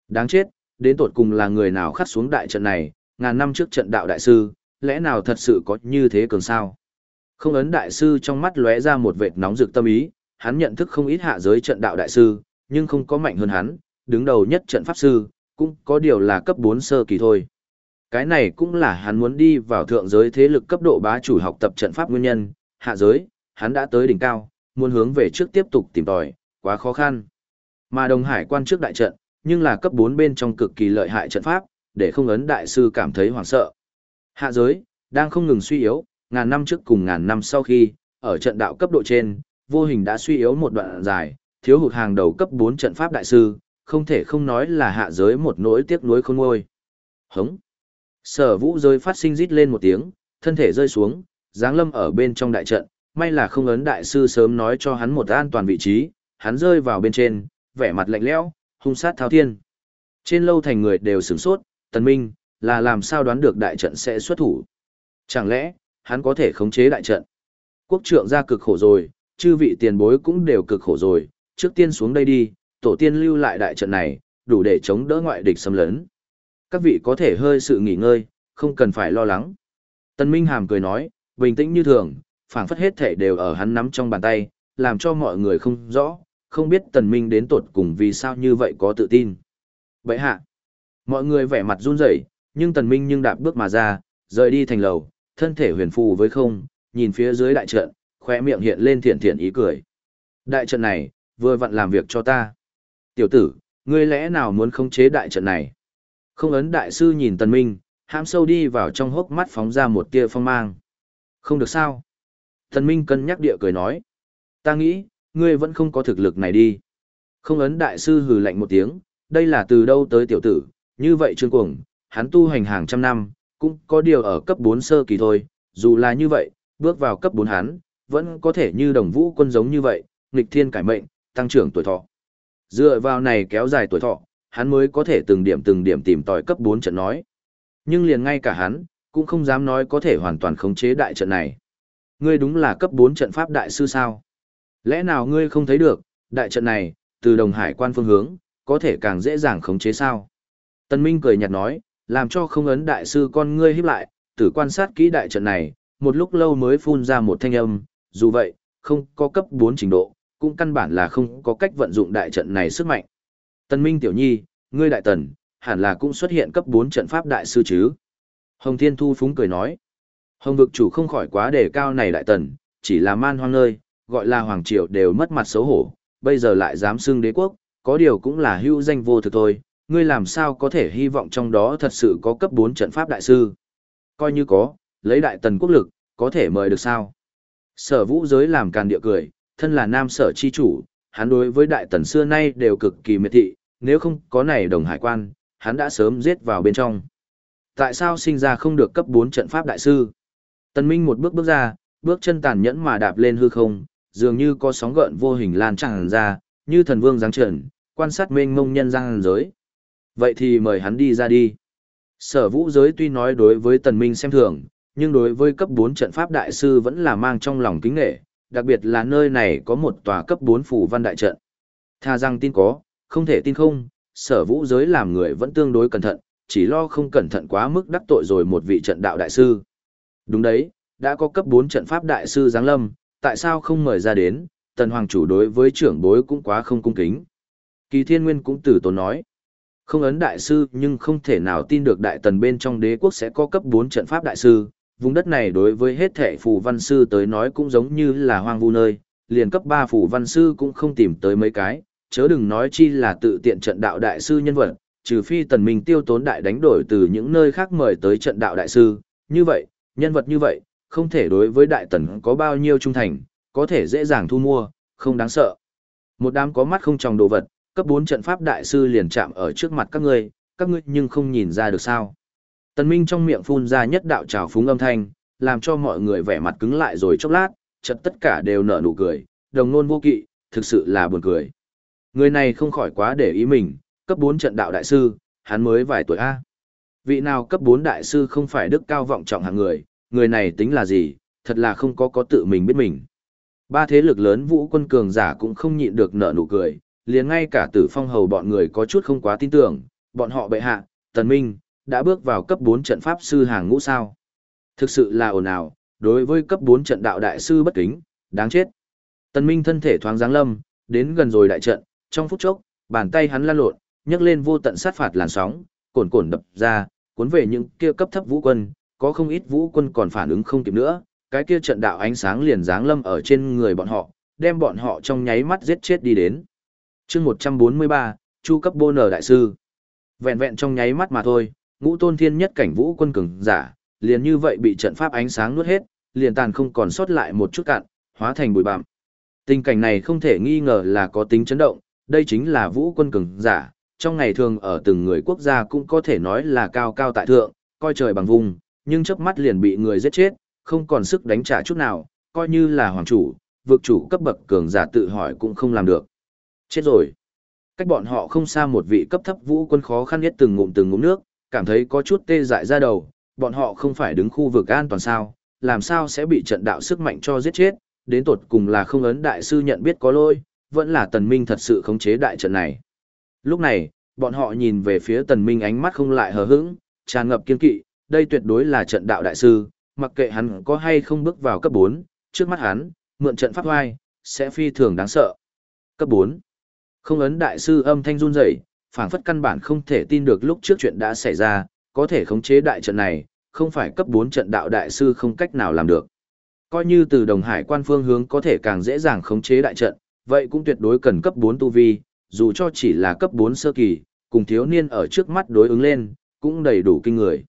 Đáng chết, đến tột cùng là người nào khắc xuống đại trận này, ngàn năm trước trận đạo đại sư, lẽ nào thật sự có như thế cường sao? Không ấn đại sư trong mắt lóe ra một vệt nóng rực tâm ý, hắn nhận thức không ít hạ giới trận đạo đại sư, nhưng không có mạnh hơn hắn, đứng đầu nhất trận pháp sư, cũng có điều là cấp 4 sơ kỳ thôi. Cái này cũng là hắn muốn đi vào thượng giới thế lực cấp độ bá chủ học tập trận pháp nguyên nhân, hạ giới, hắn đã tới đỉnh cao, muốn hướng về trước tiếp tục tìm tòi, quá khó khăn. Mà đồng hải quan trước đại trận, nhưng là cấp 4 bên trong cực kỳ lợi hại trận pháp, để không ấn đại sư cảm thấy hoảng sợ. Hạ giới, đang không ngừng suy yếu, ngàn năm trước cùng ngàn năm sau khi, ở trận đạo cấp độ trên, vô hình đã suy yếu một đoạn dài, thiếu hụt hàng đầu cấp 4 trận pháp đại sư, không thể không nói là hạ giới một nỗi tiếc nuối không ngôi. Hống. Sở vũ rơi phát sinh rít lên một tiếng, thân thể rơi xuống, dáng lâm ở bên trong đại trận, may là không ấn đại sư sớm nói cho hắn một an toàn vị trí, hắn rơi vào bên trên, vẻ mặt lạnh lẽo, hung sát thao thiên. Trên lâu thành người đều sửng sốt, tần minh, là làm sao đoán được đại trận sẽ xuất thủ. Chẳng lẽ, hắn có thể khống chế đại trận. Quốc trượng ra cực khổ rồi, chư vị tiền bối cũng đều cực khổ rồi, trước tiên xuống đây đi, tổ tiên lưu lại đại trận này, đủ để chống đỡ ngoại địch xâm lấn. Các vị có thể hơi sự nghỉ ngơi, không cần phải lo lắng. Tân Minh Hàm cười nói, bình tĩnh như thường, phảng phất hết thể đều ở hắn nắm trong bàn tay, làm cho mọi người không rõ, không biết Tần Minh đến tột cùng vì sao như vậy có tự tin. Vậy hạ, mọi người vẻ mặt run rẩy, nhưng Tần Minh nhưng đạp bước mà ra, rời đi thành lầu, thân thể huyền phù với không, nhìn phía dưới đại trận, khóe miệng hiện lên thiện thiện ý cười. Đại trận này, vừa vặn làm việc cho ta. Tiểu tử, ngươi lẽ nào muốn khống chế đại trận này? Không ấn đại sư nhìn Tần Minh, hãm sâu đi vào trong hốc mắt phóng ra một tia phong mang. Không được sao? Tần Minh cân nhắc địa cười nói. Ta nghĩ, ngươi vẫn không có thực lực này đi. Không ấn đại sư hừ lạnh một tiếng, đây là từ đâu tới tiểu tử, như vậy trương cuồng, hắn tu hành hàng trăm năm, cũng có điều ở cấp 4 sơ kỳ thôi, dù là như vậy, bước vào cấp 4 hắn, vẫn có thể như đồng vũ quân giống như vậy, nghịch thiên cải mệnh, tăng trưởng tuổi thọ. Dựa vào này kéo dài tuổi thọ, hắn mới có thể từng điểm từng điểm tìm tòi cấp 4 trận nói. Nhưng liền ngay cả hắn, cũng không dám nói có thể hoàn toàn khống chế đại trận này. Ngươi đúng là cấp 4 trận pháp đại sư sao? Lẽ nào ngươi không thấy được, đại trận này, từ đồng hải quan phương hướng, có thể càng dễ dàng khống chế sao? Tân Minh cười nhạt nói, làm cho không ấn đại sư con ngươi híp lại, tử quan sát kỹ đại trận này, một lúc lâu mới phun ra một thanh âm, dù vậy, không có cấp 4 trình độ, cũng căn bản là không có cách vận dụng đại trận này sức mạnh. Tân Minh tiểu nhi, ngươi đại tần, hẳn là cũng xuất hiện cấp 4 trận pháp đại sư chứ? Hồng Thiên Thu phúng cười nói, Hồng vực chủ không khỏi quá đề cao này đại tần, chỉ là man hoang nơi, gọi là hoàng triều đều mất mặt xấu hổ, bây giờ lại dám xưng đế quốc, có điều cũng là hữu danh vô thực thôi, ngươi làm sao có thể hy vọng trong đó thật sự có cấp 4 trận pháp đại sư. Coi như có, lấy đại tần quốc lực, có thể mời được sao. Sở vũ giới làm càn địa cười, thân là nam sở chi chủ, hắn đối với đại tần xưa nay đều cực kỳ miệt thị, nếu không có này đồng hải quan, hắn đã sớm giết vào bên trong. Tại sao sinh ra không được cấp 4 trận pháp đại sư? Tần Minh một bước bước ra, bước chân tàn nhẫn mà đạp lên hư không, dường như có sóng gợn vô hình lan tràn ra, như thần vương giáng trần, quan sát mênh mông nhân gian giới. Vậy thì mời hắn đi ra đi. Sở vũ giới tuy nói đối với tần minh xem thường, nhưng đối với cấp 4 trận pháp đại sư vẫn là mang trong lòng kính nghệ, đặc biệt là nơi này có một tòa cấp 4 phủ văn đại trận. Tha rằng tin có, không thể tin không, sở vũ giới làm người vẫn tương đối cẩn thận, chỉ lo không cẩn thận quá mức đắc tội rồi một vị trận đạo đại sư. Đúng đấy, đã có cấp 4 trận pháp đại sư Giáng Lâm, tại sao không mời ra đến, tần hoàng chủ đối với trưởng bối cũng quá không cung kính. Kỳ thiên nguyên cũng tử tốn nói, không ấn đại sư nhưng không thể nào tin được đại tần bên trong đế quốc sẽ có cấp 4 trận pháp đại sư, vùng đất này đối với hết thể phù văn sư tới nói cũng giống như là hoang vu nơi, liền cấp 3 phù văn sư cũng không tìm tới mấy cái, chớ đừng nói chi là tự tiện trận đạo đại sư nhân vật, trừ phi tần minh tiêu tốn đại đánh đổi từ những nơi khác mời tới trận đạo đại sư, như vậy, nhân vật như vậy, không thể đối với đại tần có bao nhiêu trung thành, có thể dễ dàng thu mua, không đáng sợ. Một đám có mắt không tròng đồ vật, cấp 4 trận pháp đại sư liền chạm ở trước mặt các ngươi, các ngươi nhưng không nhìn ra được sao. Tần Minh trong miệng phun ra nhất đạo trào phúng âm thanh, làm cho mọi người vẻ mặt cứng lại rồi chốc lát, chợt tất cả đều nở nụ cười, đồng nôn vô kỵ, thực sự là buồn cười. Người này không khỏi quá để ý mình, cấp 4 trận đạo đại sư, hắn mới vài tuổi A. Vị nào cấp 4 đại sư không phải đức cao vọng trọng hạng người, người này tính là gì, thật là không có có tự mình biết mình. Ba thế lực lớn vũ quân cường giả cũng không nhịn được nở nụ cười, liền ngay cả tử phong hầu bọn người có chút không quá tin tưởng, bọn họ bệ hạ, tần minh, đã bước vào cấp 4 trận pháp sư hàng ngũ sao. Thực sự là ồn ào, đối với cấp 4 trận đạo đại sư bất kính, đáng chết. Tần minh thân thể thoáng giáng lâm, đến gần rồi đại trận, trong phút chốc, bàn tay hắn lan lộn, nhấc lên vô tận sát phạt làn sóng, cồn cồn đập ra, cuốn về những kia cấp thấp vũ quân, có không ít vũ quân còn phản ứng không kịp nữa, cái kia trận đạo ánh sáng liền giáng lâm ở trên người bọn họ, đem bọn họ trong nháy mắt giết chết đi đến. chương 143, Chu cấp bô nở đại sư. Vẹn vẹn trong nháy mắt mà thôi, ngũ tôn thiên nhất cảnh vũ quân cường giả, liền như vậy bị trận pháp ánh sáng nuốt hết, liền tàn không còn sót lại một chút cạn, hóa thành bụi bặm. Tình cảnh này không thể nghi ngờ là có tính chấn động, đây chính là vũ quân cường giả, trong ngày thường ở từng người quốc gia cũng có thể nói là cao cao tại thượng, coi trời bằng vùng, nhưng chớp mắt liền bị người giết chết, không còn sức đánh trả chút nào, coi như là hoàng chủ, vực chủ cấp bậc cường giả tự hỏi cũng không làm được. Chết rồi. Cách bọn họ không xa một vị cấp thấp vũ quân khó khăn nhất từng ngụm từng ngụm nước, cảm thấy có chút tê dại ra đầu, bọn họ không phải đứng khu vực an toàn sao, làm sao sẽ bị trận đạo sức mạnh cho giết chết, đến tột cùng là không ấn đại sư nhận biết có lỗi, vẫn là tần minh thật sự khống chế đại trận này. Lúc này, bọn họ nhìn về phía tần minh ánh mắt không lại hờ hững, tràn ngập kiên kỵ, đây tuyệt đối là trận đạo đại sư, mặc kệ hắn có hay không bước vào cấp 4, trước mắt hắn, mượn trận pháp hoai, sẽ phi thường đáng sợ. Cấp 4. Không ấn đại sư âm thanh run rẩy, phảng phất căn bản không thể tin được lúc trước chuyện đã xảy ra, có thể khống chế đại trận này, không phải cấp 4 trận đạo đại sư không cách nào làm được. Coi như từ Đồng Hải quan phương hướng có thể càng dễ dàng khống chế đại trận, vậy cũng tuyệt đối cần cấp 4 tu vi, dù cho chỉ là cấp 4 sơ kỳ, cùng thiếu niên ở trước mắt đối ứng lên, cũng đầy đủ kinh người.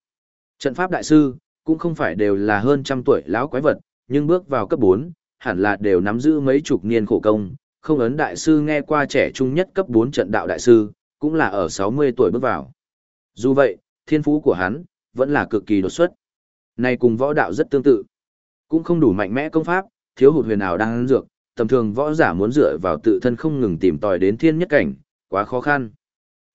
Trận pháp đại sư, cũng không phải đều là hơn trăm tuổi lão quái vật, nhưng bước vào cấp 4, hẳn là đều nắm giữ mấy chục niên khổ công, không ấn đại sư nghe qua trẻ trung nhất cấp 4 trận đạo đại sư, cũng là ở 60 tuổi bước vào. Dù vậy, thiên phú của hắn, vẫn là cực kỳ đột xuất. Này cùng võ đạo rất tương tự. Cũng không đủ mạnh mẽ công pháp, thiếu hụt huyền ảo đang dược, tầm thường võ giả muốn dựa vào tự thân không ngừng tìm tòi đến thiên nhất cảnh, quá khó khăn.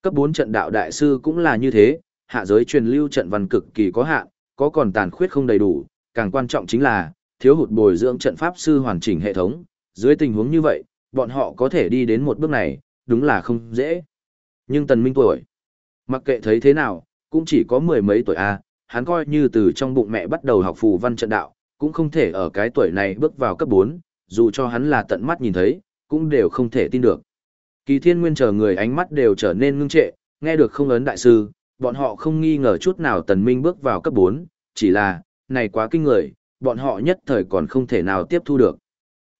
Cấp 4 trận đạo đại sư cũng là như thế, hạ giới truyền lưu trận văn cực kỳ có hạn, có còn tàn khuyết không đầy đủ, càng quan trọng chính là thiếu hụt bồi dưỡng trận pháp sư hoàn chỉnh hệ thống, dưới tình huống như vậy, bọn họ có thể đi đến một bước này, đúng là không dễ. Nhưng Tần Minh tuổi, mặc kệ thấy thế nào, cũng chỉ có mười mấy tuổi a, hắn coi như từ trong bụng mẹ bắt đầu học phù văn trận đạo, cũng không thể ở cái tuổi này bước vào cấp 4, dù cho hắn là tận mắt nhìn thấy, cũng đều không thể tin được. Kỳ Thiên Nguyên chờ người ánh mắt đều trở nên ngưng trệ, nghe được không ấn đại sư, bọn họ không nghi ngờ chút nào Tần Minh bước vào cấp 4, chỉ là, này quá kinh người, bọn họ nhất thời còn không thể nào tiếp thu được.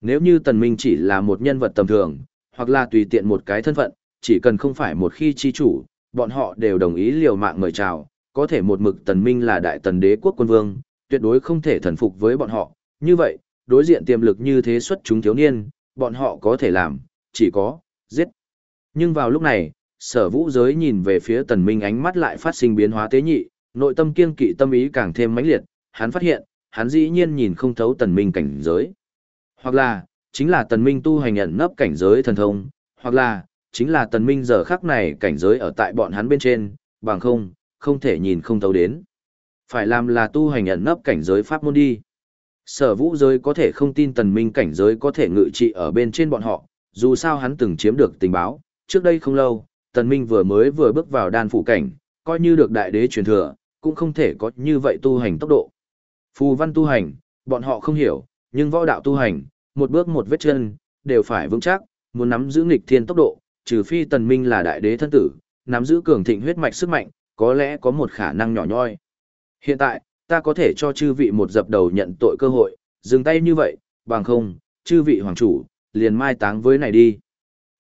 Nếu như Tần Minh chỉ là một nhân vật tầm thường, hoặc là tùy tiện một cái thân phận, chỉ cần không phải một khi chi chủ, bọn họ đều đồng ý liều mạng mời chào, có thể một mực Tần Minh là đại tần đế quốc quân vương, tuyệt đối không thể thần phục với bọn họ. Như vậy, đối diện tiềm lực như thế xuất chúng thiếu niên, bọn họ có thể làm, chỉ có, giết. Nhưng vào lúc này, sở vũ giới nhìn về phía tần minh ánh mắt lại phát sinh biến hóa tế nhị, nội tâm kiên kỵ tâm ý càng thêm mãnh liệt, hắn phát hiện, hắn dĩ nhiên nhìn không thấu tần minh cảnh giới. Hoặc là, chính là tần minh tu hành nhận nấp cảnh giới thần thông, hoặc là, chính là tần minh giờ khắc này cảnh giới ở tại bọn hắn bên trên, bằng không, không thể nhìn không thấu đến. Phải làm là tu hành nhận nấp cảnh giới pháp môn đi. Sở vũ giới có thể không tin tần minh cảnh giới có thể ngự trị ở bên trên bọn họ, dù sao hắn từng chiếm được tình báo, trước đây không lâu, tần minh vừa mới vừa bước vào đan phủ cảnh, coi như được đại đế truyền thừa, cũng không thể có như vậy tu hành tốc độ. Phù văn tu hành, bọn họ không hiểu, nhưng võ đạo tu hành, một bước một vết chân, đều phải vững chắc, muốn nắm giữ nghịch thiên tốc độ, trừ phi tần minh là đại đế thân tử, nắm giữ cường thịnh huyết mạch sức mạnh, có lẽ có một khả năng nhỏ nhoi. Hiện tại, ta có thể cho chư vị một dập đầu nhận tội cơ hội, dừng tay như vậy, bằng không, chư vị hoàng chủ, liền mai táng với này đi.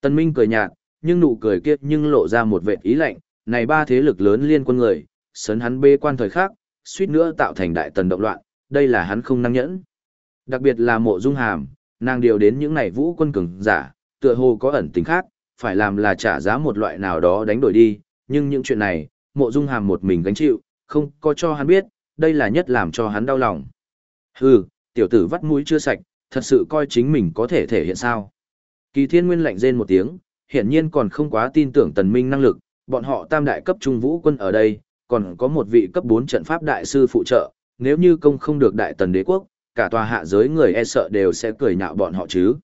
Tần minh cười nhạt, nhưng nụ cười kia nhưng lộ ra một vệt ý lạnh, này ba thế lực lớn liên quân người, sấn hắn bê quan thời khác, suýt nữa tạo thành đại tần động loạn, đây là hắn không năng nhẫn. Đặc biệt là mộ dung hàm, nàng điều đến những này vũ quân cường giả, tựa hồ có ẩn tình khác, phải làm là trả giá một loại nào đó đánh đổi đi, nhưng những chuyện này, mộ dung hàm một mình gánh chịu, không có cho hắn biết, đây là nhất làm cho hắn đau lòng. Hừ, tiểu tử vắt mũi chưa sạch, thật sự coi chính mình có thể thể hiện sao. Kỳ thiên nguyên lạnh rên một tiếng, hiển nhiên còn không quá tin tưởng tần minh năng lực, bọn họ tam đại cấp trung vũ quân ở đây, còn có một vị cấp 4 trận pháp đại sư phụ trợ, nếu như công không được đại tần đế quốc, cả tòa hạ giới người e sợ đều sẽ cười nhạo bọn họ chứ.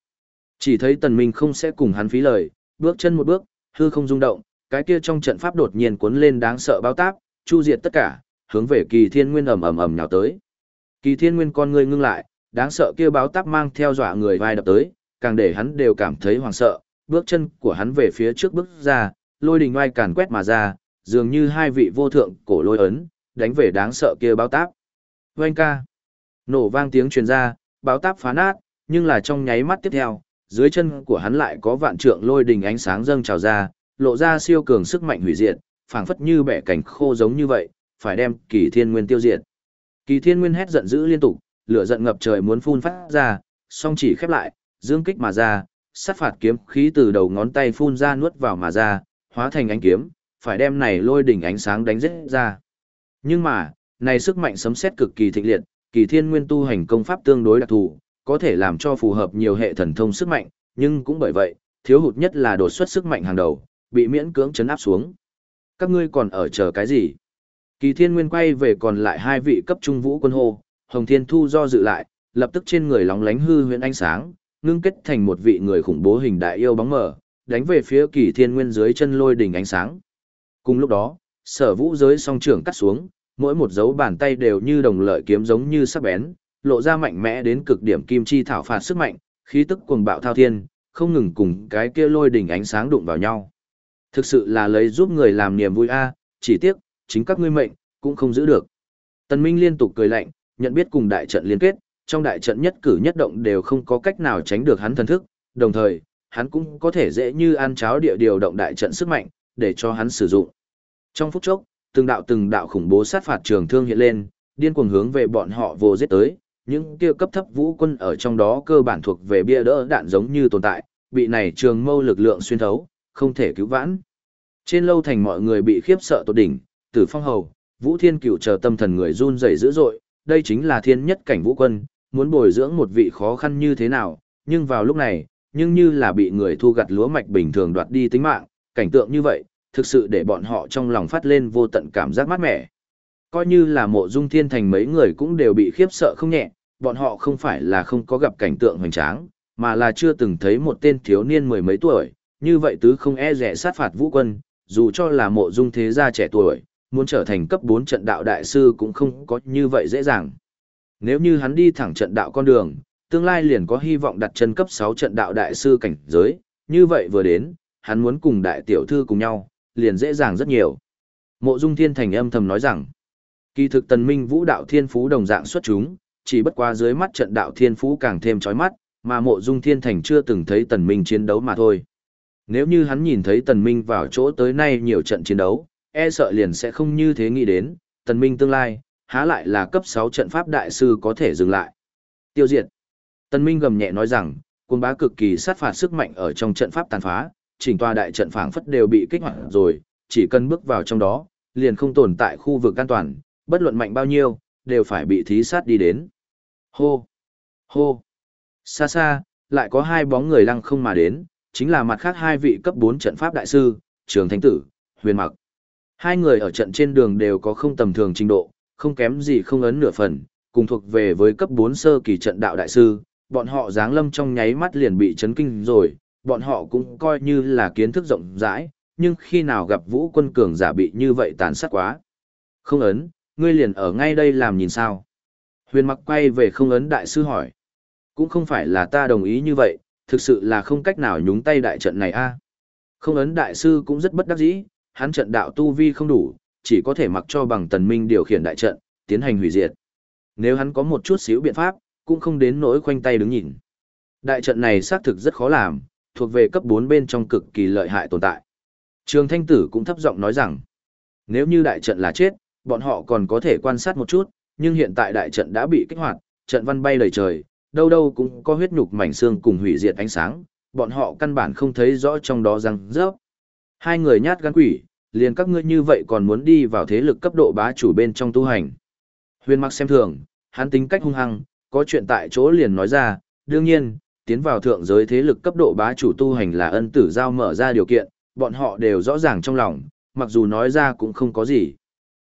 Chỉ thấy tần minh không sẽ cùng hắn phí lời, bước chân một bước, hư không rung động, cái kia trong trận pháp đột nhiên cuốn lên đáng sợ bao táp, chu diệt tất cả, hướng về kỳ thiên nguyên ầm ầm ầm nhào tới. Kỳ thiên nguyên con người ngưng lại, đáng sợ kia báo táp mang theo dọa người vai đập tới, càng để hắn đều cảm thấy hoảng sợ, bước chân của hắn về phía trước bước ra, lôi đình oai càn quét mà ra, dường như hai vị vô thượng cổ lôi ấn, đánh về đáng sợ kia báo táp. Oanh ca. Nổ vang tiếng truyền ra, báo táp phá nát, nhưng là trong nháy mắt tiếp theo, dưới chân của hắn lại có vạn trượng lôi đình ánh sáng dâng trào ra, lộ ra siêu cường sức mạnh hủy diệt, phảng phất như bẻ cảnh khô giống như vậy, phải đem Kỳ Thiên Nguyên tiêu diệt. Kỳ Thiên Nguyên hét giận dữ liên tục, lửa giận ngập trời muốn phun phát ra, song chỉ khép lại, dương kích mà ra, sát phạt kiếm khí từ đầu ngón tay phun ra nuốt vào mà ra, hóa thành ánh kiếm, phải đem này lôi đỉnh ánh sáng đánh giết ra. Nhưng mà, này sức mạnh sấm sét cực kỳ thịnh liệt, kỳ thiên nguyên tu hành công pháp tương đối đặc thù, có thể làm cho phù hợp nhiều hệ thần thông sức mạnh, nhưng cũng bởi vậy, thiếu hụt nhất là đột xuất sức mạnh hàng đầu, bị miễn cưỡng chấn áp xuống. Các ngươi còn ở chờ cái gì? Kỳ thiên nguyên quay về còn lại hai vị cấp trung vũ quân hô, Hồng Thiên Thu do dự lại, lập tức trên người lóng lánh hư huyễn ánh sáng, ngưng kết thành một vị người khủng bố hình đại yêu bóng mờ, đánh về phía kỳ thiên nguyên dưới chân lôi đỉnh ánh sáng. Cùng lúc đó, sở vũ giới song trưởng cắt xuống, mỗi một dấu bàn tay đều như đồng lợi kiếm giống như sắc bén, lộ ra mạnh mẽ đến cực điểm kim chi thảo phạt sức mạnh, khí tức cuồng bạo thao thiên, không ngừng cùng cái kia lôi đỉnh ánh sáng đụng vào nhau. Thực sự là lấy giúp người làm niềm vui a, chỉ tiếc, chính các ngươi mệnh cũng không giữ được. Tần Minh liên tục cười lạnh, nhận biết cùng đại trận liên kết, trong đại trận nhất cử nhất động đều không có cách nào tránh được hắn thần thức, đồng thời, hắn cũng có thể dễ như ăn cháo địa điều động đại trận sức mạnh, để cho hắn sử dụng. Trong phút chốc, từng đạo từng đạo khủng bố sát phạt trường thương hiện lên, điên cuồng hướng về bọn họ vô giết tới, những kia cấp thấp vũ quân ở trong đó cơ bản thuộc về bia đỡ đạn giống như tồn tại, bị này trường mâu lực lượng xuyên thấu, không thể cứu vãn. Trên lâu thành mọi người bị khiếp sợ tột đỉnh, tử phong hầu, vũ thiên Cựu chờ tâm thần người run rẩy dữ dội, đây chính là thiên nhất cảnh vũ quân, muốn bồi dưỡng một vị khó khăn như thế nào, nhưng vào lúc này, nhưng như là bị người thu gặt lúa mạch bình thường đoạt đi tính mạng, cảnh tượng như vậy, thực sự để bọn họ trong lòng phát lên vô tận cảm giác mát mẻ. Coi như là mộ dung thiên thành mấy người cũng đều bị khiếp sợ không nhẹ, bọn họ không phải là không có gặp cảnh tượng hoành tráng, mà là chưa từng thấy một tên thiếu niên mười mấy tuổi, như vậy tứ không e rẻ sát phạt vũ quân, dù cho là mộ dung thế gia trẻ tuổi, muốn trở thành cấp 4 trận đạo đại sư cũng không có như vậy dễ dàng. Nếu như hắn đi thẳng trận đạo con đường, tương lai liền có hy vọng đặt chân cấp 6 trận đạo đại sư cảnh giới, như vậy vừa đến, hắn muốn cùng đại tiểu thư cùng nhau, liền dễ dàng rất nhiều. Mộ Dung Thiên Thành âm thầm nói rằng, kỳ thực tần minh vũ đạo thiên phú đồng dạng xuất chúng, chỉ bất qua dưới mắt trận đạo thiên phú càng thêm chói mắt, mà Mộ Dung Thiên Thành chưa từng thấy tần minh chiến đấu mà thôi. Nếu như hắn nhìn thấy tần minh vào chỗ tới nay nhiều trận chiến đấu, e sợ liền sẽ không như thế nghĩ đến, tần minh tương lai, há lại là cấp 6 trận pháp đại sư có thể dừng lại. Tiêu diệt. Tần minh gầm nhẹ nói rằng, quân bá cực kỳ sát phạt sức mạnh ở trong trận pháp tàn phá, chỉnh tòa đại trận phảng phất đều bị kích hoạt rồi, chỉ cần bước vào trong đó, liền không tồn tại khu vực an toàn, bất luận mạnh bao nhiêu, đều phải bị thí sát đi đến. Hô! Hô! Xa xa, lại có hai bóng người lăng không mà đến, chính là mặt khác hai vị cấp 4 trận pháp đại sư, Trường Thánh Tử, Huyền Mặc. Hai người ở trận trên đường đều có không tầm thường trình độ, không kém gì không ấn nửa phần, cùng thuộc về với cấp 4 sơ kỳ trận đạo đại sư, bọn họ dáng lâm trong nháy mắt liền bị chấn kinh rồi, bọn họ cũng coi như là kiến thức rộng rãi, nhưng khi nào gặp vũ quân cường giả bị như vậy tàn sát quá. Không ấn, ngươi liền ở ngay đây làm nhìn sao. Huyền mặc quay về không ấn đại sư hỏi. Cũng không phải là ta đồng ý như vậy, thực sự là không cách nào nhúng tay đại trận này a. Không ấn đại sư cũng rất bất đắc dĩ, hắn trận đạo tu vi không đủ, chỉ có thể mặc cho bằng tần minh điều khiển đại trận, tiến hành hủy diệt. Nếu hắn có một chút xíu biện pháp, cũng không đến nỗi khoanh tay đứng nhìn. Đại trận này xác thực rất khó làm, thuộc về cấp 4 bên trong cực kỳ lợi hại tồn tại. Trường Thanh Tử cũng thấp giọng nói rằng, nếu như đại trận là chết, bọn họ còn có thể quan sát một chút, nhưng hiện tại đại trận đã bị kích hoạt, trận văn bay lầy trời, đâu đâu cũng có huyết nhục mảnh xương cùng hủy diệt ánh sáng, bọn họ căn bản không thấy rõ trong đó răng rớp. Hai người nhát gan quỷ, liền các ngươi như vậy còn muốn đi vào thế lực cấp độ bá chủ bên trong tu hành. Huyền mặc xem thường, hắn tính cách hung hăng, có chuyện tại chỗ liền nói ra, đương nhiên, tiến vào thượng giới thế lực cấp độ bá chủ tu hành là ân tử giao mở ra điều kiện, bọn họ đều rõ ràng trong lòng, mặc dù nói ra cũng không có gì.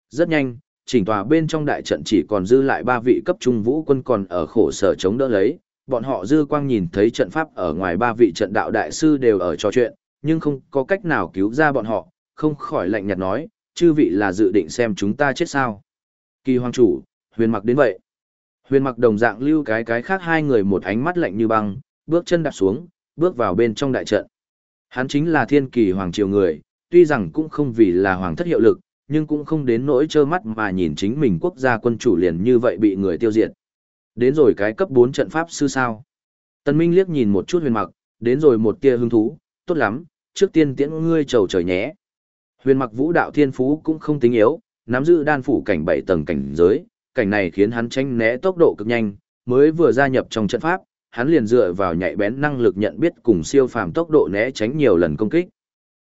Rất nhanh, chỉnh tòa bên trong đại trận chỉ còn dư lại ba vị cấp trung vũ quân còn ở khổ sở chống đỡ lấy, bọn họ dư quang nhìn thấy trận pháp ở ngoài ba vị trận đạo đại sư đều ở trò chuyện, nhưng không có cách nào cứu ra bọn họ, không khỏi lạnh nhạt nói, chư vị là dự định xem chúng ta chết sao. Kỳ hoàng chủ, huyền mặc đến vậy. Huyền mặc đồng dạng lưu cái cái khác hai người một ánh mắt lạnh như băng, bước chân đạp xuống, bước vào bên trong đại trận. Hắn chính là thiên kỳ hoàng triều người, tuy rằng cũng không vì là hoàng thất hiệu lực, nhưng cũng không đến nỗi trơ mắt mà nhìn chính mình quốc gia quân chủ liền như vậy bị người tiêu diệt. Đến rồi cái cấp 4 trận pháp sư sao. Tần Minh liếc nhìn một chút huyền mặc, đến rồi một tia hứng thú, tốt lắm, trước tiên tiễn ngươi trầu trời nhé. Huyền mặc vũ đạo thiên phú cũng không tính yếu, nắm giữ đan phủ cảnh bảy tầng cảnh giới, cảnh này khiến hắn tranh né tốc độ cực nhanh, mới vừa gia nhập trong trận pháp, hắn liền dựa vào nhạy bén năng lực nhận biết cùng siêu phàm tốc độ né tránh nhiều lần công kích.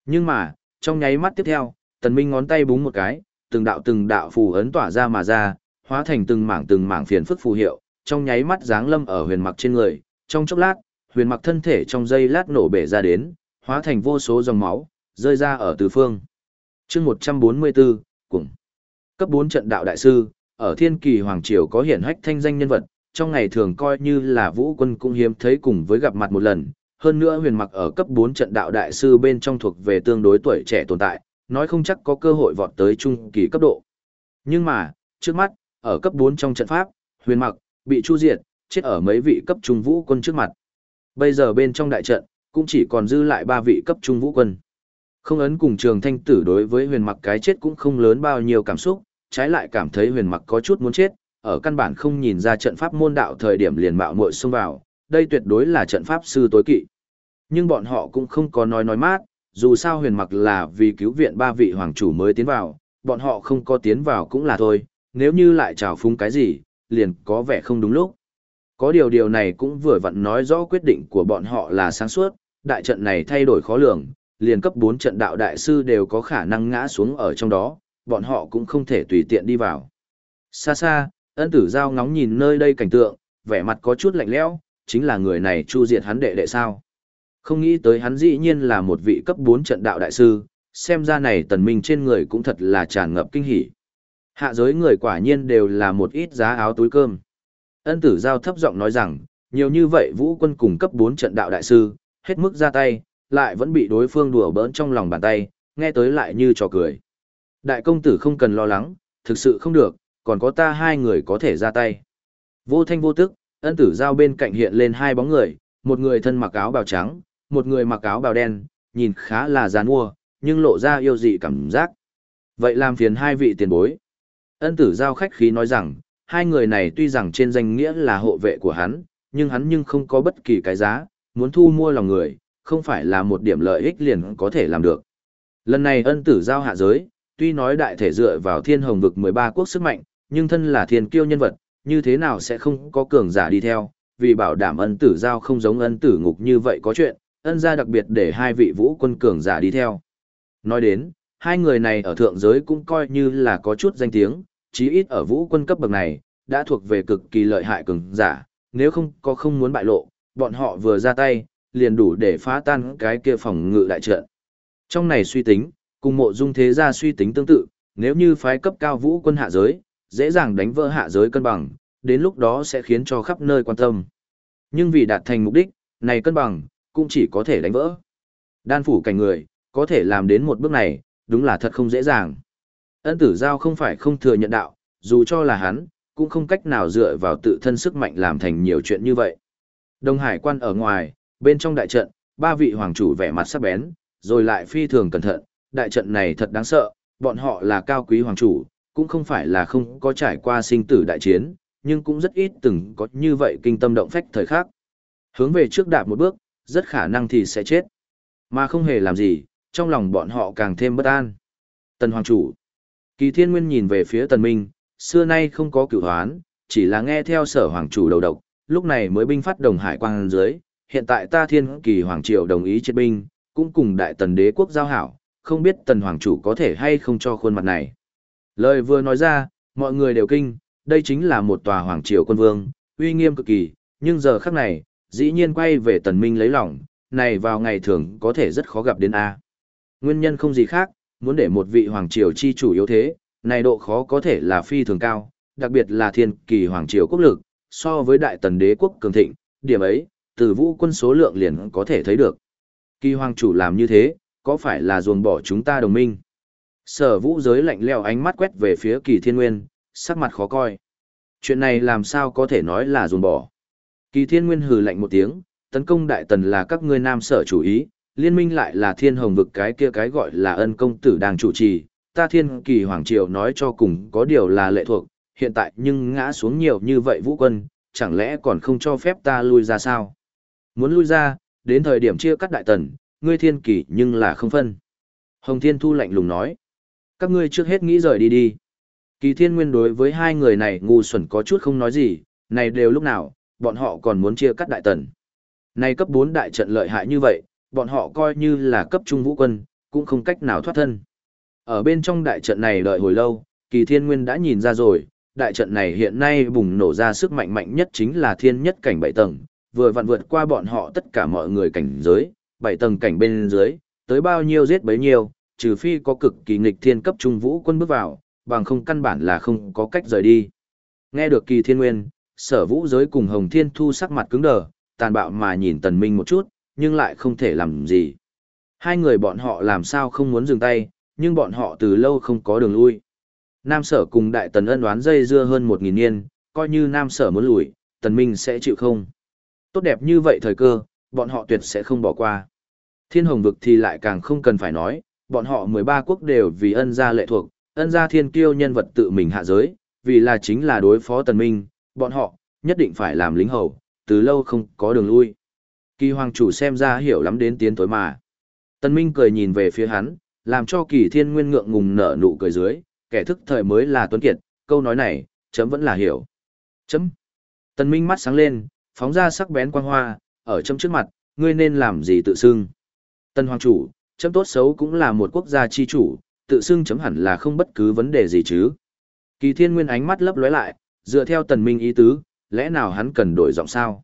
Nhưng mà, trong nháy mắt tiếp theo, Tần Minh ngón tay búng một cái, từng đạo từng đạo phù ấn tỏa ra mà ra, hóa thành từng mảng từng mảng phiền phức phù hiệu, trong nháy mắt giáng lâm ở huyền mặc trên người, trong chốc lát, huyền mặc thân thể trong dây lát nổ bể ra đến, hóa thành vô số dòng máu, rơi ra ở tứ phương. Chương 144, cùng cấp 4 trận đạo đại sư, ở thiên kỳ Hoàng Triều có hiển hách thanh danh nhân vật, trong ngày thường coi như là vũ quân cũng hiếm thấy cùng với gặp mặt một lần. Hơn nữa huyền mặc ở cấp 4 trận đạo đại sư bên trong thuộc về tương đối tuổi trẻ tồn tại, nói không chắc có cơ hội vọt tới trung kỳ cấp độ. Nhưng mà, trước mắt, ở cấp 4 trong trận pháp, huyền mặc, bị chu diệt, chết ở mấy vị cấp trung vũ quân trước mặt. Bây giờ bên trong đại trận, cũng chỉ còn dư lại ba vị cấp trung vũ quân. Không ấn cùng trường thanh tử đối với huyền mặc cái chết cũng không lớn bao nhiêu cảm xúc, trái lại cảm thấy huyền mặc có chút muốn chết, ở căn bản không nhìn ra trận pháp môn đạo thời điểm liền mạo muội xông vào, đây tuyệt đối là trận pháp sư tối kỵ. Nhưng bọn họ cũng không có nói nói mát, dù sao huyền mặc là vì cứu viện ba vị hoàng chủ mới tiến vào, bọn họ không có tiến vào cũng là thôi, nếu như lại trào phúng cái gì, liền có vẻ không đúng lúc. Có điều điều này cũng vừa vặn nói rõ quyết định của bọn họ là sáng suốt, đại trận này thay đổi khó lường, liền cấp 4 trận đạo đại sư đều có khả năng ngã xuống ở trong đó, bọn họ cũng không thể tùy tiện đi vào. Xa xa, ân tử giao ngóng nhìn nơi đây cảnh tượng, vẻ mặt có chút lạnh lẽo, chính là người này chu diệt hắn đệ đệ sao. Không nghĩ tới hắn dĩ nhiên là một vị cấp 4 trận đạo đại sư, xem ra này tần minh trên người cũng thật là tràn ngập kinh hỉ. Hạ giới người quả nhiên đều là một ít giá áo túi cơm. Ân tử giao thấp giọng nói rằng, nhiều như vậy vũ quân cùng cấp 4 trận đạo đại sư, hết mức ra tay, lại vẫn bị đối phương đùa bỡn trong lòng bàn tay, nghe tới lại như trò cười. Đại công tử không cần lo lắng, thực sự không được, còn có ta hai người có thể ra tay. Vô thanh vô tức, ân tử giao bên cạnh hiện lên hai bóng người, một người thân mặc áo bào trắng, một người mặc áo bào đen, nhìn khá là giàn mua, nhưng lộ ra yêu dị cảm giác. Vậy làm phiền hai vị tiền bối. Ân tử giao khách khí nói rằng, hai người này tuy rằng trên danh nghĩa là hộ vệ của hắn, nhưng hắn nhưng không có bất kỳ cái giá, muốn thu mua lòng người, không phải là một điểm lợi ích liền có thể làm được. Lần này ân tử giao hạ giới, tuy nói đại thể dựa vào thiên hồng vực 13 quốc sức mạnh, nhưng thân là thiên kiêu nhân vật, như thế nào sẽ không có cường giả đi theo, vì bảo đảm ân tử giao không giống ân tử ngục như vậy có chuyện, ân gia đặc biệt để hai vị vũ quân cường giả đi theo. Nói đến, hai người này ở thượng giới cũng coi như là có chút danh tiếng, chí ít ở vũ quân cấp bậc này, đã thuộc về cực kỳ lợi hại cường giả, nếu không có không muốn bại lộ, bọn họ vừa ra tay, liền đủ để phá tan cái kia phòng ngự đại trận. Trong này suy tính, cùng mộ dung thế gia suy tính tương tự, nếu như phái cấp cao vũ quân hạ giới, dễ dàng đánh vỡ hạ giới cân bằng, đến lúc đó sẽ khiến cho khắp nơi quan tâm. Nhưng vì đạt thành mục đích, này cân bằng, cũng chỉ có thể đánh vỡ. Đan phủ cảnh người, có thể làm đến một bước này, đúng là thật không dễ dàng. Ân tử giao không phải không thừa nhận đạo, dù cho là hắn, cũng không cách nào dựa vào tự thân sức mạnh làm thành nhiều chuyện như vậy. Đông Hải quan ở ngoài, bên trong đại trận, ba vị hoàng chủ vẻ mặt sắc bén, rồi lại phi thường cẩn thận, đại trận này thật đáng sợ, bọn họ là cao quý hoàng chủ, cũng không phải là không có trải qua sinh tử đại chiến, nhưng cũng rất ít từng có như vậy kinh tâm động phách thời khắc. Hướng về trước đạp một bước, rất khả năng thì sẽ chết. Mà không hề làm gì, trong lòng bọn họ càng thêm bất an. Tần Hoàng Chủ Kỳ Thiên Nguyên nhìn về phía Tần Minh, xưa nay không có cửu hoán, chỉ là nghe theo sở Hoàng Chủ đầu độc, lúc này mới binh phát đồng hải quang dưới, hiện tại ta thiên kỳ Hoàng Triều đồng ý chết binh, cũng cùng đại tần đế quốc giao hảo, không biết Tần Hoàng Chủ có thể hay không cho khuôn mặt này. Lời vừa nói ra, mọi người đều kinh, đây chính là một tòa Hoàng Triều quân vương, uy nghiêm cực kỳ, nhưng giờ khắc này, dĩ nhiên quay về Tần Minh lấy lòng, này vào ngày thường có thể rất khó gặp đến A. Nguyên nhân không gì khác, muốn để một vị hoàng triều chi chủ yếu thế, này độ khó có thể là phi thường cao, đặc biệt là thiên kỳ hoàng triều quốc lực, so với đại tần đế quốc cường thịnh, điểm ấy, từ vũ quân số lượng liền có thể thấy được. Kỳ hoàng chủ làm như thế, có phải là ruồng bỏ chúng ta đồng minh? Sở vũ giới lạnh leo ánh mắt quét về phía kỳ thiên nguyên, sắc mặt khó coi. Chuyện này làm sao có thể nói là ruồng bỏ? Kỳ thiên nguyên hừ lạnh một tiếng, tấn công đại tần là các ngươi nam sở chủ ý, liên minh lại là thiên hồng vực cái kia cái gọi là ân công tử đang chủ trì, ta thiên kỳ hoàng triều nói cho cùng có điều là lệ thuộc, hiện tại nhưng ngã xuống nhiều như vậy vũ quân, chẳng lẽ còn không cho phép ta lui ra sao? Muốn lui ra, đến thời điểm chia cắt đại tần, ngươi thiên kỳ nhưng là không phân. Hồng Thiên Thu lạnh lùng nói, các ngươi trước hết nghĩ rời đi đi. Kỳ thiên nguyên đối với hai người này ngu xuẩn có chút không nói gì, này đều lúc nào, bọn họ còn muốn chia cắt đại tần. Này cấp 4 đại trận lợi hại như vậy, bọn họ coi như là cấp trung vũ quân, cũng không cách nào thoát thân. Ở bên trong đại trận này đợi hồi lâu, kỳ thiên nguyên đã nhìn ra rồi, đại trận này hiện nay bùng nổ ra sức mạnh mạnh nhất chính là thiên nhất cảnh bảy tầng, vừa vặn vượt qua bọn họ tất cả mọi người cảnh giới, bảy tầng cảnh bên dưới, tới bao nhiêu giết bấy nhiêu, trừ phi có cực kỳ nghịch thiên cấp trung vũ quân bước vào, bằng không căn bản là không có cách rời đi. Nghe được kỳ thiên nguyên, sở vũ giới cùng Hồng Thiên Thu sắc mặt cứng đờ, tàn bạo mà nhìn tần minh một chút, nhưng lại không thể làm gì. Hai người bọn họ làm sao không muốn dừng tay, nhưng bọn họ từ lâu không có đường lui. Nam sở cùng đại tần ân đoán dây dưa hơn một nghìn niên, coi như nam sở muốn lùi, tần minh sẽ chịu không. Tốt đẹp như vậy thời cơ, bọn họ tuyệt sẽ không bỏ qua. Thiên hồng vực thì lại càng không cần phải nói, bọn họ 13 quốc đều vì ân gia lệ thuộc, ân gia thiên kiêu nhân vật tự mình hạ giới, vì là chính là đối phó tần minh, bọn họ, nhất định phải làm lính hầu, từ lâu không có đường lui. Kỳ hoàng chủ xem ra hiểu lắm đến tiến tối mà. Tần minh cười nhìn về phía hắn, làm cho kỳ thiên nguyên ngượng ngùng nở nụ cười dưới, kẻ thức thời mới là tuấn kiệt, câu nói này, chấm vẫn là hiểu. Chấm. Tần minh mắt sáng lên, phóng ra sắc bén quang hoa, ở chấm trước mặt, ngươi nên làm gì tự xưng. Tần hoàng chủ, chấm tốt xấu cũng là một quốc gia chi chủ, tự xưng chấm hẳn là không bất cứ vấn đề gì chứ. Kỳ thiên nguyên ánh mắt lấp lóe lại, dựa theo tần minh ý tứ, lẽ nào hắn cần đổi giọng sao?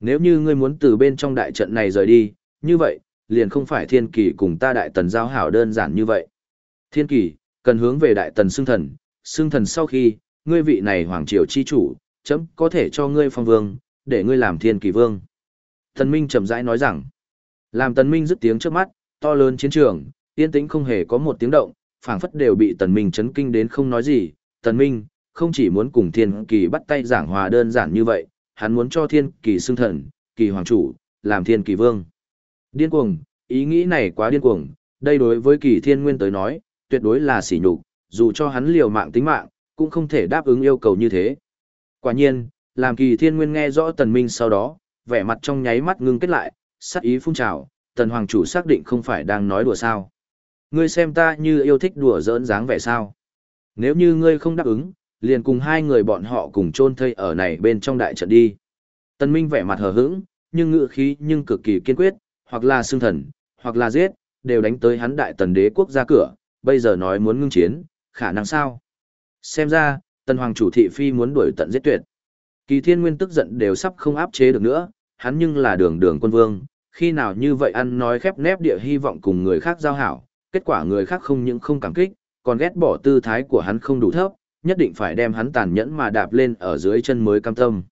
Nếu như ngươi muốn từ bên trong đại trận này rời đi, như vậy, liền không phải thiên kỳ cùng ta đại tần giao hảo đơn giản như vậy. Thiên kỳ, cần hướng về đại tần xưng thần, xưng thần sau khi, ngươi vị này hoàng triều chi chủ, chấm có thể cho ngươi phong vương, để ngươi làm thiên kỳ vương. Tần Minh chậm rãi nói rằng, làm Tần Minh dứt tiếng trước mắt, to lớn chiến trường, yên tĩnh không hề có một tiếng động, phảng phất đều bị Tần Minh chấn kinh đến không nói gì. Tần Minh, không chỉ muốn cùng thiên kỳ bắt tay giảng hòa đơn giản như vậy, hắn muốn cho thiên kỳ xưng thần, kỳ hoàng chủ, làm thiên kỳ vương. Điên cuồng, ý nghĩ này quá điên cuồng, đây đối với kỳ thiên nguyên tới nói, tuyệt đối là sỉ nhục, dù cho hắn liều mạng tính mạng, cũng không thể đáp ứng yêu cầu như thế. Quả nhiên, làm kỳ thiên nguyên nghe rõ tần minh sau đó, vẻ mặt trong nháy mắt ngưng kết lại, sắc ý phun trào, tần hoàng chủ xác định không phải đang nói đùa sao. Ngươi xem ta như yêu thích đùa giỡn dáng vẻ sao. Nếu như ngươi không đáp ứng, liền cùng hai người bọn họ cùng chôn thây ở này bên trong đại trận đi. Tần minh vẻ mặt hờ hững, nhưng ngựa khí nhưng cực kỳ kiên quyết, hoặc là xương thần, hoặc là giết, đều đánh tới hắn đại tần đế quốc ra cửa, bây giờ nói muốn ngưng chiến, khả năng sao? Xem ra, tần hoàng chủ thị phi muốn đuổi tận giết tuyệt. Kỳ thiên nguyên tức giận đều sắp không áp chế được nữa, hắn nhưng là đường đường quân vương, khi nào như vậy ăn nói khép nép địa hy vọng cùng người khác giao hảo, kết quả người khác không những không cảm kích, còn ghét bỏ tư thái của hắn không đủ thấp, nhất định phải đem hắn tàn nhẫn mà đạp lên ở dưới chân mới cam tâm.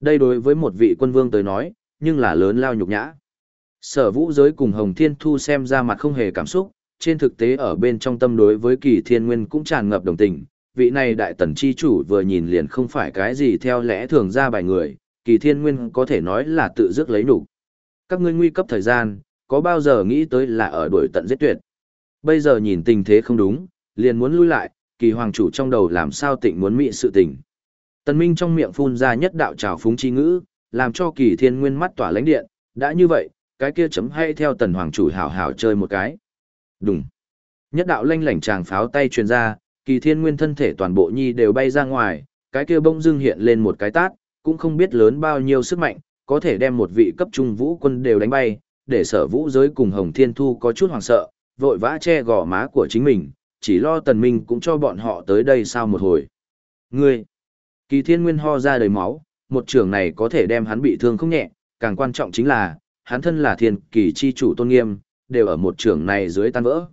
Đây đối với một vị quân vương tới nói, nhưng là lớn lao nhục nhã. Sở vũ giới cùng Hồng Thiên Thu xem ra mặt không hề cảm xúc, trên thực tế ở bên trong tâm đối với kỳ thiên nguyên cũng tràn ngập đồng tình. Vị này đại tần chi chủ vừa nhìn liền không phải cái gì theo lẽ thường ra bài người, kỳ thiên nguyên có thể nói là tự dứt lấy đủ. Các ngươi nguy cấp thời gian, có bao giờ nghĩ tới là ở đuổi tận giết tuyệt. Bây giờ nhìn tình thế không đúng, liền muốn lui lại, kỳ hoàng chủ trong đầu làm sao tịnh muốn mị sự tình. Tần Minh trong miệng phun ra nhất đạo trào phúng chi ngữ, làm cho kỳ thiên nguyên mắt tỏa lãnh điện, đã như vậy, cái kia chấm hay theo tần hoàng chủ hảo hảo chơi một cái. Đúng. Nhất đạo lanh lảnh chàng pháo tay truyền ra, kỳ thiên nguyên thân thể toàn bộ nhi đều bay ra ngoài, cái kia bông dưng hiện lên một cái tát, cũng không biết lớn bao nhiêu sức mạnh, có thể đem một vị cấp trung vũ quân đều đánh bay, để sở vũ giới cùng Hồng Thiên Thu có chút hoảng sợ, vội vã che gò má của chính mình, chỉ lo tần minh cũng cho bọn họ tới đây sao một hồi. Ngươi! Kỳ thiên nguyên ho ra đầy máu, một trường này có thể đem hắn bị thương không nhẹ, càng quan trọng chính là, hắn thân là thiên kỳ chi chủ tôn nghiêm, đều ở một trường này dưới tan vỡ.